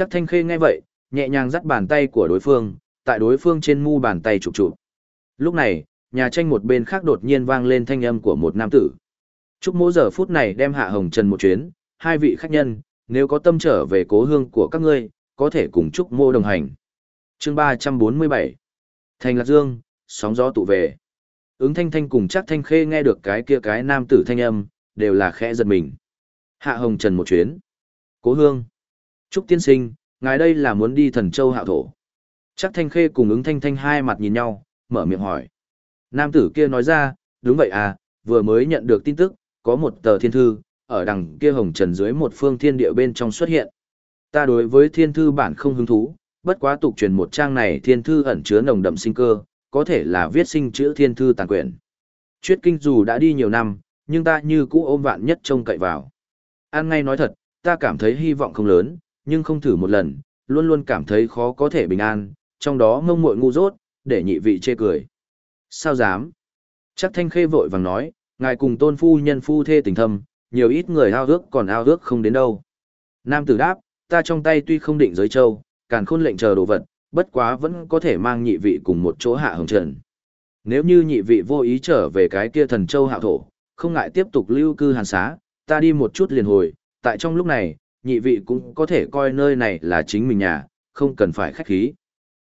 Chắc thanh khê nghe vậy, nhẹ nhàng dắt bàn tay của đối phương, tại đối phương trên mu bàn tay chụp chụp. Lúc này, nhà tranh một bên khác đột nhiên vang lên thanh âm của một nam tử. Chúc mỗi giờ phút này đem hạ hồng trần một chuyến, hai vị khách nhân, nếu có tâm trở về cố hương của các ngươi, có thể cùng chúc mô đồng hành. chương 347 Thành Lạc Dương, sóng gió tụ về. Ứng thanh thanh cùng chắc thanh khê nghe được cái kia cái nam tử thanh âm, đều là khẽ giật mình. Hạ hồng trần một chuyến. Cố hương. Trúc tiên sinh, ngài đây là muốn đi thần châu Hạo thổ. Chắc thanh khê cùng ứng thanh thanh hai mặt nhìn nhau, mở miệng hỏi. Nam tử kia nói ra, đúng vậy à, vừa mới nhận được tin tức, có một tờ thiên thư, ở đằng kia hồng trần dưới một phương thiên địa bên trong xuất hiện. Ta đối với thiên thư bản không hứng thú, bất quá tục truyền một trang này thiên thư ẩn chứa nồng đậm sinh cơ, có thể là viết sinh chữ thiên thư tàn quyển. Chuyết kinh dù đã đi nhiều năm, nhưng ta như cũ ôm vạn nhất trông cậy vào. An ngay nói thật, ta cảm thấy hy vọng không lớn, nhưng không thử một lần, luôn luôn cảm thấy khó có thể bình an, trong đó ngông muội ngu dốt, để nhị vị chê cười. Sao dám? Chắc thanh khê vội vàng nói, ngài cùng tôn phu nhân phu thê tình thâm, nhiều ít người ao ước còn ao ước không đến đâu. Nam tử đáp, ta trong tay tuy không định giới châu, càn khôn lệnh chờ đồ vật, bất quá vẫn có thể mang nhị vị cùng một chỗ hạ hồng trần. Nếu như nhị vị vô ý trở về cái kia thần châu hạ thổ, không ngại tiếp tục lưu cư hàn xá, ta đi một chút liền hồi, tại trong lúc này, nhị vị cũng có thể coi nơi này là chính mình nhà, không cần phải khách khí.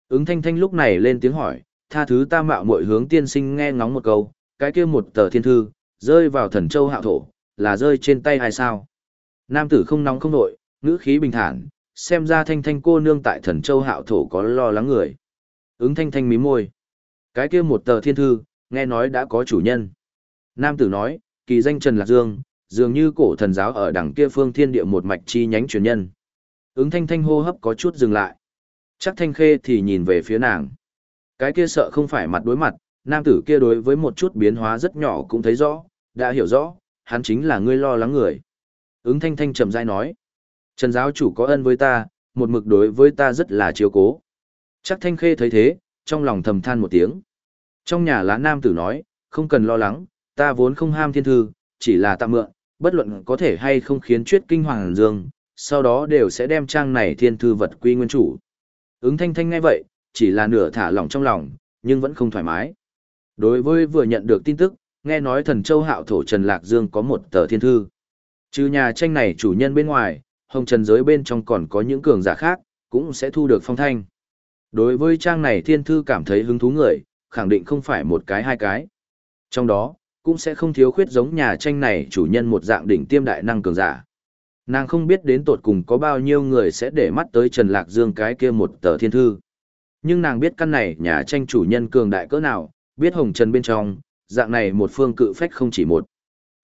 Ứng thanh thanh lúc này lên tiếng hỏi, tha thứ ta mạo muội hướng tiên sinh nghe ngóng một câu, cái kia một tờ thiên thư, rơi vào thần châu hạ thổ, là rơi trên tay hay sao? Nam tử không nóng không nội, ngữ khí bình thản, xem ra thanh thanh cô nương tại thần châu hạo thổ có lo lắng người. Ứng thanh thanh mí môi. Cái kia một tờ thiên thư, nghe nói đã có chủ nhân. Nam tử nói, kỳ danh Trần Lạc Dương, dường như cổ thần giáo ở đằng kia phương thiên địa một mạch chi nhánh truyền nhân. Ứng thanh thanh hô hấp có chút dừng lại. Chắc thanh khê thì nhìn về phía nàng. Cái kia sợ không phải mặt đối mặt, nam tử kia đối với một chút biến hóa rất nhỏ cũng thấy rõ, đã hiểu rõ, hắn chính là ngươi lo lắng người. Ứng thanh thanh trầm dai nói. Trần giáo chủ có ân với ta, một mực đối với ta rất là chiếu cố. Chắc thanh khê thấy thế, trong lòng thầm than một tiếng. Trong nhà lá nam tử nói, không cần lo lắng, ta vốn không ham thiên thư, chỉ là tạm mượn, bất luận có thể hay không khiến chuyết kinh hoàng dương, sau đó đều sẽ đem trang này thiên thư vật quy nguyên chủ. Ứng thanh thanh ngay vậy, chỉ là nửa thả lỏng trong lòng, nhưng vẫn không thoải mái. Đối với vừa nhận được tin tức, nghe nói thần châu hạo thổ Trần Lạc Dương có một tờ thiên thư. Trừ nhà tranh này chủ nhân bên ngoài, hồng trần giới bên trong còn có những cường giả khác, cũng sẽ thu được phong thanh. Đối với trang này thiên thư cảm thấy hứng thú người, khẳng định không phải một cái hai cái. Trong đó, cũng sẽ không thiếu khuyết giống nhà tranh này chủ nhân một dạng đỉnh tiêm đại năng cường giả. Nàng không biết đến tột cùng có bao nhiêu người sẽ để mắt tới Trần Lạc Dương cái kia một tờ thiên thư. Nhưng nàng biết căn này nhà tranh chủ nhân cường đại cỡ nào, biết hồng trần bên trong, dạng này một phương cự phách không chỉ một.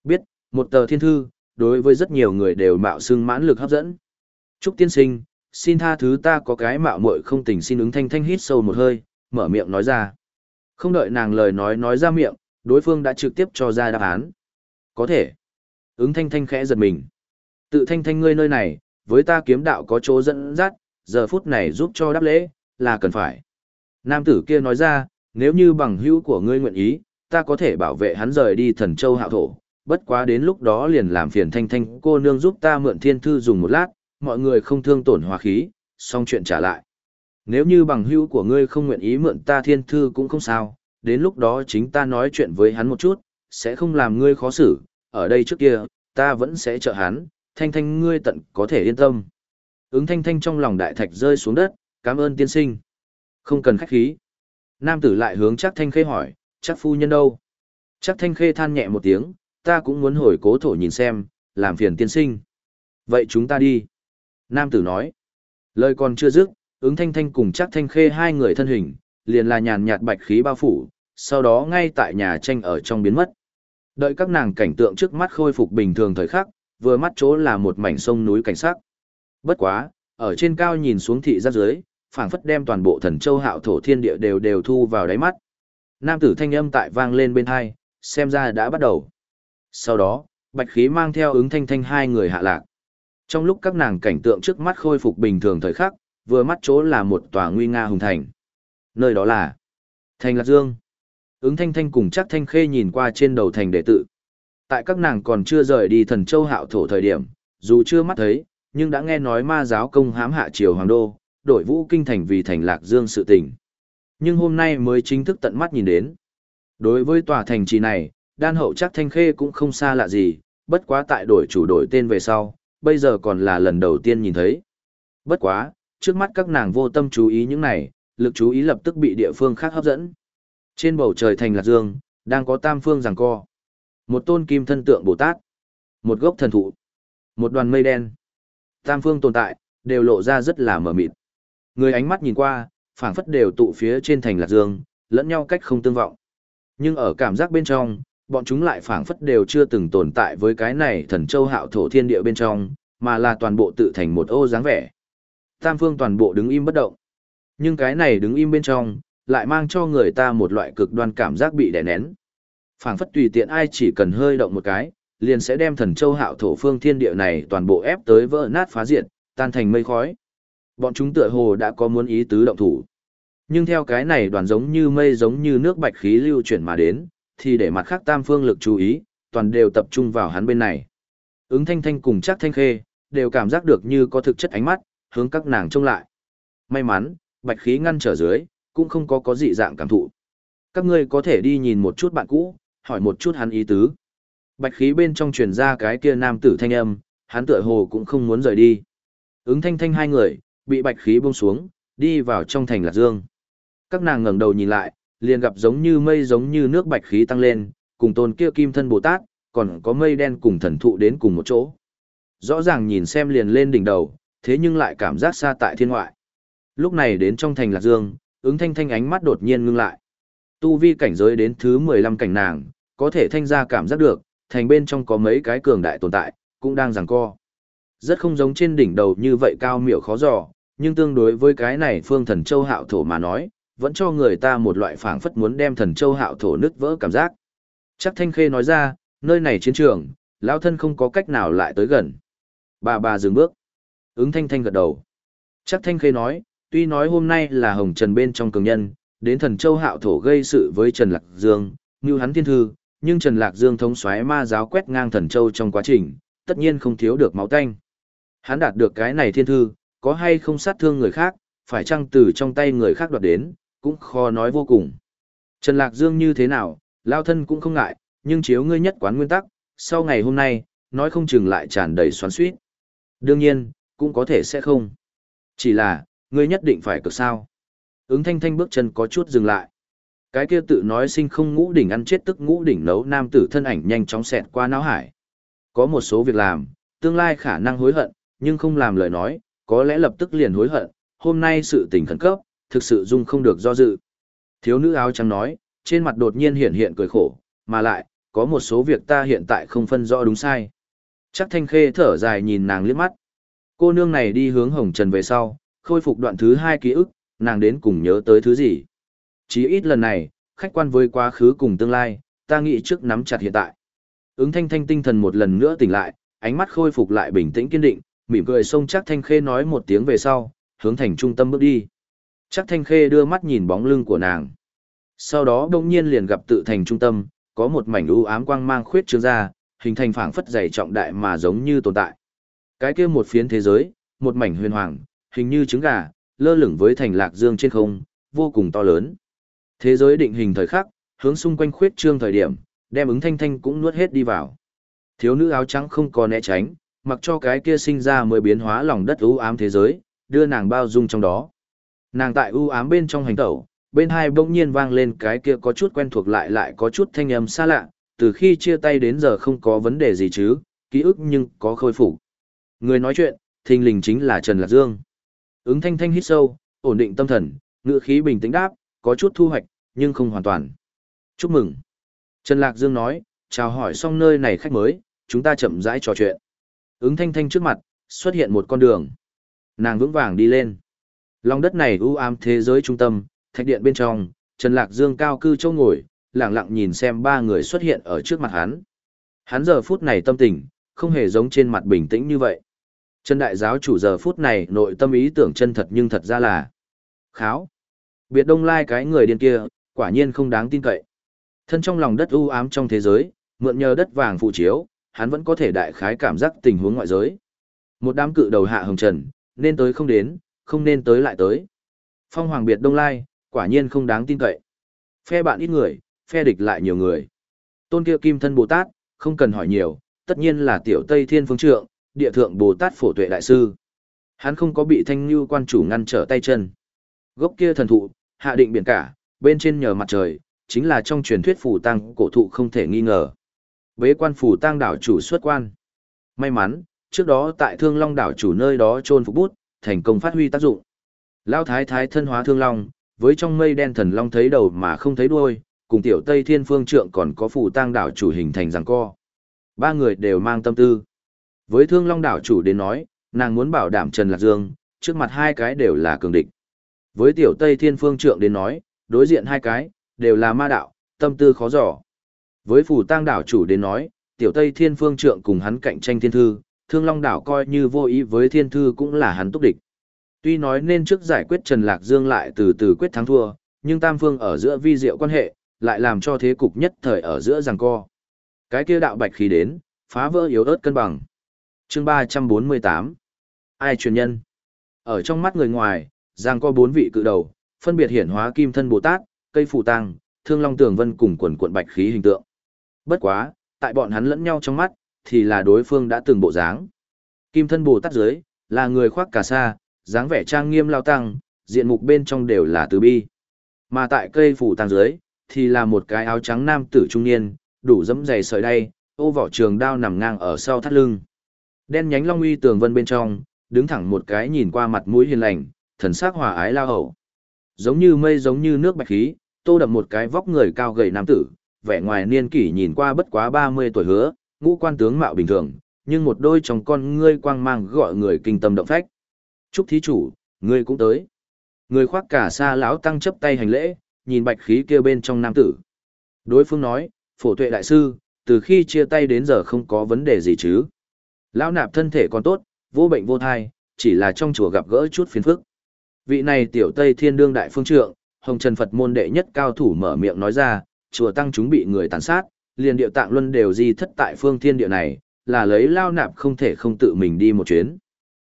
Biết, một tờ thiên thư, đối với rất nhiều người đều mạo xưng mãn lực hấp dẫn. Trúc tiên sinh, xin tha thứ ta có cái mạo muội không tình xin ứng thanh thanh hít sâu một hơi, mở miệng nói ra. Không đợi nàng lời nói nói ra miệng, đối phương đã trực tiếp cho ra đáp án. Có thể. Ứng thanh thanh khẽ giật mình. Tự thanh thanh ngươi nơi này, với ta kiếm đạo có chỗ dẫn dắt, giờ phút này giúp cho đáp lễ, là cần phải. Nam tử kia nói ra, nếu như bằng hữu của ngươi nguyện ý, ta có thể bảo vệ hắn rời đi thần châu hạo thổ, bất quá đến lúc đó liền làm phiền thanh thanh cô nương giúp ta mượn thiên thư dùng một lát, mọi người không thương tổn hòa khí, xong chuyện trả lại. Nếu như bằng hữu của ngươi không nguyện ý mượn ta thiên thư cũng không sao, đến lúc đó chính ta nói chuyện với hắn một chút, sẽ không làm ngươi khó xử, ở đây trước kia, ta vẫn sẽ trợ hắn, thanh thanh ngươi tận có thể yên tâm. Ứng thanh thanh trong lòng đại thạch rơi xuống đất, cảm ơn tiên sinh. Không cần khách khí. Nam tử lại hướng chắc thanh khê hỏi, chắc phu nhân đâu? Chắc thanh khê than nhẹ một tiếng, ta cũng muốn hồi cố thổ nhìn xem, làm phiền tiên sinh. Vậy chúng ta đi. Nam tử nói. Lời còn chưa dứt, ứng thanh thanh cùng chắc thanh khê hai người thân hình, liền là nhàn nhạt bạch khí bao phủ, sau đó ngay tại nhà tranh ở trong biến mất. Đợi các nàng cảnh tượng trước mắt khôi phục bình thường thời khắc, vừa mắt chỗ là một mảnh sông núi cảnh sắc. Bất quá, ở trên cao nhìn xuống thị giác dưới, phảng phất đem toàn bộ thần châu hạo thổ thiên địa đều đều thu vào đáy mắt. Nam tử thanh âm tại vang lên bên hai, xem ra đã bắt đầu. Sau đó, bạch khí mang theo ứng thanh thanh hai người hạ lạc. Trong lúc các nàng cảnh tượng trước mắt khôi phục bình thường thời khắc, vừa mắt chỗ là một tòa nguy nga hùng thành. Nơi đó là Thành Lạc Dương. Ứng thanh thanh cùng chắc thanh khê nhìn qua trên đầu thành đệ tự. Tại các nàng còn chưa rời đi thần châu hạo thổ thời điểm, dù chưa mắt thấy, nhưng đã nghe nói ma giáo công hãm hạ triều hoàng đô, đổi vũ kinh thành vì thành lạc dương sự tình. Nhưng hôm nay mới chính thức tận mắt nhìn đến. Đối với tòa thành trì này, đan hậu chắc thanh khê cũng không xa lạ gì, bất quá tại đổi chủ đổi tên về sau, bây giờ còn là lần đầu tiên nhìn thấy. Bất quá, trước mắt các nàng vô tâm chú ý những này, lực chú ý lập tức bị địa phương khác hấp dẫn. Trên bầu trời thành Lạc Dương, đang có tam phương giằng co. Một tôn kim thân tượng Bồ Tát, một gốc thần thụ, một đoàn mây đen. Tam phương tồn tại, đều lộ ra rất là mờ mịt. Người ánh mắt nhìn qua, phảng phất đều tụ phía trên thành Lạc Dương, lẫn nhau cách không tương vọng. Nhưng ở cảm giác bên trong, bọn chúng lại phảng phất đều chưa từng tồn tại với cái này thần châu hạo thổ thiên địa bên trong, mà là toàn bộ tự thành một ô dáng vẻ. Tam phương toàn bộ đứng im bất động. Nhưng cái này đứng im bên trong, lại mang cho người ta một loại cực đoan cảm giác bị đè nén. phảng phất tùy tiện ai chỉ cần hơi động một cái, liền sẽ đem thần châu hạo thổ phương thiên địa này toàn bộ ép tới vỡ nát phá diệt, tan thành mây khói. Bọn chúng tựa hồ đã có muốn ý tứ động thủ. Nhưng theo cái này đoàn giống như mây giống như nước bạch khí lưu chuyển mà đến, thì để mặt khác tam phương lực chú ý, toàn đều tập trung vào hắn bên này. Ứng thanh thanh cùng chắc thanh khê, đều cảm giác được như có thực chất ánh mắt, hướng các nàng trông lại. May mắn, bạch khí ngăn trở dưới, cũng không có có dị dạng cảm thụ. Các ngươi có thể đi nhìn một chút bạn cũ, hỏi một chút hắn ý tứ. Bạch khí bên trong truyền ra cái kia nam tử thanh âm, hắn tựa hồ cũng không muốn rời đi. Ứng thanh thanh hai người, bị bạch khí buông xuống, đi vào trong thành lạc dương. Các nàng ngẩng đầu nhìn lại, liền gặp giống như mây giống như nước bạch khí tăng lên, cùng tôn kia kim thân Bồ Tát, còn có mây đen cùng thần thụ đến cùng một chỗ. Rõ ràng nhìn xem liền lên đỉnh đầu, thế nhưng lại cảm giác xa tại thiên ngoại. Lúc này đến trong thành Lạc Dương, ứng thanh thanh ánh mắt đột nhiên ngưng lại. Tu vi cảnh giới đến thứ 15 cảnh nàng, có thể thanh ra cảm giác được, thành bên trong có mấy cái cường đại tồn tại, cũng đang giằng co. Rất không giống trên đỉnh đầu như vậy cao miểu khó dò, nhưng tương đối với cái này phương thần châu hạo thổ mà nói, vẫn cho người ta một loại phảng phất muốn đem thần châu hạo thổ nứt vỡ cảm giác. Chắc Thanh Khê nói ra, nơi này chiến trường, lão thân không có cách nào lại tới gần. Bà bà dừng bước. Ứng Thanh Thanh gật đầu. Chắc Thanh Khê nói, tuy nói hôm nay là Hồng Trần bên trong cường nhân, đến thần châu hạo thổ gây sự với Trần Lạc Dương, như hắn thiên thư, nhưng Trần Lạc Dương thống xoáy ma giáo quét ngang thần châu trong quá trình, tất nhiên không thiếu được máu tanh. Hắn đạt được cái này thiên thư, có hay không sát thương người khác, phải chăng từ trong tay người khác đoạt đến, cũng khó nói vô cùng. Trần Lạc Dương như thế nào, lao thân cũng không ngại, nhưng chiếu ngươi nhất quán nguyên tắc, sau ngày hôm nay, nói không chừng lại tràn đầy xoắn suýt. Đương nhiên, cũng có thể sẽ không. Chỉ là, ngươi nhất định phải cực sao. Ứng thanh thanh bước chân có chút dừng lại. Cái kia tự nói sinh không ngũ đỉnh ăn chết tức ngũ đỉnh nấu nam tử thân ảnh nhanh chóng xẹt qua não hải. Có một số việc làm, tương lai khả năng hối hận, nhưng không làm lời nói, có lẽ lập tức liền hối hận. Hôm nay sự tình khẩn cấp, thực sự dung không được do dự. Thiếu nữ áo trắng nói, trên mặt đột nhiên hiện hiện cười khổ, mà lại, có một số việc ta hiện tại không phân rõ đúng sai. Chắc thanh khê thở dài nhìn nàng liếc mắt. Cô nương này đi hướng hồng trần về sau, khôi phục đoạn thứ hai ký ức, nàng đến cùng nhớ tới thứ gì. Chí ít lần này, khách quan với quá khứ cùng tương lai, ta nghĩ trước nắm chặt hiện tại. Ứng thanh thanh tinh thần một lần nữa tỉnh lại, ánh mắt khôi phục lại bình tĩnh kiên định, mỉm cười xông chắc thanh khê nói một tiếng về sau, hướng thành trung tâm bước đi. Chắc thanh khê đưa mắt nhìn bóng lưng của nàng. Sau đó đông nhiên liền gặp tự thành trung tâm, có một mảnh u ám quang mang khuyết trương ra, hình thành phảng phất dày trọng đại mà giống như tồn tại. Cái kia một phiến thế giới, một mảnh huyền hoàng, hình như trứng gà, lơ lửng với thành lạc dương trên không, vô cùng to lớn. Thế giới định hình thời khắc, hướng xung quanh khuyết trương thời điểm, đem ứng thanh thanh cũng nuốt hết đi vào. Thiếu nữ áo trắng không có né tránh, mặc cho cái kia sinh ra mới biến hóa lòng đất u ám thế giới, đưa nàng bao dung trong đó. Nàng tại u ám bên trong hành tẩu, bên hai bỗng nhiên vang lên cái kia có chút quen thuộc lại lại có chút thanh âm xa lạ, từ khi chia tay đến giờ không có vấn đề gì chứ, ký ức nhưng có khôi phục. Người nói chuyện, thình lình chính là Trần Lạc Dương. Ứng thanh thanh hít sâu, ổn định tâm thần, ngự khí bình tĩnh đáp, có chút thu hoạch, nhưng không hoàn toàn. Chúc mừng. Trần Lạc Dương nói, chào hỏi xong nơi này khách mới, chúng ta chậm rãi trò chuyện. Ứng thanh thanh trước mặt, xuất hiện một con đường. Nàng vững vàng đi lên. Lòng đất này u ám thế giới trung tâm, thạch điện bên trong, Trần Lạc Dương cao cư châu ngồi, lặng lặng nhìn xem ba người xuất hiện ở trước mặt hắn. Hắn giờ phút này tâm tình, không hề giống trên mặt bình tĩnh như vậy. Trần Đại Giáo chủ giờ phút này nội tâm ý tưởng chân thật nhưng thật ra là kháo. Biệt đông lai cái người điên kia, quả nhiên không đáng tin cậy. Thân trong lòng đất u ám trong thế giới, mượn nhờ đất vàng phụ chiếu, hắn vẫn có thể đại khái cảm giác tình huống ngoại giới. Một đám cự đầu hạ hồng trần, nên tới không đến, không nên tới lại tới. Phong hoàng biệt đông lai, quả nhiên không đáng tin cậy. Phe bạn ít người, phe địch lại nhiều người. Tôn kia kim thân Bồ Tát, không cần hỏi nhiều, tất nhiên là tiểu Tây Thiên Phương Trượng, địa thượng Bồ Tát Phổ Tuệ Đại Sư. Hắn không có bị thanh như quan chủ ngăn trở tay chân. Gốc kia thần thụ, hạ định biển cả, bên trên nhờ mặt trời, chính là trong truyền thuyết phù tăng cổ thụ không thể nghi ngờ. Bế quan phù tăng đảo chủ xuất quan. May mắn, trước đó tại Thương Long đảo chủ nơi đó trôn phục bút, thành công phát huy tác dụng. Lao thái thái thân hóa Thương Long, với trong mây đen thần long thấy đầu mà không thấy đuôi, cùng tiểu Tây Thiên Phương Trượng còn có phù tăng đảo chủ hình thành giằng co. Ba người đều mang tâm tư. Với Thương Long đảo chủ đến nói, nàng muốn bảo đảm Trần Lạc Dương, trước mặt hai cái đều là cường địch. Với tiểu Tây Thiên Phương Trượng đến nói, đối diện hai cái, đều là ma đạo, tâm tư khó dò. Với phủ tăng đảo chủ đến nói, tiểu Tây Thiên Phương Trượng cùng hắn cạnh tranh thiên thư, Thương Long đảo coi như vô ý với thiên thư cũng là hắn túc địch. Tuy nói nên trước giải quyết Trần Lạc Dương lại từ từ quyết thắng thua, nhưng Tam Phương ở giữa vi diệu quan hệ, lại làm cho thế cục nhất thời ở giữa giằng co. Cái kia đạo bạch khí đến, phá vỡ yếu ớt cân bằng. Chương 348. Ai truyền nhân? Ở trong mắt người ngoài, Giang có bốn vị cự đầu, phân biệt hiển hóa kim thân Bồ Tát, cây phù tăng, thương long tường vân cùng quần cuộn bạch khí hình tượng. Bất quá, tại bọn hắn lẫn nhau trong mắt, thì là đối phương đã từng bộ dáng. Kim thân Bồ Tát dưới, là người khoác cà sa, dáng vẻ trang nghiêm lao tăng, diện mục bên trong đều là từ bi. Mà tại cây phủ tăng dưới, thì là một cái áo trắng nam tử trung niên, đủ dẫm dày sợi đay, ô vỏ trường đao nằm ngang ở sau thắt lưng. Đen nhánh long uy tường vân bên trong, đứng thẳng một cái nhìn qua mặt mũi hiền lành, thần sắc hòa ái lao hậu. Giống như mây giống như nước bạch khí, tô đậm một cái vóc người cao gầy nam tử, vẻ ngoài niên kỷ nhìn qua bất quá 30 tuổi hứa, ngũ quan tướng mạo bình thường, nhưng một đôi trong con ngươi quang mang gọi người kinh tâm động phách. Chúc thí chủ, ngươi cũng tới. Người khoác cả xa lão tăng chấp tay hành lễ, nhìn bạch khí kia bên trong nam tử. Đối phương nói, phổ tuệ đại sư, từ khi chia tay đến giờ không có vấn đề gì chứ. Lão nạp thân thể còn tốt, vô bệnh vô thai, chỉ là trong chùa gặp gỡ chút phiền phức. Vị này tiểu Tây Thiên Đương Đại Phương Trượng, Hồng Trần Phật môn đệ nhất cao thủ mở miệng nói ra, chùa tăng chúng bị người tàn sát, liền điệu tạng luân đều di thất tại phương thiên địa này, là lấy lao nạp không thể không tự mình đi một chuyến.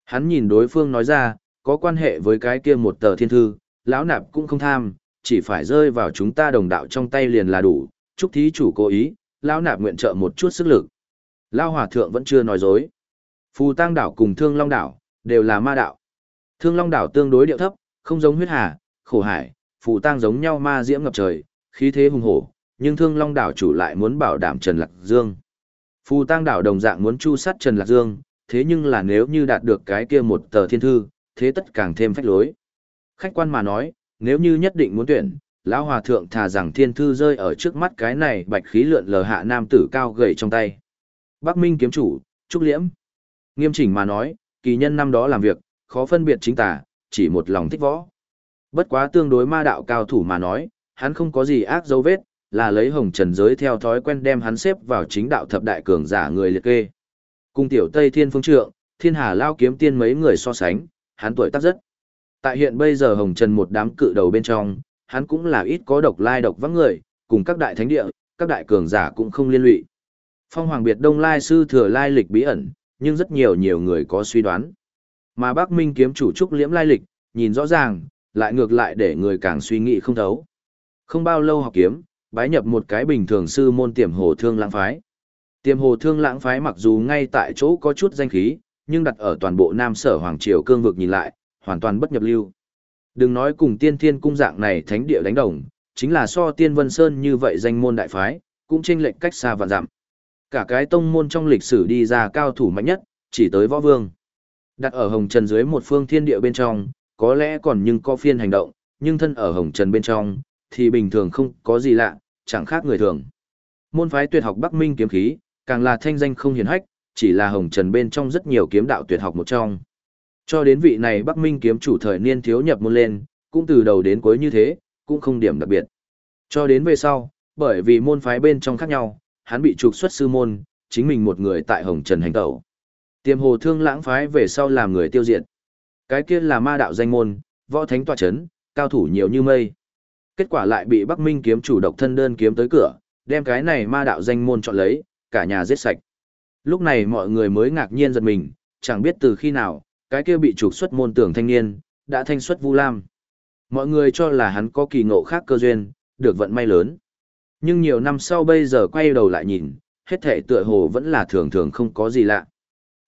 Hắn nhìn đối phương nói ra, có quan hệ với cái kia một tờ thiên thư, lão nạp cũng không tham, chỉ phải rơi vào chúng ta đồng đạo trong tay liền là đủ, chúc thí chủ cố ý, lão nạp nguyện trợ một chút sức lực. Lao hòa thượng vẫn chưa nói dối. Phù Tăng đảo cùng Thương Long đảo đều là ma đạo. Thương Long đảo tương đối điệu thấp, không giống huyết hà, khổ hải, Phù Tăng giống nhau ma diễm ngập trời, khí thế hùng hổ, nhưng Thương Long đảo chủ lại muốn bảo đảm Trần Lạc Dương. Phù Tăng đảo đồng dạng muốn chu sát Trần Lạc Dương, thế nhưng là nếu như đạt được cái kia một tờ thiên thư, thế tất càng thêm phách lối. Khách quan mà nói, nếu như nhất định muốn tuyển, lão hòa thượng thà rằng thiên thư rơi ở trước mắt cái này bạch khí lượn lờ hạ nam tử cao gầy trong tay. Bắc Minh kiếm chủ, Trúc Liễm. Nghiêm chỉnh mà nói, kỳ nhân năm đó làm việc, khó phân biệt chính tả, chỉ một lòng thích võ. Bất quá tương đối ma đạo cao thủ mà nói, hắn không có gì ác dấu vết, là lấy hồng trần giới theo thói quen đem hắn xếp vào chính đạo thập đại cường giả người liệt kê. Cùng tiểu Tây Thiên Phương Trượng, Thiên Hà Lao kiếm tiên mấy người so sánh, hắn tuổi tác rất. Tại hiện bây giờ Hồng Trần một đám cự đầu bên trong, hắn cũng là ít có độc lai độc vắng người, cùng các đại thánh địa, các đại cường giả cũng không liên lụy. Phong Hoàng Biệt Đông Lai sư thừa lai lịch bí ẩn, nhưng rất nhiều nhiều người có suy đoán. Mà Bắc Minh kiếm chủ trúc liễm lai lịch, nhìn rõ ràng, lại ngược lại để người càng suy nghĩ không thấu. Không bao lâu học kiếm, bái nhập một cái bình thường sư môn tiềm hồ thương lãng phái. Tiềm hồ thương lãng phái mặc dù ngay tại chỗ có chút danh khí, nhưng đặt ở toàn bộ Nam Sở Hoàng Triều cương vực nhìn lại, hoàn toàn bất nhập lưu. Đừng nói cùng tiên thiên cung dạng này thánh địa đánh đồng, chính là so tiên vân sơn như vậy danh môn đại phái, cũng chênh lệch cách xa và giảm. Cả cái tông môn trong lịch sử đi ra cao thủ mạnh nhất, chỉ tới võ vương. Đặt ở hồng trần dưới một phương thiên địa bên trong, có lẽ còn nhưng có phiên hành động, nhưng thân ở hồng trần bên trong, thì bình thường không có gì lạ, chẳng khác người thường. Môn phái tuyệt học Bắc Minh kiếm khí, càng là thanh danh không hiển hách, chỉ là hồng trần bên trong rất nhiều kiếm đạo tuyệt học một trong. Cho đến vị này Bắc Minh kiếm chủ thời niên thiếu nhập môn lên, cũng từ đầu đến cuối như thế, cũng không điểm đặc biệt. Cho đến về sau, bởi vì môn phái bên trong khác nhau, hắn bị trục xuất sư môn, chính mình một người tại Hồng Trần hành tẩu. Tiềm hồ thương lãng phái về sau làm người tiêu diệt. Cái kia là ma đạo danh môn, võ thánh tọa chấn, cao thủ nhiều như mây. Kết quả lại bị Bắc Minh kiếm chủ độc thân đơn kiếm tới cửa, đem cái này ma đạo danh môn chọn lấy, cả nhà giết sạch. Lúc này mọi người mới ngạc nhiên giật mình, chẳng biết từ khi nào, cái kia bị trục xuất môn tưởng thanh niên, đã thanh xuất Vu Lam. Mọi người cho là hắn có kỳ ngộ khác cơ duyên, được vận may lớn. Nhưng nhiều năm sau bây giờ quay đầu lại nhìn, hết thể tựa hồ vẫn là thường thường không có gì lạ.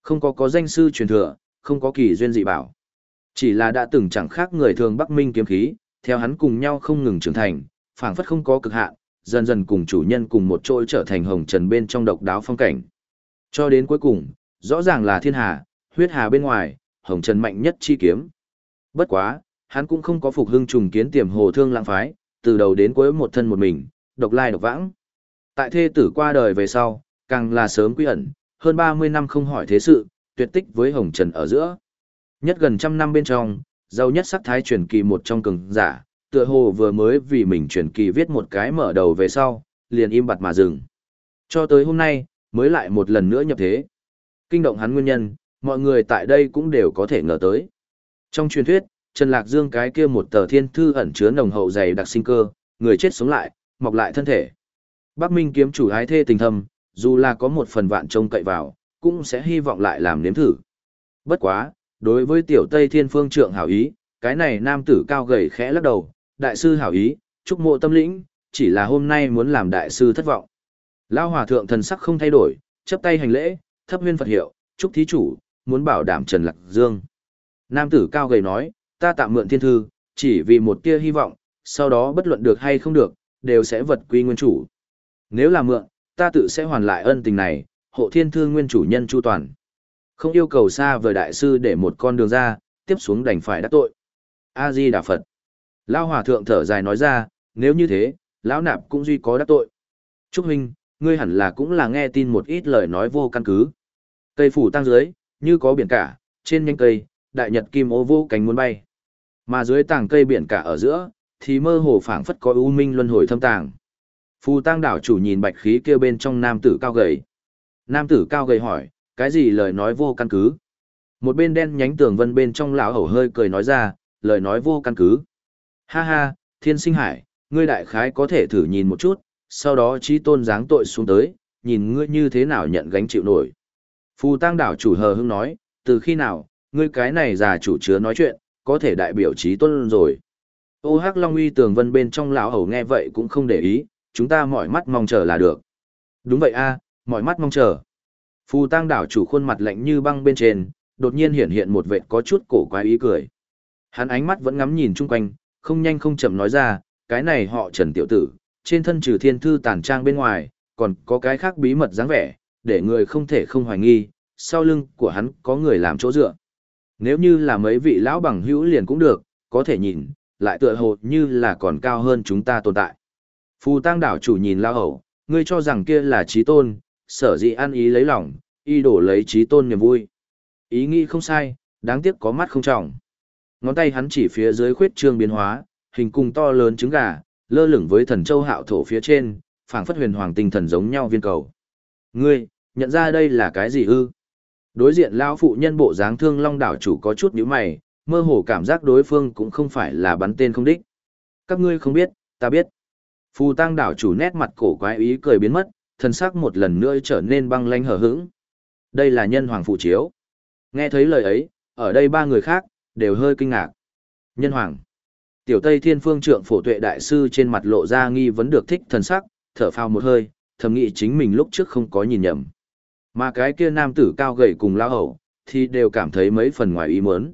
Không có có danh sư truyền thừa, không có kỳ duyên dị bảo. Chỉ là đã từng chẳng khác người thường Bắc Minh kiếm khí, theo hắn cùng nhau không ngừng trưởng thành, phảng phất không có cực hạn, dần dần cùng chủ nhân cùng một chỗ trở thành hồng trần bên trong độc đáo phong cảnh. Cho đến cuối cùng, rõ ràng là thiên hà, huyết hà bên ngoài, hồng trần mạnh nhất chi kiếm. Bất quá, hắn cũng không có phục hưng trùng kiến tiềm hồ thương lãng phái, từ đầu đến cuối một thân một mình, độc lai độc vãng. Tại thê tử qua đời về sau, càng là sớm quy ẩn, hơn 30 năm không hỏi thế sự, tuyệt tích với hồng trần ở giữa. Nhất gần trăm năm bên trong, giàu nhất sắc thái truyền kỳ một trong cường giả, tựa hồ vừa mới vì mình truyền kỳ viết một cái mở đầu về sau, liền im bặt mà dừng. Cho tới hôm nay, mới lại một lần nữa nhập thế. Kinh động hắn nguyên nhân, mọi người tại đây cũng đều có thể ngờ tới. Trong truyền thuyết, Trần Lạc Dương cái kia một tờ thiên thư ẩn chứa nồng hậu dày đặc sinh cơ, người chết sống lại, mọc lại thân thể. Bắc Minh kiếm chủ ái thê tình thâm, dù là có một phần vạn trông cậy vào, cũng sẽ hy vọng lại làm nếm thử. Bất quá, đối với tiểu Tây Thiên Phương trượng hảo ý, cái này nam tử cao gầy khẽ lắc đầu, đại sư hảo ý, chúc mộ tâm lĩnh, chỉ là hôm nay muốn làm đại sư thất vọng. Lao hòa thượng thần sắc không thay đổi, chấp tay hành lễ, thấp huyên Phật hiệu, chúc thí chủ, muốn bảo đảm Trần Lạc Dương. Nam tử cao gầy nói, ta tạm mượn thiên thư, chỉ vì một tia hy vọng, sau đó bất luận được hay không được, đều sẽ vật quy nguyên chủ. Nếu là mượn, ta tự sẽ hoàn lại ân tình này, hộ thiên Thương nguyên chủ nhân chu toàn. Không yêu cầu xa vời đại sư để một con đường ra, tiếp xuống đành phải đắc tội. A-di Đà Phật. Lao hòa thượng thở dài nói ra, nếu như thế, lão nạp cũng duy có đắc tội. Trúc huynh, ngươi hẳn là cũng là nghe tin một ít lời nói vô căn cứ. Cây phủ tăng dưới, như có biển cả, trên nhánh cây, đại nhật kim ô vô cánh muốn bay. Mà dưới tàng cây biển cả ở giữa, thì mơ hồ phảng phất có u minh luân hồi thâm tàng. Phù tăng đảo chủ nhìn bạch khí kia bên trong nam tử cao gầy. Nam tử cao gầy hỏi, cái gì lời nói vô căn cứ? Một bên đen nhánh tường vân bên trong lão hầu hơi cười nói ra, lời nói vô căn cứ. Ha ha, thiên sinh hải, ngươi đại khái có thể thử nhìn một chút, sau đó trí tôn giáng tội xuống tới, nhìn ngươi như thế nào nhận gánh chịu nổi. Phù tăng đảo chủ hờ hưng nói, từ khi nào, ngươi cái này già chủ chứa nói chuyện, có thể đại biểu trí tôn rồi. Ô hắc long uy tường vân bên trong lão hầu nghe vậy cũng không để ý, chúng ta mỏi mắt mong chờ là được. Đúng vậy a, mỏi mắt mong chờ. Phù tăng đảo chủ khuôn mặt lạnh như băng bên trên, đột nhiên hiện hiện một vệ có chút cổ quái ý cười. Hắn ánh mắt vẫn ngắm nhìn chung quanh, không nhanh không chậm nói ra, cái này họ trần tiểu tử, trên thân trừ thiên thư tàn trang bên ngoài, còn có cái khác bí mật dáng vẻ, để người không thể không hoài nghi, sau lưng của hắn có người làm chỗ dựa. Nếu như là mấy vị lão bằng hữu liền cũng được, có thể nhìn, lại tựa hồ như là còn cao hơn chúng ta tồn tại. Phù tăng đảo chủ nhìn lao hậu, ngươi cho rằng kia là trí tôn, sở dĩ ăn ý lấy lòng, y đổ lấy trí tôn niềm vui. Ý nghĩ không sai, đáng tiếc có mắt không trọng. Ngón tay hắn chỉ phía dưới khuyết trương biến hóa, hình cùng to lớn trứng gà, lơ lửng với thần châu hạo thổ phía trên, phảng phất huyền hoàng tinh thần giống nhau viên cầu. Ngươi, nhận ra đây là cái gì ư? Đối diện lão phụ nhân bộ dáng thương long đảo chủ có chút nhíu mày, mơ hồ cảm giác đối phương cũng không phải là bắn tên không đích. Các ngươi không biết, ta biết. Phù tăng đảo chủ nét mặt cổ quái ý cười biến mất, thân sắc một lần nữa trở nên băng lanh hở hững. Đây là nhân hoàng phụ chiếu. Nghe thấy lời ấy, ở đây ba người khác, đều hơi kinh ngạc. Nhân hoàng. Tiểu Tây Thiên Phương trượng phổ tuệ đại sư trên mặt lộ ra nghi vấn được thích thần sắc, thở phào một hơi, thầm nghĩ chính mình lúc trước không có nhìn nhầm. Mà cái kia nam tử cao gầy cùng lao hậu, thì đều cảm thấy mấy phần ngoài ý muốn.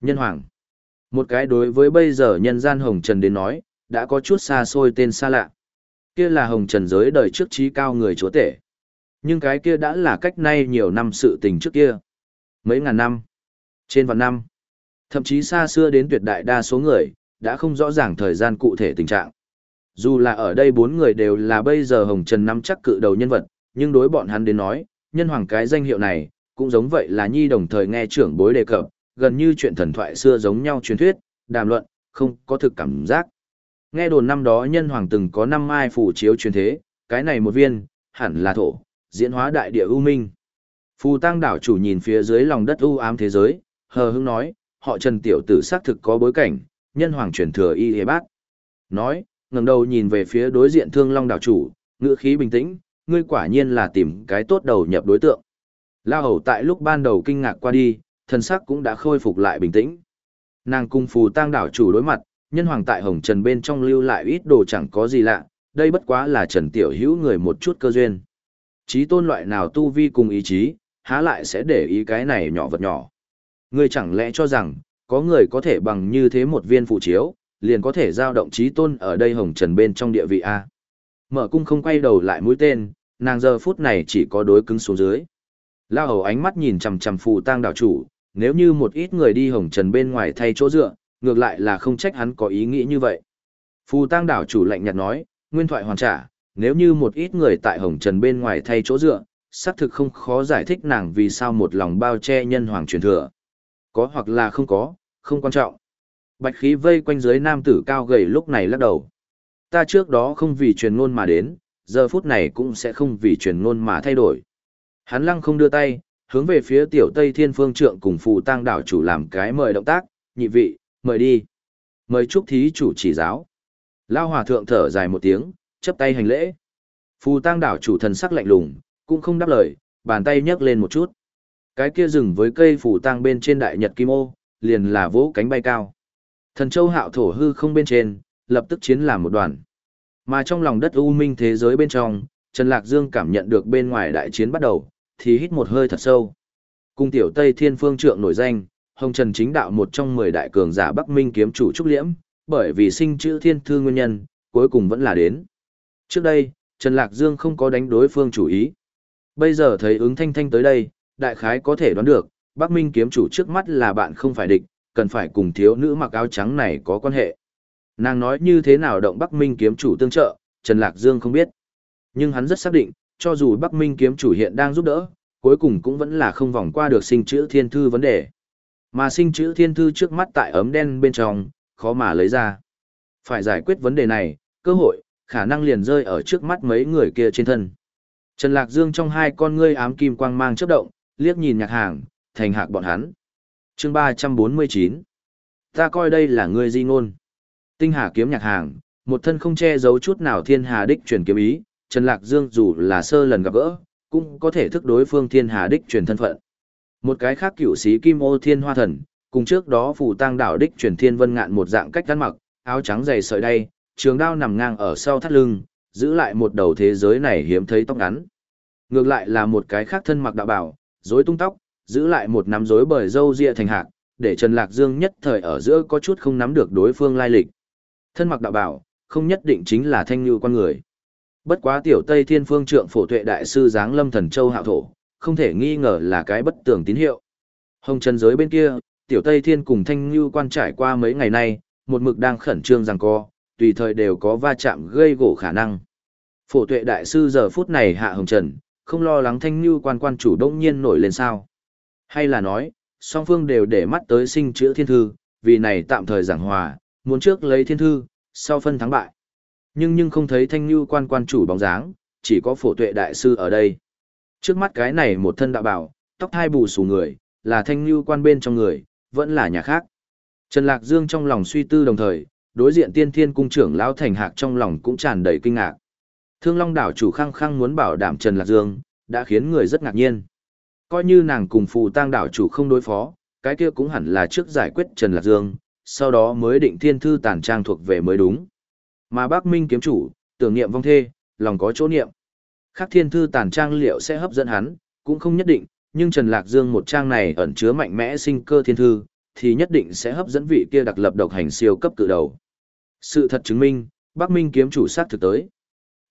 Nhân hoàng. Một cái đối với bây giờ nhân gian hồng trần đến nói, đã có chút xa xôi tên xa lạ. Kia là hồng trần giới đời trước trí cao người chúa tể. Nhưng cái kia đã là cách nay nhiều năm sự tình trước kia. Mấy ngàn năm. Trên vạn năm. Thậm chí xa xưa đến tuyệt đại đa số người, đã không rõ ràng thời gian cụ thể tình trạng. Dù là ở đây bốn người đều là bây giờ hồng trần nắm chắc cự đầu nhân vật, nhưng đối bọn hắn đến nói, nhân hoàng cái danh hiệu này, cũng giống vậy là nhi đồng thời nghe trưởng bối đề cập, gần như chuyện thần thoại xưa giống nhau truyền thuyết, đàm luận, không có thực cảm giác. Nghe đồn năm đó nhân hoàng từng có năm mai phủ chiếu truyền thế, cái này một viên, hẳn là thổ, diễn hóa đại địa ưu minh. Phù tăng đảo chủ nhìn phía dưới lòng đất u ám thế giới, hờ hững nói, họ trần tiểu tử xác thực có bối cảnh, nhân hoàng truyền thừa y hề bác. Nói, ngẩng đầu nhìn về phía đối diện thương long đảo chủ, ngữ khí bình tĩnh, ngươi quả nhiên là tìm cái tốt đầu nhập đối tượng. la hầu tại lúc ban đầu kinh ngạc qua đi, thần sắc cũng đã khôi phục lại bình tĩnh. Nàng cung phù tang đảo chủ đối mặt, nhân hoàng tại hồng trần bên trong lưu lại ít đồ chẳng có gì lạ, đây bất quá là trần tiểu hữu người một chút cơ duyên. Chí tôn loại nào tu vi cùng ý chí, há lại sẽ để ý cái này nhỏ vật nhỏ. Ngươi chẳng lẽ cho rằng, có người có thể bằng như thế một viên phụ chiếu, liền có thể giao động chí tôn ở đây hồng trần bên trong địa vị A. Mở cung không quay đầu lại mũi tên, nàng giờ phút này chỉ có đối cứng xuống dưới. Lao hầu ánh mắt nhìn chằm chằm phù tang đảo chủ, nếu như một ít người đi hồng trần bên ngoài thay chỗ dựa, ngược lại là không trách hắn có ý nghĩ như vậy. Phù Tăng đảo chủ lạnh nhạt nói, nguyên thoại hoàn trả, nếu như một ít người tại hồng trần bên ngoài thay chỗ dựa, xác thực không khó giải thích nàng vì sao một lòng bao che nhân hoàng truyền thừa. Có hoặc là không có, không quan trọng. Bạch khí vây quanh dưới nam tử cao gầy lúc này lắc đầu. Ta trước đó không vì truyền ngôn mà đến, giờ phút này cũng sẽ không vì truyền ngôn mà thay đổi. Hắn lăng không đưa tay, hướng về phía tiểu Tây Thiên Phương Trượng cùng phù tăng đảo chủ làm cái mời động tác, nhị vị, mời đi. Mời chúc thí chủ chỉ giáo. Lao hòa thượng thở dài một tiếng, chấp tay hành lễ. Phù tăng đảo chủ thần sắc lạnh lùng, cũng không đáp lời, bàn tay nhấc lên một chút. Cái kia rừng với cây phù tăng bên trên đại nhật kim ô, liền là vỗ cánh bay cao. Thần châu hạo thổ hư không bên trên, lập tức chiến làm một đoàn. Mà trong lòng đất u minh thế giới bên trong, Trần Lạc Dương cảm nhận được bên ngoài đại chiến bắt đầu, thì hít một hơi thật sâu. Cung tiểu Tây Thiên Phương Trượng nổi danh, Hồng Trần chính đạo một trong 10 đại cường giả Bắc Minh kiếm chủ Trúc Liễm, bởi vì sinh chữ thiên thư nguyên nhân, cuối cùng vẫn là đến. Trước đây, Trần Lạc Dương không có đánh đối phương chủ ý. Bây giờ thấy ứng thanh thanh tới đây, đại khái có thể đoán được, Bắc Minh kiếm chủ trước mắt là bạn không phải địch, cần phải cùng thiếu nữ mặc áo trắng này có quan hệ. Nàng nói như thế nào động Bắc Minh kiếm chủ tương trợ, Trần Lạc Dương không biết. Nhưng hắn rất xác định, cho dù Bắc Minh kiếm chủ hiện đang giúp đỡ, cuối cùng cũng vẫn là không vòng qua được sinh chữ thiên thư vấn đề. Mà sinh chữ thiên thư trước mắt tại ấm đen bên trong, khó mà lấy ra. Phải giải quyết vấn đề này, cơ hội, khả năng liền rơi ở trước mắt mấy người kia trên thân. Trần Lạc Dương trong hai con ngươi ám kim quang mang chớp động, liếc nhìn nhạc hàng, thành hạc bọn hắn. chương 349. Ta coi đây là ngươi di ngôn. Tinh hà kiếm nhạc hàng, một thân không che giấu chút nào thiên hà đích truyền kiếm ý, Trần Lạc Dương dù là sơ lần gặp gỡ, cũng có thể thức đối phương thiên hà đích truyền thân phận. Một cái khác cựu sĩ kim ô thiên hoa thần, cùng trước đó phù tăng đảo đích truyền thiên vân ngạn một dạng cách ăn mặc, áo trắng dày sợi đay, trường đao nằm ngang ở sau thắt lưng, giữ lại một đầu thế giới này hiếm thấy tóc ngắn. Ngược lại là một cái khác thân mặc đạo bảo, rối tung tóc, giữ lại một nắm rối bởi râu ria thành hạc, để Trần Lạc Dương nhất thời ở giữa có chút không nắm được đối phương lai lịch. Thân mặc đạo bảo, không nhất định chính là thanh lưu con người. Bất quá tiểu Tây Thiên Phương Trượng Phổ Tuệ Đại sư Giáng Lâm Thần Châu Hạo Thổ, không thể nghi ngờ là cái bất tường tín hiệu. Hồng Trần giới bên kia, tiểu Tây Thiên cùng Thanh Lưu quan trải qua mấy ngày nay, một mực đang khẩn trương rằng co, tùy thời đều có va chạm gây gỗ khả năng. Phổ Tuệ Đại sư giờ phút này hạ Hồng Trần, không lo lắng Thanh Lưu quan quan chủ động nhiên nổi lên sao. Hay là nói, song phương đều để mắt tới sinh chữa thiên thư, vì này tạm thời giảng hòa, muốn trước lấy thiên thư, sau phân thắng bại. Nhưng nhưng không thấy thanh như quan quan chủ bóng dáng, chỉ có phổ tuệ đại sư ở đây. Trước mắt cái này một thân đạo bảo, tóc hai bù xù người, là thanh như quan bên trong người, vẫn là nhà khác. Trần Lạc Dương trong lòng suy tư đồng thời, đối diện tiên thiên cung trưởng lão thành hạc trong lòng cũng tràn đầy kinh ngạc. Thương Long đảo chủ khăng khăng muốn bảo đảm Trần Lạc Dương, đã khiến người rất ngạc nhiên. Coi như nàng cùng phù tang đảo chủ không đối phó, cái kia cũng hẳn là trước giải quyết Trần Lạc Dương, sau đó mới định thiên thư tàn trang thuộc về mới đúng. Mà bác Minh kiếm chủ, tưởng niệm vong thê, lòng có chỗ niệm. Khác thiên thư tàn trang liệu sẽ hấp dẫn hắn, cũng không nhất định, nhưng Trần Lạc Dương một trang này ẩn chứa mạnh mẽ sinh cơ thiên thư, thì nhất định sẽ hấp dẫn vị kia đặc lập độc hành siêu cấp cự đầu. Sự thật chứng minh, Bắc Minh kiếm chủ sát thực tới.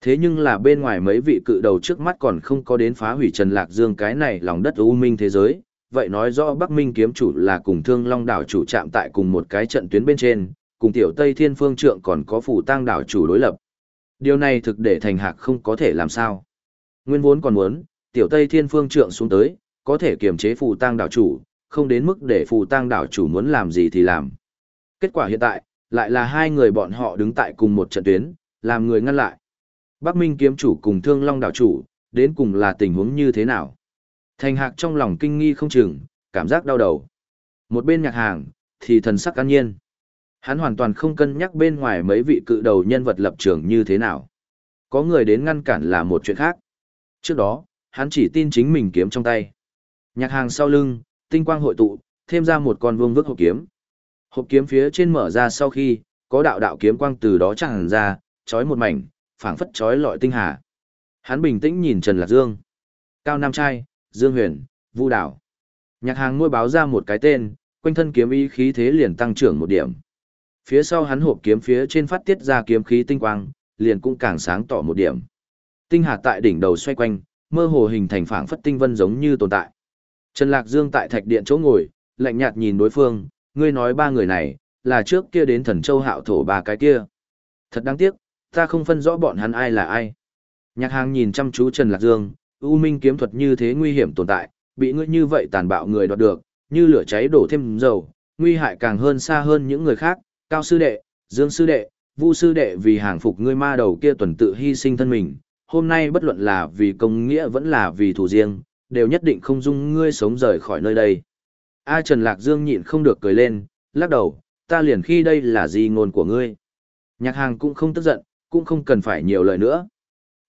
Thế nhưng là bên ngoài mấy vị cự đầu trước mắt còn không có đến phá hủy Trần Lạc Dương cái này lòng đất u minh thế giới, vậy nói rõ Bắc Minh kiếm chủ là cùng Thương Long đảo chủ chạm tại cùng một cái trận tuyến bên trên, cùng tiểu Tây Thiên Phương Trượng còn có phủ tang đảo chủ đối lập. Điều này thực để thành hạc không có thể làm sao. Nguyên vốn còn muốn, tiểu Tây Thiên Phương Trượng xuống tới, có thể kiềm chế phủ tang đảo chủ, không đến mức để phủ tang đảo chủ muốn làm gì thì làm. Kết quả hiện tại, lại là hai người bọn họ đứng tại cùng một trận tuyến, làm người ngăn lại. Bắc Minh kiếm chủ cùng Thương Long đảo chủ, đến cùng là tình huống như thế nào? Thành hạc trong lòng kinh nghi không chừng, cảm giác đau đầu. Một bên nhạc hàng, thì thần sắc an nhiên. Hắn hoàn toàn không cân nhắc bên ngoài mấy vị cự đầu nhân vật lập trường như thế nào. Có người đến ngăn cản là một chuyện khác. Trước đó, hắn chỉ tin chính mình kiếm trong tay. Nhạc hàng sau lưng, tinh quang hội tụ, thêm ra một con vương vức hộp kiếm. Hộp kiếm phía trên mở ra sau khi, có đạo đạo kiếm quang từ đó tràn ra, chói một mảnh, phảng phất chói lọi tinh hà. Hắn bình tĩnh nhìn Trần Lạc Dương. Cao Nam Trai, Dương Huyền, Vu Đảo. Nhạc hàng nuôi báo ra một cái tên, quanh thân kiếm ý khí thế liền tăng trưởng một điểm. Phía sau hắn hộp kiếm phía trên phát tiết ra kiếm khí tinh quang, liền cũng càng sáng tỏ một điểm. Tinh hạt tại đỉnh đầu xoay quanh, mơ hồ hình thành phảng phất tinh vân giống như tồn tại. Trần Lạc Dương tại thạch điện chỗ ngồi, lạnh nhạt nhìn đối phương, ngươi nói ba người này, là trước kia đến thần châu hạo thổ ba cái kia. Thật đáng tiếc, ta không phân rõ bọn hắn ai là ai. Nhạc hàng nhìn chăm chú Trần Lạc Dương, U Minh kiếm thuật như thế nguy hiểm tồn tại, bị ngươi như vậy tàn bạo người đoạt được, như lửa cháy đổ thêm dầu, nguy hại càng hơn xa hơn những người khác, cao sư đệ, dương sư đệ, vu sư đệ vì hàng phục ngươi ma đầu kia tuần tự hy sinh thân mình, hôm nay bất luận là vì công nghĩa vẫn là vì thủ riêng, đều nhất định không dung ngươi sống rời khỏi nơi đây. A Trần Lạc Dương nhịn không được cười lên, lắc đầu, ta liền khi đây là gì ngôn của ngươi. Nhạc hàng cũng không tức giận, cũng không cần phải nhiều lời nữa.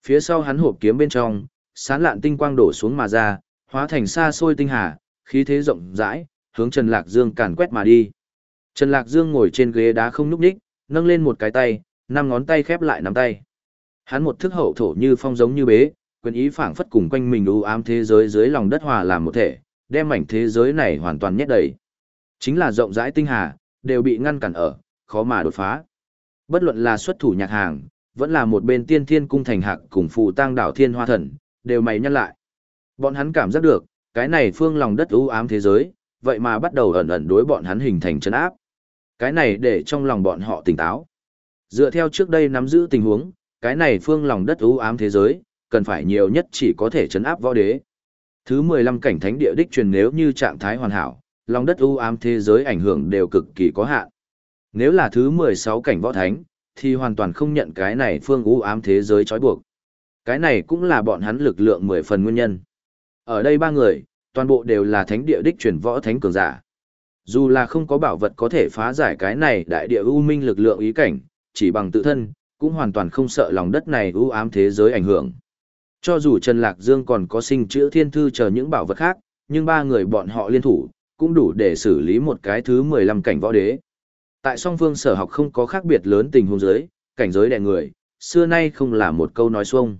Phía sau hắn hộp kiếm bên trong, sán lạn tinh quang đổ xuống mà ra, hóa thành xa xôi tinh hà, khí thế rộng rãi, hướng Trần Lạc Dương càn quét mà đi. Trần Lạc Dương ngồi trên ghế đá không nhúc nhích, nâng lên một cái tay, năm ngón tay khép lại nắm tay. Hắn một thức hậu thổ như phong giống như bế, quyền ý phảng phất cùng quanh mình u ám thế giới dưới lòng đất hòa làm một thể, đem mảnh thế giới này hoàn toàn nhét đầy. Chính là rộng rãi tinh hà, đều bị ngăn cản ở, khó mà đột phá. Bất luận là xuất thủ nhạc hàng, vẫn là một bên tiên thiên cung thành hạc cùng phù tang đảo thiên hoa thần, đều mày nhăn lại. Bọn hắn cảm giác được, cái này phương lòng đất u ám thế giới, vậy mà bắt đầu ẩn ẩn đối bọn hắn hình thành chân áp. Cái này để trong lòng bọn họ tỉnh táo. Dựa theo trước đây nắm giữ tình huống, cái này phương lòng đất u ám thế giới, cần phải nhiều nhất chỉ có thể chấn áp võ đế. Thứ 15 cảnh thánh địa đích truyền nếu như trạng thái hoàn hảo, lòng đất u ám thế giới ảnh hưởng đều cực kỳ có hạn. Nếu là thứ 16 cảnh võ thánh, thì hoàn toàn không nhận cái này phương u ám thế giới trói buộc. Cái này cũng là bọn hắn lực lượng 10 phần nguyên nhân. Ở đây ba người, toàn bộ đều là thánh địa đích truyền võ thánh cường giả. Dù là không có bảo vật có thể phá giải cái này đại địa ưu minh lực lượng ý cảnh, chỉ bằng tự thân, cũng hoàn toàn không sợ lòng đất này ưu ám thế giới ảnh hưởng. Cho dù Trần Lạc Dương còn có sinh chữ thiên thư chờ những bảo vật khác, nhưng ba người bọn họ liên thủ, cũng đủ để xử lý một cái thứ 15 cảnh võ đế. Tại song phương sở học không có khác biệt lớn tình huống giới, cảnh giới đè người, xưa nay không là một câu nói xuông.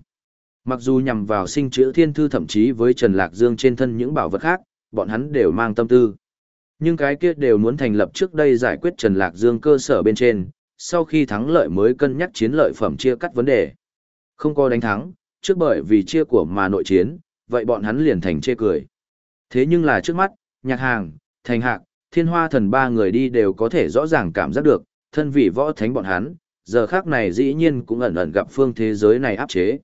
Mặc dù nhằm vào sinh chữ thiên thư thậm chí với Trần Lạc Dương trên thân những bảo vật khác, bọn hắn đều mang tâm tư. Nhưng cái kia đều muốn thành lập trước đây giải quyết Trần Lạc Dương cơ sở bên trên, sau khi thắng lợi mới cân nhắc chiến lợi phẩm chia cắt vấn đề. Không có đánh thắng, trước bởi vì chia của mà nội chiến, vậy bọn hắn liền thành chê cười. Thế nhưng là trước mắt, nhạc hàng, thành hạc, thiên hoa thần ba người đi đều có thể rõ ràng cảm giác được, thân vị võ thánh bọn hắn, giờ khác này dĩ nhiên cũng ẩn ẩn gặp phương thế giới này áp chế.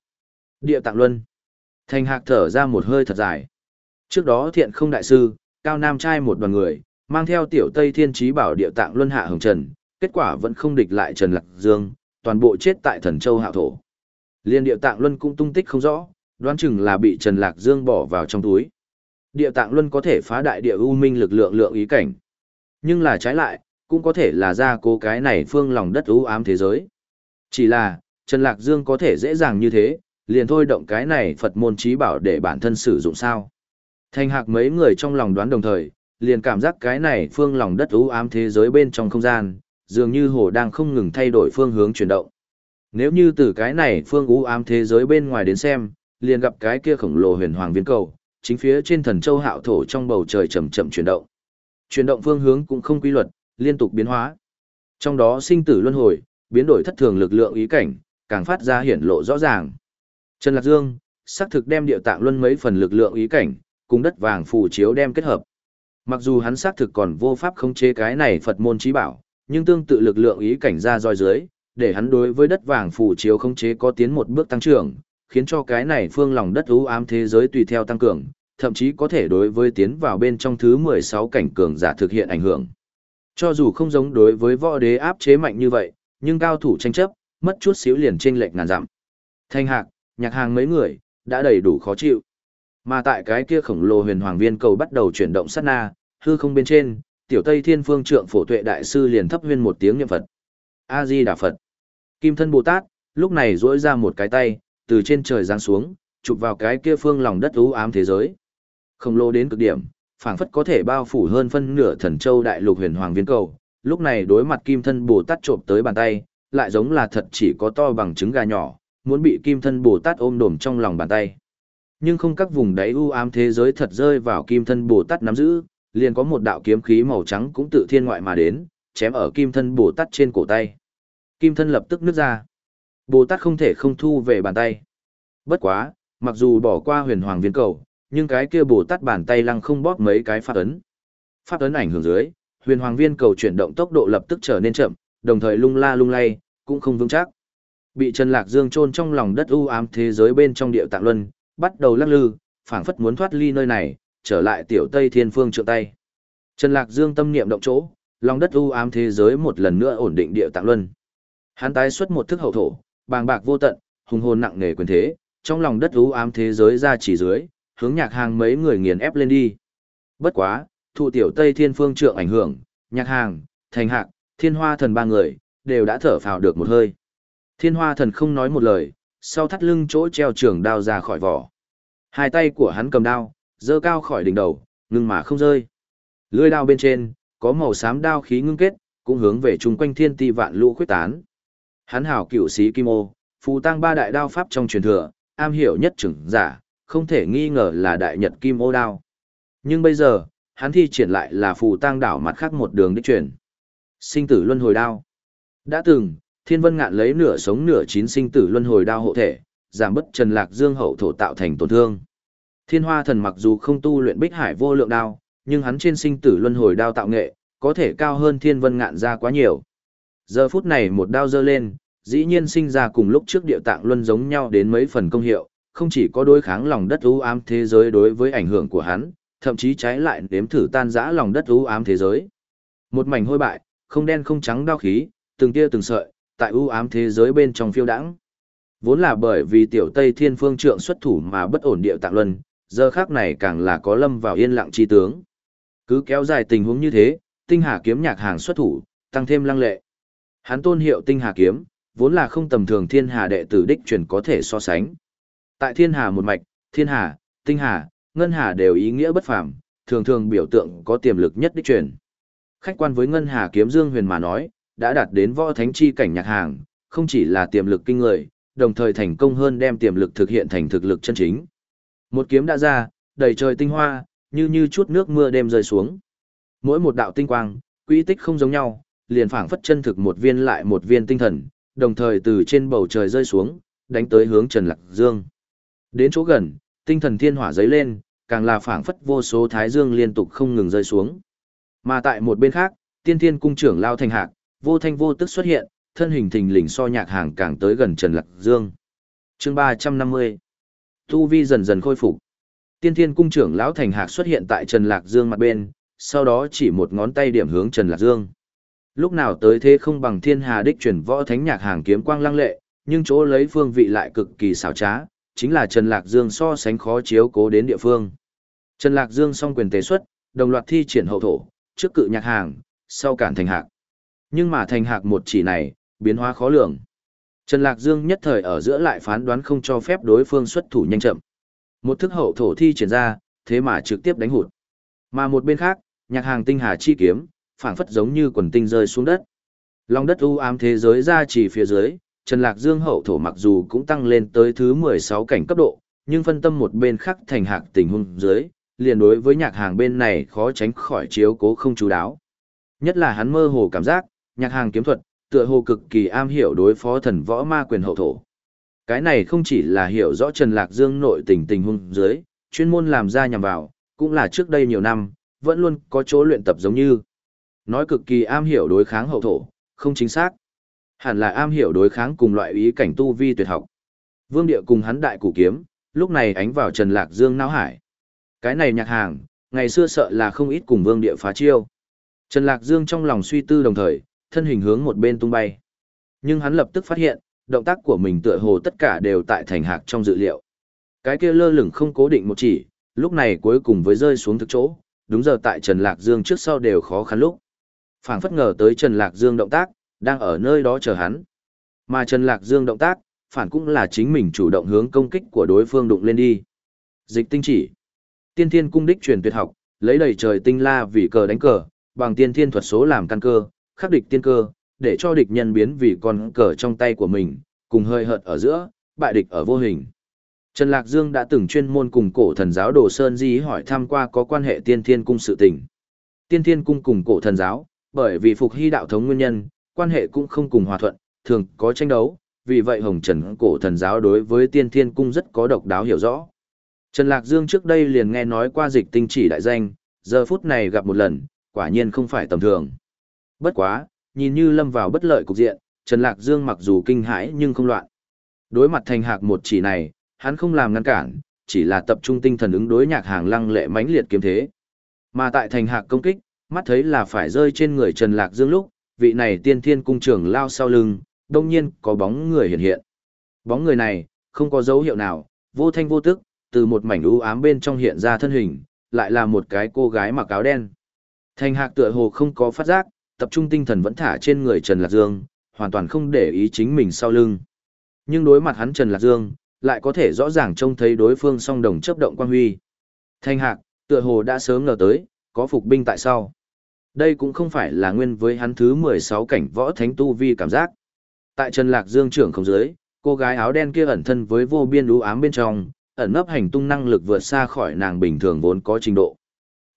Địa tạng luân. Thành hạc thở ra một hơi thật dài. Trước đó thiện không đại sư, cao nam trai một đoàn người, mang theo tiểu tây thiên trí bảo địa tạng luân hạ hồng trần, kết quả vẫn không địch lại Trần Lạc Dương, toàn bộ chết tại thần châu hạ thổ. Liên địa tạng luân cũng tung tích không rõ, đoán chừng là bị Trần Lạc Dương bỏ vào trong túi. Địa tạng luân có thể phá đại địa u minh lực lượng lượng ý cảnh. Nhưng là trái lại, cũng có thể là ra cố cái này phương lòng đất u ám thế giới. Chỉ là, Trần Lạc Dương có thể dễ dàng như thế, liền thôi động cái này Phật môn trí bảo để bản thân sử dụng sao. Thành hạc mấy người trong lòng đoán đồng thời, liền cảm giác cái này phương lòng đất u ám thế giới bên trong không gian, dường như hồ đang không ngừng thay đổi phương hướng chuyển động. Nếu như từ cái này phương u ám thế giới bên ngoài đến xem, liền gặp cái kia khổng lồ huyền hoàng viên cầu, chính phía trên thần châu hạo thổ trong bầu trời chậm chậm chuyển động. Chuyển động phương hướng cũng không quy luật, liên tục biến hóa. Trong đó sinh tử luân hồi, biến đổi thất thường lực lượng ý cảnh, càng phát ra hiển lộ rõ ràng. Trần Lạc Dương, xác thực đem địa tạng luân mấy phần lực lượng ý cảnh, cùng đất vàng phù chiếu đem kết hợp. Mặc dù hắn xác thực còn vô pháp khống chế cái này Phật môn trí bảo, nhưng tương tự lực lượng ý cảnh ra roi dưới, để hắn đối với đất vàng phù chiếu khống chế có tiến một bước tăng trưởng, khiến cho cái này phương lòng đất u ám thế giới tùy theo tăng cường, thậm chí có thể đối với tiến vào bên trong thứ 16 cảnh cường giả thực hiện ảnh hưởng. Cho dù không giống đối với võ đế áp chế mạnh như vậy, nhưng cao thủ tranh chấp, mất chút xíu liền trên lệch ngàn dặm. Thanh hạc, nhạc hàng mấy người, đã đầy đủ khó chịu. Mà tại cái kia khổng lồ huyền hoàng viên cầu bắt đầu chuyển động sát na, hư không bên trên, tiểu tây thiên phương trượng phổ tuệ đại sư liền thấp huyên một tiếng niệm Phật. A-di Đà Phật. Kim thân Bồ Tát, lúc này duỗi ra một cái tay, từ trên trời giáng xuống, chụp vào cái kia phương lòng đất u ám thế giới. Khổng lồ đến cực điểm, phảng phất có thể bao phủ hơn phân nửa thần châu đại lục huyền hoàng viên cầu. Lúc này đối mặt kim thân Bồ Tát trộm tới bàn tay, lại giống là thật chỉ có to bằng trứng gà nhỏ, muốn bị kim thân Bồ Tát ôm đồm trong lòng bàn tay. Nhưng không các vùng đáy u ám thế giới thật rơi vào kim thân Bồ Tát nắm giữ, liền có một đạo kiếm khí màu trắng cũng tự thiên ngoại mà đến, chém ở kim thân Bồ Tát trên cổ tay. Kim thân lập tức nứt ra. Bồ Tát không thể không thu về bàn tay. Bất quá, mặc dù bỏ qua huyền hoàng viên cầu, nhưng cái kia Bồ Tát bàn tay lăng không bóp mấy cái pháp ấn. Pháp ấn ảnh hưởng dưới, huyền hoàng viên cầu chuyển động tốc độ lập tức trở nên chậm, đồng thời lung la lung lay, cũng không vững chắc. Bị Trần Lạc Dương chôn trong lòng đất u ám thế giới bên trong địa tạng luân, bắt đầu lắc lư, phảng phất muốn thoát ly nơi này, trở lại tiểu Tây Thiên Phương trượng tay. Trần Lạc Dương tâm niệm động chỗ, lòng đất u ám thế giới một lần nữa ổn định địa tạng luân. Hắn tái xuất một thức hậu thổ, bàng bạc vô tận, hùng hồn nặng nề quyền thế, trong lòng đất u ám thế giới ra chỉ dưới, hướng nhạc hàng mấy người nghiền ép lên đi. Bất quá, thụ tiểu Tây Thiên Phương trượng ảnh hưởng, nhạc hàng, thành hạc, thiên hoa thần ba người, đều đã thở phào được một hơi. Thiên hoa thần không nói một lời, sau thắt lưng chỗ treo trường đao ra khỏi vỏ. Hai tay của hắn cầm đao, dơ cao khỏi đỉnh đầu, ngưng mà không rơi. Lưỡi đao bên trên, có màu xám đao khí ngưng kết, cũng hướng về chung quanh thiên ti vạn lũ khuyết tán. Hắn hảo cửu sĩ kim ô, phù tăng ba đại đao pháp trong truyền thừa, am hiểu nhất trưởng giả, không thể nghi ngờ là đại nhật kim ô đao. Nhưng bây giờ, hắn thi triển lại là phù tăng đảo mặt khác một đường đích truyền. Sinh tử luân hồi đao. Đã từng, Thiên Vân Ngạn lấy nửa sống nửa chín sinh tử luân hồi đao hộ thể, giảm bất Trần Lạc Dương hậu thổ tạo thành tổn thương. Thiên Hoa Thần mặc dù không tu luyện Bích Hải vô lượng đao, nhưng hắn trên sinh tử luân hồi đao tạo nghệ, có thể cao hơn Thiên Vân Ngạn ra quá nhiều. Giờ phút này một đao giơ lên, dĩ nhiên sinh ra cùng lúc trước địa tạng luân giống nhau đến mấy phần công hiệu, không chỉ có đối kháng lòng đất u ám thế giới đối với ảnh hưởng của hắn, thậm chí trái lại nếm thử tan rã lòng đất u ám thế giới. Một mảnh hôi bại, không đen không trắng đao khí, từng tia từng sợi, tại ưu ám thế giới bên trong phiêu đãng. Vốn là bởi vì tiểu Tây Thiên Phương trượng xuất thủ mà bất ổn điệu tạng luân, giờ khác này càng là có lâm vào yên lặng chi tướng. Cứ kéo dài tình huống như thế, tinh hà kiếm nhạc hàng xuất thủ, tăng thêm lăng lệ. Hắn tôn hiệu tinh hà kiếm, vốn là không tầm thường thiên hà đệ tử đích truyền có thể so sánh. Tại thiên hà một mạch, thiên hà, tinh hà, ngân hà đều ý nghĩa bất phàm, thường thường biểu tượng có tiềm lực nhất đích truyền. Khách quan với ngân hà kiếm dương huyền mà nói, đã đạt đến võ thánh chi cảnh nhạc hàng, không chỉ là tiềm lực kinh người, đồng thời thành công hơn đem tiềm lực thực hiện thành thực lực chân chính. Một kiếm đã ra, đầy trời tinh hoa, như như chút nước mưa đêm rơi xuống. Mỗi một đạo tinh quang, quỹ tích không giống nhau, liền phảng phất chân thực một viên lại một viên tinh thần, đồng thời từ trên bầu trời rơi xuống, đánh tới hướng Trần Lạc Dương. Đến chỗ gần, tinh thần thiên hỏa giấy lên, càng là phảng phất vô số thái dương liên tục không ngừng rơi xuống. Mà tại một bên khác, tiên thiên cung trưởng lao thành hạc, vô thanh vô tức xuất hiện, thân hình thình lình so nhạc hàng càng tới gần Trần Lạc Dương. chương 350 Tu Vi dần dần khôi phục. Tiên thiên cung trưởng lão thành hạc xuất hiện tại Trần Lạc Dương mặt bên, sau đó chỉ một ngón tay điểm hướng Trần Lạc Dương. Lúc nào tới thế không bằng thiên hà đích chuyển võ thánh nhạc hàng kiếm quang lăng lệ, nhưng chỗ lấy phương vị lại cực kỳ xảo trá, chính là Trần Lạc Dương so sánh khó chiếu cố đến địa phương. Trần Lạc Dương song quyền tế xuất, đồng loạt thi triển hậu thổ, trước cự nhạc hàng, sau cản thành hạc. Nhưng mà thành hạc một chỉ này, biến hóa khó lường. Trần Lạc Dương nhất thời ở giữa lại phán đoán không cho phép đối phương xuất thủ nhanh chậm. Một thức hậu thổ thi triển ra, thế mà trực tiếp đánh hụt. Mà một bên khác, nhạc hàng tinh hà chi kiếm, phảng phất giống như quần tinh rơi xuống đất. Lòng đất u ám thế giới ra chỉ phía dưới, Trần Lạc Dương hậu thổ mặc dù cũng tăng lên tới thứ 16 cảnh cấp độ, nhưng phân tâm một bên khác thành hạc tình huống dưới, liền đối với nhạc hàng bên này khó tránh khỏi chiếu cố không chú đáo. Nhất là hắn mơ hồ cảm giác, nhạc hàng kiếm thuật, tựa hồ cực kỳ am hiểu đối phó thần võ ma quyền hậu thổ. Cái này không chỉ là hiểu rõ Trần Lạc Dương nội tình tình huống dưới, chuyên môn làm ra nhằm vào, cũng là trước đây nhiều năm, vẫn luôn có chỗ luyện tập giống như. Nói cực kỳ am hiểu đối kháng hậu thổ, không chính xác. Hẳn là am hiểu đối kháng cùng loại ý cảnh tu vi tuyệt học. Vương địa cùng hắn đại củ kiếm, lúc này ánh vào Trần Lạc Dương não hải. Cái này nhạc hàng, ngày xưa sợ là không ít cùng vương địa phá chiêu. Trần Lạc Dương trong lòng suy tư đồng thời, thân hình hướng một bên tung bay. Nhưng hắn lập tức phát hiện, động tác của mình tựa hồ tất cả đều tại thành hạc trong dự liệu. Cái kia lơ lửng không cố định một chỉ, lúc này cuối cùng với rơi xuống thực chỗ, đúng giờ tại Trần Lạc Dương trước sau đều khó khăn lúc. Phảng phất ngờ tới Trần Lạc Dương động tác, đang ở nơi đó chờ hắn. Mà Trần Lạc Dương động tác, phản cũng là chính mình chủ động hướng công kích của đối phương đụng lên đi. Dịch tinh chỉ. Tiên thiên cung đích truyền tuyệt học, lấy đầy trời tinh la vì cờ đánh cờ, bằng tiên thiên thuật số làm căn cơ, khắc địch tiên cơ, để cho địch nhân biến vì con cờ trong tay của mình, cùng hơi hợt ở giữa, bại địch ở vô hình. Trần Lạc Dương đã từng chuyên môn cùng cổ thần giáo Đồ Sơn Di hỏi thăm qua có quan hệ tiên thiên cung sự tình. Tiên thiên cung cùng cổ thần giáo, bởi vì phục hy đạo thống nguyên nhân, quan hệ cũng không cùng hòa thuận, thường có tranh đấu, vì vậy Hồng Trần cổ thần giáo đối với tiên thiên cung rất có độc đáo hiểu rõ. Trần Lạc Dương trước đây liền nghe nói qua dịch tinh chỉ đại danh, giờ phút này gặp một lần, quả nhiên không phải tầm thường. Bất quá, nhìn như lâm vào bất lợi cục diện, Trần Lạc Dương mặc dù kinh hãi nhưng không loạn. Đối mặt thành hạc một chỉ này, hắn không làm ngăn cản, chỉ là tập trung tinh thần ứng đối nhạc hàng lăng lệ mãnh liệt kiếm thế. Mà tại thành hạc công kích, mắt thấy là phải rơi trên người Trần Lạc Dương lúc, vị này tiên thiên cung trưởng lao sau lưng, đông nhiên có bóng người hiện hiện. Bóng người này, không có dấu hiệu nào, vô thanh vô tức, từ một mảnh u ám bên trong hiện ra thân hình, lại là một cái cô gái mặc áo đen. Thành hạc tựa hồ không có phát giác, tập trung tinh thần vẫn thả trên người Trần Lạc Dương, hoàn toàn không để ý chính mình sau lưng. Nhưng đối mặt hắn Trần Lạc Dương, lại có thể rõ ràng trông thấy đối phương song đồng chấp động quan huy. Thanh hạc, tựa hồ đã sớm ngờ tới, có phục binh tại sau. Đây cũng không phải là nguyên với hắn thứ 16 cảnh võ thánh tu vi cảm giác. Tại Trần Lạc Dương trưởng không dưới, cô gái áo đen kia ẩn thân với vô biên lũ ám bên trong, ẩn nấp hành tung năng lực vượt xa khỏi nàng bình thường vốn có trình độ.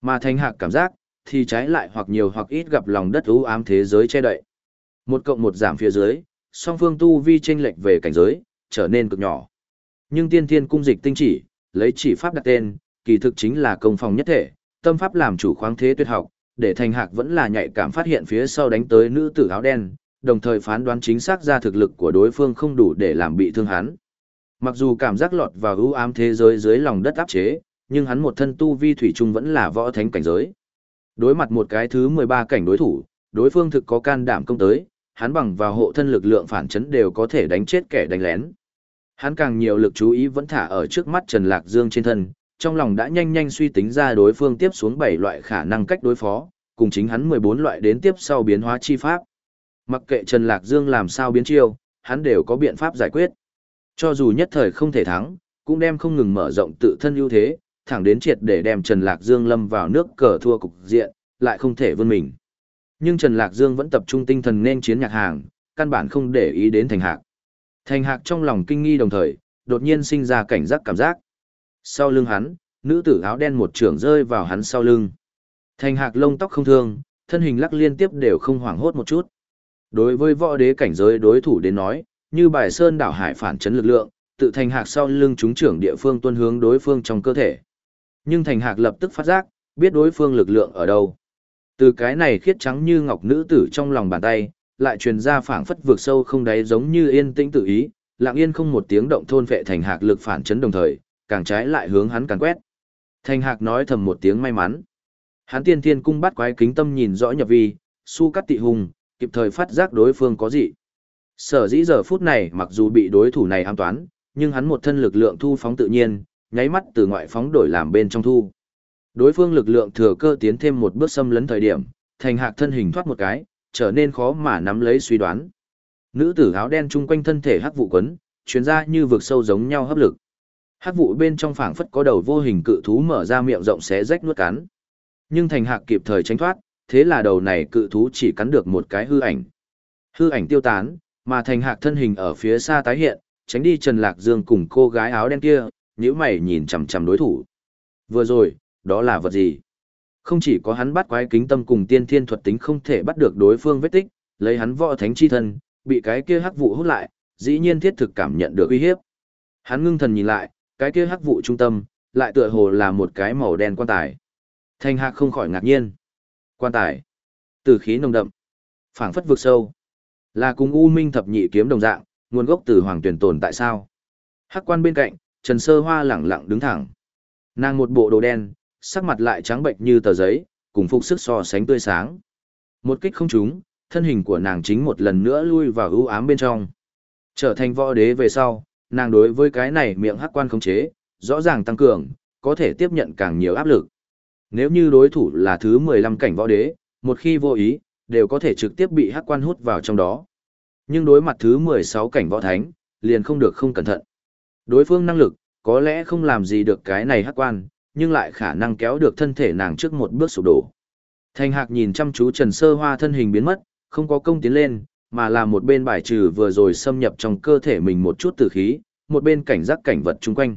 Mà thanh hạc cảm giác, thì trái lại hoặc nhiều hoặc ít gặp lòng đất ưu ám thế giới che đậy. Một cộng một giảm phía dưới, song phương tu vi chênh lệch về cảnh giới, trở nên cực nhỏ. Nhưng tiên thiên cung dịch tinh chỉ, lấy chỉ pháp đặt tên, kỳ thực chính là công phòng nhất thể, tâm pháp làm chủ khoáng thế tuyệt học, để thành hạc vẫn là nhạy cảm phát hiện phía sau đánh tới nữ tử áo đen, đồng thời phán đoán chính xác ra thực lực của đối phương không đủ để làm bị thương hắn. Mặc dù cảm giác lọt vào ưu ám thế giới dưới lòng đất áp chế, nhưng hắn một thân tu vi thủy chung vẫn là võ thánh cảnh giới. Đối mặt một cái thứ 13 cảnh đối thủ, đối phương thực có can đảm công tới, hắn bằng vào hộ thân lực lượng phản chấn đều có thể đánh chết kẻ đánh lén. Hắn càng nhiều lực chú ý vẫn thả ở trước mắt Trần Lạc Dương trên thân, trong lòng đã nhanh nhanh suy tính ra đối phương tiếp xuống 7 loại khả năng cách đối phó, cùng chính hắn 14 loại đến tiếp sau biến hóa chi pháp. Mặc kệ Trần Lạc Dương làm sao biến chiêu, hắn đều có biện pháp giải quyết. Cho dù nhất thời không thể thắng, cũng đem không ngừng mở rộng tự thân ưu thế, thẳng đến triệt để đem Trần Lạc Dương lâm vào nước cờ thua cục diện, lại không thể vươn mình. Nhưng Trần Lạc Dương vẫn tập trung tinh thần nên chiến nhạc hàng, căn bản không để ý đến Thành Hạc. Thành Hạc trong lòng kinh nghi đồng thời, đột nhiên sinh ra cảnh giác cảm giác. Sau lưng hắn, nữ tử áo đen một trưởng rơi vào hắn sau lưng. Thành Hạc lông tóc không thương, thân hình lắc liên tiếp đều không hoảng hốt một chút. Đối với võ đế cảnh giới đối thủ đến nói, như bài sơn đảo hải phản chấn lực lượng, tự Thành Hạc sau lưng chúng trưởng địa phương tuân hướng đối phương trong cơ thể. Nhưng Thành Hạc lập tức phát giác, biết đối phương lực lượng ở đâu. Từ cái này khiết trắng như ngọc nữ tử trong lòng bàn tay, lại truyền ra phảng phất vượt sâu không đáy giống như yên tĩnh tự ý, lặng yên không một tiếng động thôn vệ thành hạc lực phản chấn đồng thời, càng trái lại hướng hắn càng quét. Thành hạc nói thầm một tiếng may mắn. Hắn tiên thiên cung bắt quái kính tâm nhìn rõ nhập vi, su cắt tị hùng, kịp thời phát giác đối phương có gì. Sở dĩ giờ phút này mặc dù bị đối thủ này ám toán, nhưng hắn một thân lực lượng thu phóng tự nhiên, nháy mắt từ ngoại phóng đổi làm bên trong thu. Đối phương lực lượng thừa cơ tiến thêm một bước xâm lấn thời điểm, thành hạc thân hình thoát một cái, trở nên khó mà nắm lấy suy đoán. Nữ tử áo đen chung quanh thân thể hắc vụ quấn, chuyến ra như vực sâu giống nhau hấp lực. Hắc vụ bên trong phảng phất có đầu vô hình cự thú mở ra miệng rộng xé rách nuốt cắn. Nhưng thành hạc kịp thời tránh thoát, thế là đầu này cự thú chỉ cắn được một cái hư ảnh. Hư ảnh tiêu tán, mà thành hạc thân hình ở phía xa tái hiện, tránh đi Trần Lạc Dương cùng cô gái áo đen kia, nhíu mày nhìn chằm chằm đối thủ. Vừa rồi, đó là vật gì? Không chỉ có hắn bắt quái kính tâm cùng tiên thiên thuật tính không thể bắt được đối phương vết tích, lấy hắn võ thánh chi thân, bị cái kia hắc vụ hút lại, dĩ nhiên thiết thực cảm nhận được uy hiếp. Hắn ngưng thần nhìn lại, cái kia hắc vụ trung tâm, lại tựa hồ là một cái màu đen quan tài. Thanh hạc không khỏi ngạc nhiên. Quan tài. Từ khí nồng đậm. phảng phất vực sâu. Là cùng U Minh thập nhị kiếm đồng dạng, nguồn gốc từ hoàng tuyển tồn tại sao? Hắc quan bên cạnh, Trần Sơ Hoa lẳng lặng đứng thẳng. Nàng một bộ đồ đen, sắc mặt lại trắng bệnh như tờ giấy, cùng phục sức so sánh tươi sáng. Một kích không trúng, thân hình của nàng chính một lần nữa lui vào ưu ám bên trong. Trở thành võ đế về sau, nàng đối với cái này miệng hắc quan khống chế, rõ ràng tăng cường, có thể tiếp nhận càng nhiều áp lực. Nếu như đối thủ là thứ 15 cảnh võ đế, một khi vô ý, đều có thể trực tiếp bị hắc quan hút vào trong đó. Nhưng đối mặt thứ 16 cảnh võ thánh, liền không được không cẩn thận. Đối phương năng lực, có lẽ không làm gì được cái này hắc quan, nhưng lại khả năng kéo được thân thể nàng trước một bước sụp đổ. Thanh Hạc nhìn chăm chú Trần Sơ Hoa thân hình biến mất, không có công tiến lên, mà là một bên bài trừ vừa rồi xâm nhập trong cơ thể mình một chút tử khí, một bên cảnh giác cảnh vật chung quanh.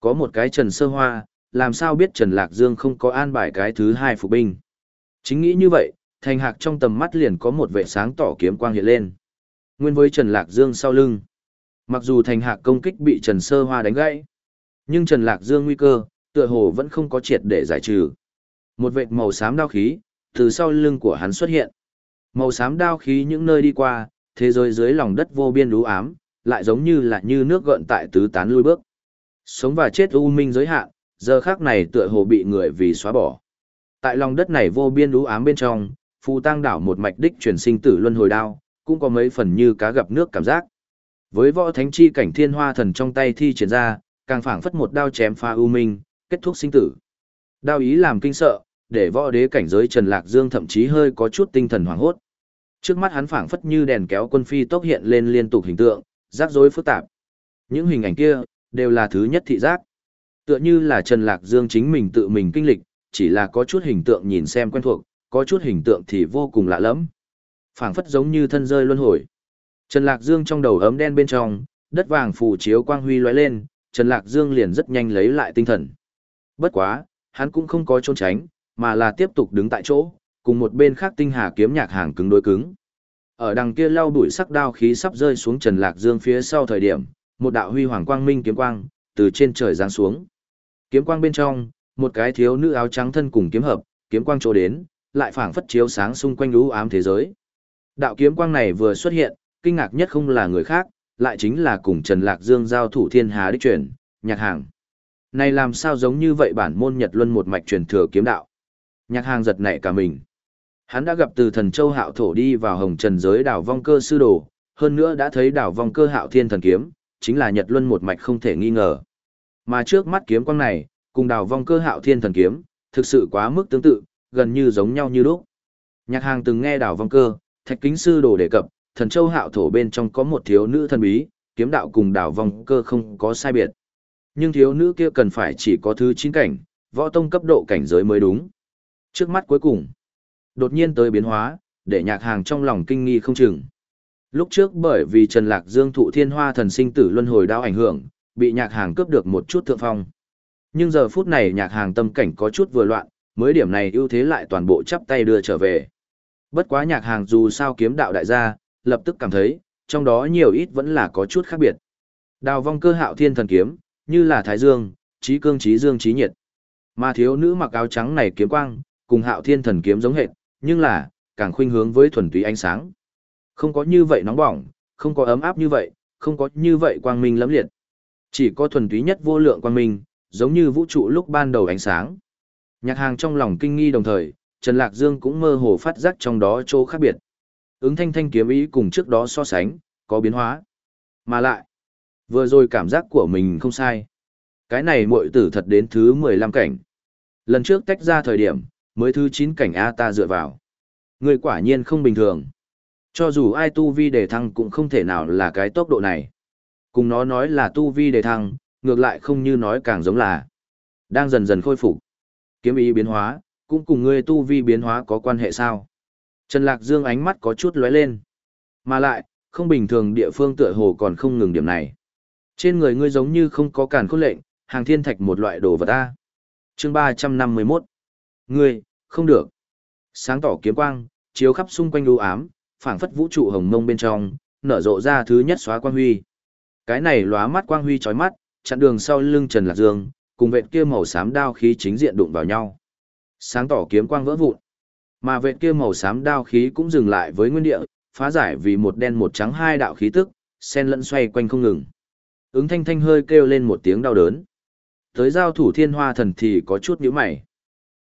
Có một cái Trần Sơ Hoa, làm sao biết Trần Lạc Dương không có an bài cái thứ hai phục binh. Chính nghĩ như vậy, Thanh Hạc trong tầm mắt liền có một vệ sáng tỏ kiếm quang hiện lên. Nguyên với Trần Lạc Dương sau lưng. Mặc dù thành Hạc công kích bị Trần Sơ Hoa đánh gãy, nhưng Trần Lạc Dương nguy cơ, tựa hồ vẫn không có triệt để giải trừ. Một vệt màu xám đao khí, từ sau lưng của hắn xuất hiện. Màu xám đao khí những nơi đi qua, thế giới dưới lòng đất vô biên đú ám, lại giống như là như nước gợn tại tứ tán lui bước. Sống và chết u minh giới hạn, giờ khác này tựa hồ bị người vì xóa bỏ. Tại lòng đất này vô biên đú ám bên trong, phù tăng đảo một mạch đích truyền sinh tử luân hồi đao, cũng có mấy phần như cá gặp nước cảm giác. Với võ thánh chi cảnh thiên hoa thần trong tay thi triển ra, càng phảng phất một đao chém pha u minh, kết thúc sinh tử. Đao ý làm kinh sợ, để võ đế cảnh giới Trần Lạc Dương thậm chí hơi có chút tinh thần hoảng hốt. Trước mắt hắn phảng phất như đèn kéo quân phi tốc hiện lên liên tục hình tượng, rắc rối phức tạp. Những hình ảnh kia đều là thứ nhất thị giác. Tựa như là Trần Lạc Dương chính mình tự mình kinh lịch, chỉ là có chút hình tượng nhìn xem quen thuộc, có chút hình tượng thì vô cùng lạ lẫm. Phảng phất giống như thân rơi luân hồi. Trần Lạc Dương trong đầu ấm đen bên trong, đất vàng phủ chiếu quang huy lóe lên, Trần Lạc Dương liền rất nhanh lấy lại tinh thần. Bất quá, hắn cũng không có trốn tránh, mà là tiếp tục đứng tại chỗ, cùng một bên khác tinh hà kiếm nhạc hàng cứng đối cứng. Ở đằng kia lao bụi sắc đao khí sắp rơi xuống Trần Lạc Dương phía sau thời điểm, một đạo huy hoàng quang minh kiếm quang từ trên trời giáng xuống. Kiếm quang bên trong, một cái thiếu nữ áo trắng thân cùng kiếm hợp, kiếm quang chỗ đến, lại phảng phất chiếu sáng xung quanh u ám thế giới. Đạo kiếm quang này vừa xuất hiện, kinh ngạc nhất không là người khác, lại chính là cùng Trần Lạc Dương giao thủ thiên hà đích truyền, nhạc hàng. Này làm sao giống như vậy bản môn Nhật Luân một mạch truyền thừa kiếm đạo. Nhạc hàng giật nảy cả mình. Hắn đã gặp từ thần châu hạo thổ đi vào hồng trần giới đảo vong cơ sư đồ, hơn nữa đã thấy đảo vong cơ hạo thiên thần kiếm, chính là Nhật Luân một mạch không thể nghi ngờ. Mà trước mắt kiếm quang này, cùng đảo vong cơ hạo thiên thần kiếm, thực sự quá mức tương tự, gần như giống nhau như lúc. Nhạc hàng từng nghe đảo vong cơ, thạch kính sư đồ đề cập, thần châu hạo thổ bên trong có một thiếu nữ thần bí, kiếm đạo cùng đảo vong cơ không có sai biệt. Nhưng thiếu nữ kia cần phải chỉ có thứ chín cảnh, võ tông cấp độ cảnh giới mới đúng. Trước mắt cuối cùng, đột nhiên tới biến hóa, để nhạc hàng trong lòng kinh nghi không chừng. Lúc trước bởi vì Trần Lạc Dương thụ thiên hoa thần sinh tử luân hồi đao ảnh hưởng, bị nhạc hàng cướp được một chút thượng phong. Nhưng giờ phút này nhạc hàng tâm cảnh có chút vừa loạn, mới điểm này ưu thế lại toàn bộ chắp tay đưa trở về. Bất quá nhạc hàng dù sao kiếm đạo đại gia, lập tức cảm thấy, trong đó nhiều ít vẫn là có chút khác biệt. Đào vong cơ hạo thiên thần kiếm, như là thái dương, trí cương trí dương trí nhiệt. Mà thiếu nữ mặc áo trắng này kiếm quang, cùng hạo thiên thần kiếm giống hệt, nhưng là, càng khuynh hướng với thuần túy ánh sáng. Không có như vậy nóng bỏng, không có ấm áp như vậy, không có như vậy quang minh lẫm liệt. Chỉ có thuần túy nhất vô lượng quang minh, giống như vũ trụ lúc ban đầu ánh sáng. Nhạc hàng trong lòng kinh nghi đồng thời, Trần Lạc Dương cũng mơ hồ phát giác trong đó chỗ khác biệt. Ứng thanh thanh kiếm ý cùng trước đó so sánh, có biến hóa. Mà lại, vừa rồi cảm giác của mình không sai. Cái này muội tử thật đến thứ 15 cảnh. Lần trước tách ra thời điểm, mới thứ 9 cảnh A ta dựa vào. Người quả nhiên không bình thường. Cho dù ai tu vi đề thăng cũng không thể nào là cái tốc độ này. Cùng nó nói là tu vi đề thăng, ngược lại không như nói càng giống là đang dần dần khôi phục. Kiếm ý biến hóa, cũng cùng ngươi tu vi biến hóa có quan hệ sao? Trần Lạc Dương ánh mắt có chút lóe lên. Mà lại, không bình thường địa phương tựa hồ còn không ngừng điểm này. Trên người ngươi giống như không có cản khôn lệnh, hàng thiên thạch một loại đồ vật ta. Chương 351. Ngươi, không được. Sáng tỏ kiếm quang, chiếu khắp xung quanh u ám, phảng phất vũ trụ hồng mông bên trong, nở rộ ra thứ nhất xóa quang huy. Cái này lóa mắt quang huy chói mắt, chặn đường sau lưng Trần Lạc Dương, cùng vệt kia màu xám đao khí chính diện đụng vào nhau. Sáng tỏ kiếm quang vỡ vụn. Mà vệt kia màu xám đao khí cũng dừng lại với nguyên địa, phá giải vì một đen một trắng hai đạo khí tức, sen lẫn xoay quanh không ngừng. Ứng thanh thanh hơi kêu lên một tiếng đau đớn. Tới giao thủ thiên hoa thần thì có chút nhíu mày.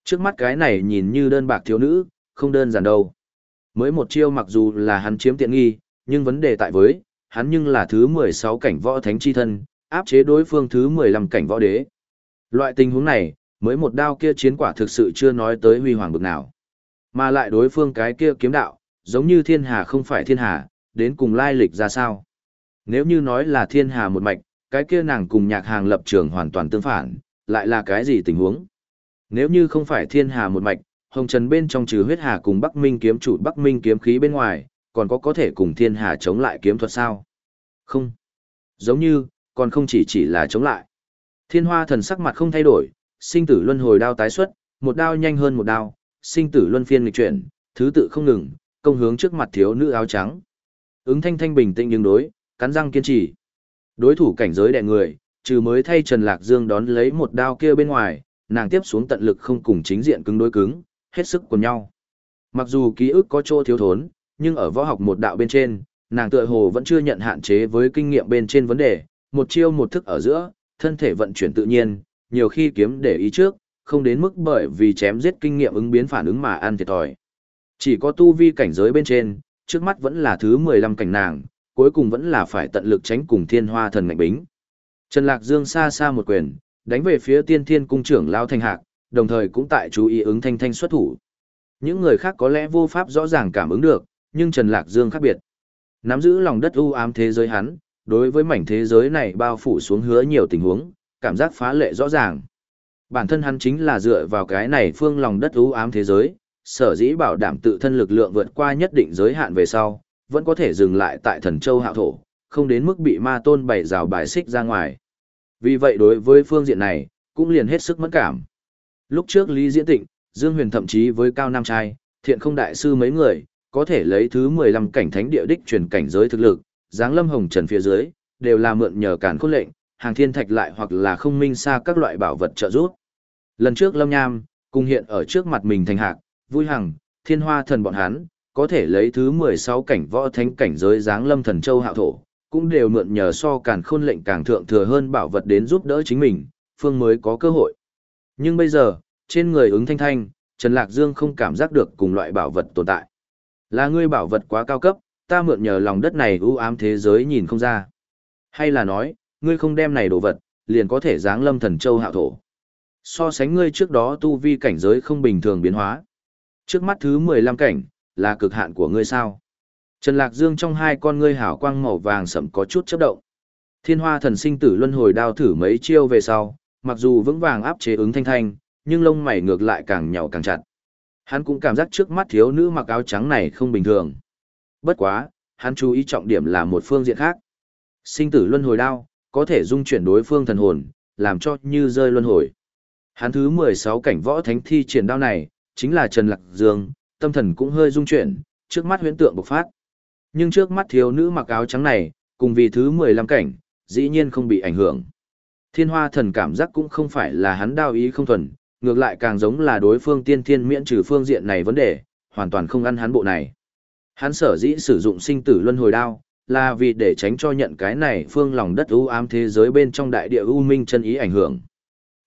Trước mắt cái này nhìn như đơn bạc thiếu nữ, không đơn giản đâu. Mới một chiêu mặc dù là hắn chiếm tiện nghi, nhưng vấn đề tại với, hắn nhưng là thứ 16 cảnh võ thánh chi thân, áp chế đối phương thứ 15 cảnh võ đế. Loại tình huống này, mới một đao kia chiến quả thực sự chưa nói tới huy hoàng bực nào. Mà lại đối phương cái kia kiếm đạo, giống như thiên hà không phải thiên hà, đến cùng lai lịch ra sao. Nếu như nói là thiên hà một mạch, cái kia nàng cùng nhạc hàng lập trường hoàn toàn tương phản, lại là cái gì tình huống? Nếu như không phải thiên hà một mạch, hồng trần bên trong trừ huyết hà cùng Bắc Minh kiếm chủ Bắc Minh kiếm khí bên ngoài, còn có có thể cùng thiên hà chống lại kiếm thuật sao? Không. Giống như, còn không chỉ chỉ là chống lại. Thiên hoa thần sắc mặt không thay đổi, sinh tử luân hồi đao tái xuất, một đao nhanh hơn một đao, sinh tử luân phiên nghịch chuyển, thứ tự không ngừng, công hướng trước mặt thiếu nữ áo trắng. Ứng thanh thanh bình tĩnh nhưng đối, cắn răng kiên trì. Đối thủ cảnh giới đè người, trừ mới thay Trần Lạc Dương đón lấy một đao kia bên ngoài, nàng tiếp xuống tận lực không cùng chính diện cứng đối cứng, hết sức của nhau. Mặc dù ký ức có chỗ thiếu thốn, nhưng ở võ học một đạo bên trên, nàng tựa hồ vẫn chưa nhận hạn chế với kinh nghiệm bên trên vấn đề, một chiêu một thức ở giữa, thân thể vận chuyển tự nhiên, nhiều khi kiếm để ý trước, không đến mức bởi vì chém giết kinh nghiệm ứng biến phản ứng mà ăn thiệt thòi. Chỉ có tu vi cảnh giới bên trên, trước mắt vẫn là thứ 15 cảnh nàng, cuối cùng vẫn là phải tận lực tránh cùng thiên hoa thần ngạnh bính. Trần Lạc Dương xa xa một quyền, đánh về phía tiên thiên cung trưởng Lao Thanh Hạc, đồng thời cũng tại chú ý ứng thanh thanh xuất thủ. Những người khác có lẽ vô pháp rõ ràng cảm ứng được, nhưng Trần Lạc Dương khác biệt. Nắm giữ lòng đất u ám thế giới hắn, đối với mảnh thế giới này bao phủ xuống hứa nhiều tình huống, cảm giác phá lệ rõ ràng. Bản thân hắn chính là dựa vào cái này phương lòng đất u ám thế giới, sở dĩ bảo đảm tự thân lực lượng vượt qua nhất định giới hạn về sau, vẫn có thể dừng lại tại thần châu hạo thổ, không đến mức bị ma tôn bày rào bài xích ra ngoài. Vì vậy đối với phương diện này, cũng liền hết sức mẫn cảm. Lúc trước Lý Diễn Tịnh, Dương Huyền thậm chí với Cao Nam Trai, thiện không đại sư mấy người, có thể lấy thứ 15 cảnh thánh địa đích truyền cảnh giới thực lực, dáng lâm hồng trần phía dưới, đều là mượn nhờ cản khôn lệnh, hàng thiên thạch lại hoặc là không minh xa các loại bảo vật trợ giúp. Lần trước Lâm Nham, cùng hiện ở trước mặt mình thành hạc, vui hằng, thiên hoa thần bọn hắn, có thể lấy thứ 16 cảnh võ thánh cảnh giới dáng lâm thần châu hạo thổ, cũng đều mượn nhờ so càn khôn lệnh càng thượng thừa hơn bảo vật đến giúp đỡ chính mình, phương mới có cơ hội. Nhưng bây giờ, trên người ứng thanh thanh, Trần Lạc Dương không cảm giác được cùng loại bảo vật tồn tại. Là ngươi bảo vật quá cao cấp, ta mượn nhờ lòng đất này ưu ám thế giới nhìn không ra. Hay là nói, ngươi không đem này đồ vật, liền có thể giáng lâm thần châu hạo thổ. So sánh ngươi trước đó tu vi cảnh giới không bình thường biến hóa. Trước mắt thứ 15 cảnh, là cực hạn của ngươi sao? Trần Lạc Dương trong hai con ngươi hảo quang màu vàng sẫm có chút chớp động. Thiên Hoa Thần Sinh Tử Luân Hồi đao thử mấy chiêu về sau, mặc dù vững vàng áp chế ứng thanh thanh, nhưng lông mày ngược lại càng nhàu càng chặt. Hắn cũng cảm giác trước mắt thiếu nữ mặc áo trắng này không bình thường. Bất quá, hắn chú ý trọng điểm là một phương diện khác. Sinh tử luân hồi đao, có thể dung chuyển đối phương thần hồn, làm cho như rơi luân hồi. Hắn thứ 16 cảnh võ thánh thi triển đao này, chính là Trần Lạc Dương, tâm thần cũng hơi rung chuyển, trước mắt huyễn tượng bộc phát. Nhưng trước mắt thiếu nữ mặc áo trắng này, cùng vì thứ 15 cảnh, dĩ nhiên không bị ảnh hưởng. Thiên hoa thần cảm giác cũng không phải là hắn đao ý không thuần, ngược lại càng giống là đối phương tiên thiên miễn trừ phương diện này vấn đề, hoàn toàn không ăn hắn bộ này. Hắn sở dĩ sử dụng sinh tử luân hồi đao, là vì để tránh cho nhận cái này phương lòng đất u ám thế giới bên trong đại địa u minh chân ý ảnh hưởng.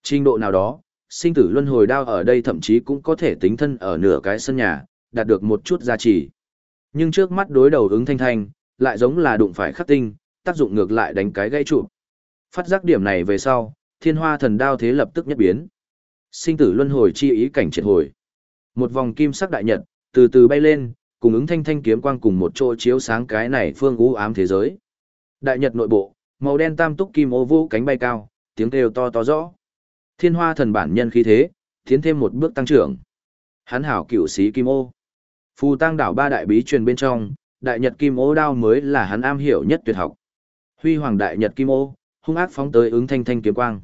Trình độ nào đó, sinh tử luân hồi đao ở đây thậm chí cũng có thể tính thân ở nửa cái sân nhà, đạt được một chút giá trị. Nhưng trước mắt đối đầu ứng thanh thanh, lại giống là đụng phải khắc tinh, tác dụng ngược lại đánh cái gãy trụ. Phát giác điểm này về sau, thiên hoa thần đao thế lập tức nhất biến. Sinh tử luân hồi chi ý cảnh triệt hồi. Một vòng kim sắc đại nhật, từ từ bay lên, cùng ứng thanh thanh kiếm quang cùng một chỗ chiếu sáng cái này phương u ám thế giới. Đại nhật nội bộ, màu đen tam túc kim ô vũ cánh bay cao, tiếng kêu to to rõ. Thiên hoa thần bản nhân khí thế, tiến thêm một bước tăng trưởng. Hắn hảo cựu sĩ kim ô. Phù tăng đảo ba đại bí truyền bên trong, đại nhật kim ô đao mới là hắn am hiểu nhất tuyệt học. Huy hoàng đại nhật kim ô, hung ác phóng tới ứng thanh thanh kiếm quang.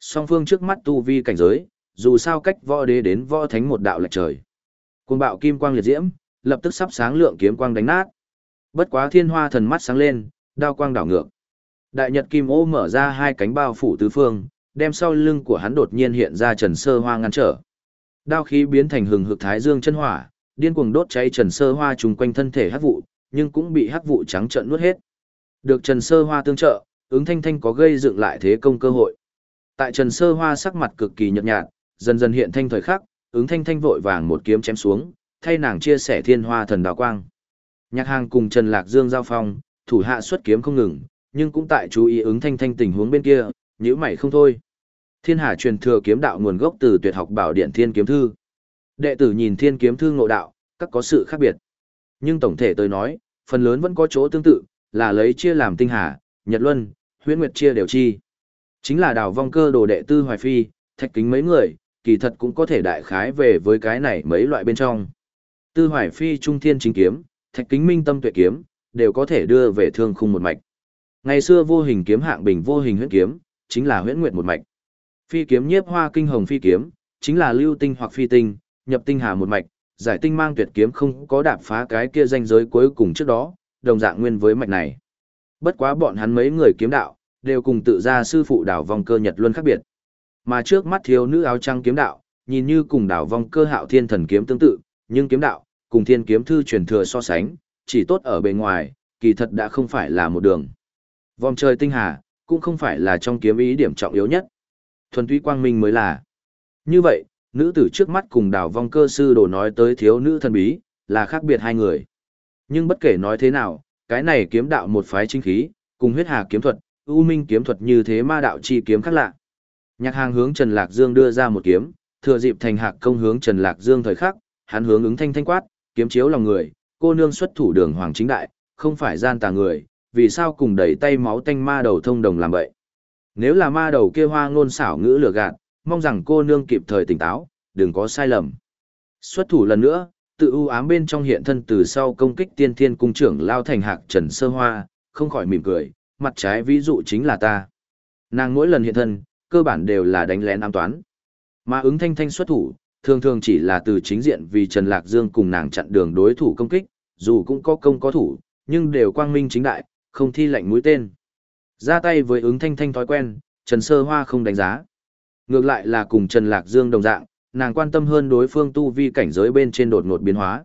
Song phương trước mắt tu vi cảnh giới, dù sao cách võ đế đến võ thánh một đạo lệch trời. Cuồng bạo kim quang liệt diễm, lập tức sắp sáng lượng kiếm quang đánh nát. Bất quá thiên hoa thần mắt sáng lên, đao quang đảo ngược. Đại nhật kim ô mở ra hai cánh bao phủ tứ phương, đem sau lưng của hắn đột nhiên hiện ra trần sơ hoa ngăn trở. Đao khí biến thành hừng hực thái dương chân hỏa, điên cuồng đốt cháy trần sơ hoa trùng quanh thân thể hắc vụ, nhưng cũng bị hắc vụ trắng trợn nuốt hết. Được trần sơ hoa tương trợ, ứng thanh thanh có gây dựng lại thế công cơ hội. Tại trần sơ hoa sắc mặt cực kỳ nhợt nhạt, dần dần hiện thanh thời khắc, ứng thanh thanh vội vàng một kiếm chém xuống, thay nàng chia sẻ thiên hoa thần đào quang. Nhạc hàng cùng Trần Lạc Dương giao phong, thủ hạ xuất kiếm không ngừng, nhưng cũng tại chú ý ứng thanh thanh tình huống bên kia, nhíu mày không thôi. Thiên Hà truyền thừa kiếm đạo nguồn gốc từ tuyệt học bảo điện thiên kiếm thư. Đệ tử nhìn thiên kiếm thư ngộ đạo, các có sự khác biệt. Nhưng tổng thể tôi nói, phần lớn vẫn có chỗ tương tự, là lấy chia làm tinh hà, nhật luân, huyễn nguyệt chia đều chi. Chính là đào vong cơ đồ đệ tư hoài phi, thạch kính mấy người, kỳ thật cũng có thể đại khái về với cái này mấy loại bên trong. Tư hoài phi trung thiên chính kiếm, thạch kính minh tâm tuệ kiếm, đều có thể đưa về thương khung một mạch. Ngày xưa vô hình kiếm hạng bình vô hình huyễn kiếm, chính là huyễn nguyệt một mạch. Phi kiếm nhiếp hoa kinh hồng phi kiếm, chính là lưu tinh hoặc phi tinh, nhập tinh hà một mạch, giải tinh mang tuyệt kiếm không có đạp phá cái kia danh giới cuối cùng trước đó, đồng dạng nguyên với mạch này. Bất quá bọn hắn mấy người kiếm đạo, đều cùng tự ra sư phụ đảo vong cơ nhật luân khác biệt. Mà trước mắt thiếu nữ áo trắng kiếm đạo, nhìn như cùng đảo vong cơ hạo thiên thần kiếm tương tự, nhưng kiếm đạo, cùng thiên kiếm thư truyền thừa so sánh, chỉ tốt ở bề ngoài, kỳ thật đã không phải là một đường. Vòng trời tinh hà, cũng không phải là trong kiếm ý điểm trọng yếu nhất. Thuần túy quang minh mới là. Như vậy, nữ tử trước mắt cùng đào vong cơ sư đồ nói tới thiếu nữ thần bí, là khác biệt hai người. Nhưng bất kể nói thế nào, cái này kiếm đạo một phái chính khí, cùng huyết hà kiếm thuật, u minh kiếm thuật như thế ma đạo chi kiếm khác lạ. Nhạc hàng hướng Trần Lạc Dương đưa ra một kiếm, thừa dịp thành hạc công hướng Trần Lạc Dương thời khắc, hắn hướng ứng thanh thanh quát, kiếm chiếu lòng người, cô nương xuất thủ đường hoàng chính đại, không phải gian tà người, vì sao cùng đẩy tay máu tanh ma đầu thông đồng làm vậy. Nếu là ma đầu kia hoa ngôn xảo ngữ lừa gạt, mong rằng cô nương kịp thời tỉnh táo, đừng có sai lầm. Xuất thủ lần nữa, tự ưu ám bên trong hiện thân từ sau công kích tiên thiên cung trưởng lao thành hạc trần sơ hoa, không khỏi mỉm cười, mặt trái ví dụ chính là ta. Nàng mỗi lần hiện thân, cơ bản đều là đánh lén ám toán. Mà ứng thanh thanh xuất thủ, thường thường chỉ là từ chính diện vì Trần Lạc Dương cùng nàng chặn đường đối thủ công kích, dù cũng có công có thủ, nhưng đều quang minh chính đại, không thi lệnh mũi tên. Ra tay với ứng thanh thanh thói quen, Trần Sơ Hoa không đánh giá. Ngược lại là cùng Trần Lạc Dương đồng dạng, nàng quan tâm hơn đối phương tu vi cảnh giới bên trên đột ngột biến hóa.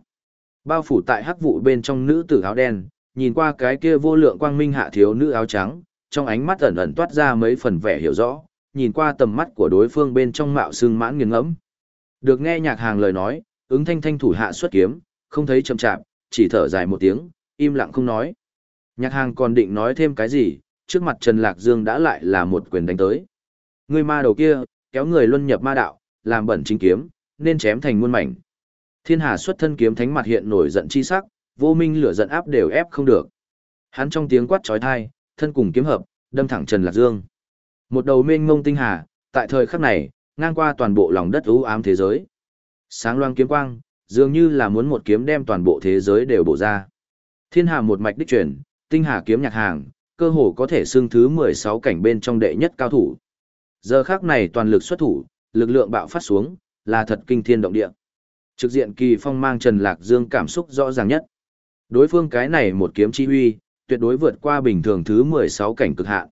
Bao phủ tại hắc vụ bên trong nữ tử áo đen, nhìn qua cái kia vô lượng quang minh hạ thiếu nữ áo trắng, trong ánh mắt ẩn ẩn toát ra mấy phần vẻ hiểu rõ, nhìn qua tầm mắt của đối phương bên trong mạo xương mãn nghiền ngẫm. Được nghe nhạc hàng lời nói, ứng thanh thanh thủ hạ xuất kiếm, không thấy chậm chạp, chỉ thở dài một tiếng, im lặng không nói. Nhạc hàng còn định nói thêm cái gì, trước mặt Trần Lạc Dương đã lại là một quyền đánh tới. Người ma đầu kia, kéo người luân nhập ma đạo, làm bẩn chính kiếm, nên chém thành muôn mảnh. Thiên Hà xuất thân kiếm thánh mặt hiện nổi giận chi sắc, vô minh lửa giận áp đều ép không được. Hắn trong tiếng quát chói tai, thân cùng kiếm hợp, đâm thẳng Trần Lạc Dương. Một đầu mênh mông tinh hà, tại thời khắc này, ngang qua toàn bộ lòng đất u ám thế giới. Sáng loang kiếm quang, dường như là muốn một kiếm đem toàn bộ thế giới đều bổ ra. Thiên hà một mạch đích truyền, tinh hà kiếm nhạc hàng, cơ hồ có thể xưng thứ 16 cảnh bên trong đệ nhất cao thủ. Giờ khắc này toàn lực xuất thủ, lực lượng bạo phát xuống, là thật kinh thiên động địa. Trực diện kỳ phong mang Trần Lạc Dương cảm xúc rõ ràng nhất. Đối phương cái này một kiếm chi huy, tuyệt đối vượt qua bình thường thứ 16 cảnh cực hạn.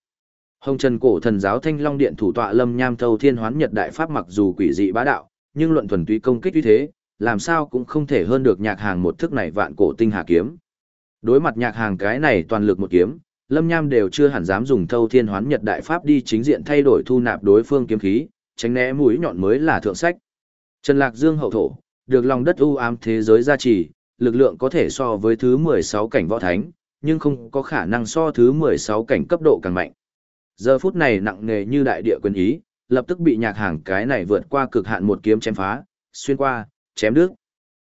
Hồng Trần cổ thần giáo Thanh Long Điện thủ tọa Lâm Nham Thâu Thiên Hoán Nhật Đại Pháp mặc dù quỷ dị bá đạo, nhưng luận thuần túy công kích như thế, làm sao cũng không thể hơn được nhạc hàng một thức này vạn cổ tinh hà kiếm. Đối mặt nhạc hàng cái này toàn lực một kiếm, Lâm Nham đều chưa hẳn dám dùng Thâu Thiên Hoán Nhật Đại Pháp đi chính diện thay đổi thu nạp đối phương kiếm khí, tránh né mũi nhọn mới là thượng sách. Trần Lạc Dương hậu thổ, được lòng đất u ám thế giới gia trì, lực lượng có thể so với thứ 16 cảnh võ thánh, nhưng không có khả năng so thứ 16 cảnh cấp độ càng mạnh. Giờ phút này nặng nề như đại địa quyền ý, lập tức bị nhạc hàng cái này vượt qua cực hạn một kiếm chém phá, xuyên qua, chém đứt.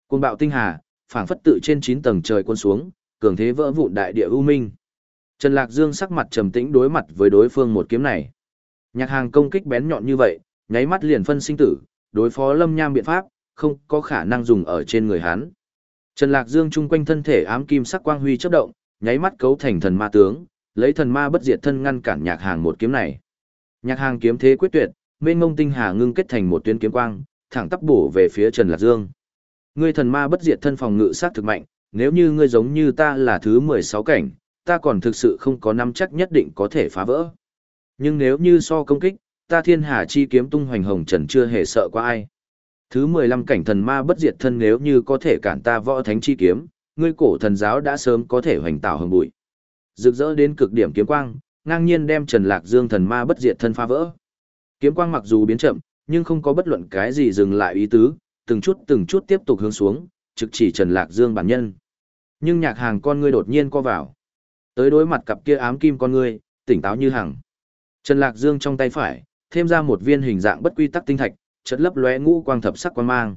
Côn bạo tinh hà, phảng phất tự trên 9 tầng trời quân xuống, cường thế vỡ vụn đại địa u minh. Trần Lạc Dương sắc mặt trầm tĩnh đối mặt với đối phương một kiếm này. Nhạc hàng công kích bén nhọn như vậy, nháy mắt liền phân sinh tử, đối phó Lâm Nham biện pháp, không có khả năng dùng ở trên người hắn. Trần Lạc Dương chung quanh thân thể ám kim sắc quang huy chớp động, nháy mắt cấu thành thần ma tướng, lấy thần ma bất diệt thân ngăn cản nhạc hàng một kiếm này. Nhạc hàng kiếm thế quyết tuyệt, mênh ngông tinh hà ngưng kết thành một tuyến kiếm quang, thẳng tắp bổ về phía Trần Lạc Dương. Ngươi thần ma bất diệt thân phòng ngự sát thực mạnh, nếu như ngươi giống như ta là thứ 16 cảnh, ta còn thực sự không có nắm chắc nhất định có thể phá vỡ. Nhưng nếu như so công kích, ta thiên hà chi kiếm tung hoành hồng trần chưa hề sợ qua ai. Thứ 15 cảnh thần ma bất diệt thân nếu như có thể cản ta võ thánh chi kiếm, ngươi cổ thần giáo đã sớm có thể hoành tạo hồng bụi. Rực rỡ đến cực điểm kiếm quang, ngang nhiên đem Trần Lạc Dương thần ma bất diệt thân phá vỡ. Kiếm quang mặc dù biến chậm, nhưng không có bất luận cái gì dừng lại ý tứ, từng chút từng chút tiếp tục hướng xuống, trực chỉ Trần Lạc Dương bản nhân. Nhưng nhạc hàng con ngươi đột nhiên co vào. Tới đối mặt cặp kia ám kim con ngươi, tỉnh táo như hằng. Trần Lạc Dương trong tay phải, thêm ra một viên hình dạng bất quy tắc tinh thạch, chợt lấp lóe ngũ quang thập sắc quang mang.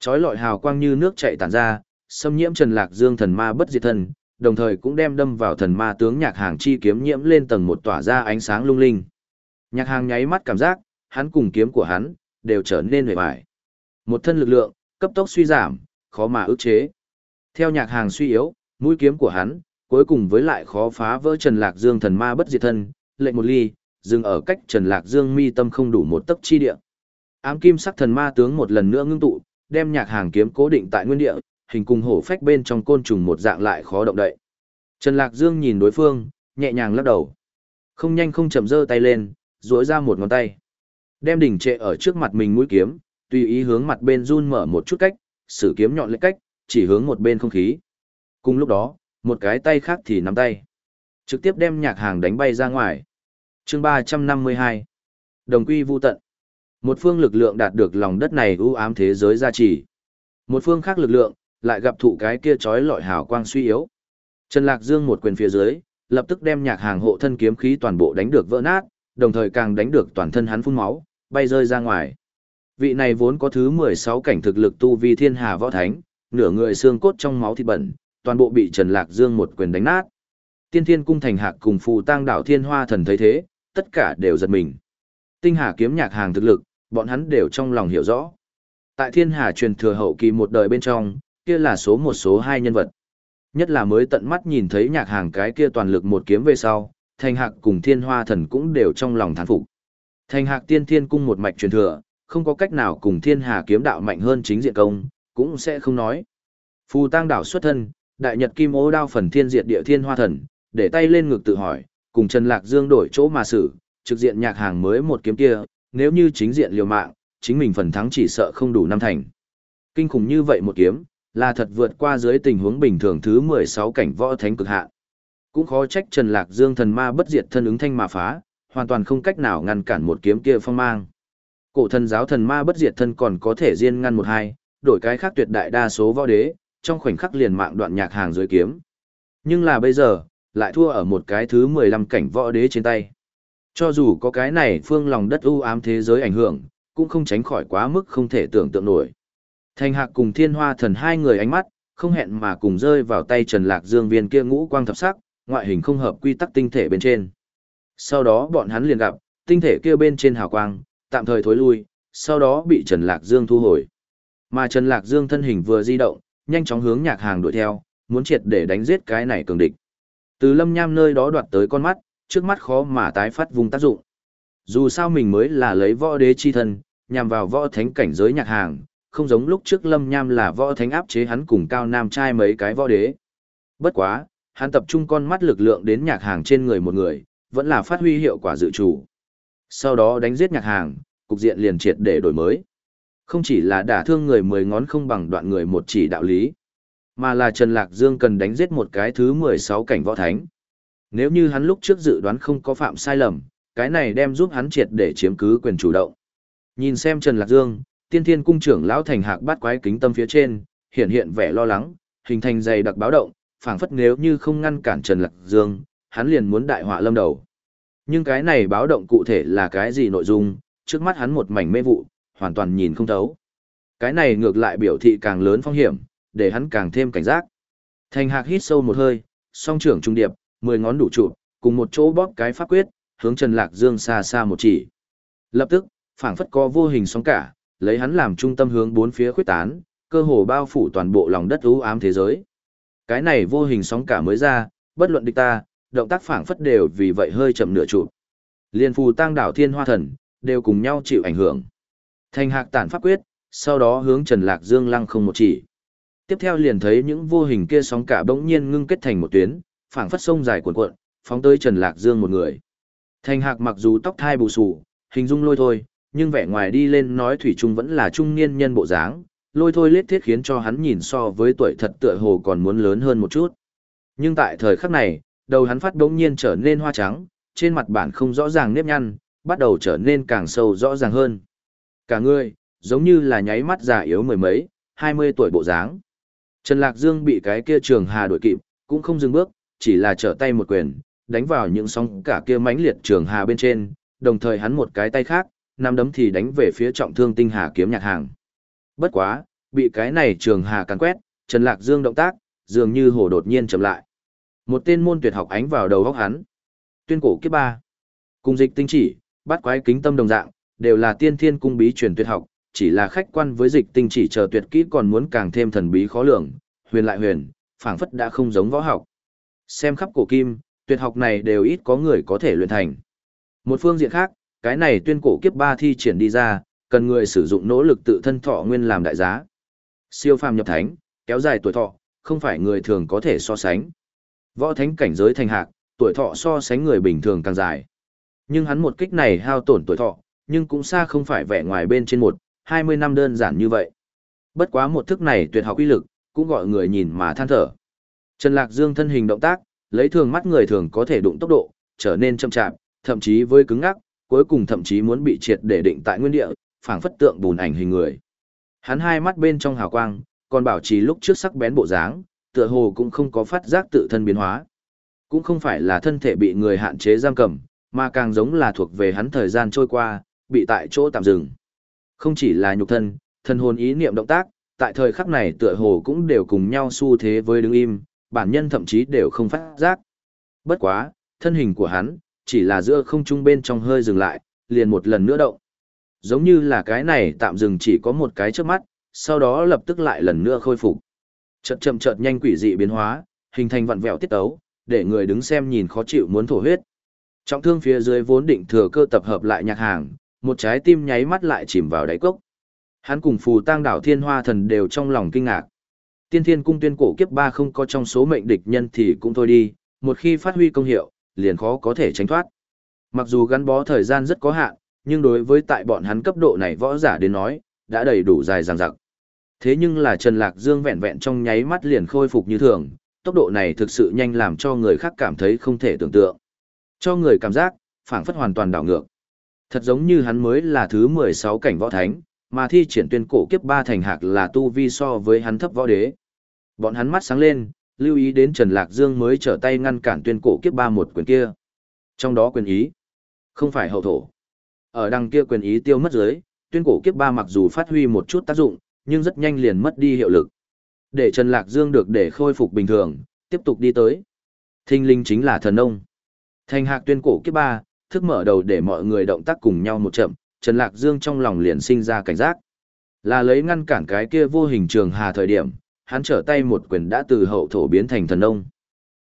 Chói lọi hào quang như nước chảy tản ra, xâm nhiễm Trần Lạc Dương thần ma bất diệt thân, đồng thời cũng đem đâm vào thần ma tướng nhạc hàng chi kiếm nhiễm lên tầng một tỏa ra ánh sáng lung linh. Nhạc hàng nháy mắt cảm giác, hắn cùng kiếm của hắn, đều trở nên hồi bại. Một thân lực lượng, cấp tốc suy giảm, khó mà ức chế. Theo nhạc hàng suy yếu, mũi kiếm của hắn, cuối cùng với lại khó phá vỡ Trần Lạc Dương thần ma bất diệt thân, lệnh một ly, dừng ở cách Trần Lạc Dương mi tâm không đủ một tấc chi địa. Ám kim sắc thần ma tướng một lần nữa ngưng tụ, đem nhạc hàng kiếm cố định tại nguyên địa, hình cùng hổ phách bên trong côn trùng một dạng lại khó động đậy. Trần Lạc Dương nhìn đối phương, nhẹ nhàng lắc đầu. Không nhanh không chậm giơ tay lên, duỗi ra một ngón tay. Đem đỉnh trệ ở trước mặt mình mũi kiếm, tùy ý hướng mặt bên run mở một chút cách, sử kiếm nhọn lên cách, chỉ hướng một bên không khí. Cùng lúc đó, một cái tay khác thì nắm tay. Trực tiếp đem nhạc hàng đánh bay ra ngoài. chương 352. Đồng quy vu tận. Một phương lực lượng đạt được lòng đất này ưu ám thế giới gia trì. Một phương khác lực lượng, lại gặp thụ cái kia chói lọi hào quang suy yếu. Trần Lạc Dương một quyền phía dưới, lập tức đem nhạc hàng hộ thân kiếm khí toàn bộ đánh được vỡ nát, đồng thời càng đánh được toàn thân hắn phun máu, bay rơi ra ngoài. Vị này vốn có thứ 16 cảnh thực lực tu vi thiên hà võ thánh, nửa người xương cốt trong máu thịt bẩn, toàn bộ bị Trần Lạc Dương một quyền đánh nát. Tiên Thiên cung thành hạc cùng phù tang đảo thiên hoa thần thấy thế, tất cả đều giật mình. Tinh hà kiếm nhạc hàng thực lực, bọn hắn đều trong lòng hiểu rõ. Tại thiên hà truyền thừa hậu kỳ một đời bên trong, kia là số một số hai nhân vật. Nhất là mới tận mắt nhìn thấy nhạc hàng cái kia toàn lực một kiếm về sau, thành hạc cùng thiên hoa thần cũng đều trong lòng thán phục. Thành hạc tiên thiên cung một mạch truyền thừa, không có cách nào cùng thiên hà kiếm đạo mạnh hơn chính diện công, cũng sẽ không nói. Phù tăng đảo xuất thân, đại nhật kim ô đao phần thiên diệt địa thiên hoa thần, để tay lên ngực tự hỏi, cùng Trần Lạc Dương đổi chỗ mà xử, trực diện nhạc hàng mới một kiếm kia, nếu như chính diện liều mạng, chính mình phần thắng chỉ sợ không đủ năm thành. Kinh khủng như vậy một kiếm, là thật vượt qua dưới tình huống bình thường thứ 16 cảnh võ thánh cực hạn. Cũng khó trách Trần Lạc Dương thần ma bất diệt thân ứng thanh mà phá, hoàn toàn không cách nào ngăn cản một kiếm kia phong mang. Cổ thần giáo thần ma bất diệt thân còn có thể riêng ngăn một hai, đổi cái khác tuyệt đại đa số võ đế, trong khoảnh khắc liền mạng đoạn nhạc hàng dưới kiếm. Nhưng là bây giờ, lại thua ở một cái thứ 15 cảnh võ đế trên tay. Cho dù có cái này phương lòng đất u ám thế giới ảnh hưởng, cũng không tránh khỏi quá mức không thể tưởng tượng nổi. Thành hạc cùng thiên hoa thần hai người ánh mắt, không hẹn mà cùng rơi vào tay Trần Lạc Dương viên kia ngũ quang thập sắc, ngoại hình không hợp quy tắc tinh thể bên trên. Sau đó bọn hắn liền gặp, tinh thể kia bên trên hào quang, tạm thời thối lui, sau đó bị Trần Lạc Dương thu hồi. Mà Trần Lạc Dương thân hình vừa di động, nhanh chóng hướng nhạc hàng đuổi theo, muốn triệt để đánh giết cái này cường địch. Từ lâm nham nơi đó đoạt tới con mắt, trước mắt khó mà tái phát vùng tác dụng. Dù sao mình mới là lấy võ đế chi thân, nhằm vào võ thánh cảnh giới nhạc hàng, không giống lúc trước lâm nham là võ thánh áp chế hắn cùng cao nam trai mấy cái võ đế. Bất quá, hắn tập trung con mắt lực lượng đến nhạc hàng trên người một người, vẫn là phát huy hiệu quả dự chủ. Sau đó đánh giết nhạc hàng, cục diện liền triệt để đổi mới. Không chỉ là đả thương người mười ngón không bằng đoạn người một chỉ đạo lý, mà là Trần Lạc Dương cần đánh giết một cái thứ 16 cảnh võ thánh. Nếu như hắn lúc trước dự đoán không có phạm sai lầm, cái này đem giúp hắn triệt để chiếm cứ quyền chủ động. Nhìn xem Trần Lạc Dương, tiên thiên cung trưởng lão thành hạc bát quái kính tâm phía trên, hiện hiện vẻ lo lắng, hình thành dày đặc báo động, phảng phất nếu như không ngăn cản Trần Lạc Dương, hắn liền muốn đại họa lâm đầu. Nhưng cái này báo động cụ thể là cái gì nội dung, trước mắt hắn một mảnh mê vụ, hoàn toàn nhìn không thấu. Cái này ngược lại biểu thị càng lớn phong hiểm, để hắn càng thêm cảnh giác. Thành hạc hít sâu một hơi, song trưởng trung điệp, mười ngón đủ trụ, cùng một chỗ bóp cái pháp quyết, hướng Trần Lạc Dương xa xa một chỉ. Lập tức, phảng phất có vô hình sóng cả, lấy hắn làm trung tâm hướng bốn phía khuyết tán, cơ hồ bao phủ toàn bộ lòng đất u ám thế giới. Cái này vô hình sóng cả mới ra, bất luận địch ta, động tác phảng phất đều vì vậy hơi chậm nửa trụ. Liên phù tăng đảo thiên hoa thần, đều cùng nhau chịu ảnh hưởng. Thành hạc tản pháp quyết, sau đó hướng Trần Lạc Dương lăng không một chỉ. Tiếp theo liền thấy những vô hình kia sóng cả bỗng nhiên ngưng kết thành một tuyến, phảng phất sông dài cuộn cuộn, phóng tới Trần Lạc Dương một người. Thành hạc mặc dù tóc thai bù xù, hình dung lôi thôi, nhưng vẻ ngoài đi lên nói thủy trung vẫn là trung niên nhân bộ dáng, lôi thôi lết thiết khiến cho hắn nhìn so với tuổi thật tựa hồ còn muốn lớn hơn một chút. Nhưng tại thời khắc này, đầu hắn phát đống nhiên trở nên hoa trắng, trên mặt bản không rõ ràng nếp nhăn, bắt đầu trở nên càng sâu rõ ràng hơn. Cả người, giống như là nháy mắt già yếu mười mấy, hai mươi tuổi bộ dáng. Trần Lạc Dương bị cái kia trường hà đuổi kịp, cũng không dừng bước, chỉ là trở tay một quyền, đánh vào những sóng cả kia mãnh liệt trường hà bên trên, đồng thời hắn một cái tay khác, nắm đấm thì đánh về phía trọng thương tinh hà kiếm nhạc hàng. Bất quá, bị cái này trường hà càn quét, Trần Lạc Dương động tác, dường như hồ đột nhiên chậm lại. Một tên môn tuyệt học ánh vào đầu góc hắn. Tuyên cổ kiếp ba. Cùng dịch tinh chỉ, bắt quái kính tâm đồng dạng, đều là tiên thiên cung bí truyền tuyệt học, chỉ là khách quan với dịch tinh chỉ chờ tuyệt kỹ còn muốn càng thêm thần bí khó lường, huyền lại huyền, phảng phất đã không giống võ học. Xem khắp cổ kim, tuyệt học này đều ít có người có thể luyện thành. Một phương diện khác, cái này tuyên cổ kiếp ba thi triển đi ra, cần người sử dụng nỗ lực tự thân thọ nguyên làm đại giá. Siêu phàm nhập thánh, kéo dài tuổi thọ, không phải người thường có thể so sánh. Võ thánh cảnh giới thành hạc, tuổi thọ so sánh người bình thường càng dài. Nhưng hắn một kích này hao tổn tuổi thọ, nhưng cũng xa không phải vẻ ngoài bên trên một, 20 năm đơn giản như vậy. Bất quá một thức này tuyệt học uy lực, cũng gọi người nhìn mà than thở. Trần Lạc Dương thân hình động tác, lấy thường mắt người thường có thể đụng tốc độ, trở nên chậm chạp, thậm chí với cứng ngắc, cuối cùng thậm chí muốn bị triệt để định tại nguyên địa, phảng phất tượng bùn ảnh hình người. Hắn hai mắt bên trong hào quang, còn bảo trì lúc trước sắc bén bộ dáng, tựa hồ cũng không có phát giác tự thân biến hóa. Cũng không phải là thân thể bị người hạn chế giam cầm, mà càng giống là thuộc về hắn thời gian trôi qua, bị tại chỗ tạm dừng. Không chỉ là nhục thân, thân hồn ý niệm động tác, tại thời khắc này tựa hồ cũng đều cùng nhau xu thế với đứng im, bản nhân thậm chí đều không phát giác. Bất quá, thân hình của hắn, chỉ là giữa không trung bên trong hơi dừng lại, liền một lần nữa động. Giống như là cái này tạm dừng chỉ có một cái trước mắt, sau đó lập tức lại lần nữa khôi phục. Chợt chậm chợt nhanh quỷ dị biến hóa, hình thành vặn vẹo tiết tấu, để người đứng xem nhìn khó chịu muốn thổ huyết. Trọng thương phía dưới vốn định thừa cơ tập hợp lại nhạc hàng, một trái tim nháy mắt lại chìm vào đáy cốc. Hắn cùng phù tang đảo thiên hoa thần đều trong lòng kinh ngạc. Tiên thiên cung tuyên cổ kiếp ba không có trong số mệnh địch nhân thì cũng thôi đi, một khi phát huy công hiệu, liền khó có thể tránh thoát. Mặc dù gắn bó thời gian rất có hạn, nhưng đối với tại bọn hắn cấp độ này võ giả đến nói, đã đầy đủ dài dằng dặc. Thế nhưng là Trần Lạc Dương vẹn vẹn trong nháy mắt liền khôi phục như thường, tốc độ này thực sự nhanh làm cho người khác cảm thấy không thể tưởng tượng. Cho người cảm giác, phản phất hoàn toàn đảo ngược. Thật giống như hắn mới là thứ 16 cảnh võ thánh, mà thi triển tuyên cổ kiếp ba thành hạc là tu vi so với hắn thấp võ đế. Bọn hắn mắt sáng lên, lưu ý đến Trần Lạc Dương mới trở tay ngăn cản tuyên cổ kiếp ba một quyền kia. Trong đó quyền ý, không phải hậu thổ. Ở đằng kia quyền ý tiêu mất dưới, tuyên cổ kiếp ba mặc dù phát huy một chút tác dụng, nhưng rất nhanh liền mất đi hiệu lực. Để Trần Lạc Dương được để khôi phục bình thường, tiếp tục đi tới. Thinh linh chính là thần ông. Thành hạc tuyên cổ kiếp ba, thức mở đầu để mọi người động tác cùng nhau một chậm, Trần Lạc Dương trong lòng liền sinh ra cảnh giác. Là lấy ngăn cản cái kia vô hình trường hà thời điểm, hắn trở tay một quyền đã từ hậu thổ biến thành thần ông.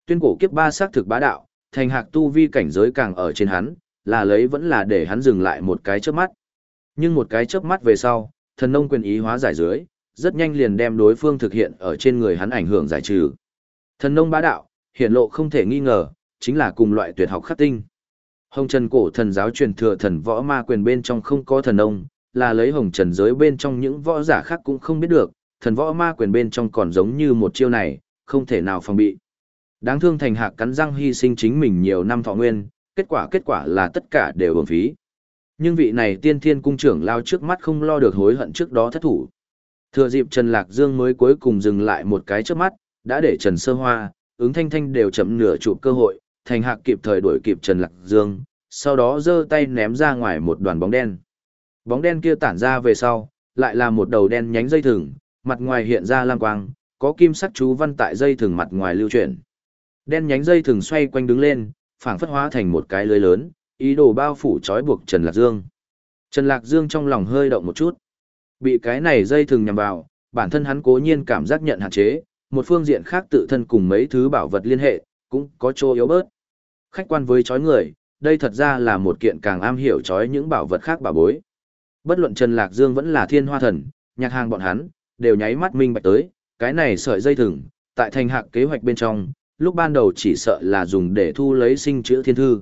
Tuyên cổ kiếp ba xác thực bá đạo, thành hạc tu vi cảnh giới càng ở trên hắn, là lấy vẫn là để hắn dừng lại một cái chớp mắt. Nhưng một cái chớp mắt về sau, thần nông quyền ý hóa giải dưới, rất nhanh liền đem đối phương thực hiện ở trên người hắn ảnh hưởng giải trừ. Thần nông bá đạo, hiện lộ không thể nghi ngờ, chính là cùng loại tuyệt học khắc tinh. Hồng Trần cổ thần giáo truyền thừa thần võ ma quyền bên trong không có thần ông, là lấy hồng trần giới bên trong những võ giả khác cũng không biết được, thần võ ma quyền bên trong còn giống như một chiêu này, không thể nào phòng bị. Đáng thương thành hạc cắn răng hy sinh chính mình nhiều năm thọ nguyên, kết quả kết quả là tất cả đều uổng phí. Nhưng vị này tiên thiên cung trưởng lao trước mắt không lo được hối hận trước đó thất thủ. Thừa dịp Trần Lạc Dương mới cuối cùng dừng lại một cái trước mắt, đã để Trần Sơ Hoa, ứng thanh thanh đều chậm nửa chụp cơ hội, thành hạc kịp thời đuổi kịp Trần Lạc Dương, sau đó giơ tay ném ra ngoài một đoàn bóng đen. Bóng đen kia tản ra về sau, lại là một đầu đen nhánh dây thừng, mặt ngoài hiện ra lam quang, có kim sắc chú văn tại dây thừng mặt ngoài lưu chuyển. Đen nhánh dây thừng xoay quanh đứng lên, phảng phất hóa thành một cái lưới lớn, ý đồ bao phủ trói buộc Trần Lạc Dương. Trần Lạc Dương trong lòng hơi động một chút. Bị cái này dây thừng nhằm vào, bản thân hắn cố nhiên cảm giác nhận hạn chế, một phương diện khác tự thân cùng mấy thứ bảo vật liên hệ, cũng có chỗ yếu bớt. Khách quan với chói người, đây thật ra là một kiện càng am hiểu chói những bảo vật khác bảo bối. Bất luận Trần Lạc Dương vẫn là thiên hoa thần, nhạc hàng bọn hắn, đều nháy mắt minh bạch tới, cái này sợi dây thừng, tại thành hạc kế hoạch bên trong, lúc ban đầu chỉ sợ là dùng để thu lấy sinh chữ thiên thư.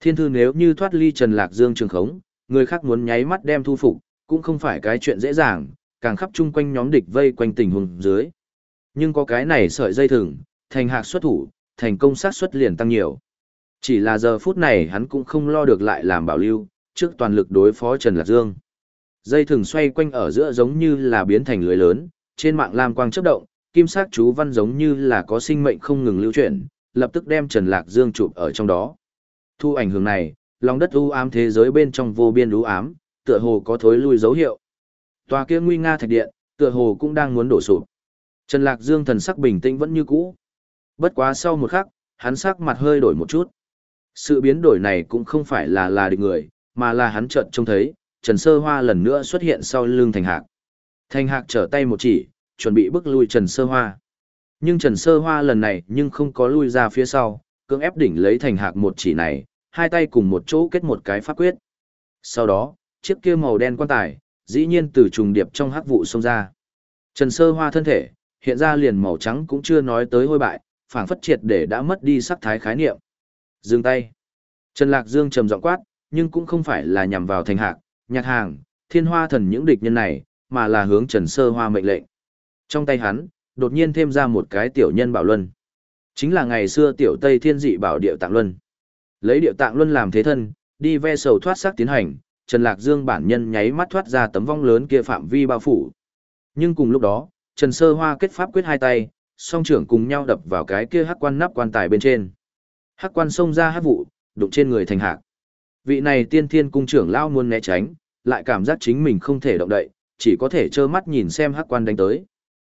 Thiên thư nếu như thoát ly Trần Lạc Dương trường khống, người khác muốn nháy mắt đem thu phục, cũng không phải cái chuyện dễ dàng, càng khắp chung quanh nhóm địch vây quanh tình huống dưới. Nhưng có cái này sợi dây thừng, thành hạc xuất thủ, thành công sát xuất liền tăng nhiều. Chỉ là giờ phút này hắn cũng không lo được lại làm bảo lưu, trước toàn lực đối phó Trần Lạc Dương. Dây thừng xoay quanh ở giữa giống như là biến thành lưới lớn, trên mạng lam quang chớp động, kim sắc chú văn giống như là có sinh mệnh không ngừng lưu chuyển, lập tức đem Trần Lạc Dương chụp ở trong đó. Thu ảnh hưởng này, lòng đất u ám thế giới bên trong vô biên u ám, tựa hồ có thối lui dấu hiệu. Tòa kia nguy nga thạch điện, tựa hồ cũng đang muốn đổ sụp. Trần Lạc Dương thần sắc bình tĩnh vẫn như cũ. Bất quá sau một khắc, hắn sắc mặt hơi đổi một chút. Sự biến đổi này cũng không phải là là địch người, mà là hắn chợt trông thấy, Trần Sơ Hoa lần nữa xuất hiện sau lưng Thành Hạc. Thành Hạc trở tay một chỉ, chuẩn bị bước lui Trần Sơ Hoa. Nhưng Trần Sơ Hoa lần này nhưng không có lui ra phía sau, cưỡng ép đỉnh lấy Thành Hạc một chỉ này, hai tay cùng một chỗ kết một cái pháp quyết. Sau đó, chiếc kia màu đen quan tài, dĩ nhiên từ trùng điệp trong hắc vụ xông ra. Trần Sơ Hoa thân thể, hiện ra liền màu trắng cũng chưa nói tới hôi bại, phảng phất triệt để đã mất đi sắc thái khái niệm. Dừng tay. Trần Lạc Dương trầm giọng quát, nhưng cũng không phải là nhằm vào thành hạc, nhạc hàng, thiên hoa thần những địch nhân này, mà là hướng Trần Sơ Hoa mệnh lệnh. Trong tay hắn, đột nhiên thêm ra một cái tiểu nhân bảo luân. Chính là ngày xưa tiểu Tây Thiên dị bảo điệu tạng luân. Lấy điệu tạng luân làm thế thân, đi ve sầu thoát xác tiến hành, Trần Lạc Dương bản nhân nháy mắt thoát ra tấm vong lớn kia phạm vi bao phủ. Nhưng cùng lúc đó, Trần Sơ Hoa kết pháp quyết hai tay, song trưởng cùng nhau đập vào cái kia hắc quan nắp quan tài bên trên. Hắc quan xông ra hắc vụ, đụng trên người thành hạc. Vị này tiên thiên cung trưởng lao muốn né tránh, lại cảm giác chính mình không thể động đậy, chỉ có thể trơ mắt nhìn xem hắc quan đánh tới.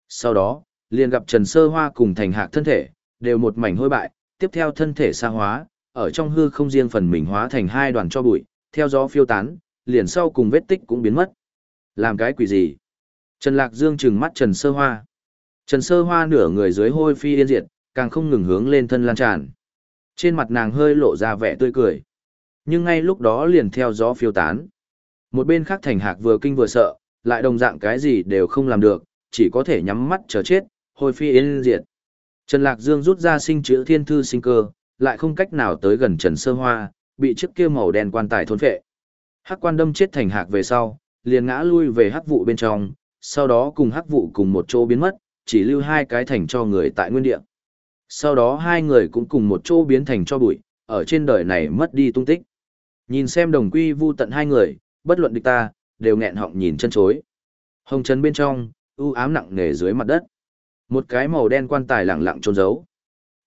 Sau đó, liền gặp Trần Sơ Hoa cùng thành hạc thân thể, đều một mảnh hôi bại, tiếp theo thân thể xa hóa, ở trong hư không riêng phần mình hóa thành hai đoàn cho bụi, theo gió phiêu tán, liền sau cùng vết tích cũng biến mất. Làm cái quỷ gì? Trần Lạc Dương trừng mắt Trần Sơ Hoa. Trần Sơ Hoa nửa người dưới hôi phi yên diệt, càng không ngừng hướng lên thân lan tràn. Trên mặt nàng hơi lộ ra vẻ tươi cười. Nhưng ngay lúc đó liền theo gió phiêu tán. Một bên khác thành hạc vừa kinh vừa sợ, lại đồng dạng cái gì đều không làm được, chỉ có thể nhắm mắt chờ chết, hôi phi yên diệt. Trần Lạc Dương rút ra sinh chữ thiên thư sinh cơ, lại không cách nào tới gần Trần Sơ Hoa, bị chiếc kia màu đen quan tài thôn phệ. Hắc quan đâm chết thành hạc về sau, liền ngã lui về hắc vụ bên trong, sau đó cùng hắc vụ cùng một chỗ biến mất, chỉ lưu hai cái thành cho người tại nguyên địa. Sau đó hai người cũng cùng một chỗ biến thành cho bụi, ở trên đời này mất đi tung tích. Nhìn xem đồng quy vu tận hai người, bất luận địch ta, đều nghẹn họng nhìn chân chối. Hồng chân bên trong, u ám nặng nề dưới mặt đất. Một cái màu đen quan tài lặng lặng trôn giấu.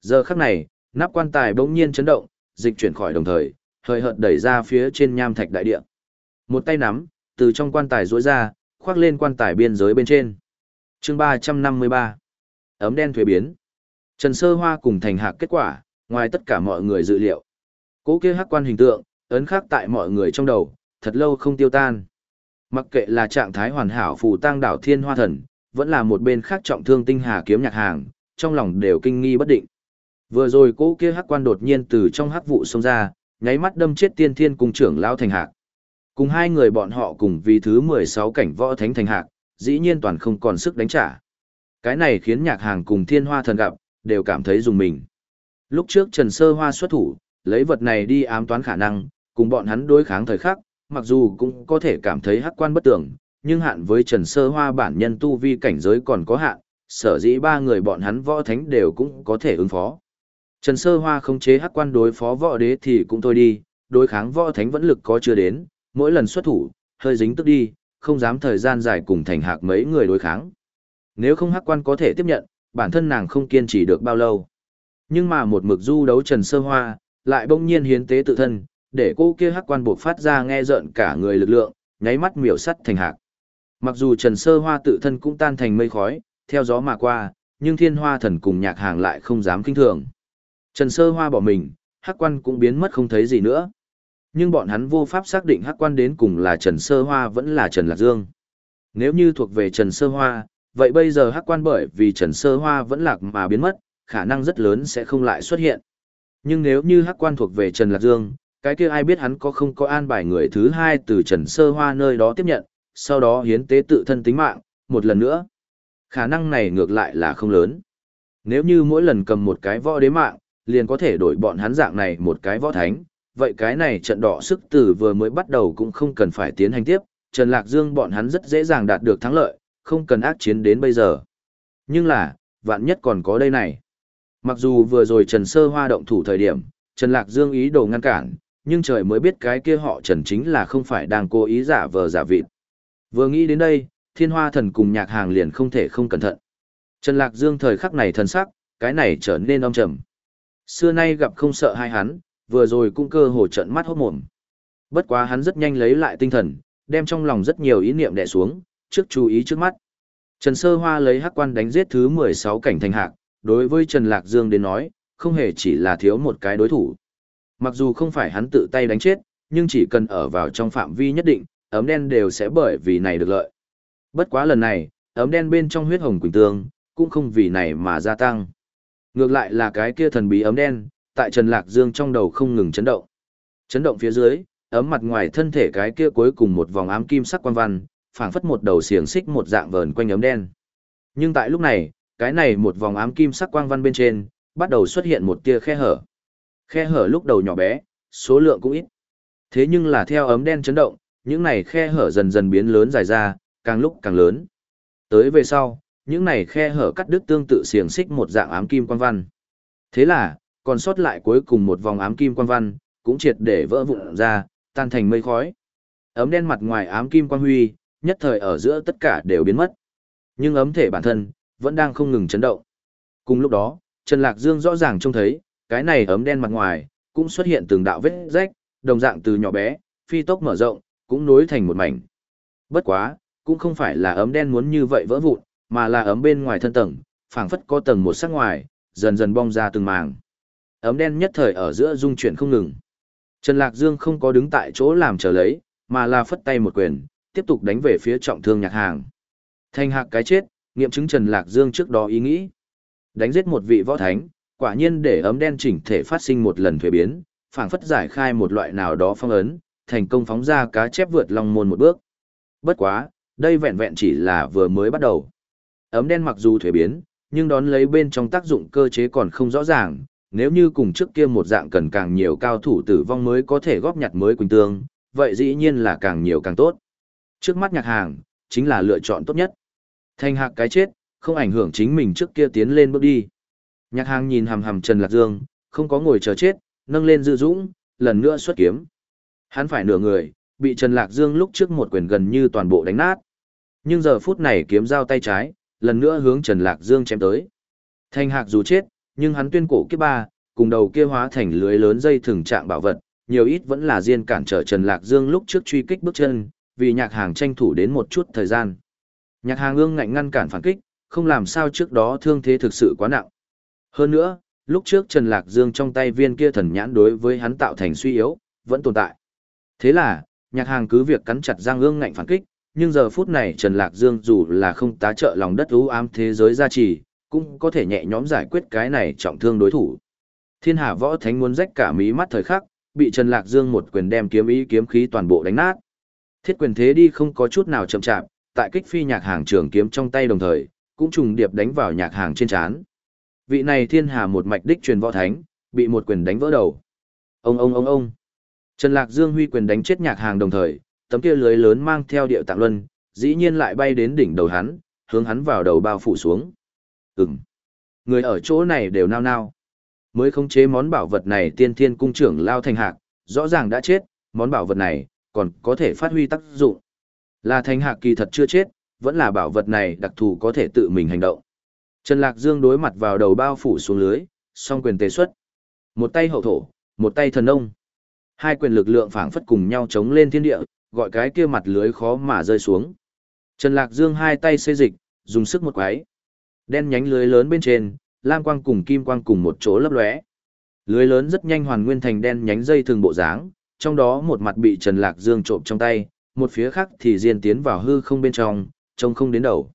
Giờ khắc này, nắp quan tài bỗng nhiên chấn động, dịch chuyển khỏi đồng thời, hơi hợt đẩy ra phía trên nham thạch đại địa. Một tay nắm, từ trong quan tài duỗi ra, khoác lên quan tài biên giới bên trên chương 353 Ấm đen thuế biến. Trần Sơ Hoa cùng thành hạc kết quả, ngoài tất cả mọi người dự liệu. Cố kia hắc quan hình tượng, ấn khắc tại mọi người trong đầu, thật lâu không tiêu tan. Mặc kệ là trạng thái hoàn hảo phù tăng đảo thiên hoa thần, vẫn là một bên khác trọng thương tinh hà kiếm nhạc hàng, trong lòng đều kinh nghi bất định. Vừa rồi cố kia hắc quan đột nhiên từ trong hắc vụ xông ra, nháy mắt đâm chết tiên thiên cùng trưởng lao thành hạc. Cùng hai người bọn họ cùng vì thứ 16 cảnh võ thánh thành hạc, dĩ nhiên toàn không còn sức đánh trả. Cái này khiến nhạc hàng cùng thiên hoa thần gặp, đều cảm thấy dùng mình. Lúc trước Trần Sơ Hoa xuất thủ, lấy vật này đi ám toán khả năng, cùng bọn hắn đối kháng thời khắc, mặc dù cũng có thể cảm thấy hắc quan bất tưởng, nhưng hạn với Trần Sơ Hoa bản nhân tu vi cảnh giới còn có hạn, sở dĩ ba người bọn hắn võ thánh đều cũng có thể ứng phó. Trần Sơ Hoa không chế hắc quan đối phó võ đế thì cũng thôi đi, đối kháng võ thánh vẫn lực có chưa đến, mỗi lần xuất thủ, hơi dính tức đi, không dám thời gian dài cùng thành hạc mấy người đối kháng. Nếu không hắc quan có thể tiếp nhận, bản thân nàng không kiên trì được bao lâu. Nhưng mà một mực du đấu Trần Sơ Hoa, lại bỗng nhiên hiến tế tự thân, để cô kia hắc quan buộc phát ra nghe rợn cả người lực lượng, nháy mắt miểu sắt thành hạc. Mặc dù Trần Sơ Hoa tự thân cũng tan thành mây khói, theo gió mà qua, nhưng thiên hoa thần cùng nhạc hàng lại không dám kinh thường. Trần Sơ Hoa bỏ mình, hắc quan cũng biến mất không thấy gì nữa. Nhưng bọn hắn vô pháp xác định hắc quan đến cùng là Trần Sơ Hoa vẫn là Trần Lạc Dương. Nếu như thuộc về Trần Sơ Hoa, vậy bây giờ hắc quan bởi vì Trần Sơ Hoa vẫn lạc mà biến mất, khả năng rất lớn sẽ không lại xuất hiện. Nhưng nếu như hắc quan thuộc về Trần Lạc Dương, cái kia ai biết hắn có không có an bài người thứ hai từ Trần Sơ Hoa nơi đó tiếp nhận, sau đó hiến tế tự thân tính mạng, một lần nữa. Khả năng này ngược lại là không lớn. Nếu như mỗi lần cầm một cái võ đế mạng, liền có thể đổi bọn hắn dạng này một cái võ thánh, vậy cái này trận đỏ sức từ vừa mới bắt đầu cũng không cần phải tiến hành tiếp, Trần Lạc Dương bọn hắn rất dễ dàng đạt được thắng lợi, không cần ác chiến đến bây giờ. Nhưng là, vạn nhất còn có đây này. Mặc dù vừa rồi Trần Sơ Hoa động thủ thời điểm, Trần Lạc Dương ý đồ ngăn cản, nhưng trời mới biết cái kia họ Trần chính là không phải đang cố ý giả vờ giả vịt. Vừa nghĩ đến đây, thiên hoa thần cùng nhạc hàng liền không thể không cẩn thận. Trần Lạc Dương thời khắc này thần sắc, cái này trở nên âm trầm. Xưa nay gặp không sợ hai hắn, vừa rồi cũng cơ hồ trận mắt hốt mồm. Bất quá hắn rất nhanh lấy lại tinh thần, đem trong lòng rất nhiều ý niệm đè xuống, trước chú ý trước mắt. Trần Sơ Hoa lấy hắc quan đánh giết thứ 16 cảnh thành hạc, đối với Trần Lạc Dương đến nói, không hề chỉ là thiếu một cái đối thủ. Mặc dù không phải hắn tự tay đánh chết, nhưng chỉ cần ở vào trong phạm vi nhất định, ấm đen đều sẽ bởi vì này được lợi. Bất quá lần này, ấm đen bên trong huyết hồng quỳnh tương, cũng không vì này mà gia tăng. Ngược lại là cái kia thần bí ấm đen, tại Trần Lạc Dương trong đầu không ngừng chấn động. Chấn động phía dưới, ấm mặt ngoài thân thể cái kia cuối cùng một vòng ám kim sắc quan văn, phảng phất một đầu xiềng xích một dạng vờn quanh ấm đen. Nhưng tại lúc này, cái này một vòng ám kim sắc quang văn bên trên, bắt đầu xuất hiện một tia khe hở. Khe hở lúc đầu nhỏ bé, số lượng cũng ít. Thế nhưng là theo ấm đen chấn động, những này khe hở dần dần biến lớn dài ra, càng lúc càng lớn. Tới về sau, những này khe hở cắt đứt tương tự xiềng xích một dạng ám kim quang văn. Thế là, còn sót lại cuối cùng một vòng ám kim quan văn, cũng triệt để vỡ vụn ra, tan thành mây khói. Ấm đen mặt ngoài ám kim quan huy, nhất thời ở giữa tất cả đều biến mất. Nhưng ấm thể bản thân, vẫn đang không ngừng chấn động. Cùng lúc đó, Trần Lạc Dương rõ ràng trông thấy, cái này ấm đen mặt ngoài, cũng xuất hiện từng đạo vết rách, đồng dạng từ nhỏ bé, phi tốc mở rộng, cũng nối thành một mảnh. Bất quá, cũng không phải là ấm đen muốn như vậy vỡ vụn, mà là ấm bên ngoài thân tầng, phảng phất có tầng một sắc ngoài, dần dần bong ra từng màng. Ấm đen nhất thời ở giữa dung chuyển không ngừng. Trần Lạc Dương không có đứng tại chỗ làm chờ lấy, mà là phất tay một quyền, tiếp tục đánh về phía trọng thương nhạc hàng. Thanh hạc cái chết, nghiệm chứng Trần Lạc Dương trước đó ý nghĩ. Đánh giết một vị võ thánh, quả nhiên để ấm đen chỉnh thể phát sinh một lần thuế biến, phảng phất giải khai một loại nào đó phong ấn, thành công phóng ra cá chép vượt long môn một bước. Bất quá, đây vẹn vẹn chỉ là vừa mới bắt đầu. Ấm đen mặc dù thuế biến, nhưng đón lấy bên trong tác dụng cơ chế còn không rõ ràng, nếu như cùng trước kia một dạng cần càng nhiều cao thủ tử vong mới có thể góp nhặt mới quỳnh tương, vậy dĩ nhiên là càng nhiều càng tốt. Trước mắt nhạc hàng, chính là lựa chọn tốt nhất. Thành hạc cái chết, không ảnh hưởng chính mình trước kia tiến lên bước đi. Nhạc hàng nhìn hầm hầm Trần Lạc Dương, không có ngồi chờ chết, nâng lên dư dũng, lần nữa xuất kiếm. Hắn phải nửa người, bị Trần Lạc Dương lúc trước một quyền gần như toàn bộ đánh nát. Nhưng giờ phút này kiếm giao tay trái, lần nữa hướng Trần Lạc Dương chém tới. Thanh hạc dù chết, nhưng hắn tuyên cổ kiếp ba, cùng đầu kia hóa thành lưới lớn dây thường trạng bảo vật, nhiều ít vẫn là diên cản trở Trần Lạc Dương lúc trước truy kích bước chân, vì nhạc hàng tranh thủ đến một chút thời gian. Nhạc hàng ương ngạnh ngăn cản phản kích, không làm sao trước đó thương thế thực sự quá nặng. Hơn nữa, lúc trước Trần Lạc Dương trong tay viên kia thần nhãn đối với hắn tạo thành suy yếu, vẫn tồn tại. Thế là, nhạc hàng cứ việc cắn chặt răng ương ngạnh phản kích, nhưng giờ phút này Trần Lạc Dương dù là không tá trợ lòng đất ưu ám thế giới gia trì, cũng có thể nhẹ nhõm giải quyết cái này trọng thương đối thủ. Thiên Hà Võ Thánh muốn rách cả mí mắt thời khắc, bị Trần Lạc Dương một quyền đem kiếm ý kiếm khí toàn bộ đánh nát. Thiết quyền thế đi không có chút nào chậm chạp, tại kích phi nhạc hàng trường kiếm trong tay đồng thời, cũng trùng điệp đánh vào nhạc hàng trên chán. Vị này Thiên Hà một mạch đích truyền võ thánh, bị một quyền đánh vỡ đầu. Ông ông ông ông. Trần Lạc Dương huy quyền đánh chết nhạc hàng đồng thời, tấm kia lưới lớn mang theo điệu tạng luân, dĩ nhiên lại bay đến đỉnh đầu hắn, hướng hắn vào đầu bao phủ xuống. Ừm. Người ở chỗ này đều nao nao. Mới khống chế món bảo vật này tiên thiên cung trưởng lao thành hạc, rõ ràng đã chết, món bảo vật này, còn có thể phát huy tác dụng. Là thành hạc kỳ thật chưa chết, vẫn là bảo vật này đặc thù có thể tự mình hành động. Trần Lạc Dương đối mặt vào đầu bao phủ xuống lưới, song quyền tề xuất. Một tay hậu thổ, một tay thần ông. Hai quyền lực lượng phảng phất cùng nhau chống lên thiên địa, gọi cái kia mặt lưới khó mà rơi xuống. Trần Lạc Dương hai tay xây dịch, dùng sức một quái. Đen nhánh lưới lớn bên trên, lam quang cùng kim quang cùng một chỗ lấp lóe. Lưới lớn rất nhanh hoàn nguyên thành đen nhánh dây thường bộ dáng, trong đó một mặt bị Trần Lạc Dương trộm trong tay, một phía khác thì diên tiến vào hư không bên trong, trông không đến đầu.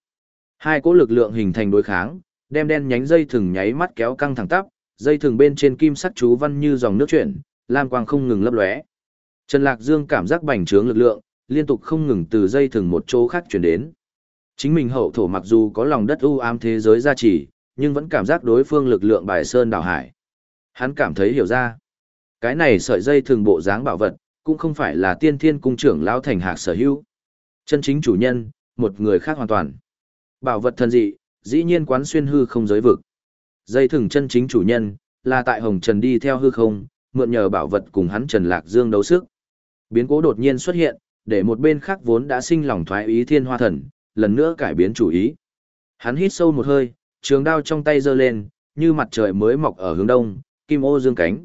Hai cỗ lực lượng hình thành đối kháng, đem đen nhánh dây thừng nháy mắt kéo căng thẳng tắp, dây thừng bên trên kim sắc chú văn như dòng nước chuyển, lam quang không ngừng lấp lóe. Trần Lạc Dương cảm giác bành trướng lực lượng, liên tục không ngừng từ dây thừng một chỗ khác chuyển đến. Chính mình hậu thổ mặc dù có lòng đất u ám thế giới gia trì, nhưng vẫn cảm giác đối phương lực lượng bài sơn đảo hải. Hắn cảm thấy hiểu ra. Cái này sợi dây thường bộ dáng bảo vật, cũng không phải là tiên thiên cung trưởng lão thành hạc sở hữu. Chân chính chủ nhân, một người khác hoàn toàn. Bảo vật thần dị, dĩ nhiên quán xuyên hư không giới vực. Dây thừng chân chính chủ nhân, là tại Hồng Trần đi theo hư không, mượn nhờ bảo vật cùng hắn Trần Lạc Dương đấu sức. Biến cố đột nhiên xuất hiện, để một bên khác vốn đã sinh lòng thoái ý thiên hoa thần, lần nữa cải biến chủ ý. Hắn hít sâu một hơi, trường đao trong tay giơ lên, như mặt trời mới mọc ở hướng đông, kim ô dương cánh.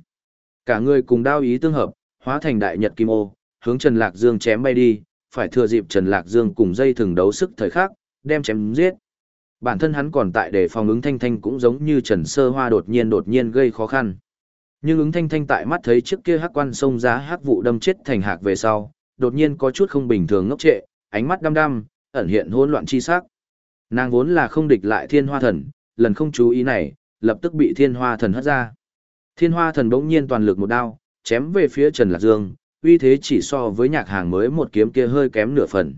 Cả người cùng đao ý tương hợp, hóa thành đại nhật kim ô, hướng Trần Lạc Dương chém bay đi, phải thừa dịp Trần Lạc Dương cùng dây thừng đấu sức thời khắc, đem chém giết. Bản thân hắn còn tại để phòng ứng thanh thanh cũng giống như Trần Sơ Hoa đột nhiên đột nhiên gây khó khăn. Nhưng ứng thanh thanh tại mắt thấy chiếc kia hắc quan sông giá hắc vụ đâm chết thành hạc về sau, đột nhiên có chút không bình thường ngốc trệ, ánh mắt đăm đăm, ẩn hiện hỗn loạn chi sắc. Nàng vốn là không địch lại thiên hoa thần, lần không chú ý này, lập tức bị thiên hoa thần hất ra. Thiên hoa thần bỗng nhiên toàn lực một đao, chém về phía Trần Lạc Dương, uy thế chỉ so với nhạc hàng mới một kiếm kia hơi kém nửa phần.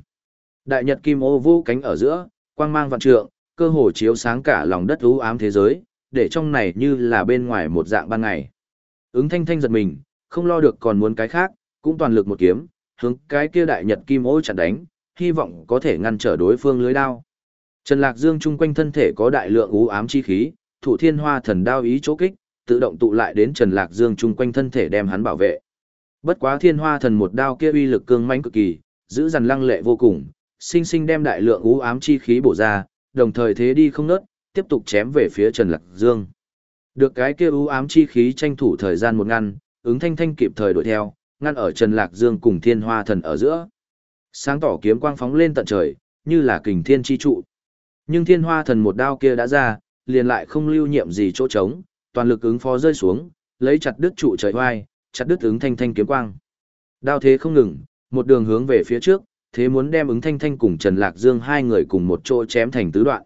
Đại nhật kim ô vô cánh ở giữa, quang mang vạn trượng, cơ hồ chiếu sáng cả lòng đất u ám thế giới, để trong này như là bên ngoài một dạng ban ngày. Ứng thanh thanh giật mình, không lo được còn muốn cái khác, cũng toàn lực một kiếm, hướng cái kia đại nhật kim ô chặn đánh, hy vọng có thể ngăn trở đối phương lưới đao. Trần Lạc Dương chung quanh thân thể có đại lượng u ám chi khí, thủ thiên hoa thần đao ý chỗ kích, tự động tụ lại đến Trần Lạc Dương chung quanh thân thể đem hắn bảo vệ. Bất quá thiên hoa thần một đao kia uy lực cương mãnh cực kỳ, giữ dằn lăng lệ vô cùng, sinh sinh đem đại lượng u ám chi khí bổ ra, đồng thời thế đi không nớt, tiếp tục chém về phía Trần Lạc Dương. Được cái kia u ám chi khí tranh thủ thời gian một ngăn, ứng thanh thanh kịp thời đuổi theo, ngăn ở Trần Lạc Dương cùng thiên hoa thần ở giữa. Sáng tỏ kiếm quang phóng lên tận trời, như là kình thiên chi trụ. Nhưng thiên hoa thần một đao kia đã ra, liền lại không lưu nhiệm gì chỗ trống, toàn lực ứng phó rơi xuống, lấy chặt đứt trụ trời hoai, chặt đứt ứng thanh thanh kiếm quang. Đao thế không ngừng, một đường hướng về phía trước, thế muốn đem ứng thanh thanh cùng Trần Lạc Dương hai người cùng một chỗ chém thành tứ đoạn.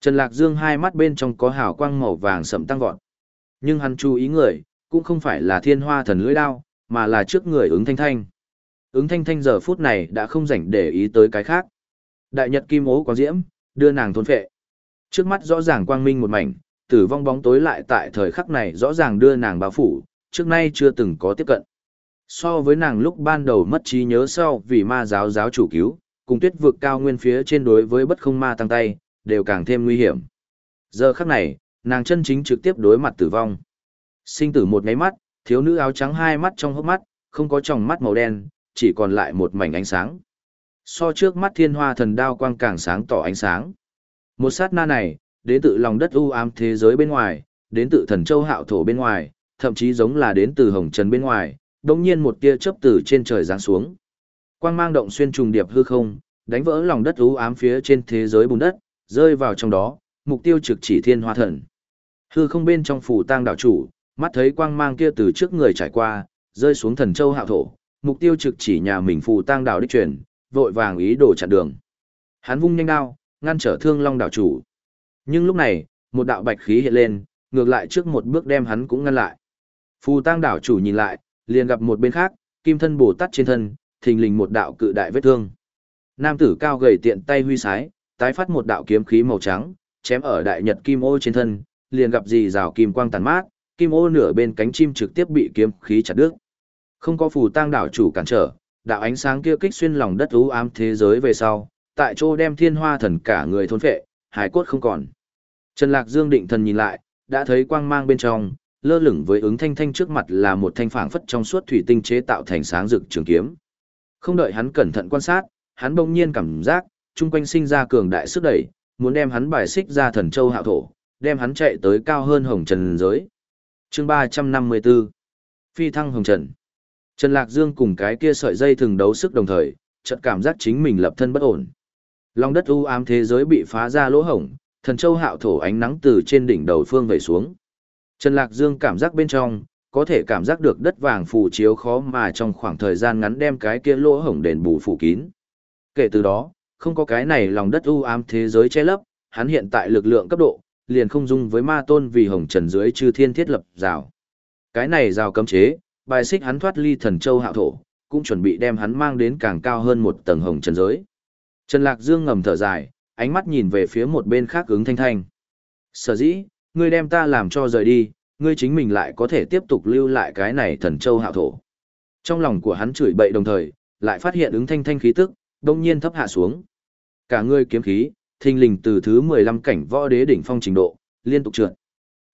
Trần Lạc Dương hai mắt bên trong có hào quang màu vàng sậm tăng vọt. Nhưng hắn chú ý người, cũng không phải là thiên hoa thần lưỡi đao, mà là trước người ứng thanh thanh. Ứng thanh thanh giờ phút này đã không rảnh để ý tới cái khác. Đại nhật kim ố quang diễm, đưa nàng thôn phệ. Trước mắt rõ ràng quang minh một mảnh, tử vong bóng tối lại tại thời khắc này rõ ràng đưa nàng bao phủ, trước nay chưa từng có tiếp cận. So với nàng lúc ban đầu mất trí nhớ sau vì ma giáo giáo chủ cứu, cùng tuyết vực cao nguyên phía trên đối với bất không ma tăng tay, đều càng thêm nguy hiểm. Giờ khắc này, nàng chân chính trực tiếp đối mặt tử vong. Sinh tử một ngáy mắt, thiếu nữ áo trắng hai mắt trong hốc mắt, không có tròng mắt màu đen, chỉ còn lại một mảnh ánh sáng. So trước mắt thiên hoa thần đao quang càng sáng tỏ ánh sáng. Một sát na này, đến từ lòng đất u ám thế giới bên ngoài, đến từ thần châu hạo thổ bên ngoài, thậm chí giống là đến từ hồng trần bên ngoài, đồng nhiên một tia chớp từ trên trời giáng xuống. Quang mang động xuyên trùng điệp hư không, đánh vỡ lòng đất u ám phía trên thế giới bùn đất, rơi vào trong đó, mục tiêu trực chỉ thiên hoa thần. Hư không bên trong phủ tang đảo chủ, mắt thấy quang mang kia từ trước người trải qua, rơi xuống thần châu hạo thổ, mục tiêu trực chỉ nhà mình phù tang đảo đích truyền, vội vàng ý đồ chặn đường. Hắn vung nhanh đao, ngăn trở thương long đảo chủ. Nhưng lúc này, một đạo bạch khí hiện lên, ngược lại trước một bước đem hắn cũng ngăn lại. Phù tang đảo chủ nhìn lại, liền gặp một bên khác, kim thân bồ tát trên thân, thình lình một đạo cự đại vết thương. Nam tử cao gầy tiện tay huy sái, tái phát một đạo kiếm khí màu trắng, chém ở đại nhật kim ô trên thân, liền gặp gì rào kim quang tàn mát, kim ô nửa bên cánh chim trực tiếp bị kiếm khí chặt đứt. Không có phù tang đảo chủ cản trở, đạo ánh sáng kia kích xuyên lòng đất u ám thế giới về sau, tại chỗ đem thiên hoa thần cả người thôn phệ, hải cốt không còn. Trần Lạc Dương định thần nhìn lại, đã thấy quang mang bên trong, lơ lửng với ứng thanh thanh trước mặt là một thanh phảng phất trong suốt thủy tinh chế tạo thành sáng rực trường kiếm. Không đợi hắn cẩn thận quan sát, hắn bỗng nhiên cảm giác, chung quanh sinh ra cường đại sức đẩy, muốn đem hắn bài xích ra thần châu hạo thổ, đem hắn chạy tới cao hơn hồng trần giới. chương 354 Phi thăng hồng trần Trần Lạc Dương cùng cái kia sợi dây thường đấu sức đồng thời, chợt cảm giác chính mình lập thân bất ổn. Lòng đất u ám thế giới bị phá ra lỗ hổng, thần châu hạo thổ ánh nắng từ trên đỉnh đầu phương về xuống. Trần Lạc Dương cảm giác bên trong, có thể cảm giác được đất vàng phủ chiếu khó mà trong khoảng thời gian ngắn đem cái kia lỗ hổng đền bù phủ kín. Kể từ đó, không có cái này lòng đất u ám thế giới che lấp, hắn hiện tại lực lượng cấp độ, liền không dung với ma tôn vì hồng trần dưới chư thiên thiết lập rào. Cái này rào cấm chế, bài xích hắn thoát ly thần châu hạo thổ, cũng chuẩn bị đem hắn mang đến càng cao hơn một tầng hồng trần giới. Trần Lạc Dương ngầm thở dài, ánh mắt nhìn về phía một bên khác ứng thanh thanh. Sở dĩ, ngươi đem ta làm cho rời đi, ngươi chính mình lại có thể tiếp tục lưu lại cái này thần châu hạo thổ. Trong lòng của hắn chửi bậy đồng thời, lại phát hiện ứng thanh thanh khí tức, đông nhiên thấp hạ xuống. Cả ngươi kiếm khí, thình lình từ thứ 15 cảnh võ đế đỉnh phong trình độ, liên tục trượt.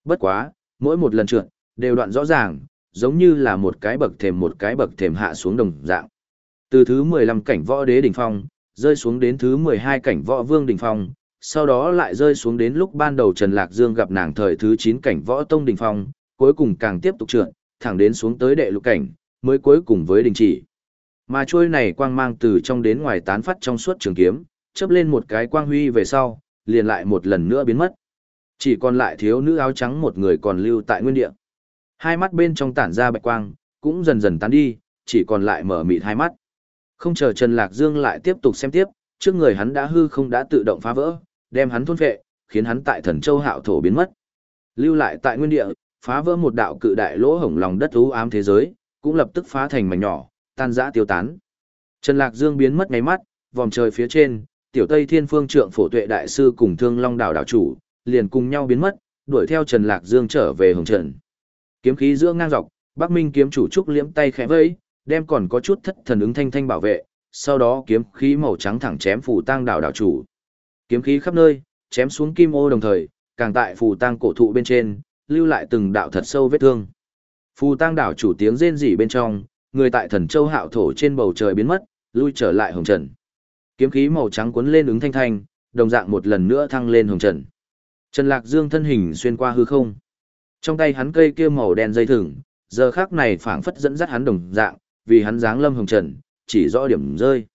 Bất quá, mỗi một lần trượt, đều đoạn rõ ràng, giống như là một cái bậc thềm một cái bậc thềm hạ xuống đồng dạng. Từ thứ 15 cảnh võ đế đỉnh phong, rơi xuống đến thứ 12 cảnh võ vương đỉnh phong, sau đó lại rơi xuống đến lúc ban đầu Trần Lạc Dương gặp nàng thời thứ 9 cảnh võ tông đỉnh phong, cuối cùng càng tiếp tục trượt, thẳng đến xuống tới đệ lục cảnh, mới cuối cùng với đình chỉ. Mà chuôi này quang mang từ trong đến ngoài tán phát trong suốt trường kiếm, chớp lên một cái quang huy về sau, liền lại một lần nữa biến mất. Chỉ còn lại thiếu nữ áo trắng một người còn lưu tại nguyên địa. Hai mắt bên trong tản ra bạch quang, cũng dần dần tán đi, chỉ còn lại mở mịt hai mắt. Không chờ Trần Lạc Dương lại tiếp tục xem tiếp, trước người hắn đã hư không đã tự động phá vỡ, đem hắn thôn phệ, khiến hắn tại Thần Châu Hạo thổ biến mất. Lưu lại tại nguyên địa, phá vỡ một đạo cự đại lỗ hổng lòng đất u ám thế giới, cũng lập tức phá thành mảnh nhỏ, tan rã tiêu tán. Trần Lạc Dương biến mất ngay mắt, vòng trời phía trên, tiểu Tây Thiên Phương Trượng Phổ Tuệ đại sư cùng Thương Long đảo đảo chủ, liền cùng nhau biến mất, đuổi theo Trần Lạc Dương trở về Hồng Trần. Kiếm khí giữa ngang dọc, Bắc Minh kiếm chủ trúc liễm tay khẽ vẫy, đem còn có chút thất thần ứng thanh thanh bảo vệ, sau đó kiếm khí màu trắng thẳng chém phù tang đảo đảo chủ. Kiếm khí khắp nơi, chém xuống kim ô đồng thời, càng tại phù tang cổ thụ bên trên, lưu lại từng đạo thật sâu vết thương. Phù tang đảo chủ tiếng rên rỉ bên trong, người tại thần châu hạo thổ trên bầu trời biến mất, lui trở lại hồng trần. Kiếm khí màu trắng cuốn lên ứng thanh thanh, đồng dạng một lần nữa thăng lên hồng trần. Trần Lạc Dương thân hình xuyên qua hư không. Trong tay hắn cây kia màu đen dây thừng, giờ khác này phảng phất dẫn dắt hắn đồng dạng, vì hắn dáng lâm hồng trần, chỉ rõ điểm rơi.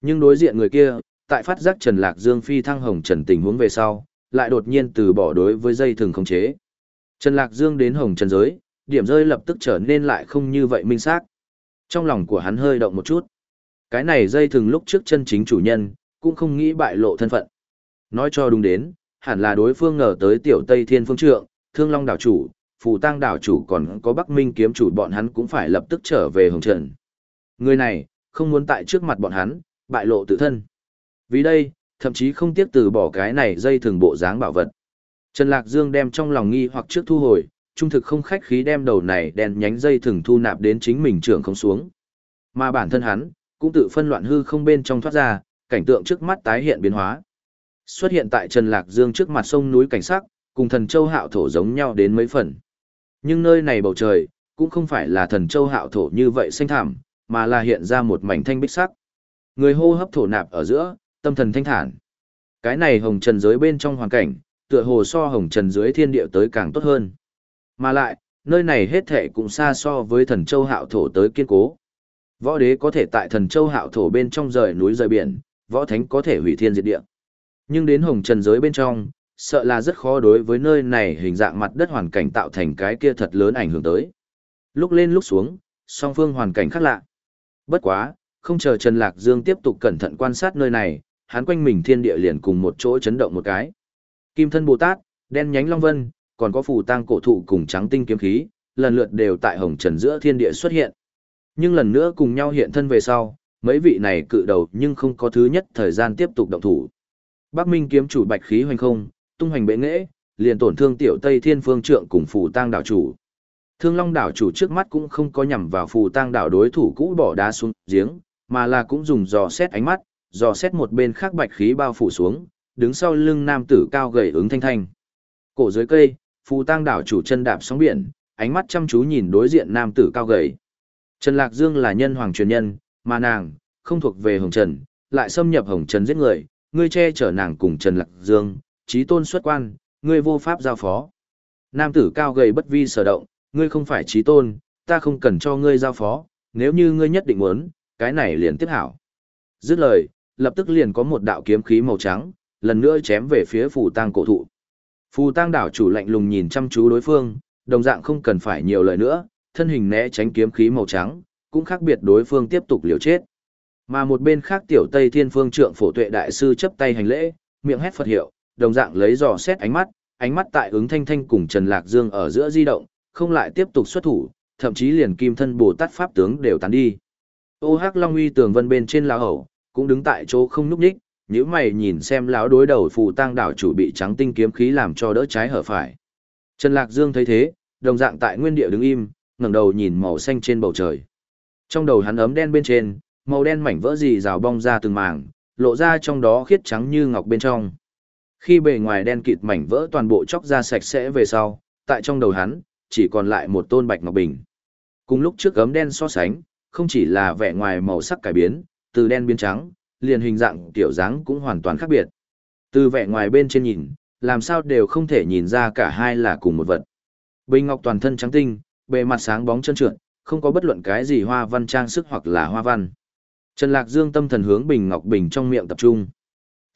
Nhưng đối diện người kia, tại phát giác Trần Lạc Dương phi thăng hồng trần tình huống về sau, lại đột nhiên từ bỏ đối với dây thừng khống chế. Trần Lạc Dương đến hồng trần giới, điểm rơi lập tức trở nên lại không như vậy minh xác. Trong lòng của hắn hơi động một chút. Cái này dây thừng lúc trước chân chính chủ nhân, cũng không nghĩ bại lộ thân phận. Nói cho đúng đến, hẳn là đối phương ngờ tới tiểu Tây Thiên Phương Trượng, Thương Long đảo chủ, Phù Tăng đảo chủ còn có Bắc Minh kiếm chủ bọn hắn cũng phải lập tức trở về Hồng Trần. Người này, không muốn tại trước mặt bọn hắn, bại lộ tự thân. Vì đây, thậm chí không tiếc từ bỏ cái này dây thường bộ dáng bảo vật. Trần Lạc Dương đem trong lòng nghi hoặc trước thu hồi, trung thực không khách khí đem đầu này đèn nhánh dây thường thu nạp đến chính mình trưởng không xuống. Mà bản thân hắn, cũng tự phân loạn hư không bên trong thoát ra, cảnh tượng trước mắt tái hiện biến hóa. Xuất hiện tại Trần Lạc Dương trước mặt sông núi cảnh sắc, cùng thần châu hạo thổ giống nhau đến mấy phần. Nhưng nơi này bầu trời, cũng không phải là thần châu hạo thổ như vậy xanh thảm, mà là hiện ra một mảnh thanh bích sắc. Người hô hấp thổ nạp ở giữa, tâm thần thanh thản. Cái này hồng trần giới bên trong hoàn cảnh, tựa hồ so hồng trần dưới thiên địa tới càng tốt hơn. Mà lại, nơi này hết thể cũng xa so với thần châu hạo thổ tới kiên cố. Võ đế có thể tại thần châu hạo thổ bên trong rời núi rời biển, võ thánh có thể hủy thiên diệt địa. Nhưng đến hồng trần giới bên trong, sợ là rất khó đối với nơi này hình dạng mặt đất hoàn cảnh tạo thành cái kia thật lớn ảnh hưởng tới. Lúc lên lúc xuống, song phương hoàn cảnh khác lạ. Bất quá, không chờ Trần Lạc Dương tiếp tục cẩn thận quan sát nơi này, hắn quanh mình thiên địa liền cùng một chỗ chấn động một cái. Kim thân Bồ Tát, đen nhánh long vân, còn có phù tang cổ thụ cùng trắng tinh kiếm khí, lần lượt đều tại hồng trần giữa thiên địa xuất hiện. Nhưng lần nữa cùng nhau hiện thân về sau, mấy vị này cự đầu nhưng không có thứ nhất thời gian tiếp tục động thủ. Bắc Minh kiếm chủ bạch khí hoành không, tung hoành bệ nghệ, liền tổn thương tiểu Tây Thiên Phương Trượng cùng phù tang đảo chủ. Thương Long đảo chủ trước mắt cũng không có nhằm vào phù tang đảo đối thủ cũ bỏ đá xuống giếng, mà là cũng dùng dò xét ánh mắt, dò xét một bên khác bạch khí bao phủ xuống, đứng sau lưng nam tử cao gầy ứng thanh thanh. Cổ dưới cây, phù tang đảo chủ chân đạp sóng biển, ánh mắt chăm chú nhìn đối diện nam tử cao gầy. Trần Lạc Dương là nhân hoàng truyền nhân, mà nàng, không thuộc về Hồng Trần, lại xâm nhập Hồng Trần giết người, ngươi che chở nàng cùng Trần Lạc Dương, trí tôn xuất quan, ngươi vô pháp giao phó. Nam tử cao gầy bất vi sở động, ngươi không phải trí tôn, ta không cần cho ngươi giao phó, nếu như ngươi nhất định muốn, cái này liền tiếp hảo. Dứt lời, lập tức liền có một đạo kiếm khí màu trắng, lần nữa chém về phía phù tang cổ thụ. Phù tang đảo chủ lạnh lùng nhìn chăm chú đối phương, đồng dạng không cần phải nhiều lời nữa, thân hình né tránh kiếm khí màu trắng, cũng khác biệt đối phương tiếp tục liều chết. Mà một bên khác tiểu Tây Thiên Phương Trượng Phổ Tuệ đại sư chấp tay hành lễ, miệng hét Phật hiệu, đồng dạng lấy dò xét ánh mắt, ánh mắt tại ứng thanh thanh cùng Trần Lạc Dương ở giữa di động, không lại tiếp tục xuất thủ, thậm chí liền kim thân Bồ Tát Pháp tướng đều tán đi. Ô Hắc Long uy tường vân bên trên lão hậu, cũng đứng tại chỗ không núp nhích, nếu mày nhìn xem lão đối đầu phù tang đảo chủ bị trắng tinh kiếm khí làm cho đỡ trái hở phải. Trần Lạc Dương thấy thế, đồng dạng tại nguyên địa đứng im, ngẩng đầu nhìn màu xanh trên bầu trời. Trong đầu hắn ấm đen bên trên, màu đen mảnh vỡ gì rào bong ra từng mảng, lộ ra trong đó khiết trắng như ngọc bên trong. Khi bề ngoài đen kịt mảnh vỡ toàn bộ chóc ra sạch sẽ về sau, tại trong đầu hắn, chỉ còn lại một tôn bạch ngọc bình. Cùng lúc trước gấm đen so sánh, không chỉ là vẻ ngoài màu sắc cải biến, từ đen biến trắng, liền hình dạng tiểu dáng cũng hoàn toàn khác biệt. Từ vẻ ngoài bên trên nhìn, làm sao đều không thể nhìn ra cả hai là cùng một vật. Bình ngọc toàn thân trắng tinh, bề mặt sáng bóng chân trượt, không có bất luận cái gì hoa văn trang sức hoặc là hoa văn. Trần Lạc Dương tâm thần hướng bình ngọc bình trong miệng tập trung.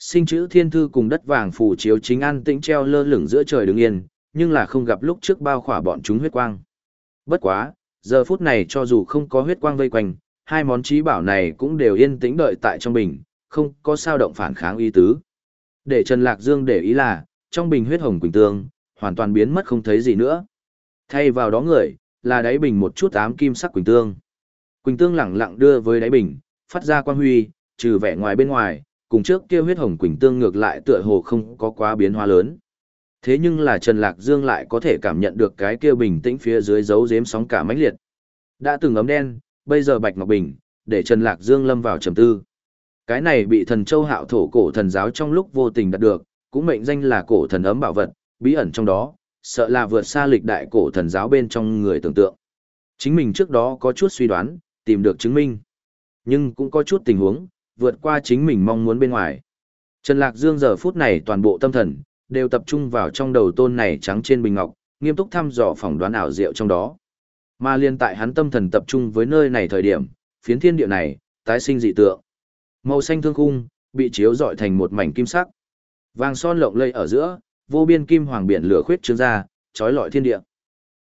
Sinh chữ thiên thư cùng đất vàng phủ chiếu chính an tĩnh treo lơ lửng giữa trời đứng yên, nhưng là không gặp lúc trước bao khỏa bọn chúng huyết quang. Bất quá, giờ phút này cho dù không có huyết quang vây quanh, hai món trí bảo này cũng đều yên tĩnh đợi tại trong bình, không có sao động phản kháng ý tứ. Để Trần Lạc Dương để ý là, trong bình huyết hồng quỳnh tương, hoàn toàn biến mất không thấy gì nữa. Thay vào đó người, là đáy bình một chút ám kim sắc quỳnh tương. Quỳnh tương lẳng lặng đưa với đáy bình, phát ra quang huy, trừ vẻ ngoài bên ngoài, cùng trước kia huyết hồng quỳnh tương ngược lại tựa hồ không có quá biến hóa lớn. Thế nhưng là Trần Lạc Dương lại có thể cảm nhận được cái kia bình tĩnh phía dưới dấu giếm sóng cả mãnh liệt. Đã từng ấm đen, bây giờ bạch ngọc bình, để Trần Lạc Dương lâm vào trầm tư. Cái này bị thần châu hạo thổ cổ thần giáo trong lúc vô tình đạt được, cũng mệnh danh là cổ thần ấm bảo vật, bí ẩn trong đó, sợ là vượt xa lịch đại cổ thần giáo bên trong người tưởng tượng. Chính mình trước đó có chút suy đoán, tìm được chứng minh. Nhưng cũng có chút tình huống, vượt qua chính mình mong muốn bên ngoài. Trần Lạc Dương giờ phút này toàn bộ tâm thần, đều tập trung vào trong đầu tôn này trắng trên bình ngọc, nghiêm túc thăm dò phỏng đoán ảo diệu trong đó. Mà liên tại hắn tâm thần tập trung với nơi này thời điểm, phiến thiên địa này, tái sinh dị tượng. Màu xanh thương khung, bị chiếu rọi thành một mảnh kim sắc. Vàng son lộng lây ở giữa, vô biên kim hoàng biển lửa khuyết trương ra, trói lọi thiên địa.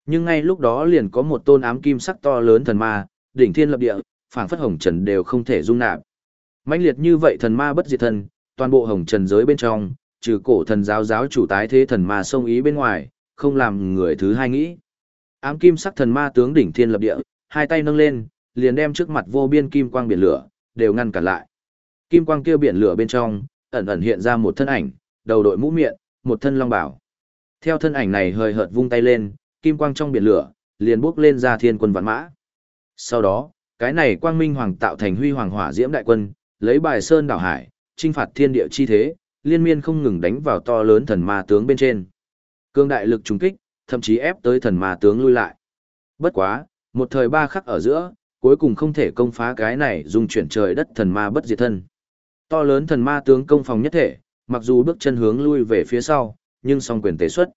Nhưng ngay lúc đó liền có một tôn ám kim sắc to lớn thần ma, đỉnh thiên lập địa, phảng phất hồng trần đều không thể dung nạp mãnh liệt như vậy thần ma bất diệt thần toàn bộ hồng trần giới bên trong, trừ cổ thần giáo giáo chủ tái thế thần ma sông ý bên ngoài, không làm người thứ hai nghĩ. Ám kim sắc thần ma tướng đỉnh thiên lập địa, hai tay nâng lên, liền đem trước mặt vô biên kim quang biển lửa, đều ngăn cản lại. Kim quang kia biển lửa bên trong, ẩn ẩn hiện ra một thân ảnh, đầu đội mũ miệng, một thân long bảo. Theo thân ảnh này hơi hợt vung tay lên, kim quang trong biển lửa, liền bước lên ra thiên quân vạn mã. Sau đó, cái này quang minh hoàng tạo thành huy hoàng hỏa diễm đại quân, lấy bài sơn đảo hải, trinh phạt thiên địa chi thế, liên miên không ngừng đánh vào to lớn thần ma tướng bên trên. Cương đại lực trùng kích, thậm chí ép tới thần ma tướng lui lại. Bất quá, một thời ba khắc ở giữa, cuối cùng không thể công phá cái này dùng chuyển trời đất thần ma bất diệt thân. To lớn thần ma tướng công phòng nhất thể, mặc dù bước chân hướng lui về phía sau, nhưng song quyền tế xuất.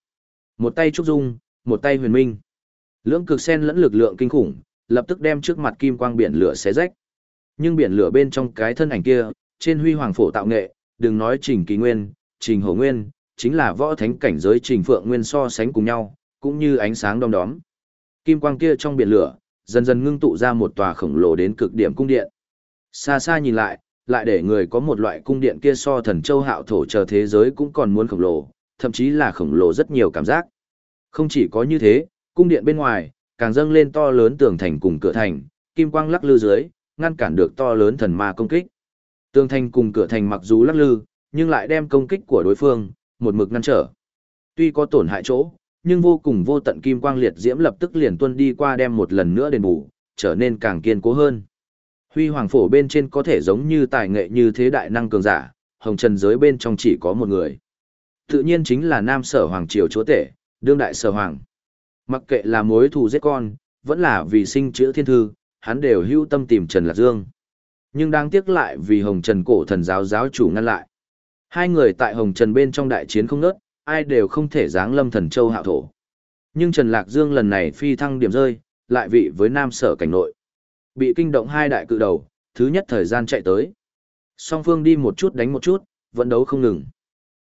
Một tay trúc dung, một tay huyền minh. Lưỡng cực sen lẫn lực lượng kinh khủng, lập tức đem trước mặt kim quang biển lửa xé rách. Nhưng biển lửa bên trong cái thân ảnh kia, trên huy hoàng phổ tạo nghệ, đừng nói trình kỳ nguyên, trình hổ nguyên, chính là võ thánh cảnh giới trình phượng nguyên so sánh cùng nhau, cũng như ánh sáng đom đóm. Kim quang kia trong biển lửa, dần dần ngưng tụ ra một tòa khổng lồ đến cực điểm cung điện. Xa xa nhìn lại, lại để người có một loại cung điện kia so thần châu hạo thổ chờ thế giới cũng còn muốn khổng lồ, thậm chí là khổng lồ rất nhiều cảm giác. Không chỉ có như thế, cung điện bên ngoài, càng dâng lên to lớn tường thành cùng cửa thành, kim quang lắc lư dưới, ngăn cản được to lớn thần ma công kích. Tường thành cùng cửa thành mặc dù lắc lư, nhưng lại đem công kích của đối phương, một mực ngăn trở. Tuy có tổn hại chỗ, nhưng vô cùng vô tận kim quang liệt diễm lập tức liền tuân đi qua đem một lần nữa đền bù, trở nên càng kiên cố hơn. Huy hoàng phổ bên trên có thể giống như tài nghệ như thế đại năng cường giả, hồng trần giới bên trong chỉ có một người. Tự nhiên chính là nam sở hoàng triều chúa tể, đương đại sở hoàng. Mặc kệ là mối thù giết con, vẫn là vì sinh chữ thiên thư, hắn đều hưu tâm tìm Trần Lạc Dương. Nhưng đáng tiếc lại vì Hồng Trần cổ thần giáo giáo chủ ngăn lại. Hai người tại Hồng Trần bên trong đại chiến không nớt, ai đều không thể giáng lâm thần châu hạo thổ. Nhưng Trần Lạc Dương lần này phi thăng điểm rơi, lại vị với nam sở cảnh nội. Bị kinh động hai đại cự đầu, thứ nhất thời gian chạy tới. Song phương đi một chút đánh một chút, vận đấu không ngừng.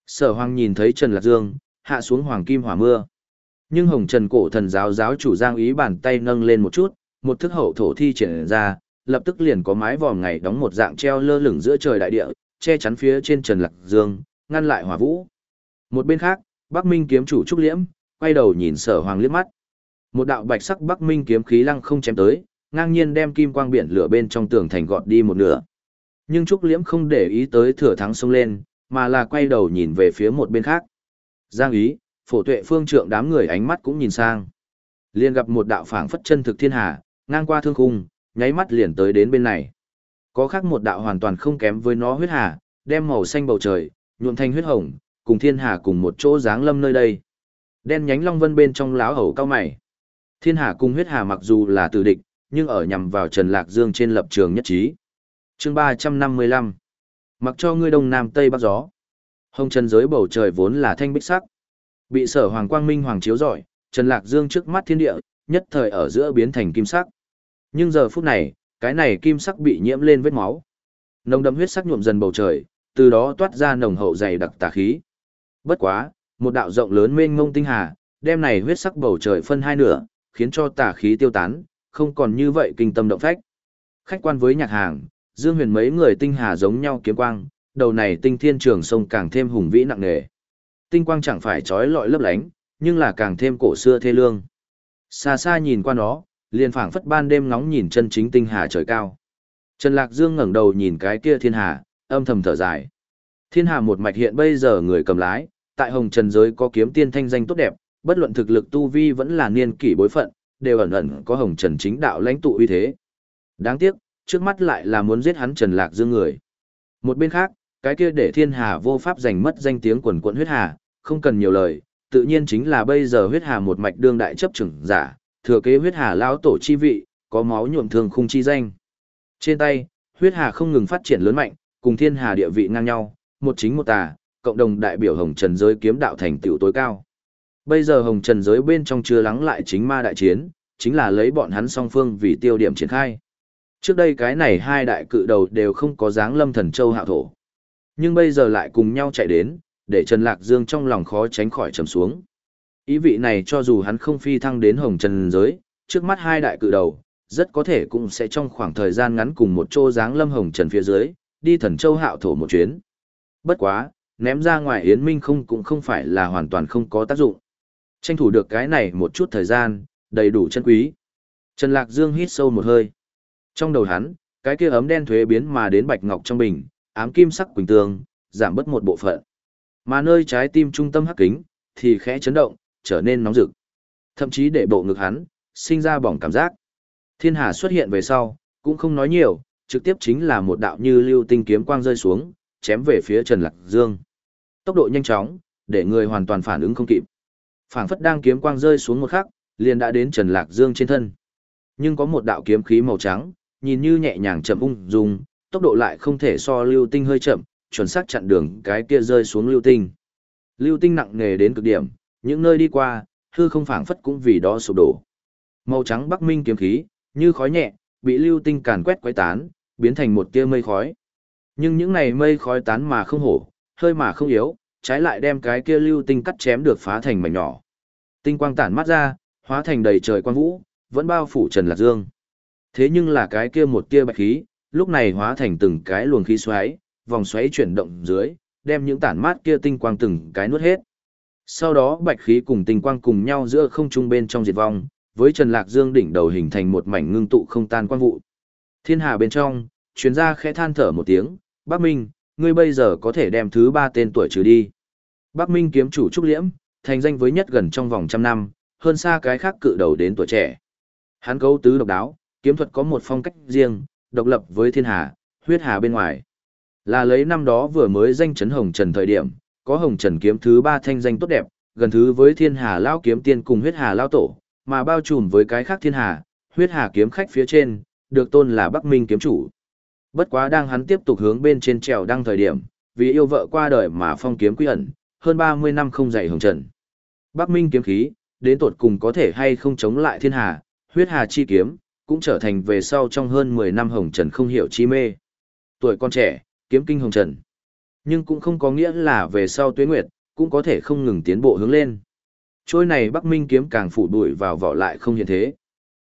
Sở hoàng nhìn thấy Trần Lạc Dương, hạ xuống hoàng kim hỏa mưa. Nhưng hồng trần cổ thần giáo giáo chủ giang ý bàn tay nâng lên một chút, một thức hậu thổ thi triển ra, lập tức liền có mái vòm ngày đóng một dạng treo lơ lửng giữa trời đại địa, che chắn phía trên Trần Lạc Dương, ngăn lại hỏa vũ. Một bên khác, Bắc Minh kiếm chủ Trúc Liễm, quay đầu nhìn sở hoàng liếc mắt. Một đạo bạch sắc Bắc Minh kiếm khí lăng không chém tới, ngang nhiên đem kim quang biển lửa bên trong tường thành gọt đi một nửa. Nhưng Trúc Liễm không để ý tới thừa thắng xông lên, mà là quay đầu nhìn về phía một bên khác. Giang ý, phổ tuệ phương trượng đám người ánh mắt cũng nhìn sang. Liền gặp một đạo phảng phất chân thực thiên hà, ngang qua thương khung, nháy mắt liền tới đến bên này. Có khác một đạo hoàn toàn không kém với nó huyết hà, đem màu xanh bầu trời, nhuộm thành huyết hồng, cùng thiên hà cùng một chỗ dáng lâm nơi đây. Đen nhánh long vân bên trong láo hầu cao mày. Thiên hà cùng huyết hà mặc dù là tử địch, nhưng ở nhằm vào Trần Lạc Dương trên lập trường nhất trí. chương 355 Mặc cho ngươi đông nam tây bắc gió. Hồng trần giới bầu trời vốn là thanh bích sắc. Bị sở hoàng quang minh hoàng chiếu rọi, Trần Lạc Dương trước mắt thiên địa, nhất thời ở giữa biến thành kim sắc. Nhưng giờ phút này, cái này kim sắc bị nhiễm lên vết máu. Nồng đậm huyết sắc nhuộm dần bầu trời, từ đó toát ra nồng hậu dày đặc tà khí. Bất quá, một đạo rộng lớn mênh mông tinh hà, đem này huyết sắc bầu trời phân hai nửa, khiến cho tà khí tiêu tán, không còn như vậy kinh tâm động phách. Khách quan với nhạc hàng, Dương Huyền mấy người tinh hà giống nhau kiếm quang, đầu này tinh thiên trường sông càng thêm hùng vĩ nặng nề. Tinh quang chẳng phải trói lọi lấp lánh, nhưng là càng thêm cổ xưa thê lương. Xa xa nhìn qua nó, liền phảng phất ban đêm ngóng nhìn chân chính tinh hà trời cao. Trần Lạc Dương ngẩng đầu nhìn cái kia thiên hà, âm thầm thở dài. Thiên hà một mạch hiện bây giờ người cầm lái, tại hồng trần giới có kiếm tiên thanh danh tốt đẹp, bất luận thực lực tu vi vẫn là niên kỷ bối phận, đều ẩn ẩn có hồng trần chính đạo lãnh tụ uy thế. Đáng tiếc, trước mắt lại là muốn giết hắn Trần Lạc Dương người. Một bên khác, cái kia để thiên hà vô pháp giành mất danh tiếng quần quận huyết hà, không cần nhiều lời, tự nhiên chính là bây giờ huyết hà một mạch đương đại chấp trưởng giả, thừa kế huyết hà lão tổ chi vị, có máu nhuộm thường khung chi danh. Trên tay, huyết hà không ngừng phát triển lớn mạnh, cùng thiên hà địa vị ngang nhau, một chính một tà, cộng đồng đại biểu hồng trần giới kiếm đạo thành tựu tối cao. Bây giờ hồng trần giới bên trong chưa lắng lại chính ma đại chiến, chính là lấy bọn hắn song phương vì tiêu điểm triển khai. Trước đây cái này hai đại cự đầu đều không có dáng lâm thần châu hạ thổ. Nhưng bây giờ lại cùng nhau chạy đến, để Trần Lạc Dương trong lòng khó tránh khỏi trầm xuống. Ý vị này cho dù hắn không phi thăng đến hồng trần giới, trước mắt hai đại cự đầu, rất có thể cũng sẽ trong khoảng thời gian ngắn cùng một chỗ dáng lâm hồng trần phía dưới, đi thần châu hạo thổ một chuyến. Bất quá, ném ra ngoài Yến Minh không cũng không phải là hoàn toàn không có tác dụng. Tranh thủ được cái này một chút thời gian, đầy đủ chân quý. Trần Lạc Dương hít sâu một hơi. Trong đầu hắn, cái kia ấm đen thuế biến mà đến bạch ngọc trong bình, ám kim sắc quỳnh tường, giảm bớt một bộ phận. Mà nơi trái tim trung tâm hắc kính, thì khẽ chấn động, trở nên nóng rực. Thậm chí để bộ ngực hắn, sinh ra bỏng cảm giác. Thiên Hà xuất hiện về sau, cũng không nói nhiều, trực tiếp chính là một đạo như lưu tinh kiếm quang rơi xuống, chém về phía Trần Lạc Dương. Tốc độ nhanh chóng, để người hoàn toàn phản ứng không kịp. Phảng phất đang kiếm quang rơi xuống một khắc, liền đã đến Trần Lạc Dương trên thân. Nhưng có một đạo kiếm khí màu trắng, nhìn như nhẹ nhàng chậm ung dung, tốc độ lại không thể so lưu tinh hơi chậm, chuẩn xác chặn đường cái kia rơi xuống lưu tinh. Lưu tinh nặng nề đến cực điểm, những nơi đi qua, hư không phảng phất cũng vì đó sụp đổ. Màu trắng Bắc Minh kiếm khí, như khói nhẹ, bị lưu tinh càn quét quấy tán, biến thành một tia mây khói. Nhưng những này mây khói tán mà không hổ, hơi mà không yếu, trái lại đem cái kia lưu tinh cắt chém được phá thành mảnh nhỏ. Tinh quang tản mắt ra, hóa thành đầy trời quang vũ, vẫn bao phủ Trần Lạc Dương. Thế nhưng là cái kia một tia bạch khí, lúc này hóa thành từng cái luồng khí xoáy, vòng xoáy chuyển động dưới, đem những tản mát kia tinh quang từng cái nuốt hết. Sau đó bạch khí cùng tinh quang cùng nhau giữa không trung bên trong diệt vong, với Trần Lạc Dương đỉnh đầu hình thành một mảnh ngưng tụ không tan quang vụ. Thiên hà bên trong, chuyên gia khẽ than thở một tiếng, Bác Minh, ngươi bây giờ có thể đem thứ ba tên tuổi trừ đi. Bác Minh kiếm chủ Trúc Liễm, thành danh với nhất gần trong vòng trăm năm, hơn xa cái khác cự đầu đến tuổi trẻ. Hắn cấu tứ độc đáo, kiếm thuật có một phong cách riêng, độc lập với thiên hà, huyết hà bên ngoài. Là lấy năm đó vừa mới danh chấn hồng trần thời điểm, có hồng trần kiếm thứ ba thanh danh tốt đẹp, gần thứ với thiên hà lao kiếm tiên cùng huyết hà lao tổ, mà bao trùm với cái khác thiên hà, huyết hà kiếm khách phía trên, được tôn là Bắc Minh kiếm chủ. Bất quá đang hắn tiếp tục hướng bên trên trèo đăng thời điểm, vì yêu vợ qua đời mà phong kiếm quy ẩn, hơn 30 năm không dạy hồng trần. Bắc Minh kiếm khí, đến tột cùng có thể hay không chống lại thiên hà, huyết hà chi kiếm, cũng trở thành về sau trong hơn 10 năm hồng trần không hiểu chi mê. Tuổi con trẻ, kiếm kinh hồng trần. Nhưng cũng không có nghĩa là về sau tuế nguyệt, cũng có thể không ngừng tiến bộ hướng lên. Trôi này Bắc Minh kiếm càng phủ bụi vào vỏ lại không hiện thế.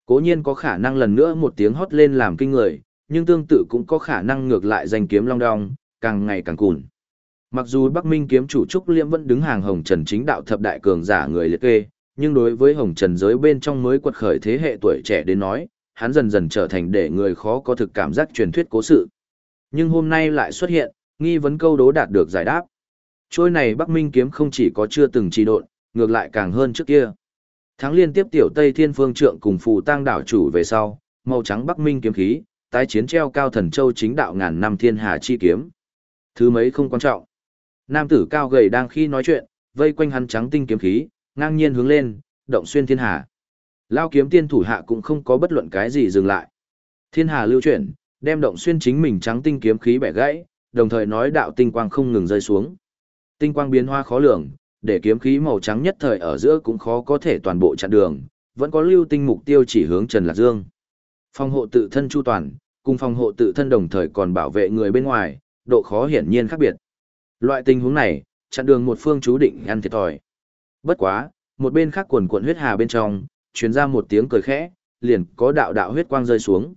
Cố nhiên có khả năng lần nữa một tiếng hót lên làm kinh người, nhưng tương tự cũng có khả năng ngược lại danh kiếm long đong, càng ngày càng cùn. Mặc dù Bắc Minh kiếm chủ Trúc Liễm vẫn đứng hàng Hồng Trần chính đạo thập đại cường giả người liệt kê, nhưng đối với Hồng Trần giới bên trong mới quật khởi thế hệ tuổi trẻ đến nói, hắn dần dần trở thành để người khó có thực cảm giác truyền thuyết cố sự. Nhưng hôm nay lại xuất hiện, nghi vấn câu đố đạt được giải đáp. Trôi này Bắc Minh kiếm không chỉ có chưa từng trì độn, ngược lại càng hơn trước kia. Thắng liên tiếp tiểu Tây Thiên Phương Trượng cùng phù tang đảo chủ về sau, màu trắng Bắc Minh kiếm khí, tái chiến treo cao thần châu chính đạo ngàn năm thiên hà chi kiếm. Thứ mấy không quan trọng. Nam tử cao gầy đang khi nói chuyện, vây quanh hắn trắng tinh kiếm khí, ngang nhiên hướng lên, động xuyên thiên hà. Lao kiếm tiên thủ hạ cũng không có bất luận cái gì dừng lại. Thiên hà lưu chuyển, đem động xuyên chính mình trắng tinh kiếm khí bẻ gãy, đồng thời nói đạo tinh quang không ngừng rơi xuống. Tinh quang biến hoa khó lường, để kiếm khí màu trắng nhất thời ở giữa cũng khó có thể toàn bộ chặn đường, vẫn có lưu tinh mục tiêu chỉ hướng Trần Lạc Dương. Phòng hộ tự thân chu toàn, cùng phòng hộ tự thân đồng thời còn bảo vệ người bên ngoài, độ khó hiển nhiên khác biệt. Loại tình huống này, chặn đường một phương chú định ăn thiệt thòi. Bất quá, một bên khác quần quần huyết hà bên trong, truyền ra một tiếng cười khẽ, liền có đạo đạo huyết quang rơi xuống.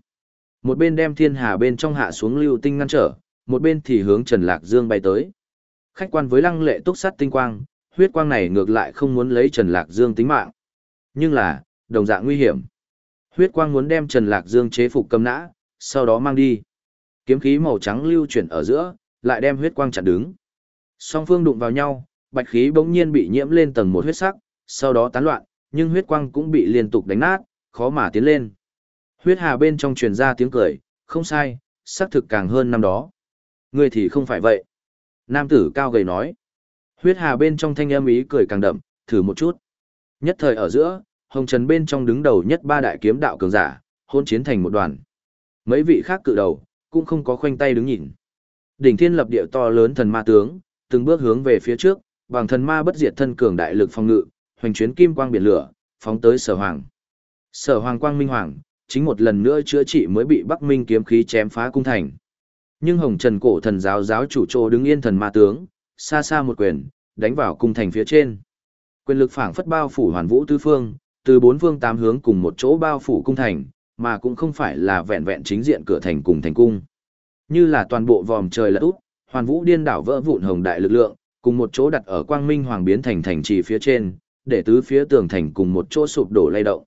Một bên đem thiên hà bên trong hạ xuống lưu tinh ngăn trở, một bên thì hướng Trần Lạc Dương bay tới. Khách quan với lăng lệ túc sát tinh quang, huyết quang này ngược lại không muốn lấy Trần Lạc Dương tính mạng. Nhưng là, đồng dạng nguy hiểm. Huyết quang muốn đem Trần Lạc Dương chế phục cầm nã, sau đó mang đi. Kiếm khí màu trắng lưu chuyển ở giữa, lại đem huyết quang chặn đứng. Song phương đụng vào nhau, bạch khí bỗng nhiên bị nhiễm lên tầng một huyết sắc, sau đó tán loạn, nhưng huyết quang cũng bị liên tục đánh nát, khó mà tiến lên. Huyết hà bên trong truyền ra tiếng cười, không sai, xác thực càng hơn năm đó. Ngươi thì không phải vậy. Nam tử cao gầy nói. Huyết hà bên trong thanh âm ý cười càng đậm, thử một chút. Nhất thời ở giữa, hồng trần bên trong đứng đầu nhất ba đại kiếm đạo cường giả, hôn chiến thành một đoàn. Mấy vị khác cự đầu, cũng không có khoanh tay đứng nhìn. Đỉnh thiên lập địa to lớn thần ma tướng, từng bước hướng về phía trước, bằng thần ma bất diệt thân cường đại lực phòng ngự, hoành chuyến kim quang biển lửa, phóng tới sở hoàng. Sở hoàng quang minh hoàng, chính một lần nữa chữa trị mới bị Bắc Minh kiếm khí chém phá cung thành. Nhưng Hồng Trần cổ thần giáo giáo chủ trô đứng yên thần ma tướng, xa xa một quyền, đánh vào cung thành phía trên. Quyền lực phảng phất bao phủ hoàn vũ tứ phương, từ bốn phương tám hướng cùng một chỗ bao phủ cung thành, mà cũng không phải là vẹn vẹn chính diện cửa thành cùng thành cung. Như là toàn bộ vòm trời lật úp, hoàn vũ điên đảo vỡ vụn hồng đại lực lượng, cùng một chỗ đặt ở quang minh hoàng biến thành thành trì phía trên, để tứ phía tường thành cùng một chỗ sụp đổ lay động.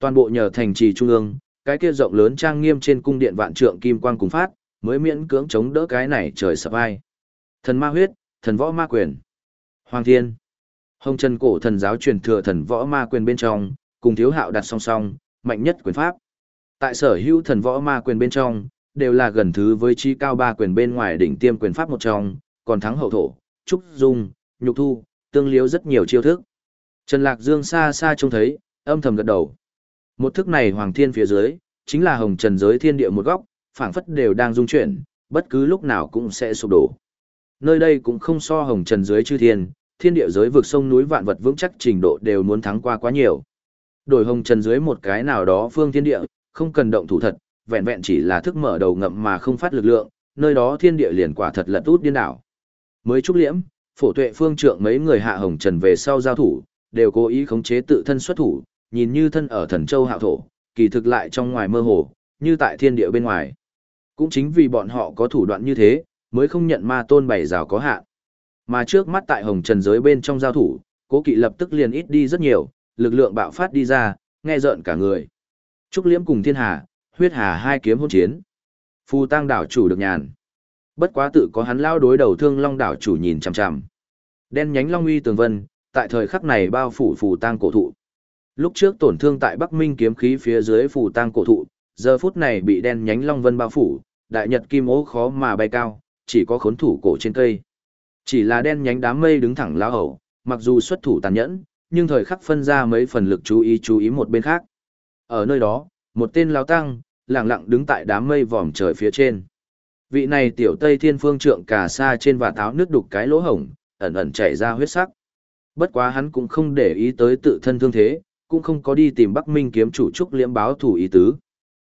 Toàn bộ nhờ thành trì trung ương, cái kia rộng lớn trang nghiêm trên cung điện vạn trượng kim quang cùng phát, mới miễn cưỡng chống đỡ cái này trời sập ai. Thần ma huyết, thần võ ma quyền. Hoàng thiên. Hồng Trần cổ thần giáo truyền thừa thần võ ma quyền bên trong, cùng thiếu hạo đặt song song, mạnh nhất quyền pháp. Tại sở hữu thần võ ma quyền bên trong, đều là gần thứ với chi cao ba quyền bên ngoài đỉnh tiêm quyền pháp một trong, còn thắng hậu thổ, trúc dung, nhục thu, tương liếu rất nhiều chiêu thức. Trần Lạc Dương xa xa trông thấy, âm thầm gật đầu. Một thức này hoàng thiên phía dưới, chính là hồng trần giới thiên địa một góc, phảng phất đều đang dung chuyển, bất cứ lúc nào cũng sẽ sụp đổ. Nơi đây cũng không so hồng trần dưới chư thiên, thiên địa giới vực sông núi vạn vật vững chắc trình độ đều muốn thắng qua quá nhiều. Đổi hồng trần dưới một cái nào đó phương thiên địa, không cần động thủ thật, vẹn vẹn chỉ là thức mở đầu ngậm mà không phát lực lượng, nơi đó thiên địa liền quả thật lật út điên đảo. Mới trúc liễm, phổ tuệ phương trượng mấy người hạ hồng trần về sau giao thủ, đều cố ý khống chế tự thân xuất thủ, nhìn như thân ở thần châu hạo thổ, kỳ thực lại trong ngoài mơ hồ, như tại thiên địa bên ngoài. Cũng chính vì bọn họ có thủ đoạn như thế, mới không nhận ma tôn bảy rào có hạn. Mà trước mắt tại hồng trần giới bên trong giao thủ, cố kỵ lập tức liền ít đi rất nhiều, lực lượng bạo phát đi ra, nghe rợn cả người. Trúc Liễm cùng Thiên Hà, huyết hà hai kiếm hôn chiến. Phù Tăng đảo chủ được nhàn. Bất quá tự có hắn lao đối đầu thương long đảo chủ nhìn chằm chằm. Đen nhánh long uy tường vân, tại thời khắc này bao phủ phù tang cổ thụ. Lúc trước tổn thương tại Bắc Minh kiếm khí phía dưới phù tang cổ thụ, giờ phút này bị đen nhánh long vân bao phủ, đại nhật kim ố khó mà bay cao, chỉ có khốn thủ cổ trên cây. Chỉ là đen nhánh đám mây đứng thẳng lao hậu, mặc dù xuất thủ tàn nhẫn, nhưng thời khắc phân ra mấy phần lực chú ý chú ý một bên khác. Ở nơi đó, một tên lao tăng, lặng lặng đứng tại đám mây vòm trời phía trên. Vị này tiểu Tây Thiên Phương trượng cà sa trên và tháo nước đục cái lỗ hổng, ẩn ẩn chảy ra huyết sắc. Bất quá hắn cũng không để ý tới tự thân thương thế, cũng không có đi tìm Bắc Minh kiếm chủ trúc liễm báo thủ ý tứ.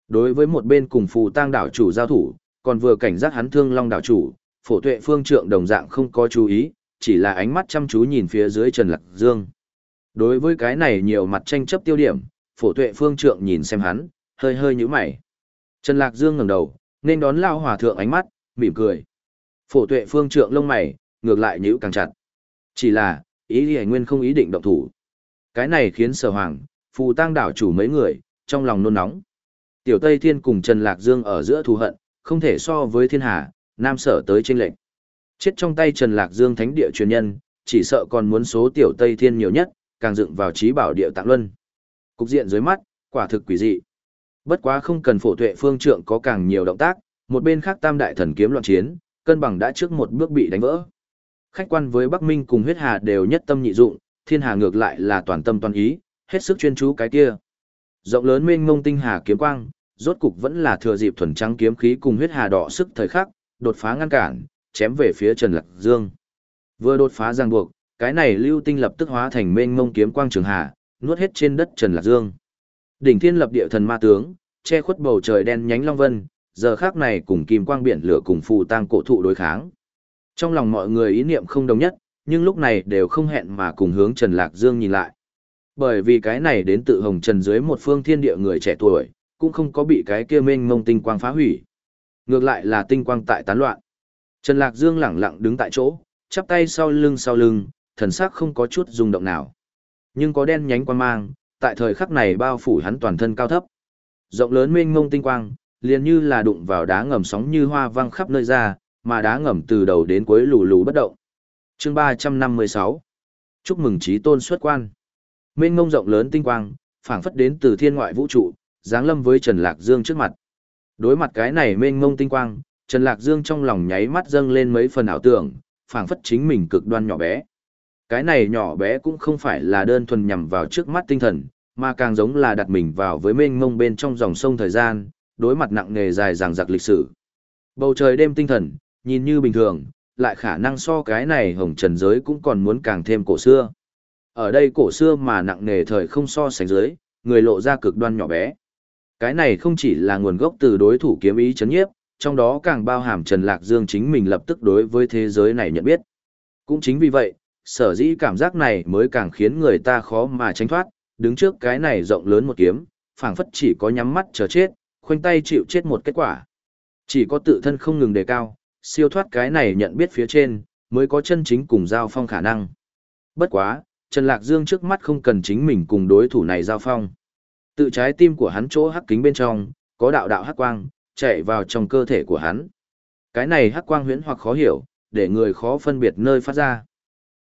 Đối với một bên cùng phù tang đảo chủ giao thủ, còn vừa cảnh giác hắn thương long đảo chủ, phổ tuệ phương trượng đồng dạng không có chú ý, chỉ là ánh mắt chăm chú nhìn phía dưới Trần Lạc Dương. Đối với cái này nhiều mặt tranh chấp tiêu điểm, phổ tuệ phương trượng nhìn xem hắn, hơi hơi nhíu mày. Trần Lạc Dương ngẩng đầu, nên đón lao hòa thượng ánh mắt, mỉm cười. Phổ tuệ phương trượng lông mày, ngược lại nhíu càng chặt. Chỉ là, ý lý nguyên không ý định động thủ. Cái này khiến sở hoàng, phù tang đảo chủ mấy người, trong lòng nôn nóng. Tiểu Tây Thiên cùng Trần Lạc Dương ở giữa thù hận, không thể so với thiên hà, nam sở tới trên lệnh. Chết trong tay Trần Lạc Dương thánh địa truyền nhân, chỉ sợ còn muốn số Tiểu Tây Thiên nhiều nhất, càng dựng vào trí bảo địa tạng luân. Cục diện dưới mắt, quả thực quỷ dị. Bất quá không cần phổ tuệ phương trượng có càng nhiều động tác, một bên khác tam đại thần kiếm loạn chiến, cân bằng đã trước một bước bị đánh vỡ. Khách quan với Bắc Minh cùng huyết hà đều nhất tâm nhị dụng, thiên hà ngược lại là toàn tâm toàn ý, hết sức chuyên chú cái kia. Rộng lớn mênh mông tinh hà kiếm quang, rốt cục vẫn là thừa dịp thuần trắng kiếm khí cùng huyết hà đỏ sức thời khắc, đột phá ngăn cản, chém về phía Trần Lạc Dương. Vừa đột phá giang buộc, cái này lưu tinh lập tức hóa thành mênh mông kiếm quang trường hà, nuốt hết trên đất Trần Lạc Dương. Đỉnh thiên lập địa thần ma tướng, che khuất bầu trời đen nhánh long vân, giờ khác này cùng kim quang biển lửa cùng phù tang cổ thụ đối kháng. Trong lòng mọi người ý niệm không đồng nhất, nhưng lúc này đều không hẹn mà cùng hướng Trần Lạc Dương nhìn lại. Bởi vì cái này đến tự hồng trần dưới một phương thiên địa người trẻ tuổi, cũng không có bị cái kia mênh mông tinh quang phá hủy. Ngược lại là tinh quang tại tán loạn. Trần Lạc Dương lẳng lặng đứng tại chỗ, chắp tay sau lưng sau lưng, thần sắc không có chút rung động nào. Nhưng có đen nhánh quang mang, tại thời khắc này bao phủ hắn toàn thân cao thấp. Rộng lớn mênh mông tinh quang, liền như là đụng vào đá ngầm sóng như hoa văng khắp nơi ra, mà đá ngầm từ đầu đến cuối lù lù bất động. Chương 356 Chúc mừng trí tôn xuất quan. Mênh mông rộng lớn tinh quang, phảng phất đến từ thiên ngoại vũ trụ, giáng lâm với Trần Lạc Dương trước mặt. Đối mặt cái này mênh mông tinh quang, Trần Lạc Dương trong lòng nháy mắt dâng lên mấy phần ảo tưởng, phảng phất chính mình cực đoan nhỏ bé. Cái này nhỏ bé cũng không phải là đơn thuần nhằm vào trước mắt tinh thần, mà càng giống là đặt mình vào với mênh mông bên trong dòng sông thời gian, đối mặt nặng nề dài dằng dặc lịch sử. Bầu trời đêm tinh thần, nhìn như bình thường, lại khả năng so cái này hồng trần giới cũng còn muốn càng thêm cổ xưa. Ở đây cổ xưa mà nặng nề thời không so sánh dưới người lộ ra cực đoan nhỏ bé. Cái này không chỉ là nguồn gốc từ đối thủ kiếm ý chấn nhiếp, trong đó càng bao hàm Trần Lạc Dương chính mình lập tức đối với thế giới này nhận biết. Cũng chính vì vậy, sở dĩ cảm giác này mới càng khiến người ta khó mà tránh thoát, đứng trước cái này rộng lớn một kiếm, phảng phất chỉ có nhắm mắt chờ chết, khoanh tay chịu chết một kết quả. Chỉ có tự thân không ngừng đề cao, siêu thoát cái này nhận biết phía trên, mới có chân chính cùng giao phong khả năng. Bất quá, Trần Lạc Dương trước mắt không cần chính mình cùng đối thủ này giao phong. Tự trái tim của hắn chỗ hắc kính bên trong, có đạo đạo hắc quang, chạy vào trong cơ thể của hắn. Cái này hắc quang huyễn hoặc khó hiểu, để người khó phân biệt nơi phát ra.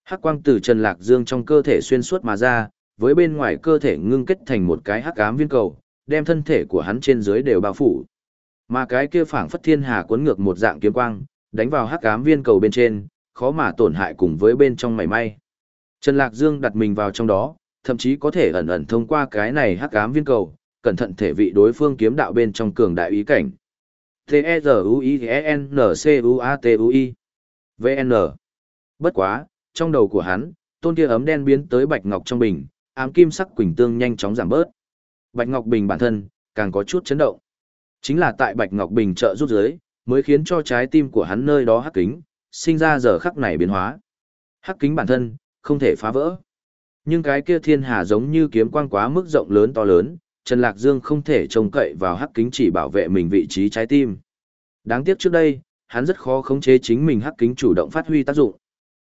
Hắc quang từ Trần Lạc Dương trong cơ thể xuyên suốt mà ra, với bên ngoài cơ thể ngưng kết thành một cái hắc ám viên cầu, đem thân thể của hắn trên dưới đều bao phủ. Mà cái kia phảng phất thiên hà cuốn ngược một dạng kiếm quang, đánh vào hắc ám viên cầu bên trên, khó mà tổn hại cùng với bên trong mảy may. Trần Lạc Dương đặt mình vào trong đó, thậm chí có thể ẩn ẩn thông qua cái này hắc ám viên cầu, cẩn thận thể vị đối phương kiếm đạo bên trong cường đại ý cảnh. T-E-Z-U-I-N-C-U-A-T-U-I VN Bất quá, trong đầu của hắn, tôn kia ấm đen biến tới bạch ngọc trong bình, ám kim sắc quỳnh tương nhanh chóng giảm bớt. Bạch ngọc bình bản thân, càng có chút chấn động. Chính là tại bạch ngọc bình trợ rút dưới, mới khiến cho trái tim của hắn nơi đó hắc kính, sinh ra giờ khắc này biến hóa. Hắc kính bản thân, không thể phá vỡ. Nhưng cái kia thiên hà giống như kiếm quang quá mức rộng lớn to lớn, Trần Lạc Dương không thể trông cậy vào hắc kính chỉ bảo vệ mình vị trí trái tim. Đáng tiếc trước đây, hắn rất khó khống chế chính mình hắc kính chủ động phát huy tác dụng.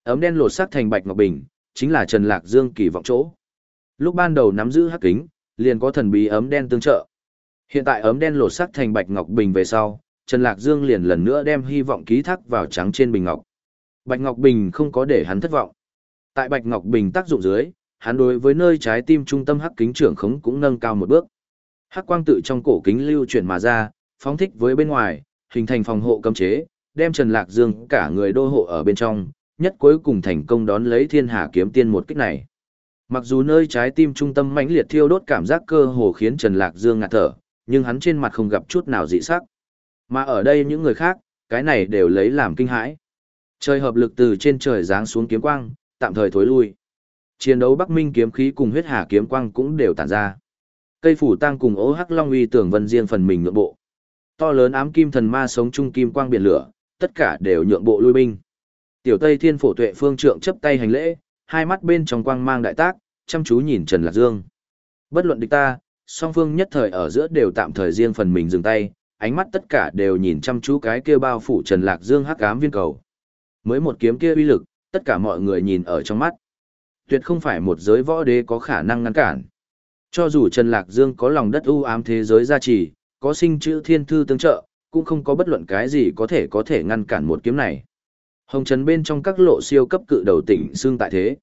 Ấm đen lột sắc thành bạch ngọc bình, chính là Trần Lạc Dương kỳ vọng chỗ. Lúc ban đầu nắm giữ hắc kính, liền có thần bí ấm đen tương trợ. Hiện tại ấm đen lột sắc thành bạch ngọc bình về sau, Trần Lạc Dương liền lần nữa đem hy vọng ký thác vào trắng trên bình ngọc. Bạch ngọc bình không có để hắn thất vọng. Tại bạch ngọc bình tác dụng dưới, hắn đối với nơi trái tim trung tâm hắc kính trưởng khống cũng nâng cao một bước. Hắc quang tự trong cổ kính lưu chuyển mà ra, phóng thích với bên ngoài, hình thành phòng hộ cấm chế, đem Trần Lạc Dương cả người đô hộ ở bên trong, nhất cuối cùng thành công đón lấy Thiên Hà kiếm tiên một kích này. Mặc dù nơi trái tim trung tâm mãnh liệt thiêu đốt cảm giác cơ hồ khiến Trần Lạc Dương ngạt thở, nhưng hắn trên mặt không gặp chút nào dị sắc. Mà ở đây những người khác, cái này đều lấy làm kinh hãi. Trời hợp lực từ trên trời giáng xuống kiếm quang, tạm thời thối lui. Chiến đấu Bắc Minh kiếm khí cùng huyết hà kiếm quang cũng đều tản ra. Cây phủ tang cùng ố hắc long uy tưởng vân riêng phần mình nhượng bộ. To lớn ám kim thần ma sống chung kim quang biển lửa, tất cả đều nhượng bộ lui binh. Tiểu Tây Thiên Phổ Tuệ Phương trượng chấp tay hành lễ, hai mắt bên trong quang mang đại tác, chăm chú nhìn Trần Lạc Dương. Bất luận địch ta, song phương nhất thời ở giữa đều tạm thời riêng phần mình dừng tay, ánh mắt tất cả đều nhìn chăm chú cái kia bao phủ Trần Lạc Dương hắc ám viên cầu. Mới một kiếm kia uy lực, tất cả mọi người nhìn ở trong mắt. Tuyệt không phải một giới võ đế có khả năng ngăn cản. Cho dù Trần Lạc Dương có lòng đất u ám thế giới gia trì, có sinh chữ thiên thư tương trợ, cũng không có bất luận cái gì có thể có thể ngăn cản một kiếm này. Hồng Trần bên trong các lộ siêu cấp cự đầu tỉnh xương tại thế.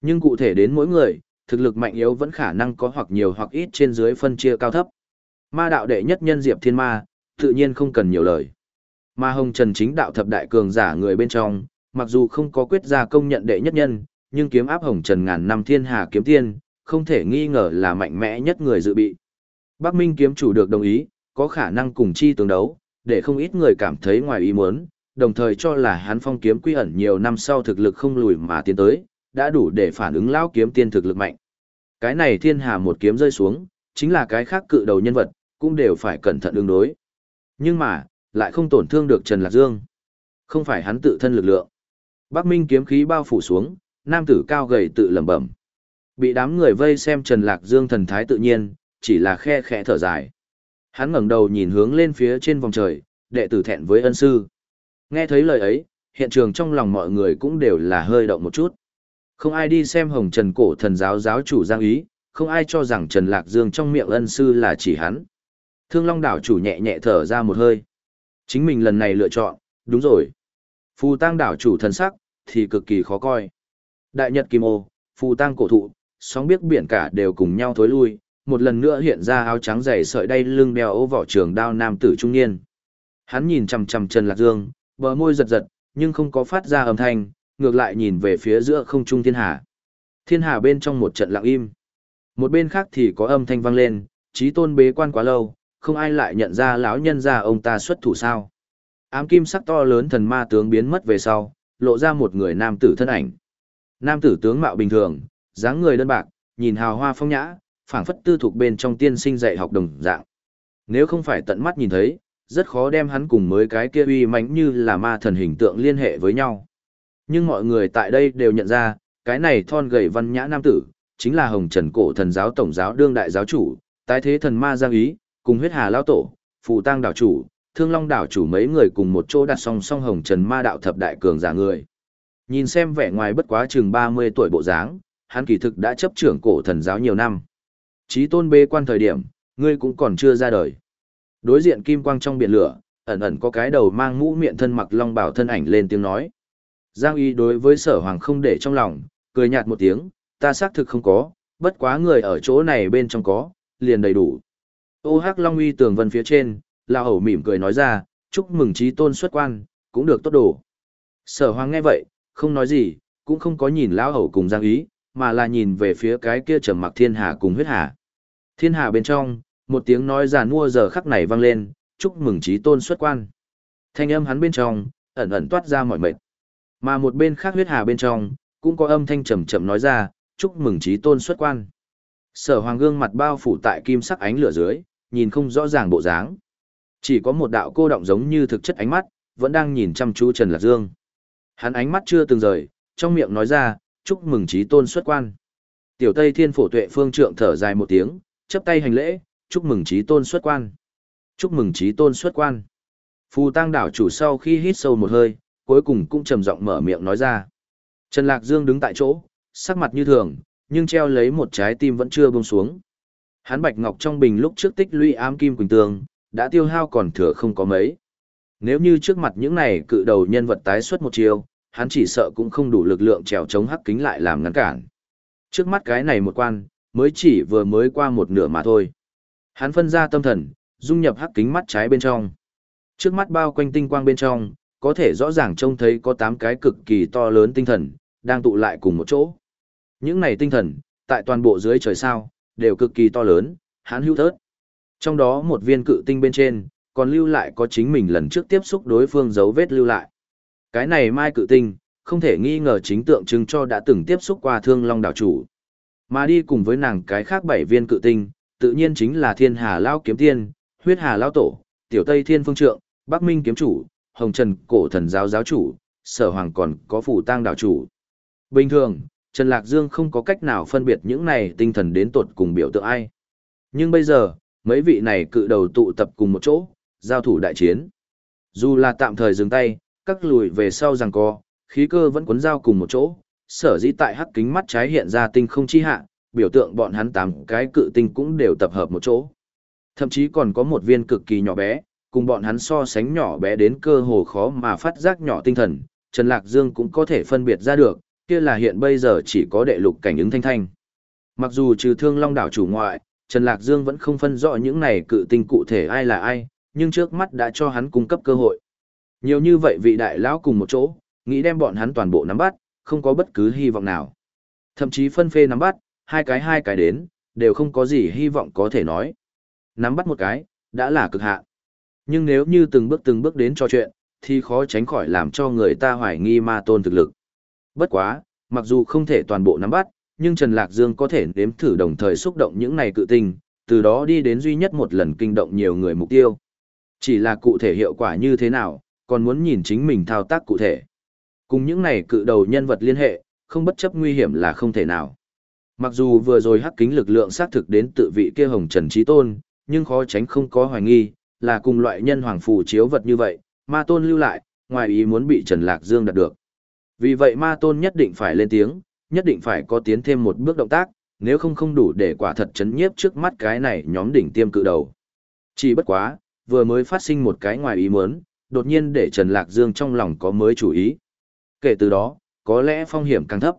Nhưng cụ thể đến mỗi người, thực lực mạnh yếu vẫn khả năng có hoặc nhiều hoặc ít trên dưới phân chia cao thấp. Ma đạo đệ nhất nhân Diệp Thiên Ma, tự nhiên không cần nhiều lời. Ma Hồng Trần chính đạo thập đại cường giả người bên trong, mặc dù không có quyết gia công nhận đệ nhất nhân, nhưng kiếm áp Hồng Trần ngàn năm thiên hà kiếm tiên, không thể nghi ngờ là mạnh mẽ nhất người dự bị. Bắc Minh kiếm chủ được đồng ý, có khả năng cùng chi tương đấu, để không ít người cảm thấy ngoài ý muốn, đồng thời cho là hắn phong kiếm quy ẩn nhiều năm sau thực lực không lùi mà tiến tới, đã đủ để phản ứng lão kiếm tiên thực lực mạnh. Cái này thiên hà một kiếm rơi xuống, chính là cái khác cự đầu nhân vật, cũng đều phải cẩn thận ứng đối. Nhưng mà, lại không tổn thương được Trần Lạc Dương. Không phải hắn tự thân lực lượng. Bắc Minh kiếm khí bao phủ xuống, nam tử cao gầy tự lẩm bẩm. Bị đám người vây xem Trần Lạc Dương thần thái tự nhiên, chỉ là khe khẽ thở dài. Hắn ngẩng đầu nhìn hướng lên phía trên vòng trời, đệ tử thẹn với ân sư. Nghe thấy lời ấy, hiện trường trong lòng mọi người cũng đều là hơi động một chút. Không ai đi xem hồng trần cổ thần giáo giáo chủ giang ý, không ai cho rằng Trần Lạc Dương trong miệng ân sư là chỉ hắn. Thương Long đảo chủ nhẹ nhẹ thở ra một hơi. Chính mình lần này lựa chọn, đúng rồi. Phù tang đảo chủ thần sắc, thì cực kỳ khó coi. Đại Nhật Kim Ô, phù tang cổ thụ, sóng biết biển cả đều cùng nhau thối lui, một lần nữa hiện ra áo trắng dày sợi đay lưng đeo ố vỏ trường đao nam tử trung niên. Hắn nhìn chằm chằm Trần Lạc Dương, bờ môi giật giật, nhưng không có phát ra âm thanh, ngược lại nhìn về phía giữa không trung thiên hà. Thiên hà bên trong một trận lặng im. Một bên khác thì có âm thanh vang lên, trí tôn bế quan quá lâu, không ai lại nhận ra lão nhân ra ông ta xuất thủ sao. Ám kim sắc to lớn thần ma tướng biến mất về sau, lộ ra một người nam tử thân ảnh. Nam tử tướng mạo bình thường, dáng người đơn bạc, nhìn hào hoa phong nhã, phảng phất tư thuộc bên trong tiên sinh dạy học đồng dạng. Nếu không phải tận mắt nhìn thấy, rất khó đem hắn cùng mới cái kia uy mãnh như là ma thần hình tượng liên hệ với nhau. Nhưng mọi người tại đây đều nhận ra, cái này thon gầy văn nhã nam tử, chính là Hồng Trần Cổ Thần giáo tổng giáo đương đại giáo chủ, tái thế thần ma Giang Ý, cùng huyết hà lao tổ, phụ tang đảo chủ, thương long đảo chủ mấy người cùng một chỗ đặt song song Hồng Trần ma đạo thập đại cường giả người. Nhìn xem vẻ ngoài bất quá chừng 30 tuổi bộ dáng, hắn kỳ thực đã chấp trưởng cổ thần giáo nhiều năm. Chí tôn bê quan thời điểm, ngươi cũng còn chưa ra đời. Đối diện kim quang trong biển lửa, ẩn ẩn có cái đầu mang mũ miệng thân mặc long bảo thân ảnh lên tiếng nói. Giang y đối với sở hoàng không để trong lòng, cười nhạt một tiếng, ta xác thực không có, bất quá người ở chỗ này bên trong có, liền đầy đủ. Ô hắc long uy tường vân phía trên, lao hầu mỉm cười nói ra, chúc mừng trí tôn xuất quan, cũng được tốt đồ. Sở hoàng nghe vậy, không nói gì, cũng không có nhìn lão hầu cùng giang ý, mà là nhìn về phía cái kia trầm mặc thiên hà cùng huyết hà. Thiên hà bên trong, một tiếng nói giàn mua giờ khắc này vang lên, chúc mừng trí tôn xuất quan. Thanh âm hắn bên trong, ẩn ẩn toát ra mọi mệt. Mà một bên khác huyết hà bên trong, cũng có âm thanh trầm trầm nói ra, chúc mừng trí tôn xuất quan. Sở hoàng gương mặt bao phủ tại kim sắc ánh lửa dưới, nhìn không rõ ràng bộ dáng. Chỉ có một đạo cô động giống như thực chất ánh mắt, vẫn đang nhìn chăm chú Trần Lạc Dương. Hắn ánh mắt chưa từng rời, trong miệng nói ra, chúc mừng trí tôn xuất quan. Tiểu Tây Thiên Phổ Tuệ Phương Trượng thở dài một tiếng, chấp tay hành lễ, chúc mừng trí tôn xuất quan. Chúc mừng trí tôn xuất quan. Phù Tăng đảo chủ sau khi hít sâu một hơi, cuối cùng cũng trầm giọng mở miệng nói ra. Trần Lạc Dương đứng tại chỗ, sắc mặt như thường, nhưng treo lấy một trái tim vẫn chưa buông xuống. Hắn bạch ngọc trong bình lúc trước tích lũy ám kim quỳnh tường, đã tiêu hao còn thừa không có mấy. Nếu như trước mặt những này cự đầu nhân vật tái xuất một chiều, hắn chỉ sợ cũng không đủ lực lượng trèo chống hắc kính lại làm ngăn cản. Trước mắt cái này một quan, mới chỉ vừa mới qua một nửa mà thôi. Hắn phân ra tâm thần, dung nhập hắc kính mắt trái bên trong. Trước mắt bao quanh tinh quang bên trong, có thể rõ ràng trông thấy có 8 cái cực kỳ to lớn tinh thần, đang tụ lại cùng một chỗ. Những này tinh thần, tại toàn bộ dưới trời sao, đều cực kỳ to lớn, hắn hữu thớt. Trong đó một viên cự tinh bên trên, còn lưu lại có chính mình lần trước tiếp xúc đối phương dấu vết lưu lại. Cái này mai cự tinh, không thể nghi ngờ chính tượng trưng cho đã từng tiếp xúc qua thương long đảo chủ. Mà đi cùng với nàng cái khác bảy viên cự tinh, tự nhiên chính là thiên hà lao kiếm tiên, huyết hà lao tổ, tiểu tây thiên phương trượng, bắc minh kiếm chủ, hồng trần cổ thần giáo giáo chủ, sở hoàng còn có phủ tang đảo chủ. Bình thường, Trần Lạc Dương không có cách nào phân biệt những này tinh thần đến tột cùng biểu tượng ai. Nhưng bây giờ, mấy vị này cự đầu tụ tập cùng một chỗ, giao thủ đại chiến. Dù là tạm thời dừng tay, các lùi về sau rằng co, khí cơ vẫn cuốn giao cùng một chỗ, sở dĩ tại hắc kính mắt trái hiện ra tinh không chi hạ, biểu tượng bọn hắn tám cái cự tinh cũng đều tập hợp một chỗ. Thậm chí còn có một viên cực kỳ nhỏ bé, cùng bọn hắn so sánh nhỏ bé đến cơ hồ khó mà phát giác nhỏ tinh thần, Trần Lạc Dương cũng có thể phân biệt ra được, kia là hiện bây giờ chỉ có đệ lục cảnh ứng thanh thanh. Mặc dù trừ thương long đảo chủ ngoại, Trần Lạc Dương vẫn không phân rõ những này cự tinh cụ thể ai là ai, nhưng trước mắt đã cho hắn cung cấp cơ hội. Nhiều như vậy vị đại lão cùng một chỗ, nghĩ đem bọn hắn toàn bộ nắm bắt, không có bất cứ hy vọng nào. Thậm chí phân phê nắm bắt, hai cái hai cái đến, đều không có gì hy vọng có thể nói. Nắm bắt một cái, đã là cực hạn. Nhưng nếu như từng bước từng bước đến cho chuyện, thì khó tránh khỏi làm cho người ta hoài nghi ma tôn thực lực. Bất quá, mặc dù không thể toàn bộ nắm bắt, nhưng Trần Lạc Dương có thể nếm thử đồng thời xúc động những này cự tinh, từ đó đi đến duy nhất một lần kinh động nhiều người mục tiêu. Chỉ là cụ thể hiệu quả như thế nào, còn muốn nhìn chính mình thao tác cụ thể. Cùng những này cự đầu nhân vật liên hệ, không bất chấp nguy hiểm là không thể nào. Mặc dù vừa rồi hắc kính lực lượng xác thực đến tự vị kia hồng trần trí tôn, nhưng khó tránh không có hoài nghi, là cùng loại nhân hoàng phù chiếu vật như vậy, ma tôn lưu lại, ngoài ý muốn bị Trần Lạc Dương đạt được. Vì vậy ma tôn nhất định phải lên tiếng, nhất định phải có tiến thêm một bước động tác, nếu không không đủ để quả thật chấn nhiếp trước mắt cái này nhóm đỉnh tiêm cự đầu. Chỉ bất quá, vừa mới phát sinh một cái ngoài ý muốn, đột nhiên để Trần Lạc Dương trong lòng có mới chủ ý. Kể từ đó, có lẽ phong hiểm càng thấp.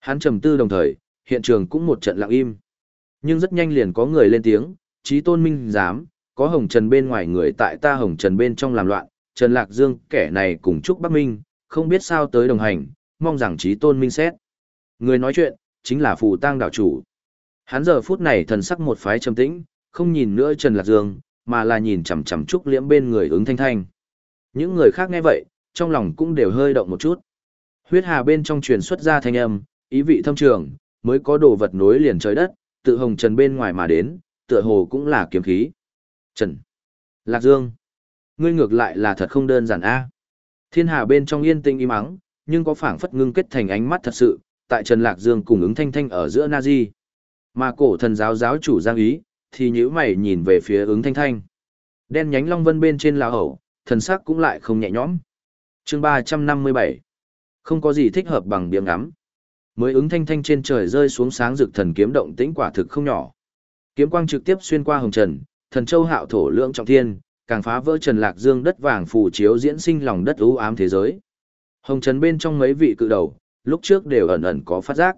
Hắn trầm tư đồng thời, hiện trường cũng một trận lặng im. Nhưng rất nhanh liền có người lên tiếng, trí tôn minh dám, có hồng trần bên ngoài người tại ta hồng trần bên trong làm loạn, Trần Lạc Dương kẻ này cùng chúc Bắc Minh, không biết sao tới đồng hành, mong rằng trí tôn minh xét. Người nói chuyện, chính là phù tang đảo chủ. Hắn giờ phút này thần sắc một phái trầm tĩnh, không nhìn nữa Trần Lạc Dương, mà là nhìn chằm chằm Trúc Liễm bên người ứng thanh thanh. Những người khác nghe vậy, trong lòng cũng đều hơi động một chút. Huyết hà bên trong truyền xuất ra thanh âm, ý vị thâm trường, mới có đồ vật nối liền trời đất, tự hồng trần bên ngoài mà đến, tựa hồ cũng là kiếm khí. Trần. Lạc Dương. Ngươi ngược lại là thật không đơn giản a. Thiên hà bên trong yên tĩnh im mắng, nhưng có phảng phất ngưng kết thành ánh mắt thật sự, tại Trần Lạc Dương cùng ứng thanh thanh ở giữa Nazi. Mà cổ thần giáo giáo chủ Giang Ý, thì nhữ mày nhìn về phía ứng thanh thanh. Đen nhánh long vân bên trên là hậu, thần sắc cũng lại không nhẹ nhõm. chương 357. Không có gì thích hợp bằng điểm ngắm. Mới ứng thanh thanh trên trời rơi xuống sáng rực thần kiếm động tĩnh quả thực không nhỏ. Kiếm quang trực tiếp xuyên qua hồng trần, thần châu hạo thổ lượng trọng thiên, càng phá vỡ trần lạc dương đất vàng phủ chiếu diễn sinh lòng đất u ám thế giới. Hồng trần bên trong mấy vị cự đầu, lúc trước đều ẩn ẩn có phát giác.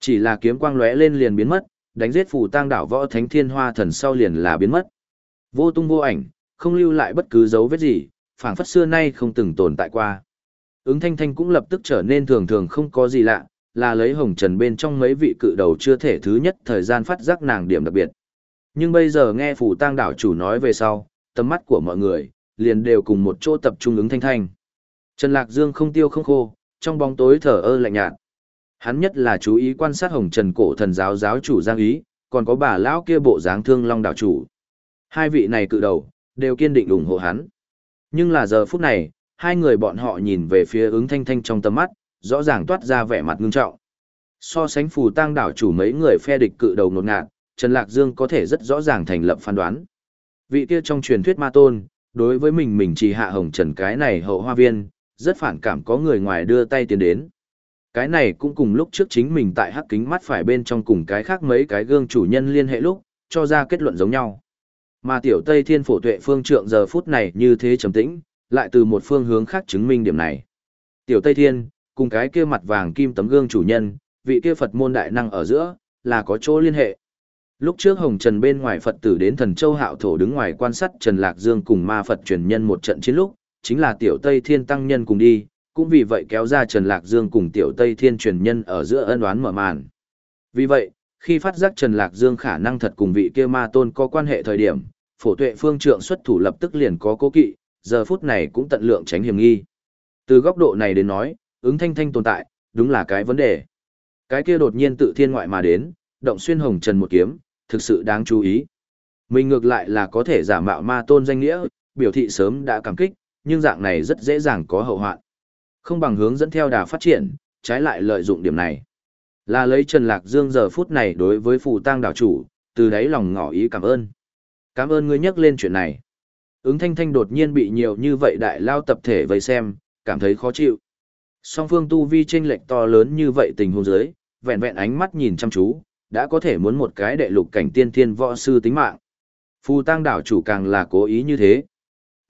Chỉ là kiếm quang lóe lên liền biến mất, đánh giết phù tang đảo võ thánh thiên hoa thần sau liền là biến mất. Vô tung vô ảnh, không lưu lại bất cứ dấu vết gì, phảng phất xưa nay không từng tồn tại qua. Ứng thanh thanh cũng lập tức trở nên thường thường không có gì lạ, là lấy hồng trần bên trong mấy vị cự đầu chưa thể thứ nhất thời gian phát giác nàng điểm đặc biệt. Nhưng bây giờ nghe phủ tang đảo chủ nói về sau, tầm mắt của mọi người, liền đều cùng một chỗ tập trung ứng thanh thanh. Trần Lạc Dương không tiêu không khô, trong bóng tối thở ơ lạnh nhạt. Hắn nhất là chú ý quan sát hồng trần cổ thần giáo giáo chủ Giang Ý, còn có bà lão kia bộ dáng thương long đảo chủ. Hai vị này cự đầu, đều kiên định ủng hộ hắn. Nhưng là giờ phút này, hai người bọn họ nhìn về phía ứng thanh thanh trong tầm mắt, rõ ràng toát ra vẻ mặt ngưng trọng. So sánh phù tang đảo chủ mấy người phe địch cự đầu nột ngạt, Trần Lạc Dương có thể rất rõ ràng thành lập phán đoán. Vị kia trong truyền thuyết ma tôn, đối với mình mình chỉ hạ hồng trần cái này hậu hoa viên, rất phản cảm có người ngoài đưa tay tiến đến. Cái này cũng cùng lúc trước chính mình tại hắc kính mắt phải bên trong cùng cái khác mấy cái gương chủ nhân liên hệ lúc, cho ra kết luận giống nhau. Mà tiểu Tây Thiên Phổ Tuệ Phương Trượng giờ phút này như thế trầm tĩnh, lại từ một phương hướng khác chứng minh điểm này. Tiểu Tây Thiên, cùng cái kia mặt vàng kim tấm gương chủ nhân, vị kia Phật môn đại năng ở giữa, là có chỗ liên hệ. Lúc trước Hồng Trần bên ngoài Phật tử đến thần châu hạo thổ đứng ngoài quan sát Trần Lạc Dương cùng ma Phật truyền nhân một trận chiến lúc, chính là tiểu Tây Thiên tăng nhân cùng đi, cũng vì vậy kéo ra Trần Lạc Dương cùng tiểu Tây Thiên truyền nhân ở giữa ân oán mở màn. Vì vậy, khi phát giác Trần Lạc Dương khả năng thật cùng vị kia ma tôn có quan hệ thời điểm, phổ tuệ phương trượng xuất thủ lập tức liền có cố kỵ, giờ phút này cũng tận lượng tránh hiểm nghi. Từ góc độ này đến nói, ứng thanh thanh tồn tại, đúng là cái vấn đề. Cái kia đột nhiên tự thiên ngoại mà đến, động xuyên hồng trần một kiếm, thực sự đáng chú ý. Mình ngược lại là có thể giả mạo ma tôn danh nghĩa, biểu thị sớm đã cảm kích, nhưng dạng này rất dễ dàng có hậu hoạn. Không bằng hướng dẫn theo đà phát triển, trái lại lợi dụng điểm này. Là lấy Trần Lạc Dương giờ phút này đối với phù tang đảo chủ, từ đấy lòng ngỏ ý cảm ơn. Cảm ơn ngươi nhắc lên chuyện này. Ứng thanh thanh đột nhiên bị nhiều như vậy đại lao tập thể vây xem, cảm thấy khó chịu. Song phương tu vi chênh lệch to lớn như vậy tình huống dưới, vẹn vẹn ánh mắt nhìn chăm chú, đã có thể muốn một cái đệ lục cảnh tiên thiên võ sư tính mạng. Phù tang đảo chủ càng là cố ý như thế.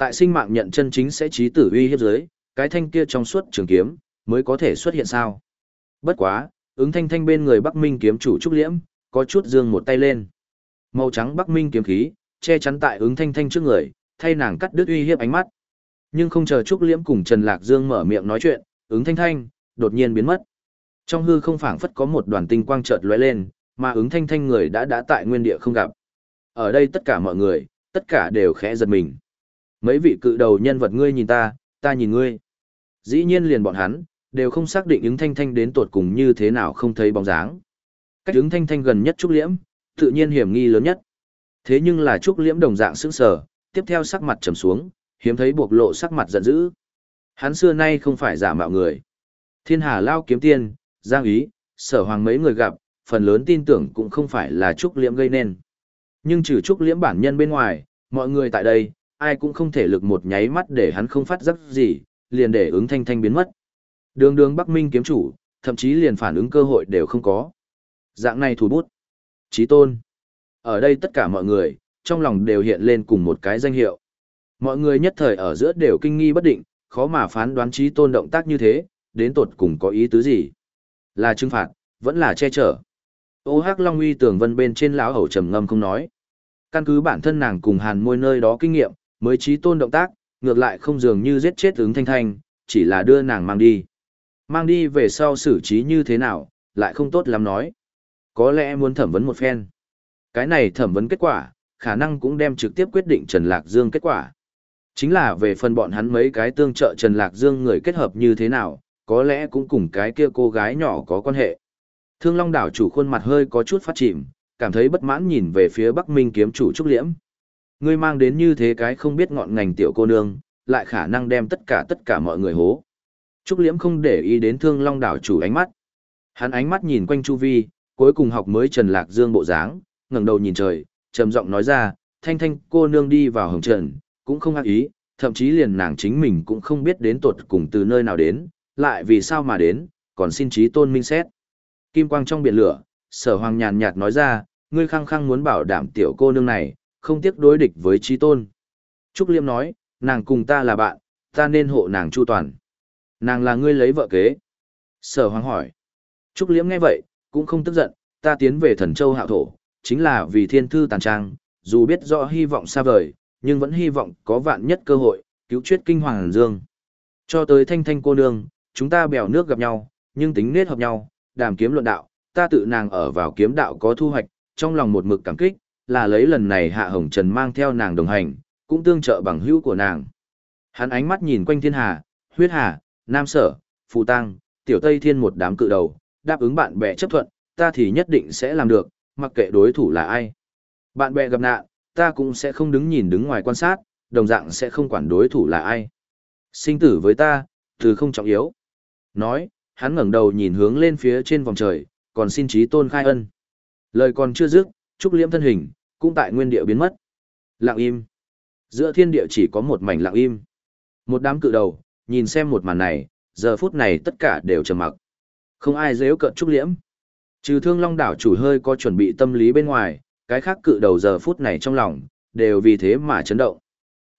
Tại sinh mạng nhận chân chính sẽ trí tử uy hiếp dưới, cái thanh kia trong suốt trường kiếm, mới có thể xuất hiện sao. Bất quá, ứng thanh thanh bên người Bắc Minh kiếm chủ Trúc Liễm, có chút dương một tay lên. Màu trắng Bắc Minh kiếm khí, che chắn tại ứng thanh thanh trước người, thay nàng cắt đứt uy hiếp ánh mắt. Nhưng không chờ Trúc Liễm cùng Trần Lạc Dương mở miệng nói chuyện, ứng thanh thanh, đột nhiên biến mất. Trong hư không phảng phất có một đoàn tinh quang chợt lóe lên, mà ứng thanh thanh người đã đã tại nguyên địa không gặp. Ở đây tất cả mọi người, tất cả đều khẽ giật mình. Mấy vị cự đầu nhân vật ngươi nhìn ta, ta nhìn ngươi. Dĩ nhiên liền bọn hắn, đều không xác định ứng thanh thanh đến tột cùng như thế nào không thấy bóng dáng. Cách ứng thanh thanh gần nhất Trúc Liễm, tự nhiên hiểm nghi lớn nhất. Thế nhưng là Trúc Liễm đồng dạng sững sờ, tiếp theo sắc mặt trầm xuống, hiếm thấy bộc lộ sắc mặt giận dữ. Hắn xưa nay không phải giả mạo người. Thiên Hà Lao kiếm tiên, Giang Ý, Sở Hoàng mấy người gặp, phần lớn tin tưởng cũng không phải là Trúc Liễm gây nên. Nhưng trừ Trúc Liễm bản nhân bên ngoài, mọi người tại đây, ai cũng không thể lực một nháy mắt để hắn không phát giác gì, liền để ứng thanh thanh biến mất. Đường đường Bắc Minh kiếm chủ, thậm chí liền phản ứng cơ hội đều không có. Dạng này thủ bút. Chí tôn. Ở đây tất cả mọi người, trong lòng đều hiện lên cùng một cái danh hiệu. Mọi người nhất thời ở giữa đều kinh nghi bất định, khó mà phán đoán chí tôn động tác như thế, đến tột cùng có ý tứ gì. Là trừng phạt, vẫn là che chở. Ô Hắc Long uy tưởng vân bên trên lão hầu trầm ngâm không nói. Căn cứ bản thân nàng cùng hàn môi nơi đó kinh nghiệm, mới chí tôn động tác, ngược lại không dường như giết chết ứng thanh thanh, chỉ là đưa nàng mang đi. Mang đi về sau xử trí như thế nào, lại không tốt lắm nói. Có lẽ muốn thẩm vấn một phen. Cái này thẩm vấn kết quả, khả năng cũng đem trực tiếp quyết định Trần Lạc Dương kết quả. Chính là về phần bọn hắn mấy cái tương trợ Trần Lạc Dương người kết hợp như thế nào, có lẽ cũng cùng cái kia cô gái nhỏ có quan hệ. Thương Long đảo chủ khuôn mặt hơi có chút phát chìm, cảm thấy bất mãn nhìn về phía Bắc Minh kiếm chủ Trúc Liễm. Ngươi mang đến như thế cái không biết ngọn ngành tiểu cô nương, lại khả năng đem tất cả tất cả mọi người hố. Trúc Liễm không để ý đến Thương Long đảo chủ ánh mắt. Hắn ánh mắt nhìn quanh chu vi, cuối cùng học mới Trần Lạc Dương bộ dáng, ngẩng đầu nhìn trời, trầm giọng nói ra, "Thanh Thanh cô nương đi vào hồng trần, cũng không ác ý, thậm chí liền nàng chính mình cũng không biết đến tột cùng từ nơi nào đến, lại vì sao mà đến, còn xin trí tôn minh xét." Kim quang trong biển lửa, Sở Hoàng nhàn nhạt nói ra, "Ngươi khăng khăng muốn bảo đảm tiểu cô nương này, không tiếc đối địch với trí tôn." Trúc Liêm nói, "Nàng cùng ta là bạn, ta nên hộ nàng chu toàn." Nàng là ngươi lấy vợ kế. Sở Hoàng hỏi. Trúc Liễm nghe vậy, cũng không tức giận, ta tiến về thần châu hạo thổ, chính là vì thiên thư tàn trang, dù biết rõ hy vọng xa vời, nhưng vẫn hy vọng có vạn nhất cơ hội, cứu chuyết kinh hoàng dương. Cho tới thanh thanh cô nương, chúng ta bèo nước gặp nhau, nhưng tính nết hợp nhau, đàm kiếm luận đạo, ta tự nàng ở vào kiếm đạo có thu hoạch, trong lòng một mực cảm kích, là lấy lần này hạ hồng trần mang theo nàng đồng hành, cũng tương trợ bằng hữu của nàng. Hắn ánh mắt nhìn quanh thiên hà, huyết hà, nam sở, phù tăng, tiểu tây thiên một đám cự đầu, đáp ứng bạn bè chấp thuận, ta thì nhất định sẽ làm được, mặc kệ đối thủ là ai. Bạn bè gặp nạn, ta cũng sẽ không đứng nhìn đứng ngoài quan sát, đồng dạng sẽ không quản đối thủ là ai. Sinh tử với ta, từ không trọng yếu. Nói, hắn ngẩng đầu nhìn hướng lên phía trên vòng trời, còn xin trí tôn khai ân. Lời còn chưa dứt, trúc liễm thân hình, cũng tại nguyên địa biến mất. Lặng im. Giữa thiên địa chỉ có một mảnh lặng im. Một đám cự đầu, nhìn xem một màn này, giờ phút này tất cả đều trầm mặc. Không ai dễ cận trúc liễm. Trừ thương long đảo chủ hơi có chuẩn bị tâm lý bên ngoài, cái khác cự đầu giờ phút này trong lòng, đều vì thế mà chấn động.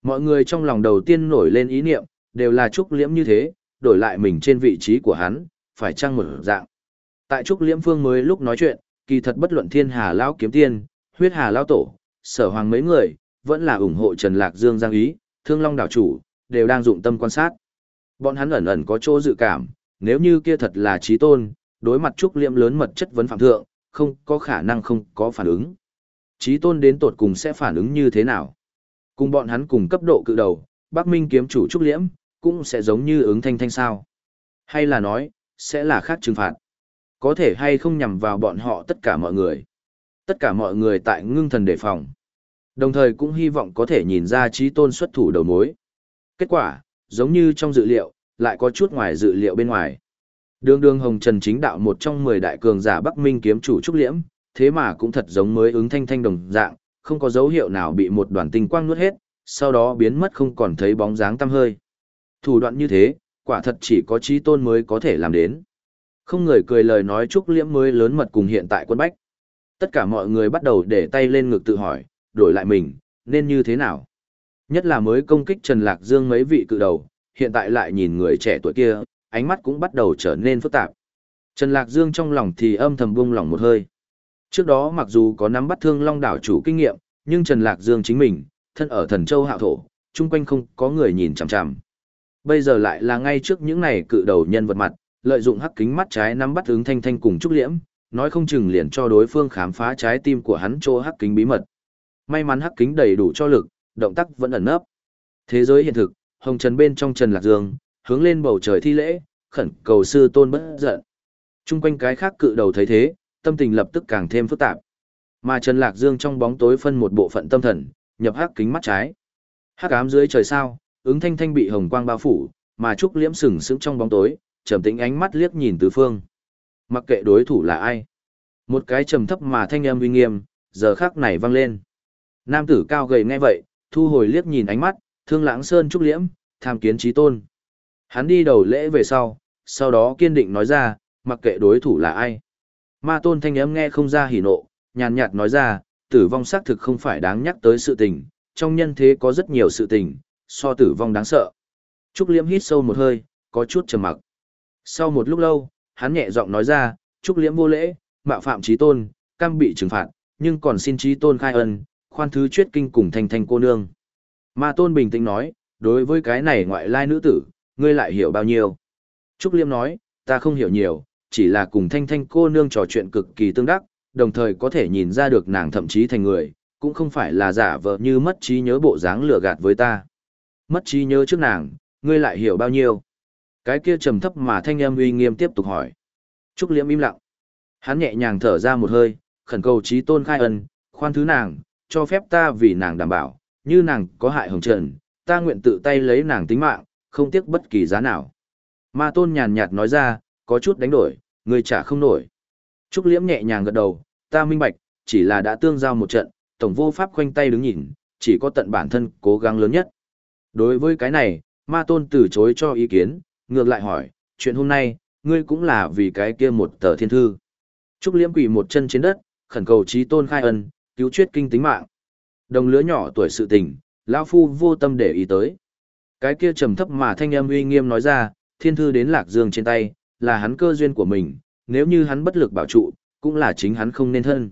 Mọi người trong lòng đầu tiên nổi lên ý niệm, đều là trúc liễm như thế, đổi lại mình trên vị trí của hắn, phải chăng một dạng. Tại trúc liễm phương mới lúc nói chuyện, kỳ thật bất luận thiên hà lão kiếm tiên, huyết hà lão tổ, sở hoàng mấy người, vẫn là ủng hộ Trần Lạc Dương giang ý, thương long đảo chủ, đều đang dụng tâm quan sát. Bọn hắn ẩn ẩn có chỗ dự cảm, nếu như kia thật là trí tôn, đối mặt trúc liễm lớn mật chất vấn phạm thượng, không có khả năng không có phản ứng. Trí tôn đến tột cùng sẽ phản ứng như thế nào? Cùng bọn hắn cùng cấp độ cự đầu, Bắc Minh kiếm chủ trúc liễm, cũng sẽ giống như ứng thanh thanh sao? Hay là nói, sẽ là khác trừng phạt? Có thể hay không nhằm vào bọn họ tất cả mọi người? Tất cả mọi người tại ngưng thần đề phòng. Đồng thời cũng hy vọng có thể nhìn ra trí tôn xuất thủ đầu mối. Kết quả, giống như trong dự liệu, lại có chút ngoài dự liệu bên ngoài. Đường đường hồng trần chính đạo một trong 10 đại cường giả Bắc Minh kiếm chủ trúc liễm, thế mà cũng thật giống mới ứng thanh thanh đồng dạng, không có dấu hiệu nào bị một đoàn tinh quang nuốt hết, sau đó biến mất không còn thấy bóng dáng tăm hơi. Thủ đoạn như thế, quả thật chỉ có trí tôn mới có thể làm đến. Không người cười lời nói trúc liễm mới lớn mật cùng hiện tại quân bách. Tất cả mọi người bắt đầu để tay lên ngực tự hỏi, đổi lại mình, nên như thế nào? Nhất là mới công kích Trần Lạc Dương mấy vị cự đầu, hiện tại lại nhìn người trẻ tuổi kia, ánh mắt cũng bắt đầu trở nên phức tạp. Trần Lạc Dương trong lòng thì âm thầm buông lòng một hơi. Trước đó mặc dù có nắm bắt thương long đảo chủ kinh nghiệm, nhưng Trần Lạc Dương chính mình, thân ở thần châu hạo thổ, chung quanh không có người nhìn chằm chằm. Bây giờ lại là ngay trước những này cự đầu nhân vật mặt, lợi dụng hắc kính mắt trái nắm bắt ứng thanh thanh cùng trúc liễm, nói không chừng liền cho đối phương khám phá trái tim của hắn chỗ hắc kính bí mật. May mắn hắc kính đầy đủ cho lực, động tác vẫn ẩn nấp. Thế giới hiện thực, hồng trần bên trong trần lạc dương, hướng lên bầu trời thi lễ, khẩn cầu sư tôn bất giận. Trung quanh cái khác cự đầu thấy thế, tâm tình lập tức càng thêm phức tạp. Mà Trần Lạc Dương trong bóng tối phân một bộ phận tâm thần, nhập hắc kính mắt trái. Hắc ám dưới trời sao, ứng thanh thanh bị hồng quang bao phủ, mà trúc liễm sừng sững trong bóng tối, trầm tĩnh ánh mắt liếc nhìn tứ phương. Mặc kệ đối thủ là ai, Một cái trầm thấp mà thanh âm uy nghiêm, giờ khắc này vang lên. Nam tử cao gầy nghe vậy, thu hồi liếc nhìn ánh mắt, thương lãng sơn trúc liễm, tham kiến trí tôn. Hắn đi đầu lễ về sau, sau đó kiên định nói ra, mặc kệ đối thủ là ai. Ma tôn thanh âm nghe không ra hỉ nộ, nhàn nhạt nói ra, tử vong xác thực không phải đáng nhắc tới sự tình, trong nhân thế có rất nhiều sự tình, so tử vong đáng sợ. Trúc Liễm hít sâu một hơi, có chút trầm mặc. Sau một lúc lâu, hắn nhẹ giọng nói ra, Trúc Liễm vô lễ, mạo phạm trí tôn, cam bị trừng phạt, nhưng còn xin trí tôn khai ân, khoan thứ chuyết kinh cùng thanh thanh cô nương. Ma tôn bình tĩnh nói, đối với cái này ngoại lai nữ tử, ngươi lại hiểu bao nhiêu. Trúc liễm nói, ta không hiểu nhiều, chỉ là cùng thanh thanh cô nương trò chuyện cực kỳ tương đắc, đồng thời có thể nhìn ra được nàng thậm chí thành người, cũng không phải là giả vợ như mất trí nhớ bộ dáng lừa gạt với ta. Mất trí nhớ trước nàng, ngươi lại hiểu bao nhiêu. Cái kia trầm thấp mà thanh âm uy nghiêm tiếp tục hỏi. Trúc Liễm im lặng. Hắn nhẹ nhàng thở ra một hơi, khẩn cầu trí tôn khai ân, khoan thứ nàng, cho phép ta vì nàng đảm bảo, như nàng có hại hồng trần, ta nguyện tự tay lấy nàng tính mạng, không tiếc bất kỳ giá nào. Ma tôn nhàn nhạt nói ra, có chút đánh đổi, người trả không nổi. Trúc Liễm nhẹ nhàng gật đầu, ta minh bạch, chỉ là đã tương giao một trận, tổng vô pháp khoanh tay đứng nhìn, chỉ có tận bản thân cố gắng lớn nhất. Đối với cái này, ma tôn từ chối cho ý kiến, ngược lại hỏi, chuyện hôm nay, ngươi cũng là vì cái kia một tờ thiên thư. Trúc Liễm quỳ một chân trên đất, khẩn cầu trí tôn khai ân, cứu chuyết kinh tính mạng. Đồng lứa nhỏ tuổi sự tình, lão phu vô tâm để ý tới. Cái kia trầm thấp mà thanh âm uy nghiêm nói ra, thiên thư đến lạc dương trên tay, là hắn cơ duyên của mình, nếu như hắn bất lực bảo trụ, cũng là chính hắn không nên thân.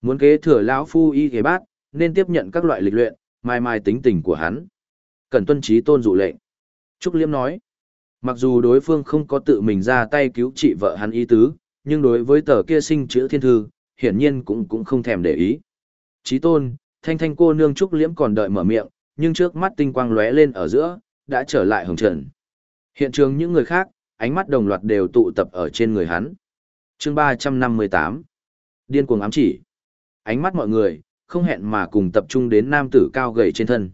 Muốn kế thừa lão phu y kế bát, nên tiếp nhận các loại lịch luyện, mai mai tính tình của hắn. Cần tuân trí tôn dụ lệnh. Trúc Liêm nói, mặc dù đối phương không có tự mình ra tay cứu trị vợ hắn ý tứ, nhưng đối với tờ kia sinh chữ thiên thư, hiển nhiên cũng cũng không thèm để ý. chí tôn, thanh thanh cô nương Trúc Liễm còn đợi mở miệng, nhưng trước mắt tinh quang lóe lên ở giữa, đã trở lại hồng trần. Hiện trường những người khác, ánh mắt đồng loạt đều tụ tập ở trên người hắn. chương 358 Điên cuồng ám chỉ. Ánh mắt mọi người, không hẹn mà cùng tập trung đến nam tử cao gầy trên thân.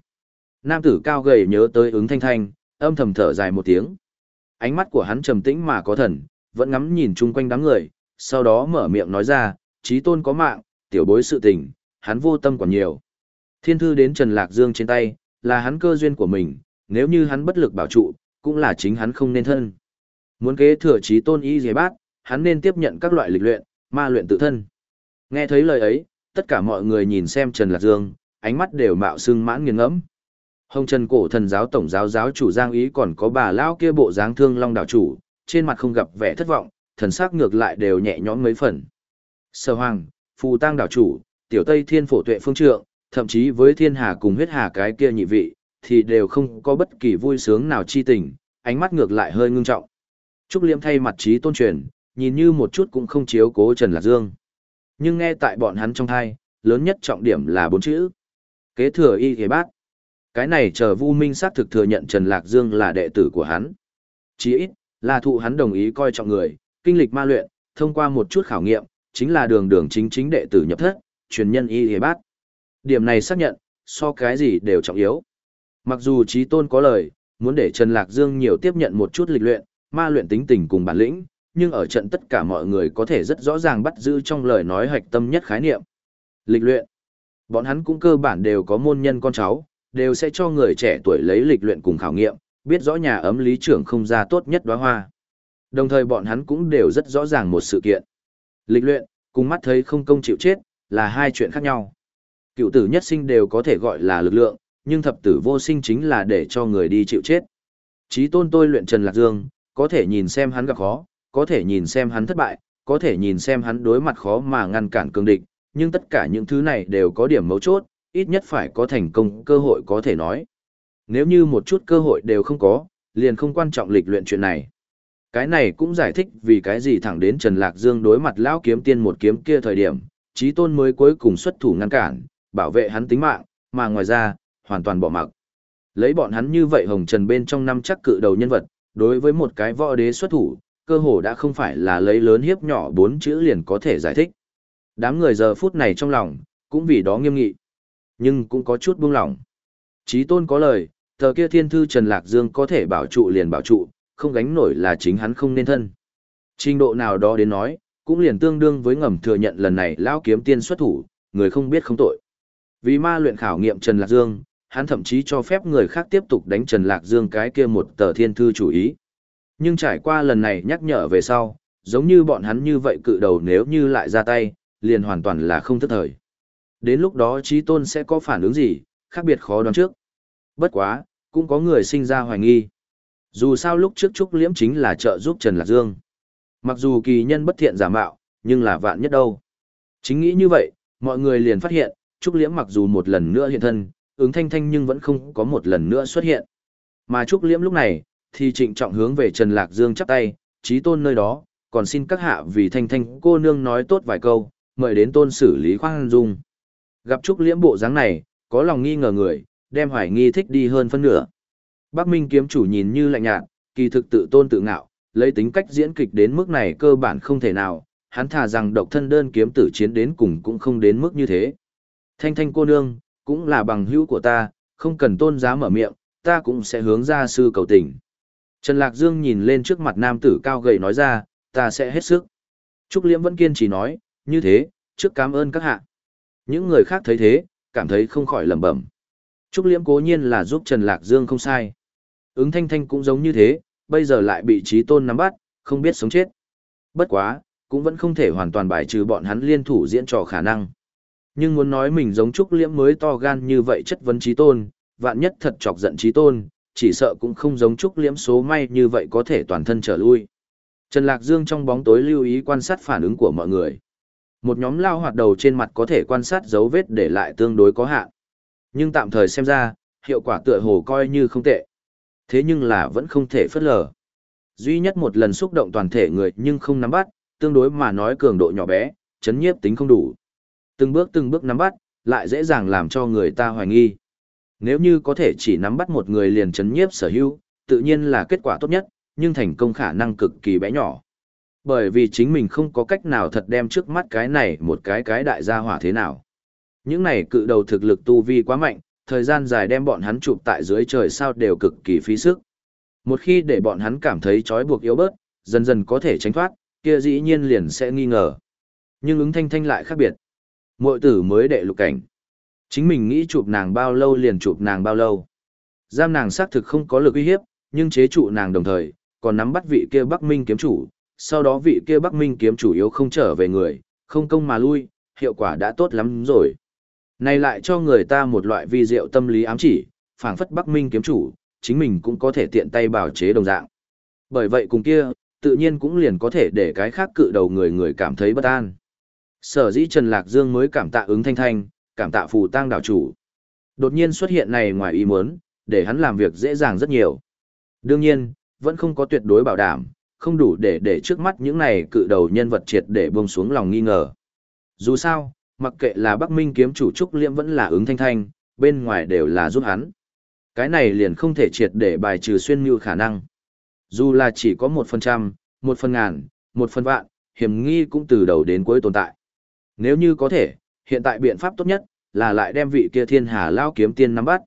Nam tử cao gầy nhớ tới ứng thanh thanh, âm thầm thở dài một tiếng. Ánh mắt của hắn trầm tĩnh mà có thần, vẫn ngắm nhìn chung quanh đám người, sau đó mở miệng nói ra, trí tôn có mạng, tiểu bối sự tình, hắn vô tâm còn nhiều. Thiên thư đến Trần Lạc Dương trên tay, là hắn cơ duyên của mình, nếu như hắn bất lực bảo trụ, cũng là chính hắn không nên thân. Muốn kế thừa trí tôn y dề bát, hắn nên tiếp nhận các loại lịch luyện, ma luyện tự thân. Nghe thấy lời ấy, tất cả mọi người nhìn xem Trần Lạc Dương, ánh mắt đều mạo sưng mãn nghiêng ngẫm. Hồng Trần cổ thần giáo tổng giáo giáo chủ Giang Ý còn có bà lão kia bộ dáng thương long đảo chủ, trên mặt không gặp vẻ thất vọng, thần sắc ngược lại đều nhẹ nhõm mấy phần. Sở Hoàng, Phù Tăng đảo chủ, Tiểu Tây Thiên phổ tuệ phương trượng, thậm chí với Thiên Hà cùng huyết hà cái kia nhị vị, thì đều không có bất kỳ vui sướng nào chi tình, ánh mắt ngược lại hơi ngưng trọng. Trúc Liêm thay mặt trí tôn truyền, nhìn như một chút cũng không chiếu cố Trần Lạc Dương. Nhưng nghe tại bọn hắn trong thai, lớn nhất trọng điểm là bốn chữ. Kế thừa y thế bát. Cái này chờ Vu Minh xác thực thừa nhận Trần Lạc Dương là đệ tử của hắn. Chỉ ít, là thụ hắn đồng ý coi trọng người, kinh lịch ma luyện, thông qua một chút khảo nghiệm, chính là đường đường chính chính đệ tử nhập thất, truyền nhân y hề bát. Điểm này xác nhận, so cái gì đều trọng yếu. Mặc dù trí tôn có lời, muốn để Trần Lạc Dương nhiều tiếp nhận một chút lịch luyện, ma luyện tính tình cùng bản lĩnh, nhưng ở trận tất cả mọi người có thể rất rõ ràng bắt giữ trong lời nói hạch tâm nhất khái niệm. Lịch luyện. Bọn hắn cũng cơ bản đều có môn nhân con cháu, đều sẽ cho người trẻ tuổi lấy lịch luyện cùng khảo nghiệm, biết rõ nhà ấm lý trưởng không ra tốt nhất đóa hoa. Đồng thời bọn hắn cũng đều rất rõ ràng một sự kiện. Lịch luyện, cùng mắt thấy không công chịu chết, là hai chuyện khác nhau. Cựu tử nhất sinh đều có thể gọi là lực lượng, nhưng thập tử vô sinh chính là để cho người đi chịu chết. Chí tôn tôi luyện Trần Lạc Dương, có thể nhìn xem hắn gặp khó, có thể nhìn xem hắn thất bại, có thể nhìn xem hắn đối mặt khó mà ngăn cản cường địch, nhưng tất cả những thứ này đều có điểm mấu chốt, ít nhất phải có thành công cơ hội có thể nói. Nếu như một chút cơ hội đều không có, liền không quan trọng lịch luyện chuyện này. Cái này cũng giải thích vì cái gì thẳng đến Trần Lạc Dương đối mặt lão kiếm tiên một kiếm kia thời điểm, Chí Tôn mới cuối cùng xuất thủ ngăn cản, bảo vệ hắn tính mạng, mà ngoài ra, hoàn toàn bỏ mặc. Lấy bọn hắn như vậy hồng trần bên trong năm chắc cự đầu nhân vật, đối với một cái võ đế xuất thủ, cơ hồ đã không phải là lấy lớn hiếp nhỏ bốn chữ liền có thể giải thích. Đám người giờ phút này trong lòng, cũng vì đó nghiêm nghị, nhưng cũng có chút buông lỏng. Chí tôn có lời, tờ kia thiên thư Trần Lạc Dương có thể bảo trụ liền bảo trụ, không gánh nổi là chính hắn không nên thân. Trình độ nào đó đến nói, cũng liền tương đương với ngầm thừa nhận lần này lão kiếm tiên xuất thủ, người không biết không tội. Vì ma luyện khảo nghiệm Trần Lạc Dương, hắn thậm chí cho phép người khác tiếp tục đánh Trần Lạc Dương cái kia một tờ thiên thư chủ ý. Nhưng trải qua lần này nhắc nhở về sau, giống như bọn hắn như vậy cự đầu nếu như lại ra tay, liền hoàn toàn là không thức thời. Đến lúc đó trí tôn sẽ có phản ứng gì, khác biệt khó đoán trước. Bất quá, cũng có người sinh ra hoài nghi. Dù sao lúc trước Trúc Liễm chính là trợ giúp Trần Lạc Dương. Mặc dù kỳ nhân bất thiện giả mạo, nhưng là vạn nhất đâu. Chính nghĩ như vậy, mọi người liền phát hiện, Trúc Liễm mặc dù một lần nữa hiện thân, ứng thanh thanh nhưng vẫn không có một lần nữa xuất hiện. Mà Trúc Liễm lúc này, thì trịnh trọng hướng về Trần Lạc Dương chắp tay, trí tôn nơi đó, còn xin các hạ vì thanh thanh cô nương nói tốt vài câu, mời đến tôn xử lý khoan dung. Gặp Trúc Liễm bộ dáng này, có lòng nghi ngờ người, đem hoài nghi thích đi hơn phân nửa. Bắc Minh kiếm chủ nhìn như lạnh nhạt, kỳ thực tự tôn tự ngạo, lấy tính cách diễn kịch đến mức này cơ bản không thể nào, hắn thà rằng độc thân đơn kiếm tử chiến đến cùng cũng không đến mức như thế. Thanh thanh cô nương, cũng là bằng hữu của ta, không cần tôn giá mở miệng, ta cũng sẽ hướng ra sư cầu tình. Trần Lạc Dương nhìn lên trước mặt nam tử cao gầy nói ra, ta sẽ hết sức. Trúc Liễm vẫn kiên trì nói, như thế, trước cảm ơn các hạ. Những người khác thấy thế, cảm thấy không khỏi lẩm bẩm. Trúc Liễm cố nhiên là giúp Trần Lạc Dương không sai. Ứng thanh thanh cũng giống như thế, bây giờ lại bị trí tôn nắm bắt, không biết sống chết. Bất quá, cũng vẫn không thể hoàn toàn bài trừ bọn hắn liên thủ diễn trò khả năng. Nhưng muốn nói mình giống Trúc Liễm mới to gan như vậy chất vấn trí tôn, vạn nhất thật chọc giận trí tôn, chỉ sợ cũng không giống Trúc Liễm số may như vậy có thể toàn thân trở lui. Trần Lạc Dương trong bóng tối lưu ý quan sát phản ứng của mọi người. Một nhóm lao hoạt đầu trên mặt có thể quan sát dấu vết để lại tương đối có hạn. Nhưng tạm thời xem ra, hiệu quả tựa hồ coi như không tệ. Thế nhưng là vẫn không thể phất lờ. Duy nhất một lần xúc động toàn thể người nhưng không nắm bắt, tương đối mà nói cường độ nhỏ bé, chấn nhiếp tính không đủ. Từng bước từng bước nắm bắt, lại dễ dàng làm cho người ta hoài nghi. Nếu như có thể chỉ nắm bắt một người liền chấn nhiếp sở hữu, tự nhiên là kết quả tốt nhất, nhưng thành công khả năng cực kỳ bé nhỏ. Bởi vì chính mình không có cách nào thật đem trước mắt cái này một cái cái đại gia hỏa thế nào. Những này cự đầu thực lực tu vi quá mạnh, thời gian dài đem bọn hắn chụp tại dưới trời sao đều cực kỳ phí sức. Một khi để bọn hắn cảm thấy trói buộc yếu bớt, dần dần có thể tránh thoát, kia dĩ nhiên liền sẽ nghi ngờ. Nhưng ứng thanh thanh lại khác biệt. Mội tử mới đệ lục cảnh. Chính mình nghĩ chụp nàng bao lâu liền chụp nàng bao lâu. Giam nàng xác thực không có lực uy hiếp, nhưng chế trụ nàng đồng thời, còn nắm bắt vị kia Bắc Minh kiếm chủ, sau đó vị kia Bắc Minh kiếm chủ yếu không trở về người, không công mà lui, hiệu quả đã tốt lắm rồi. Này lại cho người ta một loại vi diệu tâm lý ám chỉ, phảng phất Bắc Minh kiếm chủ, chính mình cũng có thể tiện tay bảo chế đồng dạng. Bởi vậy cùng kia, tự nhiên cũng liền có thể để cái khác cự đầu người người cảm thấy bất an. Sở dĩ Trần Lạc Dương mới cảm tạ ứng thanh thanh, cảm tạ phù tang đảo chủ. Đột nhiên xuất hiện này ngoài ý muốn, để hắn làm việc dễ dàng rất nhiều. Đương nhiên, vẫn không có tuyệt đối bảo đảm, không đủ để để trước mắt những này cự đầu nhân vật triệt để buông xuống lòng nghi ngờ. Dù sao, mặc kệ là Bắc Minh kiếm chủ Trúc Liễm vẫn là ứng thanh thanh, bên ngoài đều là giúp hắn. Cái này liền không thể triệt để bài trừ xuyên mưu khả năng. Dù là chỉ có một phần trăm, một phần ngàn, một phần vạn, hiểm nghi cũng từ đầu đến cuối tồn tại. Nếu như có thể, hiện tại biện pháp tốt nhất là lại đem vị kia thiên hà lao kiếm tiên nắm bắt.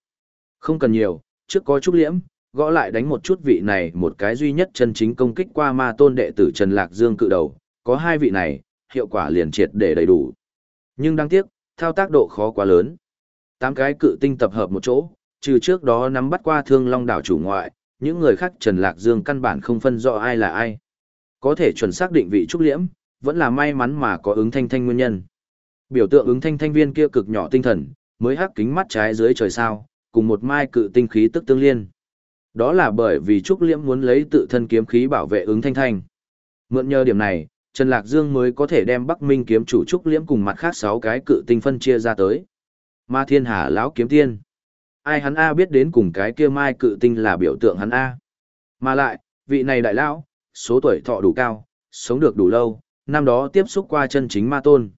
Không cần nhiều, trước có Trúc Liễm, gõ lại đánh một chút vị này một cái duy nhất chân chính công kích qua ma tôn đệ tử Trần Lạc Dương cự đầu, có hai vị này, hiệu quả liền triệt để đầy đủ. Nhưng đáng tiếc, thao tác độ khó quá lớn. Tám cái cự tinh tập hợp một chỗ, trừ trước đó nắm bắt qua thương long đảo chủ ngoại, những người khác Trần Lạc Dương căn bản không phân rõ ai là ai. Có thể chuẩn xác định vị trúc liễm, vẫn là may mắn mà có ứng thanh thanh nguyên nhân. Biểu tượng ứng thanh thanh viên kia cực nhỏ tinh thần, mới hắc kính mắt trái dưới trời sao, cùng một mai cự tinh khí tức tương liên. Đó là bởi vì Trúc Liễm muốn lấy tự thân kiếm khí bảo vệ ứng thanh thanh. Mượn nhờ điểm này, Trần Lạc Dương mới có thể đem Bắc Minh kiếm chủ Trúc Liễm cùng mặt khác 6 cái cự tinh phân chia ra tới. Ma Thiên Hà lão kiếm tiên. Ai hắn A biết đến cùng cái kia mai cự tinh là biểu tượng hắn A. Mà lại, vị này đại lão, số tuổi thọ đủ cao, sống được đủ lâu, năm đó tiếp xúc qua chân chính ma tôn.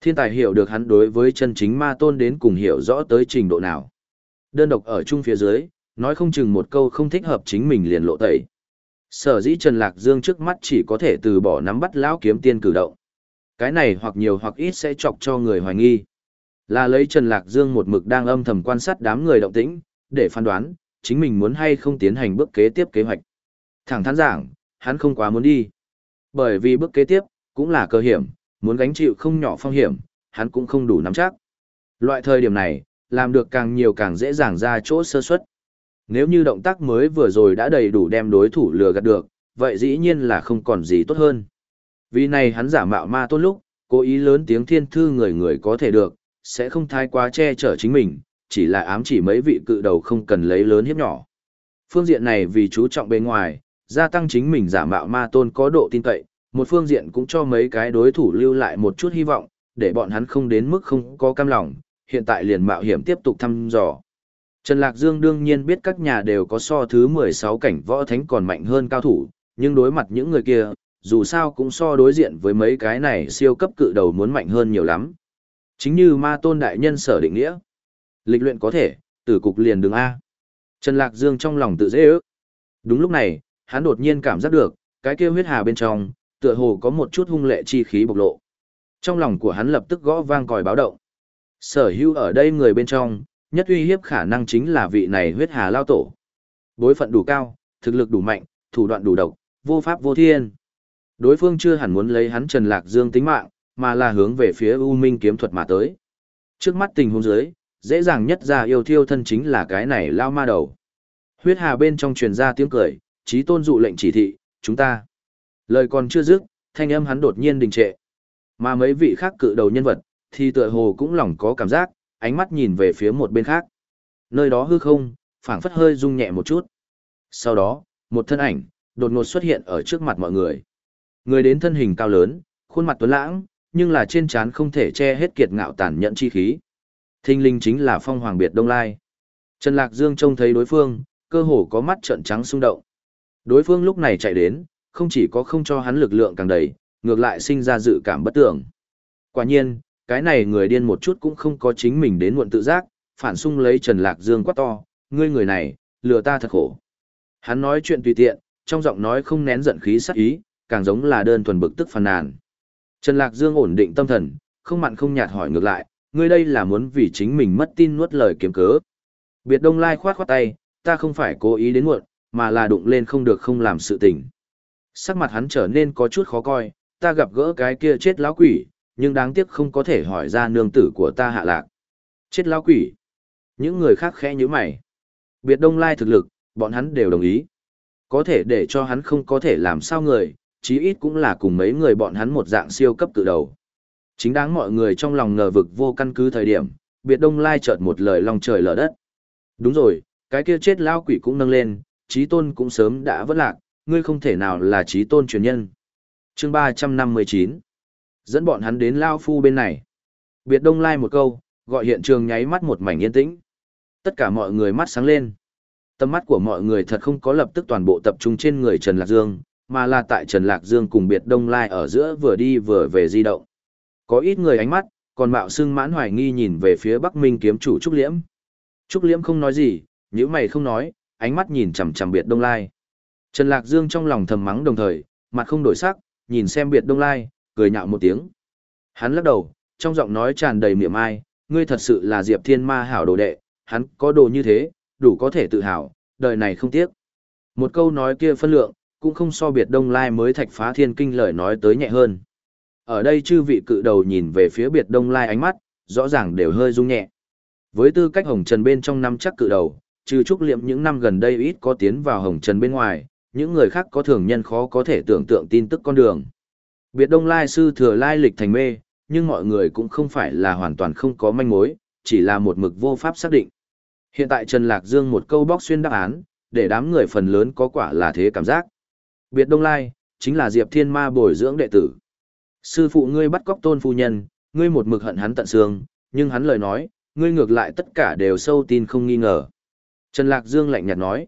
Thiên tài hiểu được hắn đối với chân chính ma tôn đến cùng hiểu rõ tới trình độ nào. Đơn độc ở chung phía dưới, nói không chừng một câu không thích hợp chính mình liền lộ tẩy. Sở dĩ Trần Lạc Dương trước mắt chỉ có thể từ bỏ nắm bắt lão kiếm tiên cử động. Cái này hoặc nhiều hoặc ít sẽ chọc cho người hoài nghi. Là lấy Trần Lạc Dương một mực đang âm thầm quan sát đám người động tĩnh, để phán đoán, chính mình muốn hay không tiến hành bước kế tiếp kế hoạch. Thẳng thắn giảng, hắn không quá muốn đi. Bởi vì bước kế tiếp, Cũng là cơ hiểm, muốn gánh chịu không nhỏ phong hiểm, hắn cũng không đủ nắm chắc. Loại thời điểm này, làm được càng nhiều càng dễ dàng ra chỗ sơ suất. Nếu như động tác mới vừa rồi đã đầy đủ đem đối thủ lừa gạt được, vậy dĩ nhiên là không còn gì tốt hơn. Vì này hắn giả mạo ma tôn lúc, cố ý lớn tiếng thiên thư người người có thể được, sẽ không thái quá che chở chính mình, chỉ là ám chỉ mấy vị cự đầu không cần lấy lớn hiếp nhỏ. Phương diện này vì chú trọng bên ngoài, gia tăng chính mình giả mạo ma tôn có độ tin cậy, một phương diện cũng cho mấy cái đối thủ lưu lại một chút hy vọng, để bọn hắn không đến mức không có cam lòng, hiện tại liền mạo hiểm tiếp tục thăm dò. Trần Lạc Dương đương nhiên biết các nhà đều có so thứ 16 cảnh võ thánh còn mạnh hơn cao thủ, nhưng đối mặt những người kia, dù sao cũng so đối diện với mấy cái này siêu cấp cự đầu muốn mạnh hơn nhiều lắm. Chính như ma tôn đại nhân sở định nghĩa. Lịch luyện có thể, tử cục liền đường A. Trần Lạc Dương trong lòng tự dễ ước. Đúng lúc này, hắn đột nhiên cảm giác được, cái kia huyết hà bên trong, tựa hồ có một chút hung lệ chi khí bộc lộ. Trong lòng của hắn lập tức gõ vang còi báo động. Sở hữu ở đây người bên trong, nhất uy hiếp khả năng chính là vị này huyết hà lao tổ. Bối phận đủ cao, thực lực đủ mạnh, thủ đoạn đủ độc, vô pháp vô thiên. Đối phương chưa hẳn muốn lấy hắn Trần Lạc Dương tính mạng, mà là hướng về phía U Minh kiếm thuật mà tới. Trước mắt tình huống dưới, dễ dàng nhất ra yêu thiêu thân chính là cái này lao ma đầu. Huyết hà bên trong truyền ra tiếng cười, trí tôn dụ lệnh chỉ thị, chúng ta. Lời còn chưa dứt, thanh âm hắn đột nhiên đình trệ. Mà mấy vị khác cự đầu nhân vật, thì tựa hồ cũng lòng có cảm giác, ánh mắt nhìn về phía một bên khác. Nơi đó hư không, phảng phất hơi rung nhẹ một chút. Sau đó, một thân ảnh, đột ngột xuất hiện ở trước mặt mọi người. Người đến thân hình cao lớn, khuôn mặt tuấn lãng, nhưng là trên trán không thể che hết kiệt ngạo tàn nhẫn chi khí. Thinh linh chính là phong hoàng biệt đông lai. Trần Lạc Dương trông thấy đối phương, cơ hồ có mắt trợn trắng xung động. Đối phương lúc này chạy đến, không chỉ có không cho hắn lực lượng càng đầy, ngược lại sinh ra dự cảm bất tưởng. Quả nhiên, cái này người điên một chút cũng không có chính mình đến muộn tự giác, phản xung lấy Trần Lạc Dương quá to, ngươi người này, lừa ta thật khổ. Hắn nói chuyện tùy tiện, trong giọng nói không nén giận khí sắc ý, càng giống là đơn thuần bực tức phàn nàn. Trần Lạc Dương ổn định tâm thần, không mặn không nhạt hỏi ngược lại, ngươi đây là muốn vì chính mình mất tin nuốt lời kiếm cớ. Biệt Đông Lai khoát khoát tay, ta không phải cố ý đến muộn, mà là đụng lên không được không làm sự tình. Sắc mặt hắn trở nên có chút khó coi, ta gặp gỡ cái kia chết lão quỷ, nhưng đáng tiếc không có thể hỏi ra nương tử của ta hạ lạc. Chết lao quỷ. Những người khác khẽ như mày. Biệt Đông Lai thực lực, bọn hắn đều đồng ý. Có thể để cho hắn không có thể làm sao người, chí ít cũng là cùng mấy người bọn hắn một dạng siêu cấp cự đầu. Chính đáng mọi người trong lòng ngờ vực vô căn cứ thời điểm, biệt đông lai chợt một lời lòng trời lở đất. Đúng rồi, cái kia chết lao quỷ cũng nâng lên, trí tôn cũng sớm đã vất lạc, ngươi không thể nào là trí tôn truyền nhân. chương 359 Dẫn bọn hắn đến lao phu bên này. Biệt đông lai một câu, gọi hiện trường nháy mắt một mảnh yên tĩnh. Tất cả mọi người mắt sáng lên. Tâm mắt của mọi người thật không có lập tức toàn bộ tập trung trên người Trần Lạc Dương, mà là tại Trần Lạc Dương cùng biệt đông lai ở giữa vừa đi vừa về di động. Có ít người ánh mắt, còn mạo xưng mãn hoài nghi nhìn về phía Bắc Minh kiếm chủ Trúc Liễm. Trúc Liễm không nói gì, những mày không nói, ánh mắt nhìn chằm chằm biệt đông lai. Trần Lạc Dương trong lòng thầm mắng đồng thời, mặt không đổi sắc, nhìn xem biệt đông lai, cười nhạo một tiếng. Hắn lắc đầu, trong giọng nói tràn đầy miệng ai, ngươi thật sự là Diệp Thiên Ma hảo đồ đệ, hắn có đồ như thế, đủ có thể tự hào, đời này không tiếc. Một câu nói kia phân lượng, cũng không so biệt đông lai mới thạch phá thiên kinh lời nói tới nhẹ hơn. Ở đây chư vị cự đầu nhìn về phía biệt đông lai ánh mắt, rõ ràng đều hơi rung nhẹ. Với tư cách hồng trần bên trong năm chắc cự đầu, trừ trúc liệm những năm gần đây ít có tiến vào hồng trần bên ngoài, những người khác có thường nhân khó có thể tưởng tượng tin tức con đường. Biệt đông lai sư thừa lai lịch thành mê, nhưng mọi người cũng không phải là hoàn toàn không có manh mối, chỉ là một mực vô pháp xác định. Hiện tại Trần Lạc Dương một câu bóc xuyên đáp án, để đám người phần lớn có quả là thế cảm giác. Biệt Đông Lai, chính là Diệp Thiên Ma bồi dưỡng đệ tử. Sư phụ ngươi bắt cóc tôn phu nhân, ngươi một mực hận hắn tận xương, nhưng hắn lời nói, ngươi ngược lại tất cả đều sâu tin không nghi ngờ. Trần Lạc Dương lạnh nhạt nói.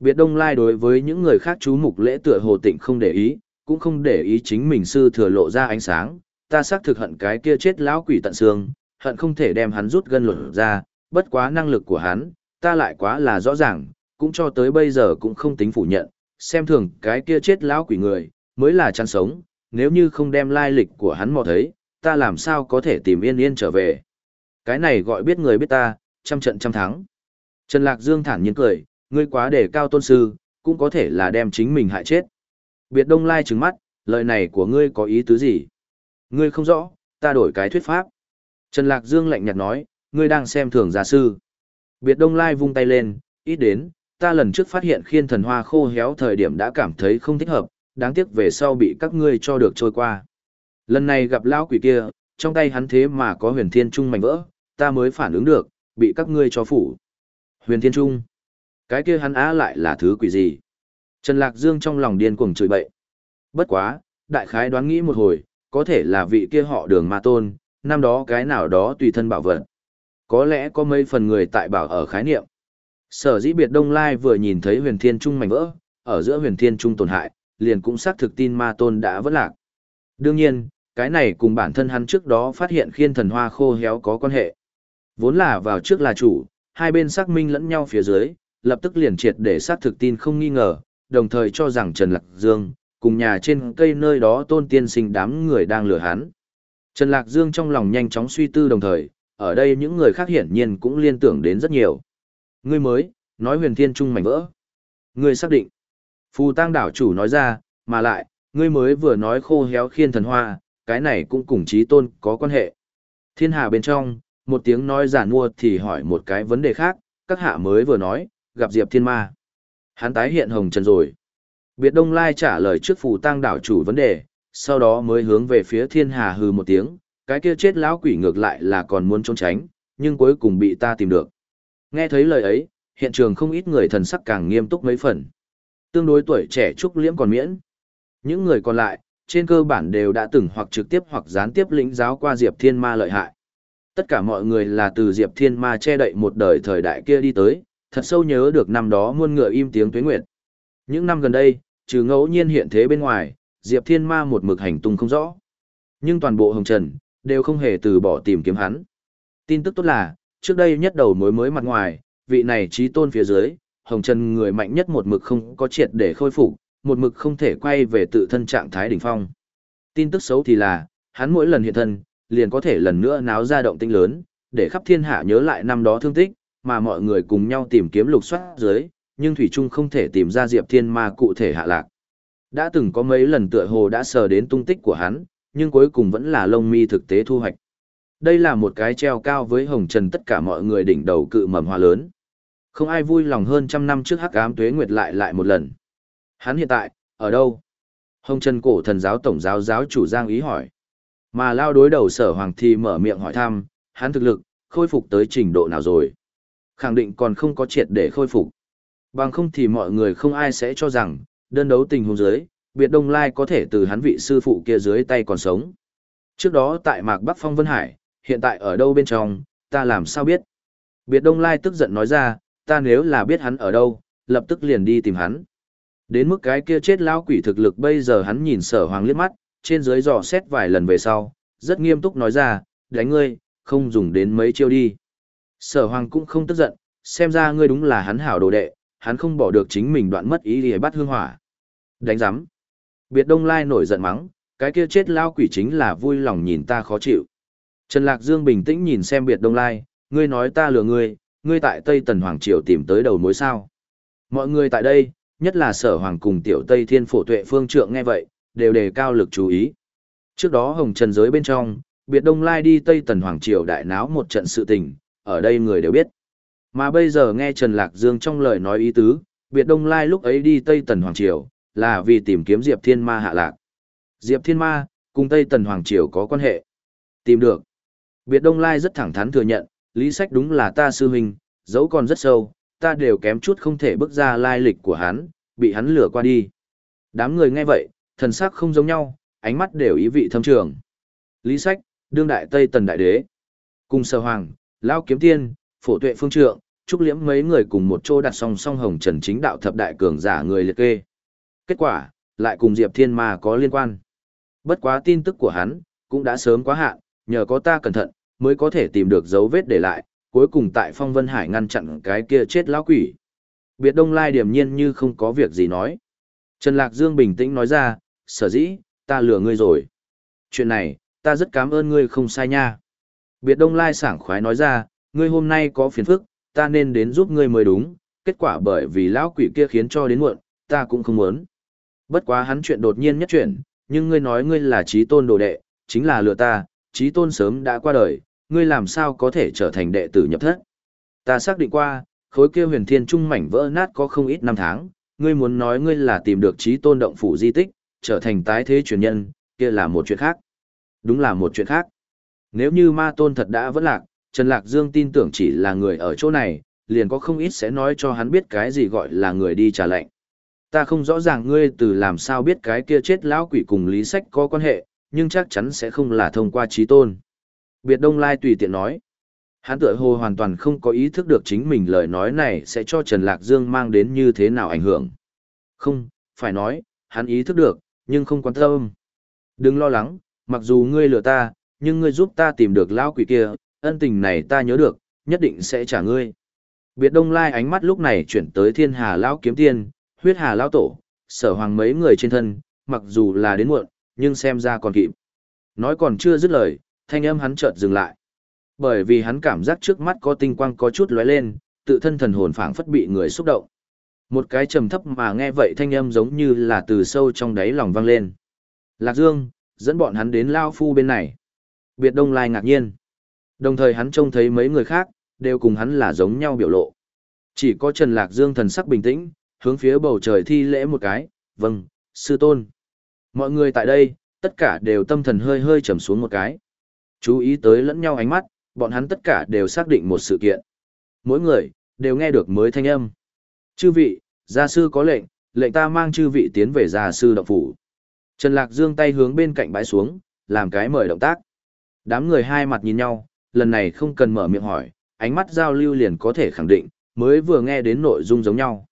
Biệt Đông Lai đối với những người khác chú mục lễ tựa hồ tịnh không để ý, cũng không để ý chính mình sư thừa lộ ra ánh sáng, ta xác thực hận cái kia chết lão quỷ tận xương, hận không thể đem hắn rút gân lột ra, bất quá năng lực của hắn, ta lại quá là rõ ràng, cũng cho tới bây giờ cũng không tính phủ nhận, xem thường cái kia chết lão quỷ người, mới là chăn sống, nếu như không đem lai lịch của hắn mò thấy, ta làm sao có thể tìm yên yên trở về. Cái này gọi biết người biết ta, trăm trận trăm thắng. Trần Lạc Dương thản nhiên cười, ngươi quá để cao tôn sư, cũng có thể là đem chính mình hại chết. Biệt Đông Lai trừng mắt, lời này của ngươi có ý tứ gì? Ngươi không rõ, ta đổi cái thuyết pháp. Trần Lạc Dương lạnh nhạt nói, ngươi đang xem thường gia sư. Biệt Đông Lai vung tay lên, ít đến, ta lần trước phát hiện khiên thần hoa khô héo thời điểm đã cảm thấy không thích hợp, đáng tiếc về sau bị các ngươi cho được trôi qua. Lần này gặp lão quỷ kia, trong tay hắn thế mà có huyền thiên trung mảnh vỡ, ta mới phản ứng được, bị các ngươi cho phủ. Huyền thiên trung. Cái kia hắn á lại là thứ quỷ gì? Trần Lạc Dương trong lòng điên cuồng chửi bậy. Bất quá, đại khái đoán nghĩ một hồi, có thể là vị kia họ đường ma tôn, năm đó cái nào đó tùy thân bảo vật. Có lẽ có mấy phần người tại bảo ở khái niệm. Sở dĩ biệt Đông Lai vừa nhìn thấy huyền thiên trung mảnh vỡ, ở giữa huyền thiên trung tổn hại, liền cũng xác thực tin ma tôn đã vất lạc. Đương nhiên, cái này cùng bản thân hắn trước đó phát hiện khiên thần hoa khô héo có quan hệ. Vốn là vào trước là chủ, hai bên xác minh lẫn nhau phía dưới, lập tức liền triệt để xác thực tin không nghi ngờ, đồng thời cho rằng Trần Lạc Dương, cùng nhà trên cây nơi đó tôn tiên sinh đám người đang lừa hắn. Trần Lạc Dương trong lòng nhanh chóng suy tư đồng thời, ở đây những người khác hiển nhiên cũng liên tưởng đến rất nhiều. Ngươi mới, nói huyền thiên trung mảnh vỡ. Ngươi xác định. Phù tăng đảo chủ nói ra, mà lại, ngươi mới vừa nói khô héo khiên thần hoa, cái này cũng cùng trí tôn có quan hệ. Thiên hà bên trong, một tiếng nói giả mua thì hỏi một cái vấn đề khác, các hạ mới vừa nói, gặp Diệp Thiên Ma. Hắn tái hiện hồng trần rồi. Biệt Đông Lai trả lời trước phù tăng đảo chủ vấn đề, sau đó mới hướng về phía thiên hà hừ một tiếng, cái kia chết lão quỷ ngược lại là còn muốn trốn tránh, nhưng cuối cùng bị ta tìm được. Nghe thấy lời ấy, hiện trường không ít người thần sắc càng nghiêm túc mấy phần. Tương đối tuổi trẻ trúc liễm còn miễn. Những người còn lại, trên cơ bản đều đã từng hoặc trực tiếp hoặc gián tiếp lĩnh giáo qua Diệp Thiên Ma lợi hại. Tất cả mọi người là từ Diệp Thiên Ma che đậy một đời thời đại kia đi tới, thật sâu nhớ được năm đó muôn ngựa im tiếng tuế nguyệt. Những năm gần đây, trừ ngẫu nhiên hiện thế bên ngoài, Diệp Thiên Ma một mực hành tung không rõ. Nhưng toàn bộ Hồng Trần, đều không hề từ bỏ tìm kiếm hắn. Tin tức tốt là, trước đây nhất đầu mối mới mặt ngoài, vị này trí tôn phía dưới, Hồng Trần người mạnh nhất một mực không có triệt để khôi phục, một mực không thể quay về tự thân trạng thái đỉnh phong. Tin tức xấu thì là, hắn mỗi lần hiện thân, liền có thể lần nữa náo ra động tinh lớn, để khắp thiên hạ nhớ lại năm đó thương tích, mà mọi người cùng nhau tìm kiếm lục soát dưới, nhưng Thủy Trung không thể tìm ra Diệp Thiên Ma cụ thể hạ lạc. Đã từng có mấy lần tựa hồ đã sờ đến tung tích của hắn, nhưng cuối cùng vẫn là lông mi thực tế thu hoạch. Đây là một cái treo cao với hồng trần tất cả mọi người đỉnh đầu cự mầm hoa lớn. Không ai vui lòng hơn trăm năm trước hắc ám tuế nguyệt lại lại một lần. Hắn hiện tại, ở đâu? Hồng Trần cổ thần giáo tổng giáo giáo chủ Giang ý hỏi. Mà lao đối đầu sở hoàng thì mở miệng hỏi thăm, hắn thực lực, khôi phục tới trình độ nào rồi? Khẳng định còn không có triệt để khôi phục. Bằng không thì mọi người không ai sẽ cho rằng, đơn đấu tình huống dưới, biệt đông lai có thể từ hắn vị sư phụ kia dưới tay còn sống. Trước đó tại Mạc Bắc Phong Vân Hải, hiện tại ở đâu bên trong, ta làm sao biết? Biệt đông lai tức giận nói ra, ta nếu là biết hắn ở đâu, lập tức liền đi tìm hắn. Đến mức cái kia chết lão quỷ thực lực bây giờ hắn nhìn sở hoàng liếc mắt, trên dưới dò xét vài lần về sau, rất nghiêm túc nói ra, đánh ngươi, không dùng đến mấy chiêu đi. Sở hoàng cũng không tức giận, xem ra ngươi đúng là hắn hảo đồ đệ, hắn không bỏ được chính mình đoạn mất ý để bắt hương hỏa. Đánh giám. Biệt Đông Lai nổi giận mắng, cái kia chết lao quỷ chính là vui lòng nhìn ta khó chịu. Trần Lạc Dương bình tĩnh nhìn xem Biệt Đông Lai, ngươi nói ta lừa ngươi, ngươi tại Tây Tần Hoàng Triều tìm tới đầu mối sao. Mọi người tại đây, nhất là sở hoàng cùng tiểu Tây Thiên Phổ Tuệ Phương Trượng nghe vậy, đều đề cao lực chú ý. Trước đó Hồng Trần giới bên trong, Biệt Đông Lai đi Tây Tần Hoàng Triều đại náo một trận sự tình, ở đây người đều biết. Mà bây giờ nghe Trần Lạc Dương trong lời nói ý tứ, Việt Đông Lai lúc ấy đi Tây Tần Hoàng Triều, là vì tìm kiếm Diệp Thiên Ma hạ lạc. Diệp Thiên Ma, cùng Tây Tần Hoàng Triều có quan hệ. Tìm được. Việt Đông Lai rất thẳng thắn thừa nhận, lý sách đúng là ta sư huynh, dấu còn rất sâu, ta đều kém chút không thể bước ra lai lịch của hắn, bị hắn lừa qua đi. Đám người nghe vậy, thần sắc không giống nhau, ánh mắt đều ý vị thâm trường. Lý sách, đương đại Tây Tần Đại Đế. Cùng sở hoàng, Lao Kiếm Tiên, Phổ Tuệ Phương Trượng, Trúc Liễm mấy người cùng một chỗ đặt song song hồng trần chính đạo thập đại cường giả người liệt kê. Kết quả, lại cùng Diệp Thiên Ma có liên quan. Bất quá tin tức của hắn, cũng đã sớm quá hạn, nhờ có ta cẩn thận, mới có thể tìm được dấu vết để lại, cuối cùng tại Phong Vân Hải ngăn chặn cái kia chết lão quỷ. Biệt Đông Lai điềm nhiên như không có việc gì nói. Trần Lạc Dương bình tĩnh nói ra, sở dĩ, ta lừa ngươi rồi. Chuyện này, ta rất cảm ơn ngươi không sai nha. Biệt Đông Lai sảng khoái nói ra, ngươi hôm nay có phiền phức, ta nên đến giúp ngươi mới đúng, kết quả bởi vì lão quỷ kia khiến cho đến muộn, ta cũng không muốn. Bất quá hắn chuyện đột nhiên nhất chuyển, nhưng ngươi nói ngươi là trí tôn đồ đệ, chính là lừa ta, trí tôn sớm đã qua đời, ngươi làm sao có thể trở thành đệ tử nhập thất. Ta xác định qua, khối kia huyền thiên trung mảnh vỡ nát có không ít năm tháng, ngươi muốn nói ngươi là tìm được trí tôn động phủ di tích, trở thành tái thế truyền nhân, kia là một chuyện khác. Đúng là một chuyện khác. Nếu như ma tôn thật đã vẫn lạc, Trần Lạc Dương tin tưởng chỉ là người ở chỗ này, liền có không ít sẽ nói cho hắn biết cái gì gọi là người đi trả lệnh. Ta không rõ ràng ngươi từ làm sao biết cái kia chết lão quỷ cùng lý sách có quan hệ, nhưng chắc chắn sẽ không là thông qua trí tôn. Biệt Đông Lai tùy tiện nói. Hắn tựa hồ hoàn toàn không có ý thức được chính mình lời nói này sẽ cho Trần Lạc Dương mang đến như thế nào ảnh hưởng. Không, phải nói, hắn ý thức được, nhưng không quan tâm. Đừng lo lắng, mặc dù ngươi lừa ta, nhưng ngươi giúp ta tìm được lão quỷ kia, ân tình này ta nhớ được, nhất định sẽ trả ngươi. Biệt Đông Lai ánh mắt lúc này chuyển tới Thiên Hà lão kiếm tiên, huyết hà lão tổ, sở hoàng mấy người trên thân, mặc dù là đến muộn, nhưng xem ra còn kịp. Nói còn chưa dứt lời, thanh âm hắn chợt dừng lại. Bởi vì hắn cảm giác trước mắt có tinh quang có chút lóe lên, tự thân thần hồn phảng phất bị người xúc động. Một cái trầm thấp mà nghe vậy thanh âm giống như là từ sâu trong đáy lòng vang lên. Lạc Dương, dẫn bọn hắn đến Lao Phu bên này. Biệt Đông Lai ngạc nhiên. Đồng thời hắn trông thấy mấy người khác, đều cùng hắn là giống nhau biểu lộ. Chỉ có Trần Lạc Dương thần sắc bình tĩnh, hướng phía bầu trời thi lễ một cái, vâng, sư tôn. Mọi người tại đây, tất cả đều tâm thần hơi hơi trầm xuống một cái. Chú ý tới lẫn nhau ánh mắt, bọn hắn tất cả đều xác định một sự kiện. Mỗi người, đều nghe được mới thanh âm. Chư vị, gia sư có lệnh, lệnh ta mang chư vị tiến về gia sư động phủ. Trần Lạc Dương tay hướng bên cạnh bãi xuống, làm cái mời động tác. Đám người hai mặt nhìn nhau, lần này không cần mở miệng hỏi, ánh mắt giao lưu liền có thể khẳng định, mới vừa nghe đến nội dung giống nhau.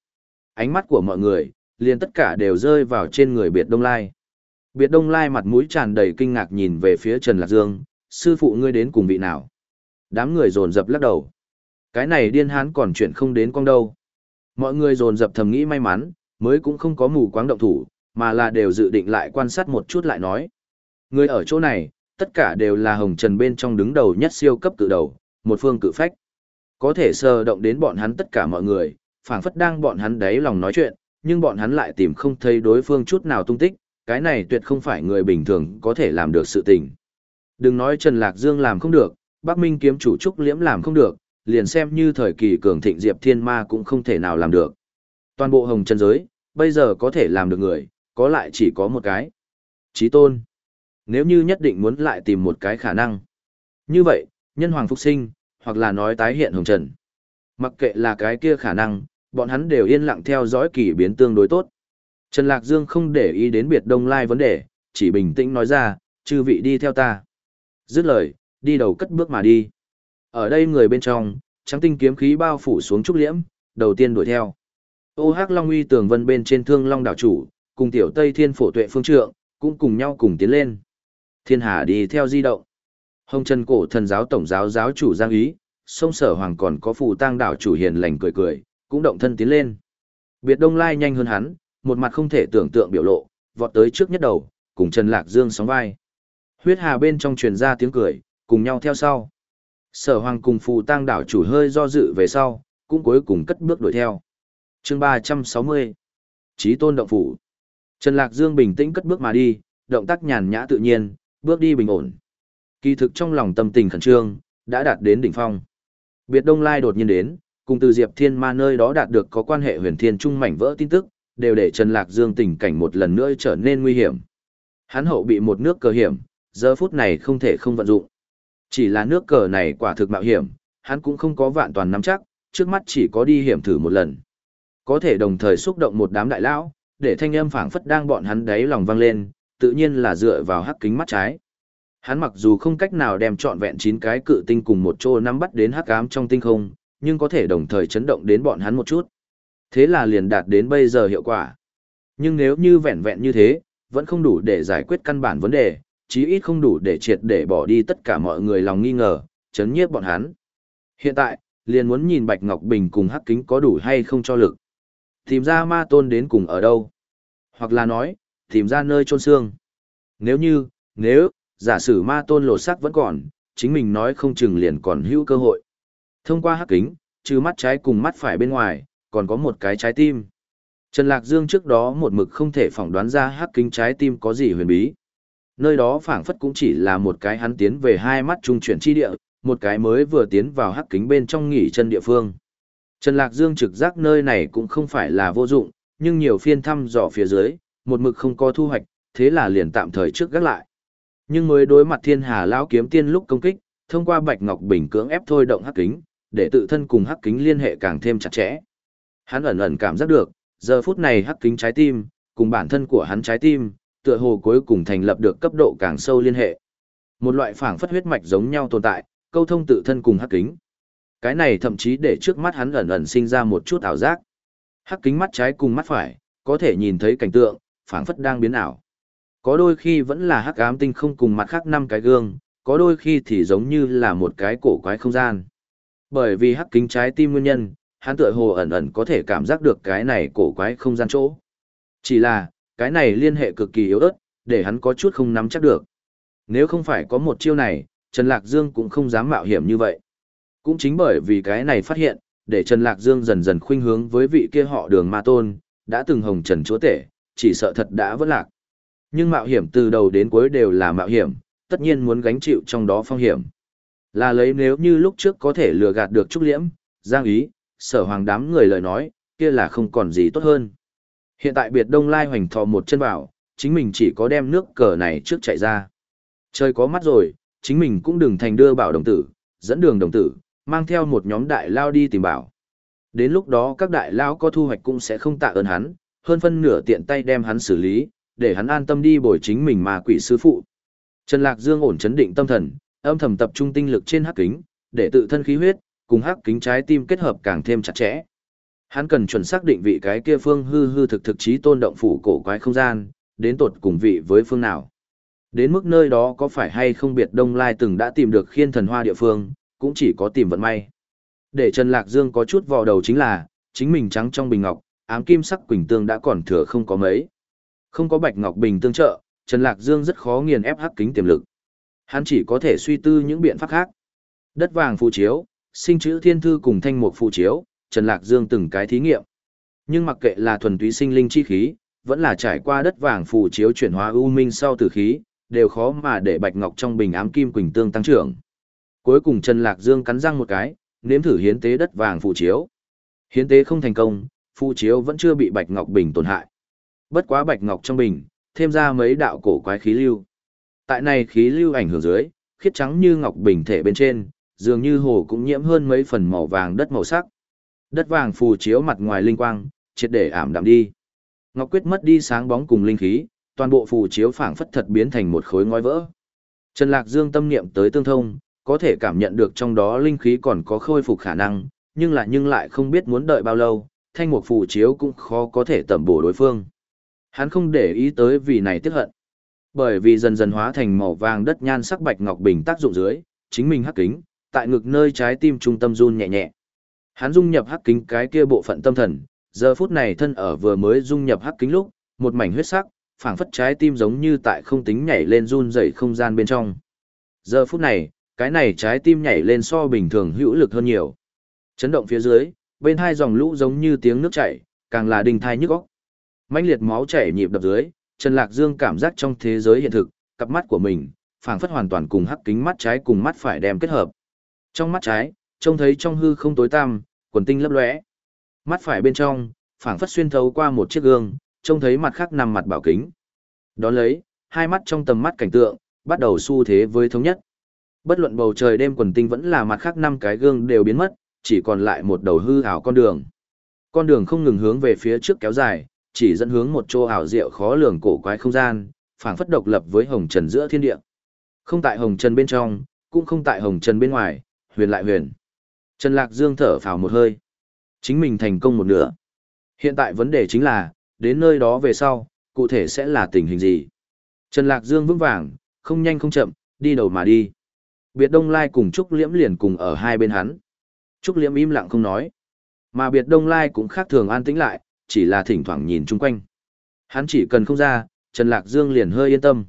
Ánh mắt của mọi người, liền tất cả đều rơi vào trên người biệt đông lai. Biệt đông lai mặt mũi tràn đầy kinh ngạc nhìn về phía Trần Lạc Dương, sư phụ ngươi đến cùng vị nào? Đám người dồn dập lắc đầu. Cái này điên hán còn chuyện không đến con đâu. Mọi người dồn dập thầm nghĩ may mắn, mới cũng không có mù quáng động thủ, mà là đều dự định lại quan sát một chút lại nói. Người ở chỗ này, tất cả đều là hồng trần bên trong đứng đầu nhất siêu cấp cự đầu, một phương cự phách. Có thể sờ động đến bọn hắn tất cả mọi người, phảng phất đang bọn hắn đáy lòng nói chuyện, nhưng bọn hắn lại tìm không thấy đối phương chút nào tung tích, cái này tuyệt không phải người bình thường có thể làm được sự tình. Đừng nói Trần Lạc Dương làm không được, Bắc Minh kiếm chủ Trúc Liễm làm không được, liền xem như thời kỳ cường thịnh Diệp Thiên Ma cũng không thể nào làm được. Toàn bộ hồng Trần giới, bây giờ có thể làm được người, có lại chỉ có một cái. Chí tôn. Nếu như nhất định muốn lại tìm một cái khả năng. Như vậy, nhân hoàng phục sinh, hoặc là nói tái hiện hồng trần. Mặc kệ là cái kia khả năng, bọn hắn đều yên lặng theo dõi kỳ biến tương đối tốt. Trần Lạc Dương không để ý đến biệt đông lai vấn đề, chỉ bình tĩnh nói ra, chư vị đi theo ta. Dứt lời, đi đầu cất bước mà đi. Ở đây người bên trong, trắng tinh kiếm khí bao phủ xuống trúc liễm, đầu tiên đuổi theo. Ô Hắc Long uy tường vân bên trên thương long đảo chủ, cùng tiểu Tây Thiên phổ tuệ phương trượng, cũng cùng nhau cùng tiến lên. Thiên Hà đi theo di động. Hồng Trần cổ thần giáo tổng giáo giáo chủ Giang Ý, sông sở hoàng còn có phù tang đảo chủ hiền lành cười cười, cũng động thân tiến lên. Biệt Đông Lai nhanh hơn hắn, một mặt không thể tưởng tượng biểu lộ, vọt tới trước nhất đầu, cùng Trần Lạc Dương sóng vai. Huyết hà bên trong truyền ra tiếng cười, cùng nhau theo sau. Sở hoàng cùng phù tang đảo chủ hơi do dự về sau, cũng cuối cùng cất bước đuổi theo. chương 360 Chí tôn động phủ Trần Lạc Dương bình tĩnh cất bước mà đi, động tác nhàn nhã tự nhiên, bước đi bình ổn. Kỳ thực trong lòng tâm tình khẩn trương, đã đạt đến đỉnh phong. Biệt Đông Lai đột nhiên đến, cùng từ Diệp Thiên Ma nơi đó đạt được có quan hệ huyền thiên trung mảnh vỡ tin tức, đều để Trần Lạc Dương tình cảnh một lần nữa trở nên nguy hiểm. Hắn hậu bị một nước cờ hiểm, giờ phút này không thể không vận dụng. Chỉ là nước cờ này quả thực mạo hiểm, hắn cũng không có vạn toàn nắm chắc, trước mắt chỉ có đi hiểm thử một lần. Có thể đồng thời xúc động một đám đại lão, để thanh âm phảng phất đang bọn hắn đáy lòng vang lên, tự nhiên là dựa vào hắc kính mắt trái. Hắn mặc dù không cách nào đem trọn vẹn chín cái cự tinh cùng một chỗ nắm bắt đến hắc ám trong tinh không, nhưng có thể đồng thời chấn động đến bọn hắn một chút. Thế là liền đạt đến bây giờ hiệu quả. Nhưng nếu như vẹn vẹn như thế, vẫn không đủ để giải quyết căn bản vấn đề, chí ít không đủ để triệt để bỏ đi tất cả mọi người lòng nghi ngờ, chấn nhiếp bọn hắn. Hiện tại, liền muốn nhìn Bạch Ngọc Bình cùng Hắc Kính có đủ hay không cho lực. Tìm ra ma tôn đến cùng ở đâu. Hoặc là nói, tìm ra nơi trôn xương. Nếu như, nếu, giả sử ma tôn lột sắc vẫn còn, chính mình nói không chừng liền còn hữu cơ hội. Thông qua hắc kính, trừ mắt trái cùng mắt phải bên ngoài, còn có một cái trái tim. Trần Lạc Dương trước đó một mực không thể phỏng đoán ra hắc kính trái tim có gì huyền bí. Nơi đó phảng phất cũng chỉ là một cái hắn tiến về hai mắt trung chuyển chi địa, một cái mới vừa tiến vào hắc kính bên trong nghỉ chân địa phương. Trần Lạc Dương trực giác nơi này cũng không phải là vô dụng, nhưng nhiều phiên thăm dò phía dưới, một mực không có thu hoạch, thế là liền tạm thời trước gác lại. Nhưng mới đối mặt thiên hà lão kiếm tiên lúc công kích, thông qua Bạch Ngọc Bình cưỡng ép thôi động hắc kính, để tự thân cùng hắc kính liên hệ càng thêm chặt chẽ. Hắn ẩn ẩn cảm giác được, giờ phút này hắc kính trái tim, cùng bản thân của hắn trái tim, tựa hồ cuối cùng thành lập được cấp độ càng sâu liên hệ. Một loại phảng phất huyết mạch giống nhau tồn tại, câu thông tự thân cùng hắc kính. Cái này thậm chí để trước mắt hắn ẩn ẩn sinh ra một chút ảo giác. Hắc kính mắt trái cùng mắt phải, có thể nhìn thấy cảnh tượng, phảng phất đang biến ảo. Có đôi khi vẫn là hắc ám tinh không cùng mặt khác năm cái gương, có đôi khi thì giống như là một cái cổ quái không gian. Bởi vì hắc kính trái tim nguyên nhân, hắn tựa hồ ẩn ẩn có thể cảm giác được cái này cổ quái không gian chỗ. Chỉ là, cái này liên hệ cực kỳ yếu ớt, để hắn có chút không nắm chắc được. Nếu không phải có một chiêu này, Trần Lạc Dương cũng không dám mạo hiểm như vậy. Cũng chính bởi vì cái này phát hiện, để Trần Lạc Dương dần dần khuynh hướng với vị kia họ đường ma tôn, đã từng hồng trần chúa tể, chỉ sợ thật đã vỡ lạc. Nhưng mạo hiểm từ đầu đến cuối đều là mạo hiểm, tất nhiên muốn gánh chịu trong đó phong hiểm. Là lấy nếu như lúc trước có thể lừa gạt được Trúc Liễm, Giang Ý, sở hoàng đám người lời nói, kia là không còn gì tốt hơn. Hiện tại biệt đông lai hoành thò một chân vào, chính mình chỉ có đem nước cờ này trước chạy ra. Trời có mắt rồi, chính mình cũng đừng thành đưa bảo đồng tử, dẫn đường đồng tử, mang theo một nhóm đại lao đi tìm bảo. Đến lúc đó các đại lao có thu hoạch cũng sẽ không tạ ơn hắn, hơn phân nửa tiện tay đem hắn xử lý, để hắn an tâm đi bồi chính mình mà quỷ sư phụ. Trần Lạc Dương ổn chấn định tâm thần, âm thầm tập trung tinh lực trên hắc kính, để tự thân khí huyết cùng hắc kính trái tim kết hợp càng thêm chặt chẽ. Hắn cần chuẩn xác định vị cái kia phương hư hư thực thực chí tôn động phủ cổ quái không gian, đến tột cùng vị với phương nào. Đến mức nơi đó có phải hay không biệt Đông Lai từng đã tìm được khiên thần hoa địa phương, cũng chỉ có tìm vận may. Để Trần Lạc Dương có chút vò đầu chính là, chính mình trắng trong bình ngọc, ám kim sắc quỳnh tương đã còn thừa không có mấy. Không có bạch ngọc bình tương trợ, Trần Lạc Dương rất khó nghiền ép hắc kính tiềm lực. Hắn chỉ có thể suy tư những biện pháp khác. Đất vàng phù chiếu, sinh chữ thiên thư cùng thanh mục phù chiếu, Trần Lạc Dương từng cái thí nghiệm. Nhưng mặc kệ là thuần túy sinh linh chi khí, vẫn là trải qua đất vàng phù chiếu chuyển hóa u minh sau tử khí, đều khó mà để bạch ngọc trong bình ám kim quỳnh tương tăng trưởng. Cuối cùng Trần Lạc Dương cắn răng một cái, nếm thử hiến tế đất vàng phù chiếu. Hiến tế không thành công, phu chiếu vẫn chưa bị bạch ngọc bình tổn hại. Bất quá bạch ngọc trong bình, thêm ra mấy đạo cổ quái khí lưu. Tại này khí lưu ảnh hưởng dưới, khiết trắng như ngọc bình thể bên trên, dường như hồ cũng nhiễm hơn mấy phần màu vàng đất màu sắc. Đất vàng phù chiếu mặt ngoài linh quang, triệt để ảm đạm đi. Ngọc quyết mất đi sáng bóng cùng linh khí, toàn bộ phù chiếu phảng phất thật biến thành một khối ngói vỡ. Trần Lạc Dương tâm niệm tới tương thông, có thể cảm nhận được trong đó linh khí còn có khôi phục khả năng, nhưng lại nhưng lại không biết muốn đợi bao lâu, thanh một phù chiếu cũng khó có thể tẩm bổ đối phương. Hắn không để ý tới vì này tiếc hận. Bởi vì dần dần hóa thành màu vàng đất nhan sắc bạch ngọc bình tác dụng dưới, chính mình hắc kính, tại ngực nơi trái tim trung tâm run nhẹ nhẹ. Hắn dung nhập hắc kính cái kia bộ phận tâm thần, giờ phút này thân ở vừa mới dung nhập hắc kính lúc, một mảnh huyết sắc, phảng phất trái tim giống như tại không tính nhảy lên run rẩy không gian bên trong. Giờ phút này, cái này trái tim nhảy lên so bình thường hữu lực hơn nhiều. Chấn động phía dưới, bên hai dòng lũ giống như tiếng nước chảy, càng là đình thai nhức óc. mãnh liệt máu chảy nhịp đập dưới, Trần Lạc Dương cảm giác trong thế giới hiện thực, cặp mắt của mình, phảng phất hoàn toàn cùng hắc kính mắt trái cùng mắt phải đem kết hợp. Trong mắt trái, trông thấy trong hư không tối tăm, quần tinh lấp lóe. Mắt phải bên trong, phảng phất xuyên thấu qua một chiếc gương, trông thấy mặt khác nằm mặt bảo kính. đó lấy, hai mắt trong tầm mắt cảnh tượng, bắt đầu xu thế với thống nhất. Bất luận bầu trời đêm quần tinh vẫn là mặt khác năm cái gương đều biến mất, chỉ còn lại một đầu hư ảo con đường. Con đường không ngừng hướng về phía trước kéo dài, chỉ dẫn hướng một chỗ ảo diệu khó lường cổ quái không gian, phảng phất độc lập với hồng trần giữa thiên địa. Không tại hồng trần bên trong, cũng không tại hồng trần bên ngoài, huyền lại huyền. Trần Lạc Dương thở phào một hơi. Chính mình thành công một nửa. Hiện tại vấn đề chính là, đến nơi đó về sau, cụ thể sẽ là tình hình gì? Trần Lạc Dương vững vàng, không nhanh không chậm, đi đầu mà đi. Biệt Đông Lai cùng Trúc Liễm liền cùng ở hai bên hắn. Trúc Liễm im lặng không nói. Mà Biệt Đông Lai cũng khác thường an tĩnh lại, chỉ là thỉnh thoảng nhìn chung quanh. Hắn chỉ cần không ra, Trần Lạc Dương liền hơi yên tâm.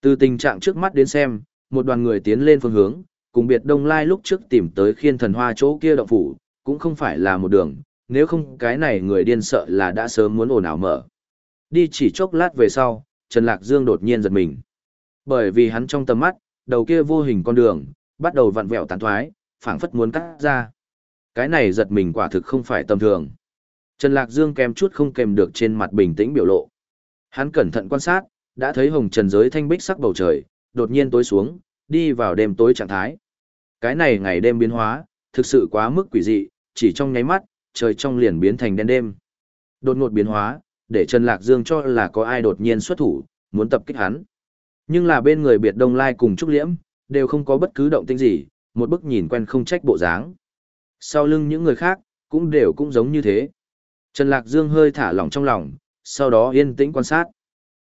Từ tình trạng trước mắt đến xem, một đoàn người tiến lên phương hướng, cùng Biệt Đông Lai lúc trước tìm tới khiên thần hoa chỗ kia động phủ, cũng không phải là một đường, nếu không cái này người điên sợ là đã sớm muốn ồn ào mở. Đi chỉ chốc lát về sau, Trần Lạc Dương đột nhiên giật mình. Bởi vì hắn trong tầm mắt, đầu kia vô hình con đường, bắt đầu vặn vẹo tán thoái, phảng phất muốn cắt ra. Cái này giật mình quả thực không phải tầm thường. Trần Lạc Dương kèm chút không kèm được trên mặt bình tĩnh biểu lộ. Hắn cẩn thận quan sát, đã thấy hồng trần giới thanh bích sắc bầu trời, đột nhiên tối xuống, đi vào đêm tối trạng thái. Cái này ngày đêm biến hóa, thực sự quá mức quỷ dị, chỉ trong nháy mắt, trời trong liền biến thành đen đêm. Đột ngột biến hóa, để Trần Lạc Dương cho là có ai đột nhiên xuất thủ, muốn tập kích hắn. Nhưng là bên người biệt đông lai cùng Trúc Liễm, đều không có bất cứ động tĩnh gì, một bức nhìn quen không trách bộ dáng. Sau lưng những người khác, cũng đều cũng giống như thế. Trần Lạc Dương hơi thả lỏng trong lòng, sau đó yên tĩnh quan sát.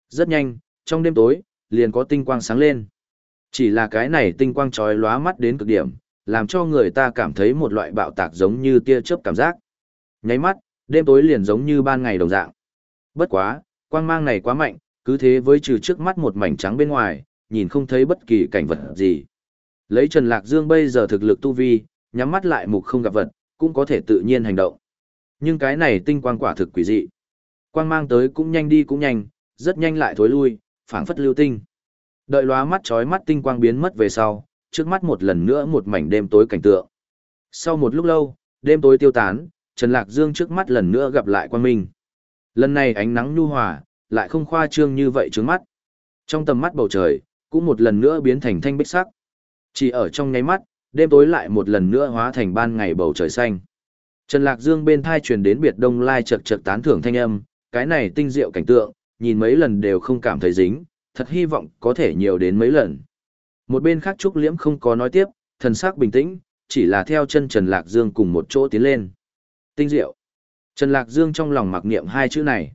Rất nhanh, trong đêm tối, liền có tinh quang sáng lên. Chỉ là cái này tinh quang trói lóa mắt đến cực điểm, làm cho người ta cảm thấy một loại bạo tạc giống như tia chớp cảm giác. Nháy mắt, đêm tối liền giống như ban ngày đồng dạng. Bất quá, quang mang này quá mạnh, cứ thế với trừ trước mắt một mảnh trắng bên ngoài, nhìn không thấy bất kỳ cảnh vật gì. Lấy Trần Lạc Dương bây giờ thực lực tu vi, nhắm mắt lại mục không gặp vật, cũng có thể tự nhiên hành động. Nhưng cái này tinh quang quả thực quỷ dị. Quang mang tới cũng nhanh đi cũng nhanh, rất nhanh lại thối lui, phảng phất lưu tinh. Đợi lóa mắt chói mắt tinh quang biến mất về sau, trước mắt một lần nữa một mảnh đêm tối cảnh tượng. Sau một lúc lâu, đêm tối tiêu tán, Trần Lạc Dương trước mắt lần nữa gặp lại quang minh. Lần này ánh nắng nhu hòa, lại không khoa trương như vậy trước mắt. Trong tầm mắt bầu trời, cũng một lần nữa biến thành thanh bích sắc. Chỉ ở trong nháy mắt, đêm tối lại một lần nữa hóa thành ban ngày bầu trời xanh. Trần Lạc Dương bên thai truyền đến biệt đông lai chật chật tán thưởng thanh âm, cái này tinh diệu cảnh tượng, nhìn mấy lần đều không cảm thấy dính, thật hy vọng có thể nhiều đến mấy lần. Một bên khác Trúc Liễm không có nói tiếp, thần sắc bình tĩnh, chỉ là theo chân Trần Lạc Dương cùng một chỗ tiến lên. Tinh diệu. Trần Lạc Dương trong lòng mặc niệm hai chữ này.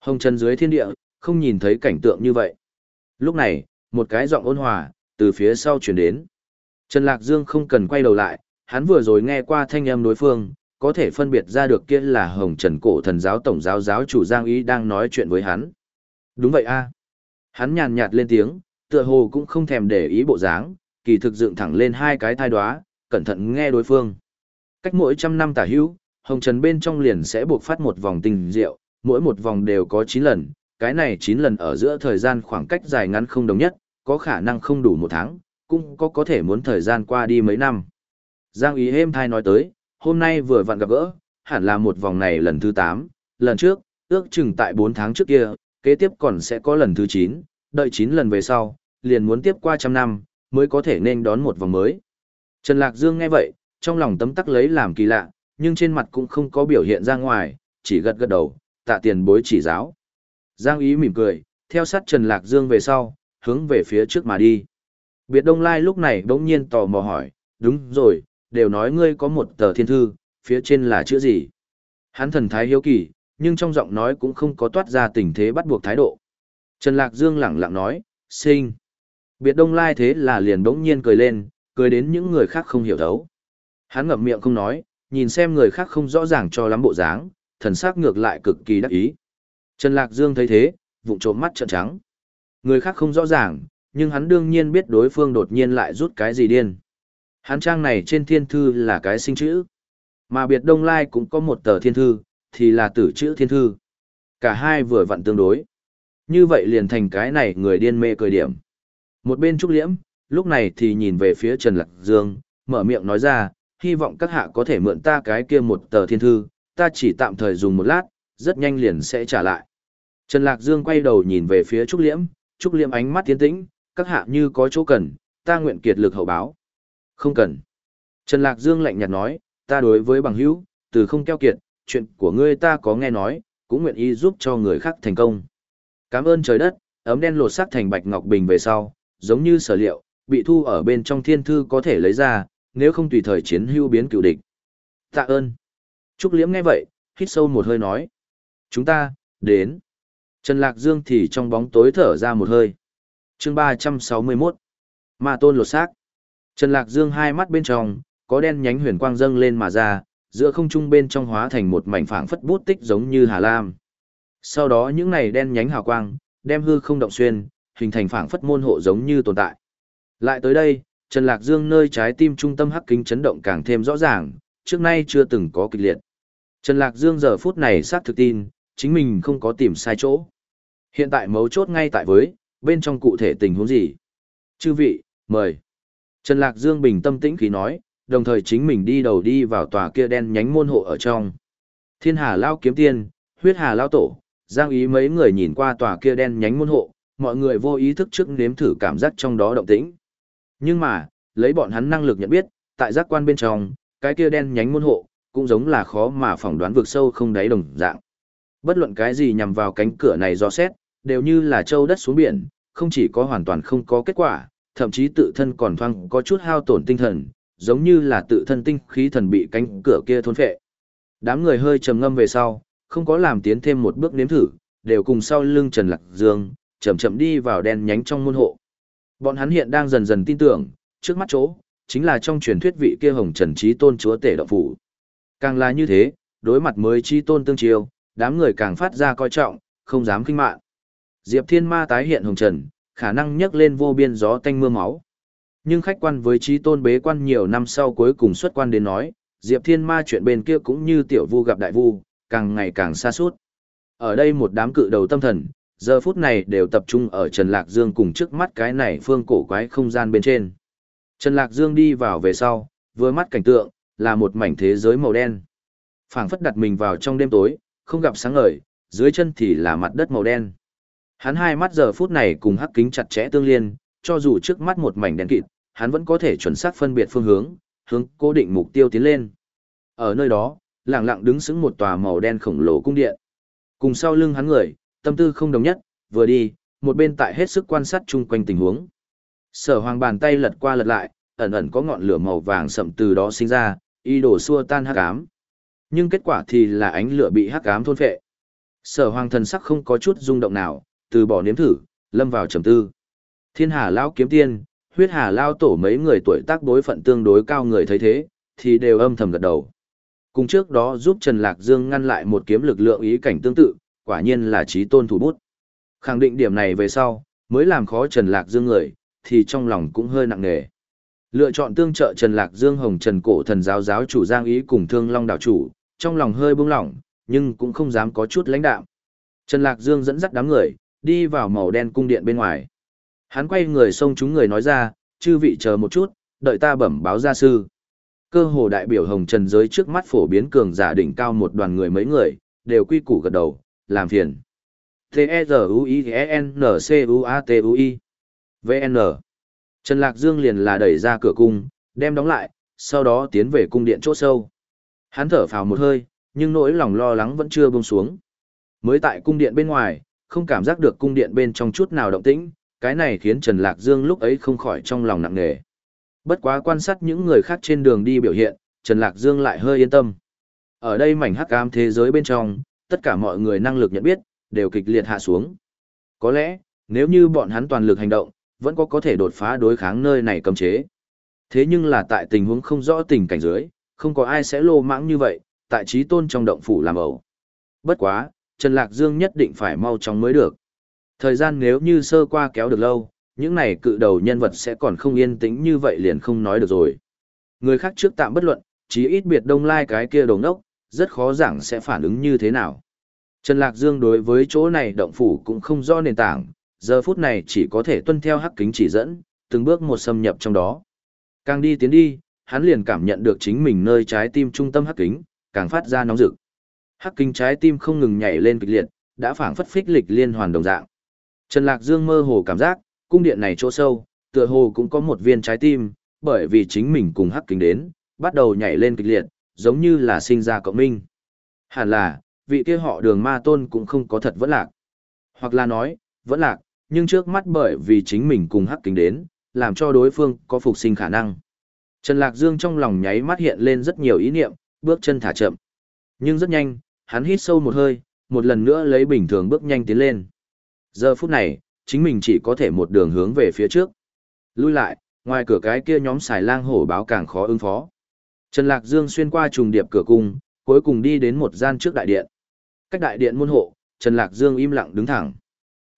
Hồng Trần dưới thiên địa, không nhìn thấy cảnh tượng như vậy. Lúc này, một cái giọng ôn hòa, từ phía sau chuyển đến. Trần Lạc Dương không cần quay đầu lại, hắn vừa rồi nghe qua thanh âm đối phương, có thể phân biệt ra được kia là Hồng Trần cổ thần giáo tổng giáo giáo chủ Giang Ý đang nói chuyện với hắn. Đúng vậy a Hắn nhàn nhạt lên tiếng, tựa hồ cũng không thèm để ý bộ dáng, kỳ thực dựng thẳng lên hai cái thai đoá, cẩn thận nghe đối phương. Cách mỗi trăm năm tả hữu, Hồng Trần bên trong liền sẽ buộc phát một vòng tình diệu, mỗi một vòng đều có 9 lần, cái này 9 lần ở giữa thời gian khoảng cách dài ngắn không đồng nhất, có khả năng không đủ một tháng, cũng có có thể muốn thời gian qua đi mấy năm. Giang ý êm thai nói tới, hôm nay vừa vặn gặp gỡ, hẳn là một vòng này lần thứ 8, lần trước, ước chừng tại 4 tháng trước kia, kế tiếp còn sẽ có lần thứ 9, đợi 9 lần về sau, liền muốn tiếp qua trăm năm, mới có thể nên đón một vòng mới. Trần Lạc Dương nghe vậy, trong lòng tấm tắc lấy làm kỳ lạ, nhưng trên mặt cũng không có biểu hiện ra ngoài, chỉ gật gật đầu, tạ tiền bối chỉ giáo. Giang ý mỉm cười, theo sát Trần Lạc Dương về sau, hướng về phía trước mà đi. Biệt Đông Lai lúc này bỗng nhiên tò mò hỏi, đúng rồi, đều nói ngươi có một tờ thiên thư, phía trên là chữ gì? Hắn thần thái hiếu kỳ, nhưng trong giọng nói cũng không có toát ra tình thế bắt buộc thái độ. Trần Lạc Dương lẳng lặng nói, sinh. Biệt Đông Lai thế là liền bỗng nhiên cười lên, cười đến những người khác không hiểu thấu. Hắn ngậm miệng không nói, nhìn xem người khác không rõ ràng cho lắm bộ dáng, thần sắc ngược lại cực kỳ đắc ý. Trần Lạc Dương thấy thế, vụng trộm mắt trợn trắng. Người khác không rõ ràng, nhưng hắn đương nhiên biết đối phương đột nhiên lại rút cái gì điên. Hắn trang này trên thiên thư là cái sinh chữ. Mà biệt đông lai cũng có một tờ thiên thư, thì là tử chữ thiên thư. Cả hai vừa vặn tương đối. Như vậy liền thành cái này người điên mê cười điểm. Một bên Trúc Liễm, lúc này thì nhìn về phía Trần Lạc Dương, mở miệng nói ra, hy vọng các hạ có thể mượn ta cái kia một tờ thiên thư, ta chỉ tạm thời dùng một lát, rất nhanh liền sẽ trả lại. Trần Lạc Dương quay đầu nhìn về phía Trúc Liễm, Trúc Liễm ánh mắt tiến tĩnh, các hạ như có chỗ cần, ta nguyện kiệt lực hậu báo. Không cần. Trần Lạc Dương lạnh nhạt nói, ta đối với bằng hữu, từ không keo kiệt, chuyện của ngươi ta có nghe nói, cũng nguyện ý giúp cho người khác thành công. Cảm ơn trời đất, ấm đen lột sắc thành bạch ngọc bình về sau, giống như sở liệu, bị thu ở bên trong thiên thư có thể lấy ra, nếu không tùy thời chiến hưu biến cựu địch. Tạ ơn. Trúc Liễm nghe vậy, hít sâu một hơi nói. Chúng ta, đến. Trần Lạc Dương thì trong bóng tối thở ra một hơi chương 361. Ma tôn lột xác. Trần Lạc Dương hai mắt bên trong, có đen nhánh huyền quang dâng lên mà ra, giữa không trung bên trong hóa thành một mảnh phảng phất bút tích giống như Hà Lam. Sau đó những này đen nhánh hào quang, đem hư không động xuyên, hình thành phảng phất môn hộ giống như tồn tại. Lại tới đây, Trần Lạc Dương nơi trái tim trung tâm hắc kính chấn động càng thêm rõ ràng, trước nay chưa từng có kịch liệt. Trần Lạc Dương giờ phút này xác thực tin, chính mình không có tìm sai chỗ. Hiện tại mấu chốt ngay tại với, bên trong cụ thể tình huống gì. Chư vị, mời. Trần Lạc Dương bình tâm tĩnh khí nói, đồng thời chính mình đi đầu đi vào tòa kia đen nhánh môn hộ ở trong. Thiên Hà Lao kiếm tiên, huyết Hà Lao tổ, giang ý mấy người nhìn qua tòa kia đen nhánh môn hộ, mọi người vô ý thức trước nếm thử cảm giác trong đó động tĩnh. Nhưng mà, lấy bọn hắn năng lực nhận biết, tại giác quan bên trong, cái kia đen nhánh môn hộ, cũng giống là khó mà phỏng đoán vực sâu không đáy đồng dạng. Bất luận cái gì nhằm vào cánh cửa này do xét, đều như là châu đất xuống biển, không chỉ có hoàn toàn không có kết quả, thậm chí tự thân còn thoang có chút hao tổn tinh thần, giống như là tự thân tinh khí thần bị cánh cửa kia thôn phệ. Đám người hơi trầm ngâm về sau, không có làm tiến thêm một bước nếm thử, đều cùng sau lưng Trần Lạc Dương, chậm chậm đi vào đen nhánh trong môn hộ. Bọn hắn hiện đang dần dần tin tưởng, trước mắt chỗ, chính là trong truyền thuyết vị kia hồng trần trí tôn chúa tể đạo phủ. Càng là như thế, đối mặt mới trí tôn tương chiêu, đám người càng phát ra coi trọng, không dám kinh mạn. Diệp Thiên Ma tái hiện hồng trần, khả năng nhấc lên vô biên gió tanh mưa máu. Nhưng khách quan với trí tôn bế quan nhiều năm sau cuối cùng xuất quan đến nói, Diệp Thiên Ma chuyện bên kia cũng như tiểu vu gặp đại vu, càng ngày càng xa suốt. Ở đây một đám cự đầu tâm thần, giờ phút này đều tập trung ở Trần Lạc Dương cùng trước mắt cái này phương cổ quái không gian bên trên. Trần Lạc Dương đi vào về sau, vừa mắt cảnh tượng, là một mảnh thế giới màu đen. phảng phất đặt mình vào trong đêm tối, không gặp sáng ngời, dưới chân thì là mặt đất màu đen. Hắn hai mắt giờ phút này cùng hắc kính chặt chẽ tương liên, cho dù trước mắt một mảnh đen kịt, hắn vẫn có thể chuẩn xác phân biệt phương hướng, hướng cố định mục tiêu tiến lên. Ở nơi đó, lặng lặng đứng sững một tòa màu đen khổng lồ cung điện. Cùng sau lưng hắn người, tâm tư không đồng nhất, vừa đi, một bên tại hết sức quan sát chung quanh tình huống. Sở hoàng bàn tay lật qua lật lại, ẩn ẩn có ngọn lửa màu vàng sậm từ đó sinh ra, y đổ xua tan hắc ám. Nhưng kết quả thì là ánh lửa bị hắc ám thôn phệ. Sở hoàng thần sắc không có chút rung động nào, từ bỏ nếm thử, lâm vào trầm tư. Thiên Hà lão kiếm tiên, huyết Hà lao tổ mấy người tuổi tác đối phận tương đối cao người thấy thế, thì đều âm thầm gật đầu. Cùng trước đó giúp Trần Lạc Dương ngăn lại một kiếm lực lượng ý cảnh tương tự, quả nhiên là trí tôn thủ bút. Khẳng định điểm này về sau, mới làm khó Trần Lạc Dương người, thì trong lòng cũng hơi nặng nề. Lựa chọn tương trợ Trần Lạc Dương Hồng Trần Cổ thần giáo giáo chủ Giang Ý cùng Thương Long đảo chủ, trong lòng hơi buông lỏng, nhưng cũng không dám có chút lãnh đạm. Trần Lạc Dương dẫn dắt đám người, đi vào màu đen cung điện bên ngoài. Hắn quay người xông chúng người nói ra, chư vị chờ một chút, đợi ta bẩm báo gia sư. Cơ hồ đại biểu hồng trần giới trước mắt phổ biến cường giả đỉnh cao một đoàn người mấy người, đều quy củ gật đầu, làm phiền. T-E-Z-U-I-N-C-U-A-T-U-I VN Trần Lạc Dương liền là đẩy ra cửa cung, đem đóng lại, sau đó tiến về cung điện chỗ sâu. Hắn thở phào một hơi, nhưng nỗi lòng lo lắng vẫn chưa buông xuống. Mới tại cung điện bên ngoài, không cảm giác được cung điện bên trong chút nào động tĩnh, cái này khiến Trần Lạc Dương lúc ấy không khỏi trong lòng nặng nề. Bất quá quan sát những người khác trên đường đi biểu hiện, Trần Lạc Dương lại hơi yên tâm. Ở đây mảnh hắc ám thế giới bên trong, tất cả mọi người năng lực nhận biết, đều kịch liệt hạ xuống. Có lẽ, nếu như bọn hắn toàn lực hành động, vẫn có có thể đột phá đối kháng nơi này cấm chế. Thế nhưng là tại tình huống không rõ tình cảnh dưới, không có ai sẽ lô mãng như vậy, tại trí tôn trong động phủ làm ẩu. Bất quá, Trần Lạc Dương nhất định phải mau chóng mới được. Thời gian nếu như sơ qua kéo được lâu, những này cự đầu nhân vật sẽ còn không yên tĩnh như vậy liền không nói được rồi. Người khác trước tạm bất luận, chí ít biệt đông lai cái kia đồng ốc, rất khó giảng sẽ phản ứng như thế nào. Trần Lạc Dương đối với chỗ này động phủ cũng không rõ nền tảng, giờ phút này chỉ có thể tuân theo hắc kính chỉ dẫn, từng bước một xâm nhập trong đó. Càng đi tiến đi, hắn liền cảm nhận được chính mình nơi trái tim trung tâm hắc kính, càng phát ra nóng rực. Hắc kinh trái tim không ngừng nhảy lên kịch liệt, đã phảng phất phích lịch liên hoàn đồng dạng. Trần Lạc Dương mơ hồ cảm giác, cung điện này chỗ sâu, tựa hồ cũng có một viên trái tim, bởi vì chính mình cùng hắc kinh đến, bắt đầu nhảy lên kịch liệt, giống như là sinh ra cộng minh. Hẳn là, vị kia họ đường ma tôn cũng không có thật vẫn lạc. Hoặc là nói, vẫn lạc, nhưng trước mắt bởi vì chính mình cùng hắc kính đến, làm cho đối phương có phục sinh khả năng. Trần Lạc Dương trong lòng nháy mắt hiện lên rất nhiều ý niệm, bước chân thả chậm. Nhưng rất nhanh, hắn hít sâu một hơi, một lần nữa lấy bình thường bước nhanh tiến lên. Giờ phút này, chính mình chỉ có thể một đường hướng về phía trước. Lui lại, ngoài cửa cái kia nhóm xài lang hổ báo càng khó ứng phó. Trần Lạc Dương xuyên qua trùng điệp cửa cung, cuối cùng đi đến một gian trước đại điện. Cách đại điện môn hộ, Trần Lạc Dương im lặng đứng thẳng.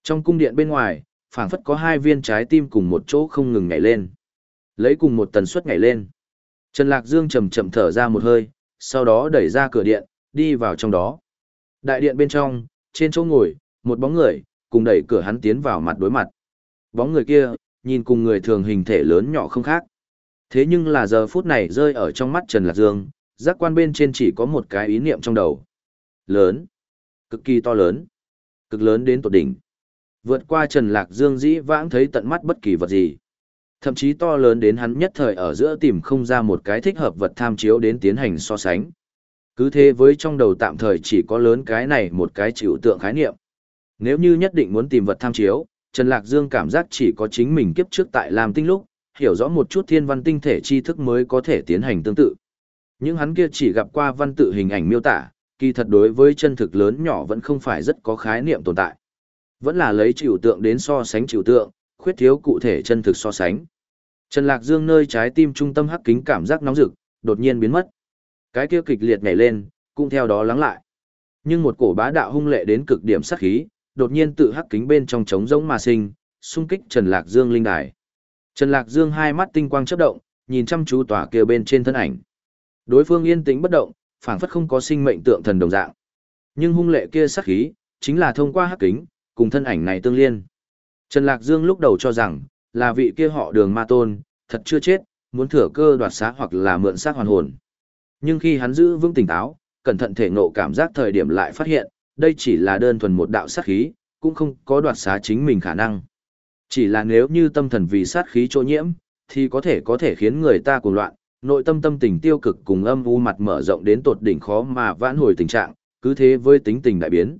Trong cung điện bên ngoài, phảng phất có hai viên trái tim cùng một chỗ không ngừng nhảy lên. Lấy cùng một tần suất nhảy lên. Trần Lạc Dương chậm chậm thở ra một hơi, sau đó đẩy ra cửa điện, đi vào trong đó. Đại điện bên trong, trên chỗ ngồi, một bóng người, cùng đẩy cửa hắn tiến vào mặt đối mặt. Bóng người kia, nhìn cùng người thường hình thể lớn nhỏ không khác. Thế nhưng là giờ phút này rơi ở trong mắt Trần Lạc Dương, giác quan bên trên chỉ có một cái ý niệm trong đầu. Lớn. Cực kỳ to lớn. Cực lớn đến tột đỉnh. Vượt qua Trần Lạc Dương dĩ vãng thấy tận mắt bất kỳ vật gì. Thậm chí to lớn đến hắn nhất thời ở giữa tìm không ra một cái thích hợp vật tham chiếu đến tiến hành so sánh. Cứ thế với trong đầu tạm thời chỉ có lớn cái này một cái chịu tượng khái niệm. Nếu như nhất định muốn tìm vật tham chiếu, Trần Lạc Dương cảm giác chỉ có chính mình kiếp trước tại làm tinh lúc, hiểu rõ một chút thiên văn tinh thể tri thức mới có thể tiến hành tương tự. Những hắn kia chỉ gặp qua văn tự hình ảnh miêu tả, kỳ thật đối với chân thực lớn nhỏ vẫn không phải rất có khái niệm tồn tại. Vẫn là lấy chịu tượng đến so sánh chịu tượng, khuyết thiếu cụ thể chân thực so sánh. Trần Lạc Dương nơi trái tim trung tâm hắc kính cảm giác nóng rực, đột nhiên biến mất. Cái kia kịch liệt nhảy lên, cũng theo đó lắng lại. Nhưng một cổ bá đạo hung lệ đến cực điểm sát khí, đột nhiên tự hắc kính bên trong trống rỗng mà sinh, xung kích Trần Lạc Dương linh đài. Trần Lạc Dương hai mắt tinh quang chớp động, nhìn chăm chú tòa kia bên trên thân ảnh. Đối phương yên tĩnh bất động, phảng phất không có sinh mệnh tượng thần đồng dạng. Nhưng hung lệ kia sát khí, chính là thông qua hắc kính, cùng thân ảnh này tương liên. Trần Lạc Dương lúc đầu cho rằng, là vị kia họ đường ma tôn, thật chưa chết, muốn thừa cơ đoạt xá hoặc là mượn xác hoàn hồn. Nhưng khi hắn giữ vững tỉnh táo, cẩn thận thể ngộ cảm giác thời điểm lại phát hiện, đây chỉ là đơn thuần một đạo sát khí, cũng không có đoạt xá chính mình khả năng. Chỉ là nếu như tâm thần vì sát khí chỗ nhiễm, thì có thể có thể khiến người ta cuồng loạn, nội tâm tâm tình tiêu cực cùng âm u mặt mở rộng đến tột đỉnh khó mà vãn hồi tình trạng, cứ thế với tính tình đại biến.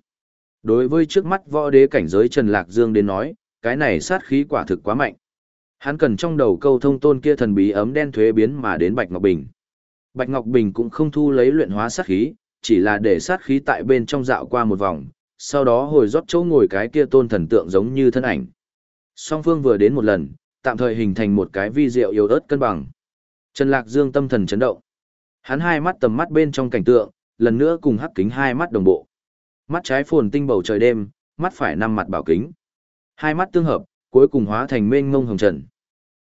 Đối với trước mắt võ đế cảnh giới Trần Lạc Dương đến nói, cái này sát khí quả thực quá mạnh. Hắn cần trong đầu câu thông tôn kia thần bí ấm đen thuế biến mà đến Bạch Ngọc Bình. Bạch Ngọc Bình cũng không thu lấy luyện hóa sát khí, chỉ là để sát khí tại bên trong dạo qua một vòng, sau đó hồi rót chỗ ngồi cái kia tôn thần tượng giống như thân ảnh. Song phương vừa đến một lần, tạm thời hình thành một cái vi diệu yếu ớt cân bằng. Trần Lạc Dương tâm thần chấn động. Hắn hai mắt tầm mắt bên trong cảnh tượng, lần nữa cùng hắc kính hai mắt đồng bộ. Mắt trái phồn tinh bầu trời đêm, mắt phải năm mặt bảo kính. Hai mắt tương hợp, cuối cùng hóa thành mênh mông hồng trần.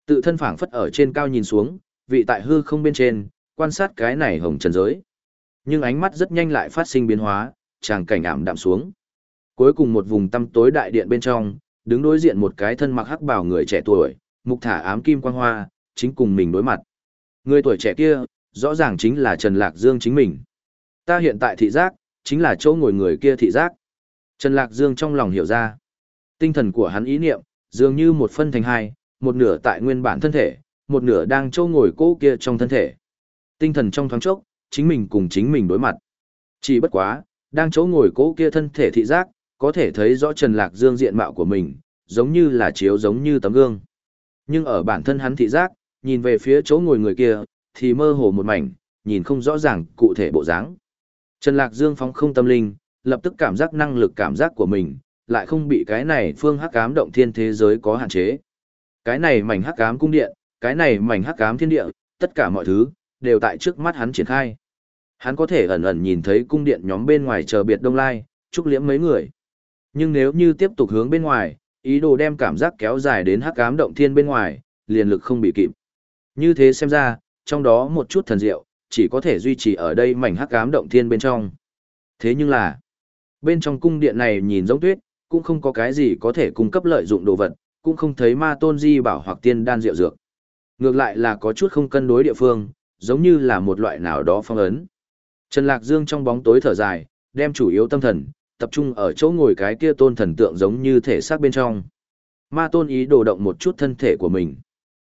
Tự thân phảng phất ở trên cao nhìn xuống, vị tại hư không bên trên, quan sát cái này hồng trần giới. Nhưng ánh mắt rất nhanh lại phát sinh biến hóa, tràng cảnh ảm đạm xuống. Cuối cùng một vùng tăm tối đại điện bên trong, đứng đối diện một cái thân mặc hắc bào người trẻ tuổi, mục thả ám kim quang hoa, chính cùng mình đối mặt. Người tuổi trẻ kia, rõ ràng chính là Trần Lạc Dương chính mình. Ta hiện tại thị giác, chính là chỗ ngồi người kia thị giác. Trần Lạc Dương trong lòng hiểu ra. Tinh thần của hắn ý niệm, dường như một phân thành hai, một nửa tại nguyên bản thân thể, một nửa đang châu ngồi cố kia trong thân thể. Tinh thần trong thoáng chốc, chính mình cùng chính mình đối mặt. Chỉ bất quá, đang chỗ ngồi cố kia thân thể thị giác, có thể thấy rõ Trần Lạc Dương diện mạo của mình, giống như là chiếu giống như tấm gương. Nhưng ở bản thân hắn thị giác, nhìn về phía chỗ ngồi người kia, thì mơ hồ một mảnh, nhìn không rõ ràng cụ thể bộ dáng. Trần Lạc Dương phóng không tâm linh, lập tức cảm giác năng lực cảm giác của mình, lại không bị cái này phương hắc ám động thiên thế giới có hạn chế. Cái này mảnh hắc ám cung điện, cái này mảnh hắc ám thiên địa, tất cả mọi thứ, đều tại trước mắt hắn triển khai. Hắn có thể ẩn ẩn nhìn thấy cung điện nhóm bên ngoài chờ biệt đông lai, trúc liễm mấy người. Nhưng nếu như tiếp tục hướng bên ngoài, ý đồ đem cảm giác kéo dài đến hắc ám động thiên bên ngoài, liền lực không bị kịp. Như thế xem ra, trong đó một chút thần diệu, chỉ có thể duy trì ở đây mảnh hắc ám động thiên bên trong. Thế nhưng là, bên trong cung điện này nhìn giống tuyết, cũng không có cái gì có thể cung cấp lợi dụng đồ vật, cũng không thấy ma tôn di bảo hoặc tiên đan rượu dược. Ngược lại là có chút không cân đối địa phương, giống như là một loại nào đó phong ấn. Trần Lạc Dương trong bóng tối thở dài, đem chủ yếu tâm thần, tập trung ở chỗ ngồi cái kia tôn thần tượng giống như thể xác bên trong. Ma tôn ý đồ động một chút thân thể của mình.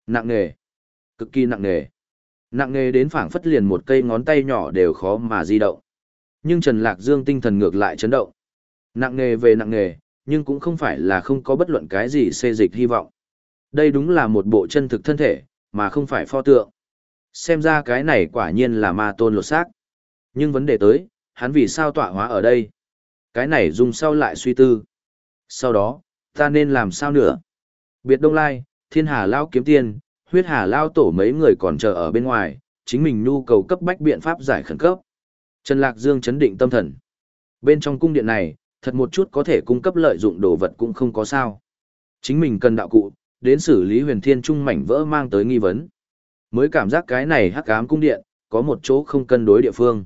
Nặng nề. Cực kỳ nặng nề. Nặng nề đến phảng phất liền một cây ngón tay nhỏ đều khó mà di động. Nhưng Trần Lạc Dương tinh thần ngược lại chấn động. Nặng nề về nặng nề, nhưng cũng không phải là không có bất luận cái gì xê dịch hy vọng. Đây đúng là một bộ chân thực thân thể, mà không phải pho tượng. Xem ra cái này quả nhiên là ma tôn lột xác. Nhưng vấn đề tới, hắn vì sao tọa hóa ở đây? Cái này dùng sau lại suy tư. Sau đó, ta nên làm sao nữa? Biệt Đông Lai, Thiên Hà Lao kiếm tiền, huyết Hà Lao tổ mấy người còn chờ ở bên ngoài, chính mình nhu cầu cấp bách biện pháp giải khẩn cấp. Trần Lạc Dương chấn định tâm thần. Bên trong cung điện này, thật một chút có thể cung cấp lợi dụng đồ vật cũng không có sao. Chính mình cần đạo cụ, đến xử lý huyền thiên trung mảnh vỡ mang tới nghi vấn. Mới cảm giác cái này hắc ám cung điện, có một chỗ không cân đối địa phương.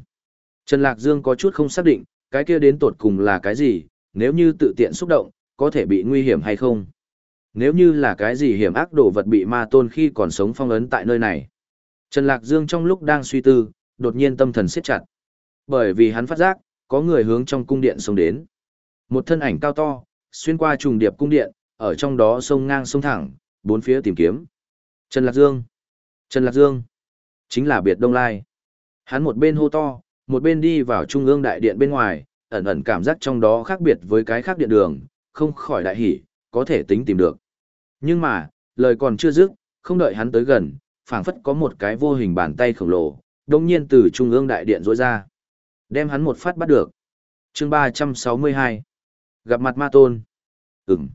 Trần Lạc Dương có chút không xác định, cái kia đến tột cùng là cái gì, nếu như tự tiện xúc động, có thể bị nguy hiểm hay không. Nếu như là cái gì hiểm ác đồ vật bị ma tôn khi còn sống phong ấn tại nơi này. Trần Lạc Dương trong lúc đang suy tư, đột nhiên tâm thần siết chặt. Bởi vì hắn phát giác, có người hướng trong cung điện xông đến. Một thân ảnh cao to, xuyên qua trùng điệp cung điện, ở trong đó sông ngang sông thẳng, bốn phía tìm kiếm. Trần Lạc Dương. Trần Lạc Dương. Chính là biệt Đông Lai. Hắn một bên hô to, một bên đi vào trung ương đại điện bên ngoài, ẩn ẩn cảm giác trong đó khác biệt với cái khác điện đường, không khỏi đại hỉ, có thể tính tìm được. Nhưng mà, lời còn chưa dứt, không đợi hắn tới gần, phảng phất có một cái vô hình bàn tay khổng lồ, đồng nhiên từ trung ương đại điện rối ra. Đem hắn một phát bắt được. chương 362. Gặp mặt ma tôn. Ừm.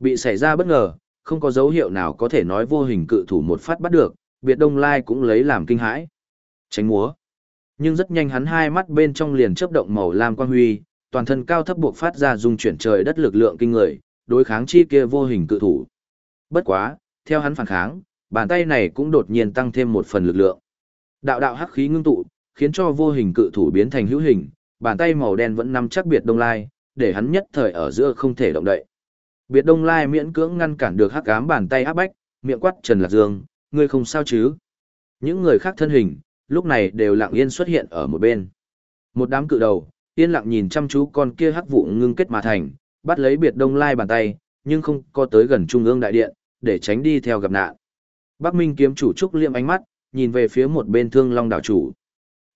Bị xảy ra bất ngờ, không có dấu hiệu nào có thể nói vô hình cự thủ một phát bắt được, biệt đông lai cũng lấy làm kinh hãi. Tránh múa. Nhưng rất nhanh hắn hai mắt bên trong liền chớp động màu lam quang huy, toàn thân cao thấp buộc phát ra dung chuyển trời đất lực lượng kinh người, đối kháng chi kia vô hình cự thủ. Bất quá, theo hắn phản kháng, bàn tay này cũng đột nhiên tăng thêm một phần lực lượng. Đạo đạo hắc khí ngưng tụ, khiến cho vô hình cự thủ biến thành hữu hình, bàn tay màu đen vẫn nắm chắc biệt đông lai, để hắn nhất thời ở giữa không thể động đậy. Biệt đông lai miễn cưỡng ngăn cản được hắc ám bàn tay áp bách, miệng quát Trần Lạc Dương, ngươi không sao chứ? Những người khác thân hình, lúc này đều lặng yên xuất hiện ở một bên. Một đám cự đầu, yên lặng nhìn chăm chú con kia hắc vụ ngưng kết mà thành, bắt lấy biệt đông lai bàn tay, nhưng không có tới gần trung ương đại điện, để tránh đi theo gặp nạn. Bắc Minh kiếm chủ trúc liệm ánh mắt, nhìn về phía một bên thương long đảo chủ.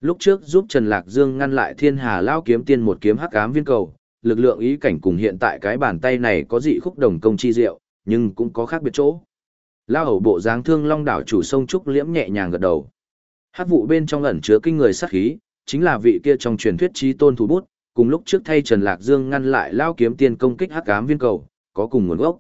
Lúc trước giúp Trần Lạc Dương ngăn lại thiên hà lao kiếm tiên một kiếm hắc ám viên cầu, lực lượng ý cảnh cùng hiện tại cái bàn tay này có dị khúc đồng công chi diệu, nhưng cũng có khác biệt chỗ. Lao hầu bộ dáng thương long đảo chủ sông trúc liễm nhẹ nhàng gật đầu. Hát vụ bên trong ẩn chứa kinh người sát khí, chính là vị kia trong truyền thuyết trí tôn thủ bút, cùng lúc trước thay Trần Lạc Dương ngăn lại lao kiếm tiên công kích hắc ám viên cầu, có cùng nguồn gốc.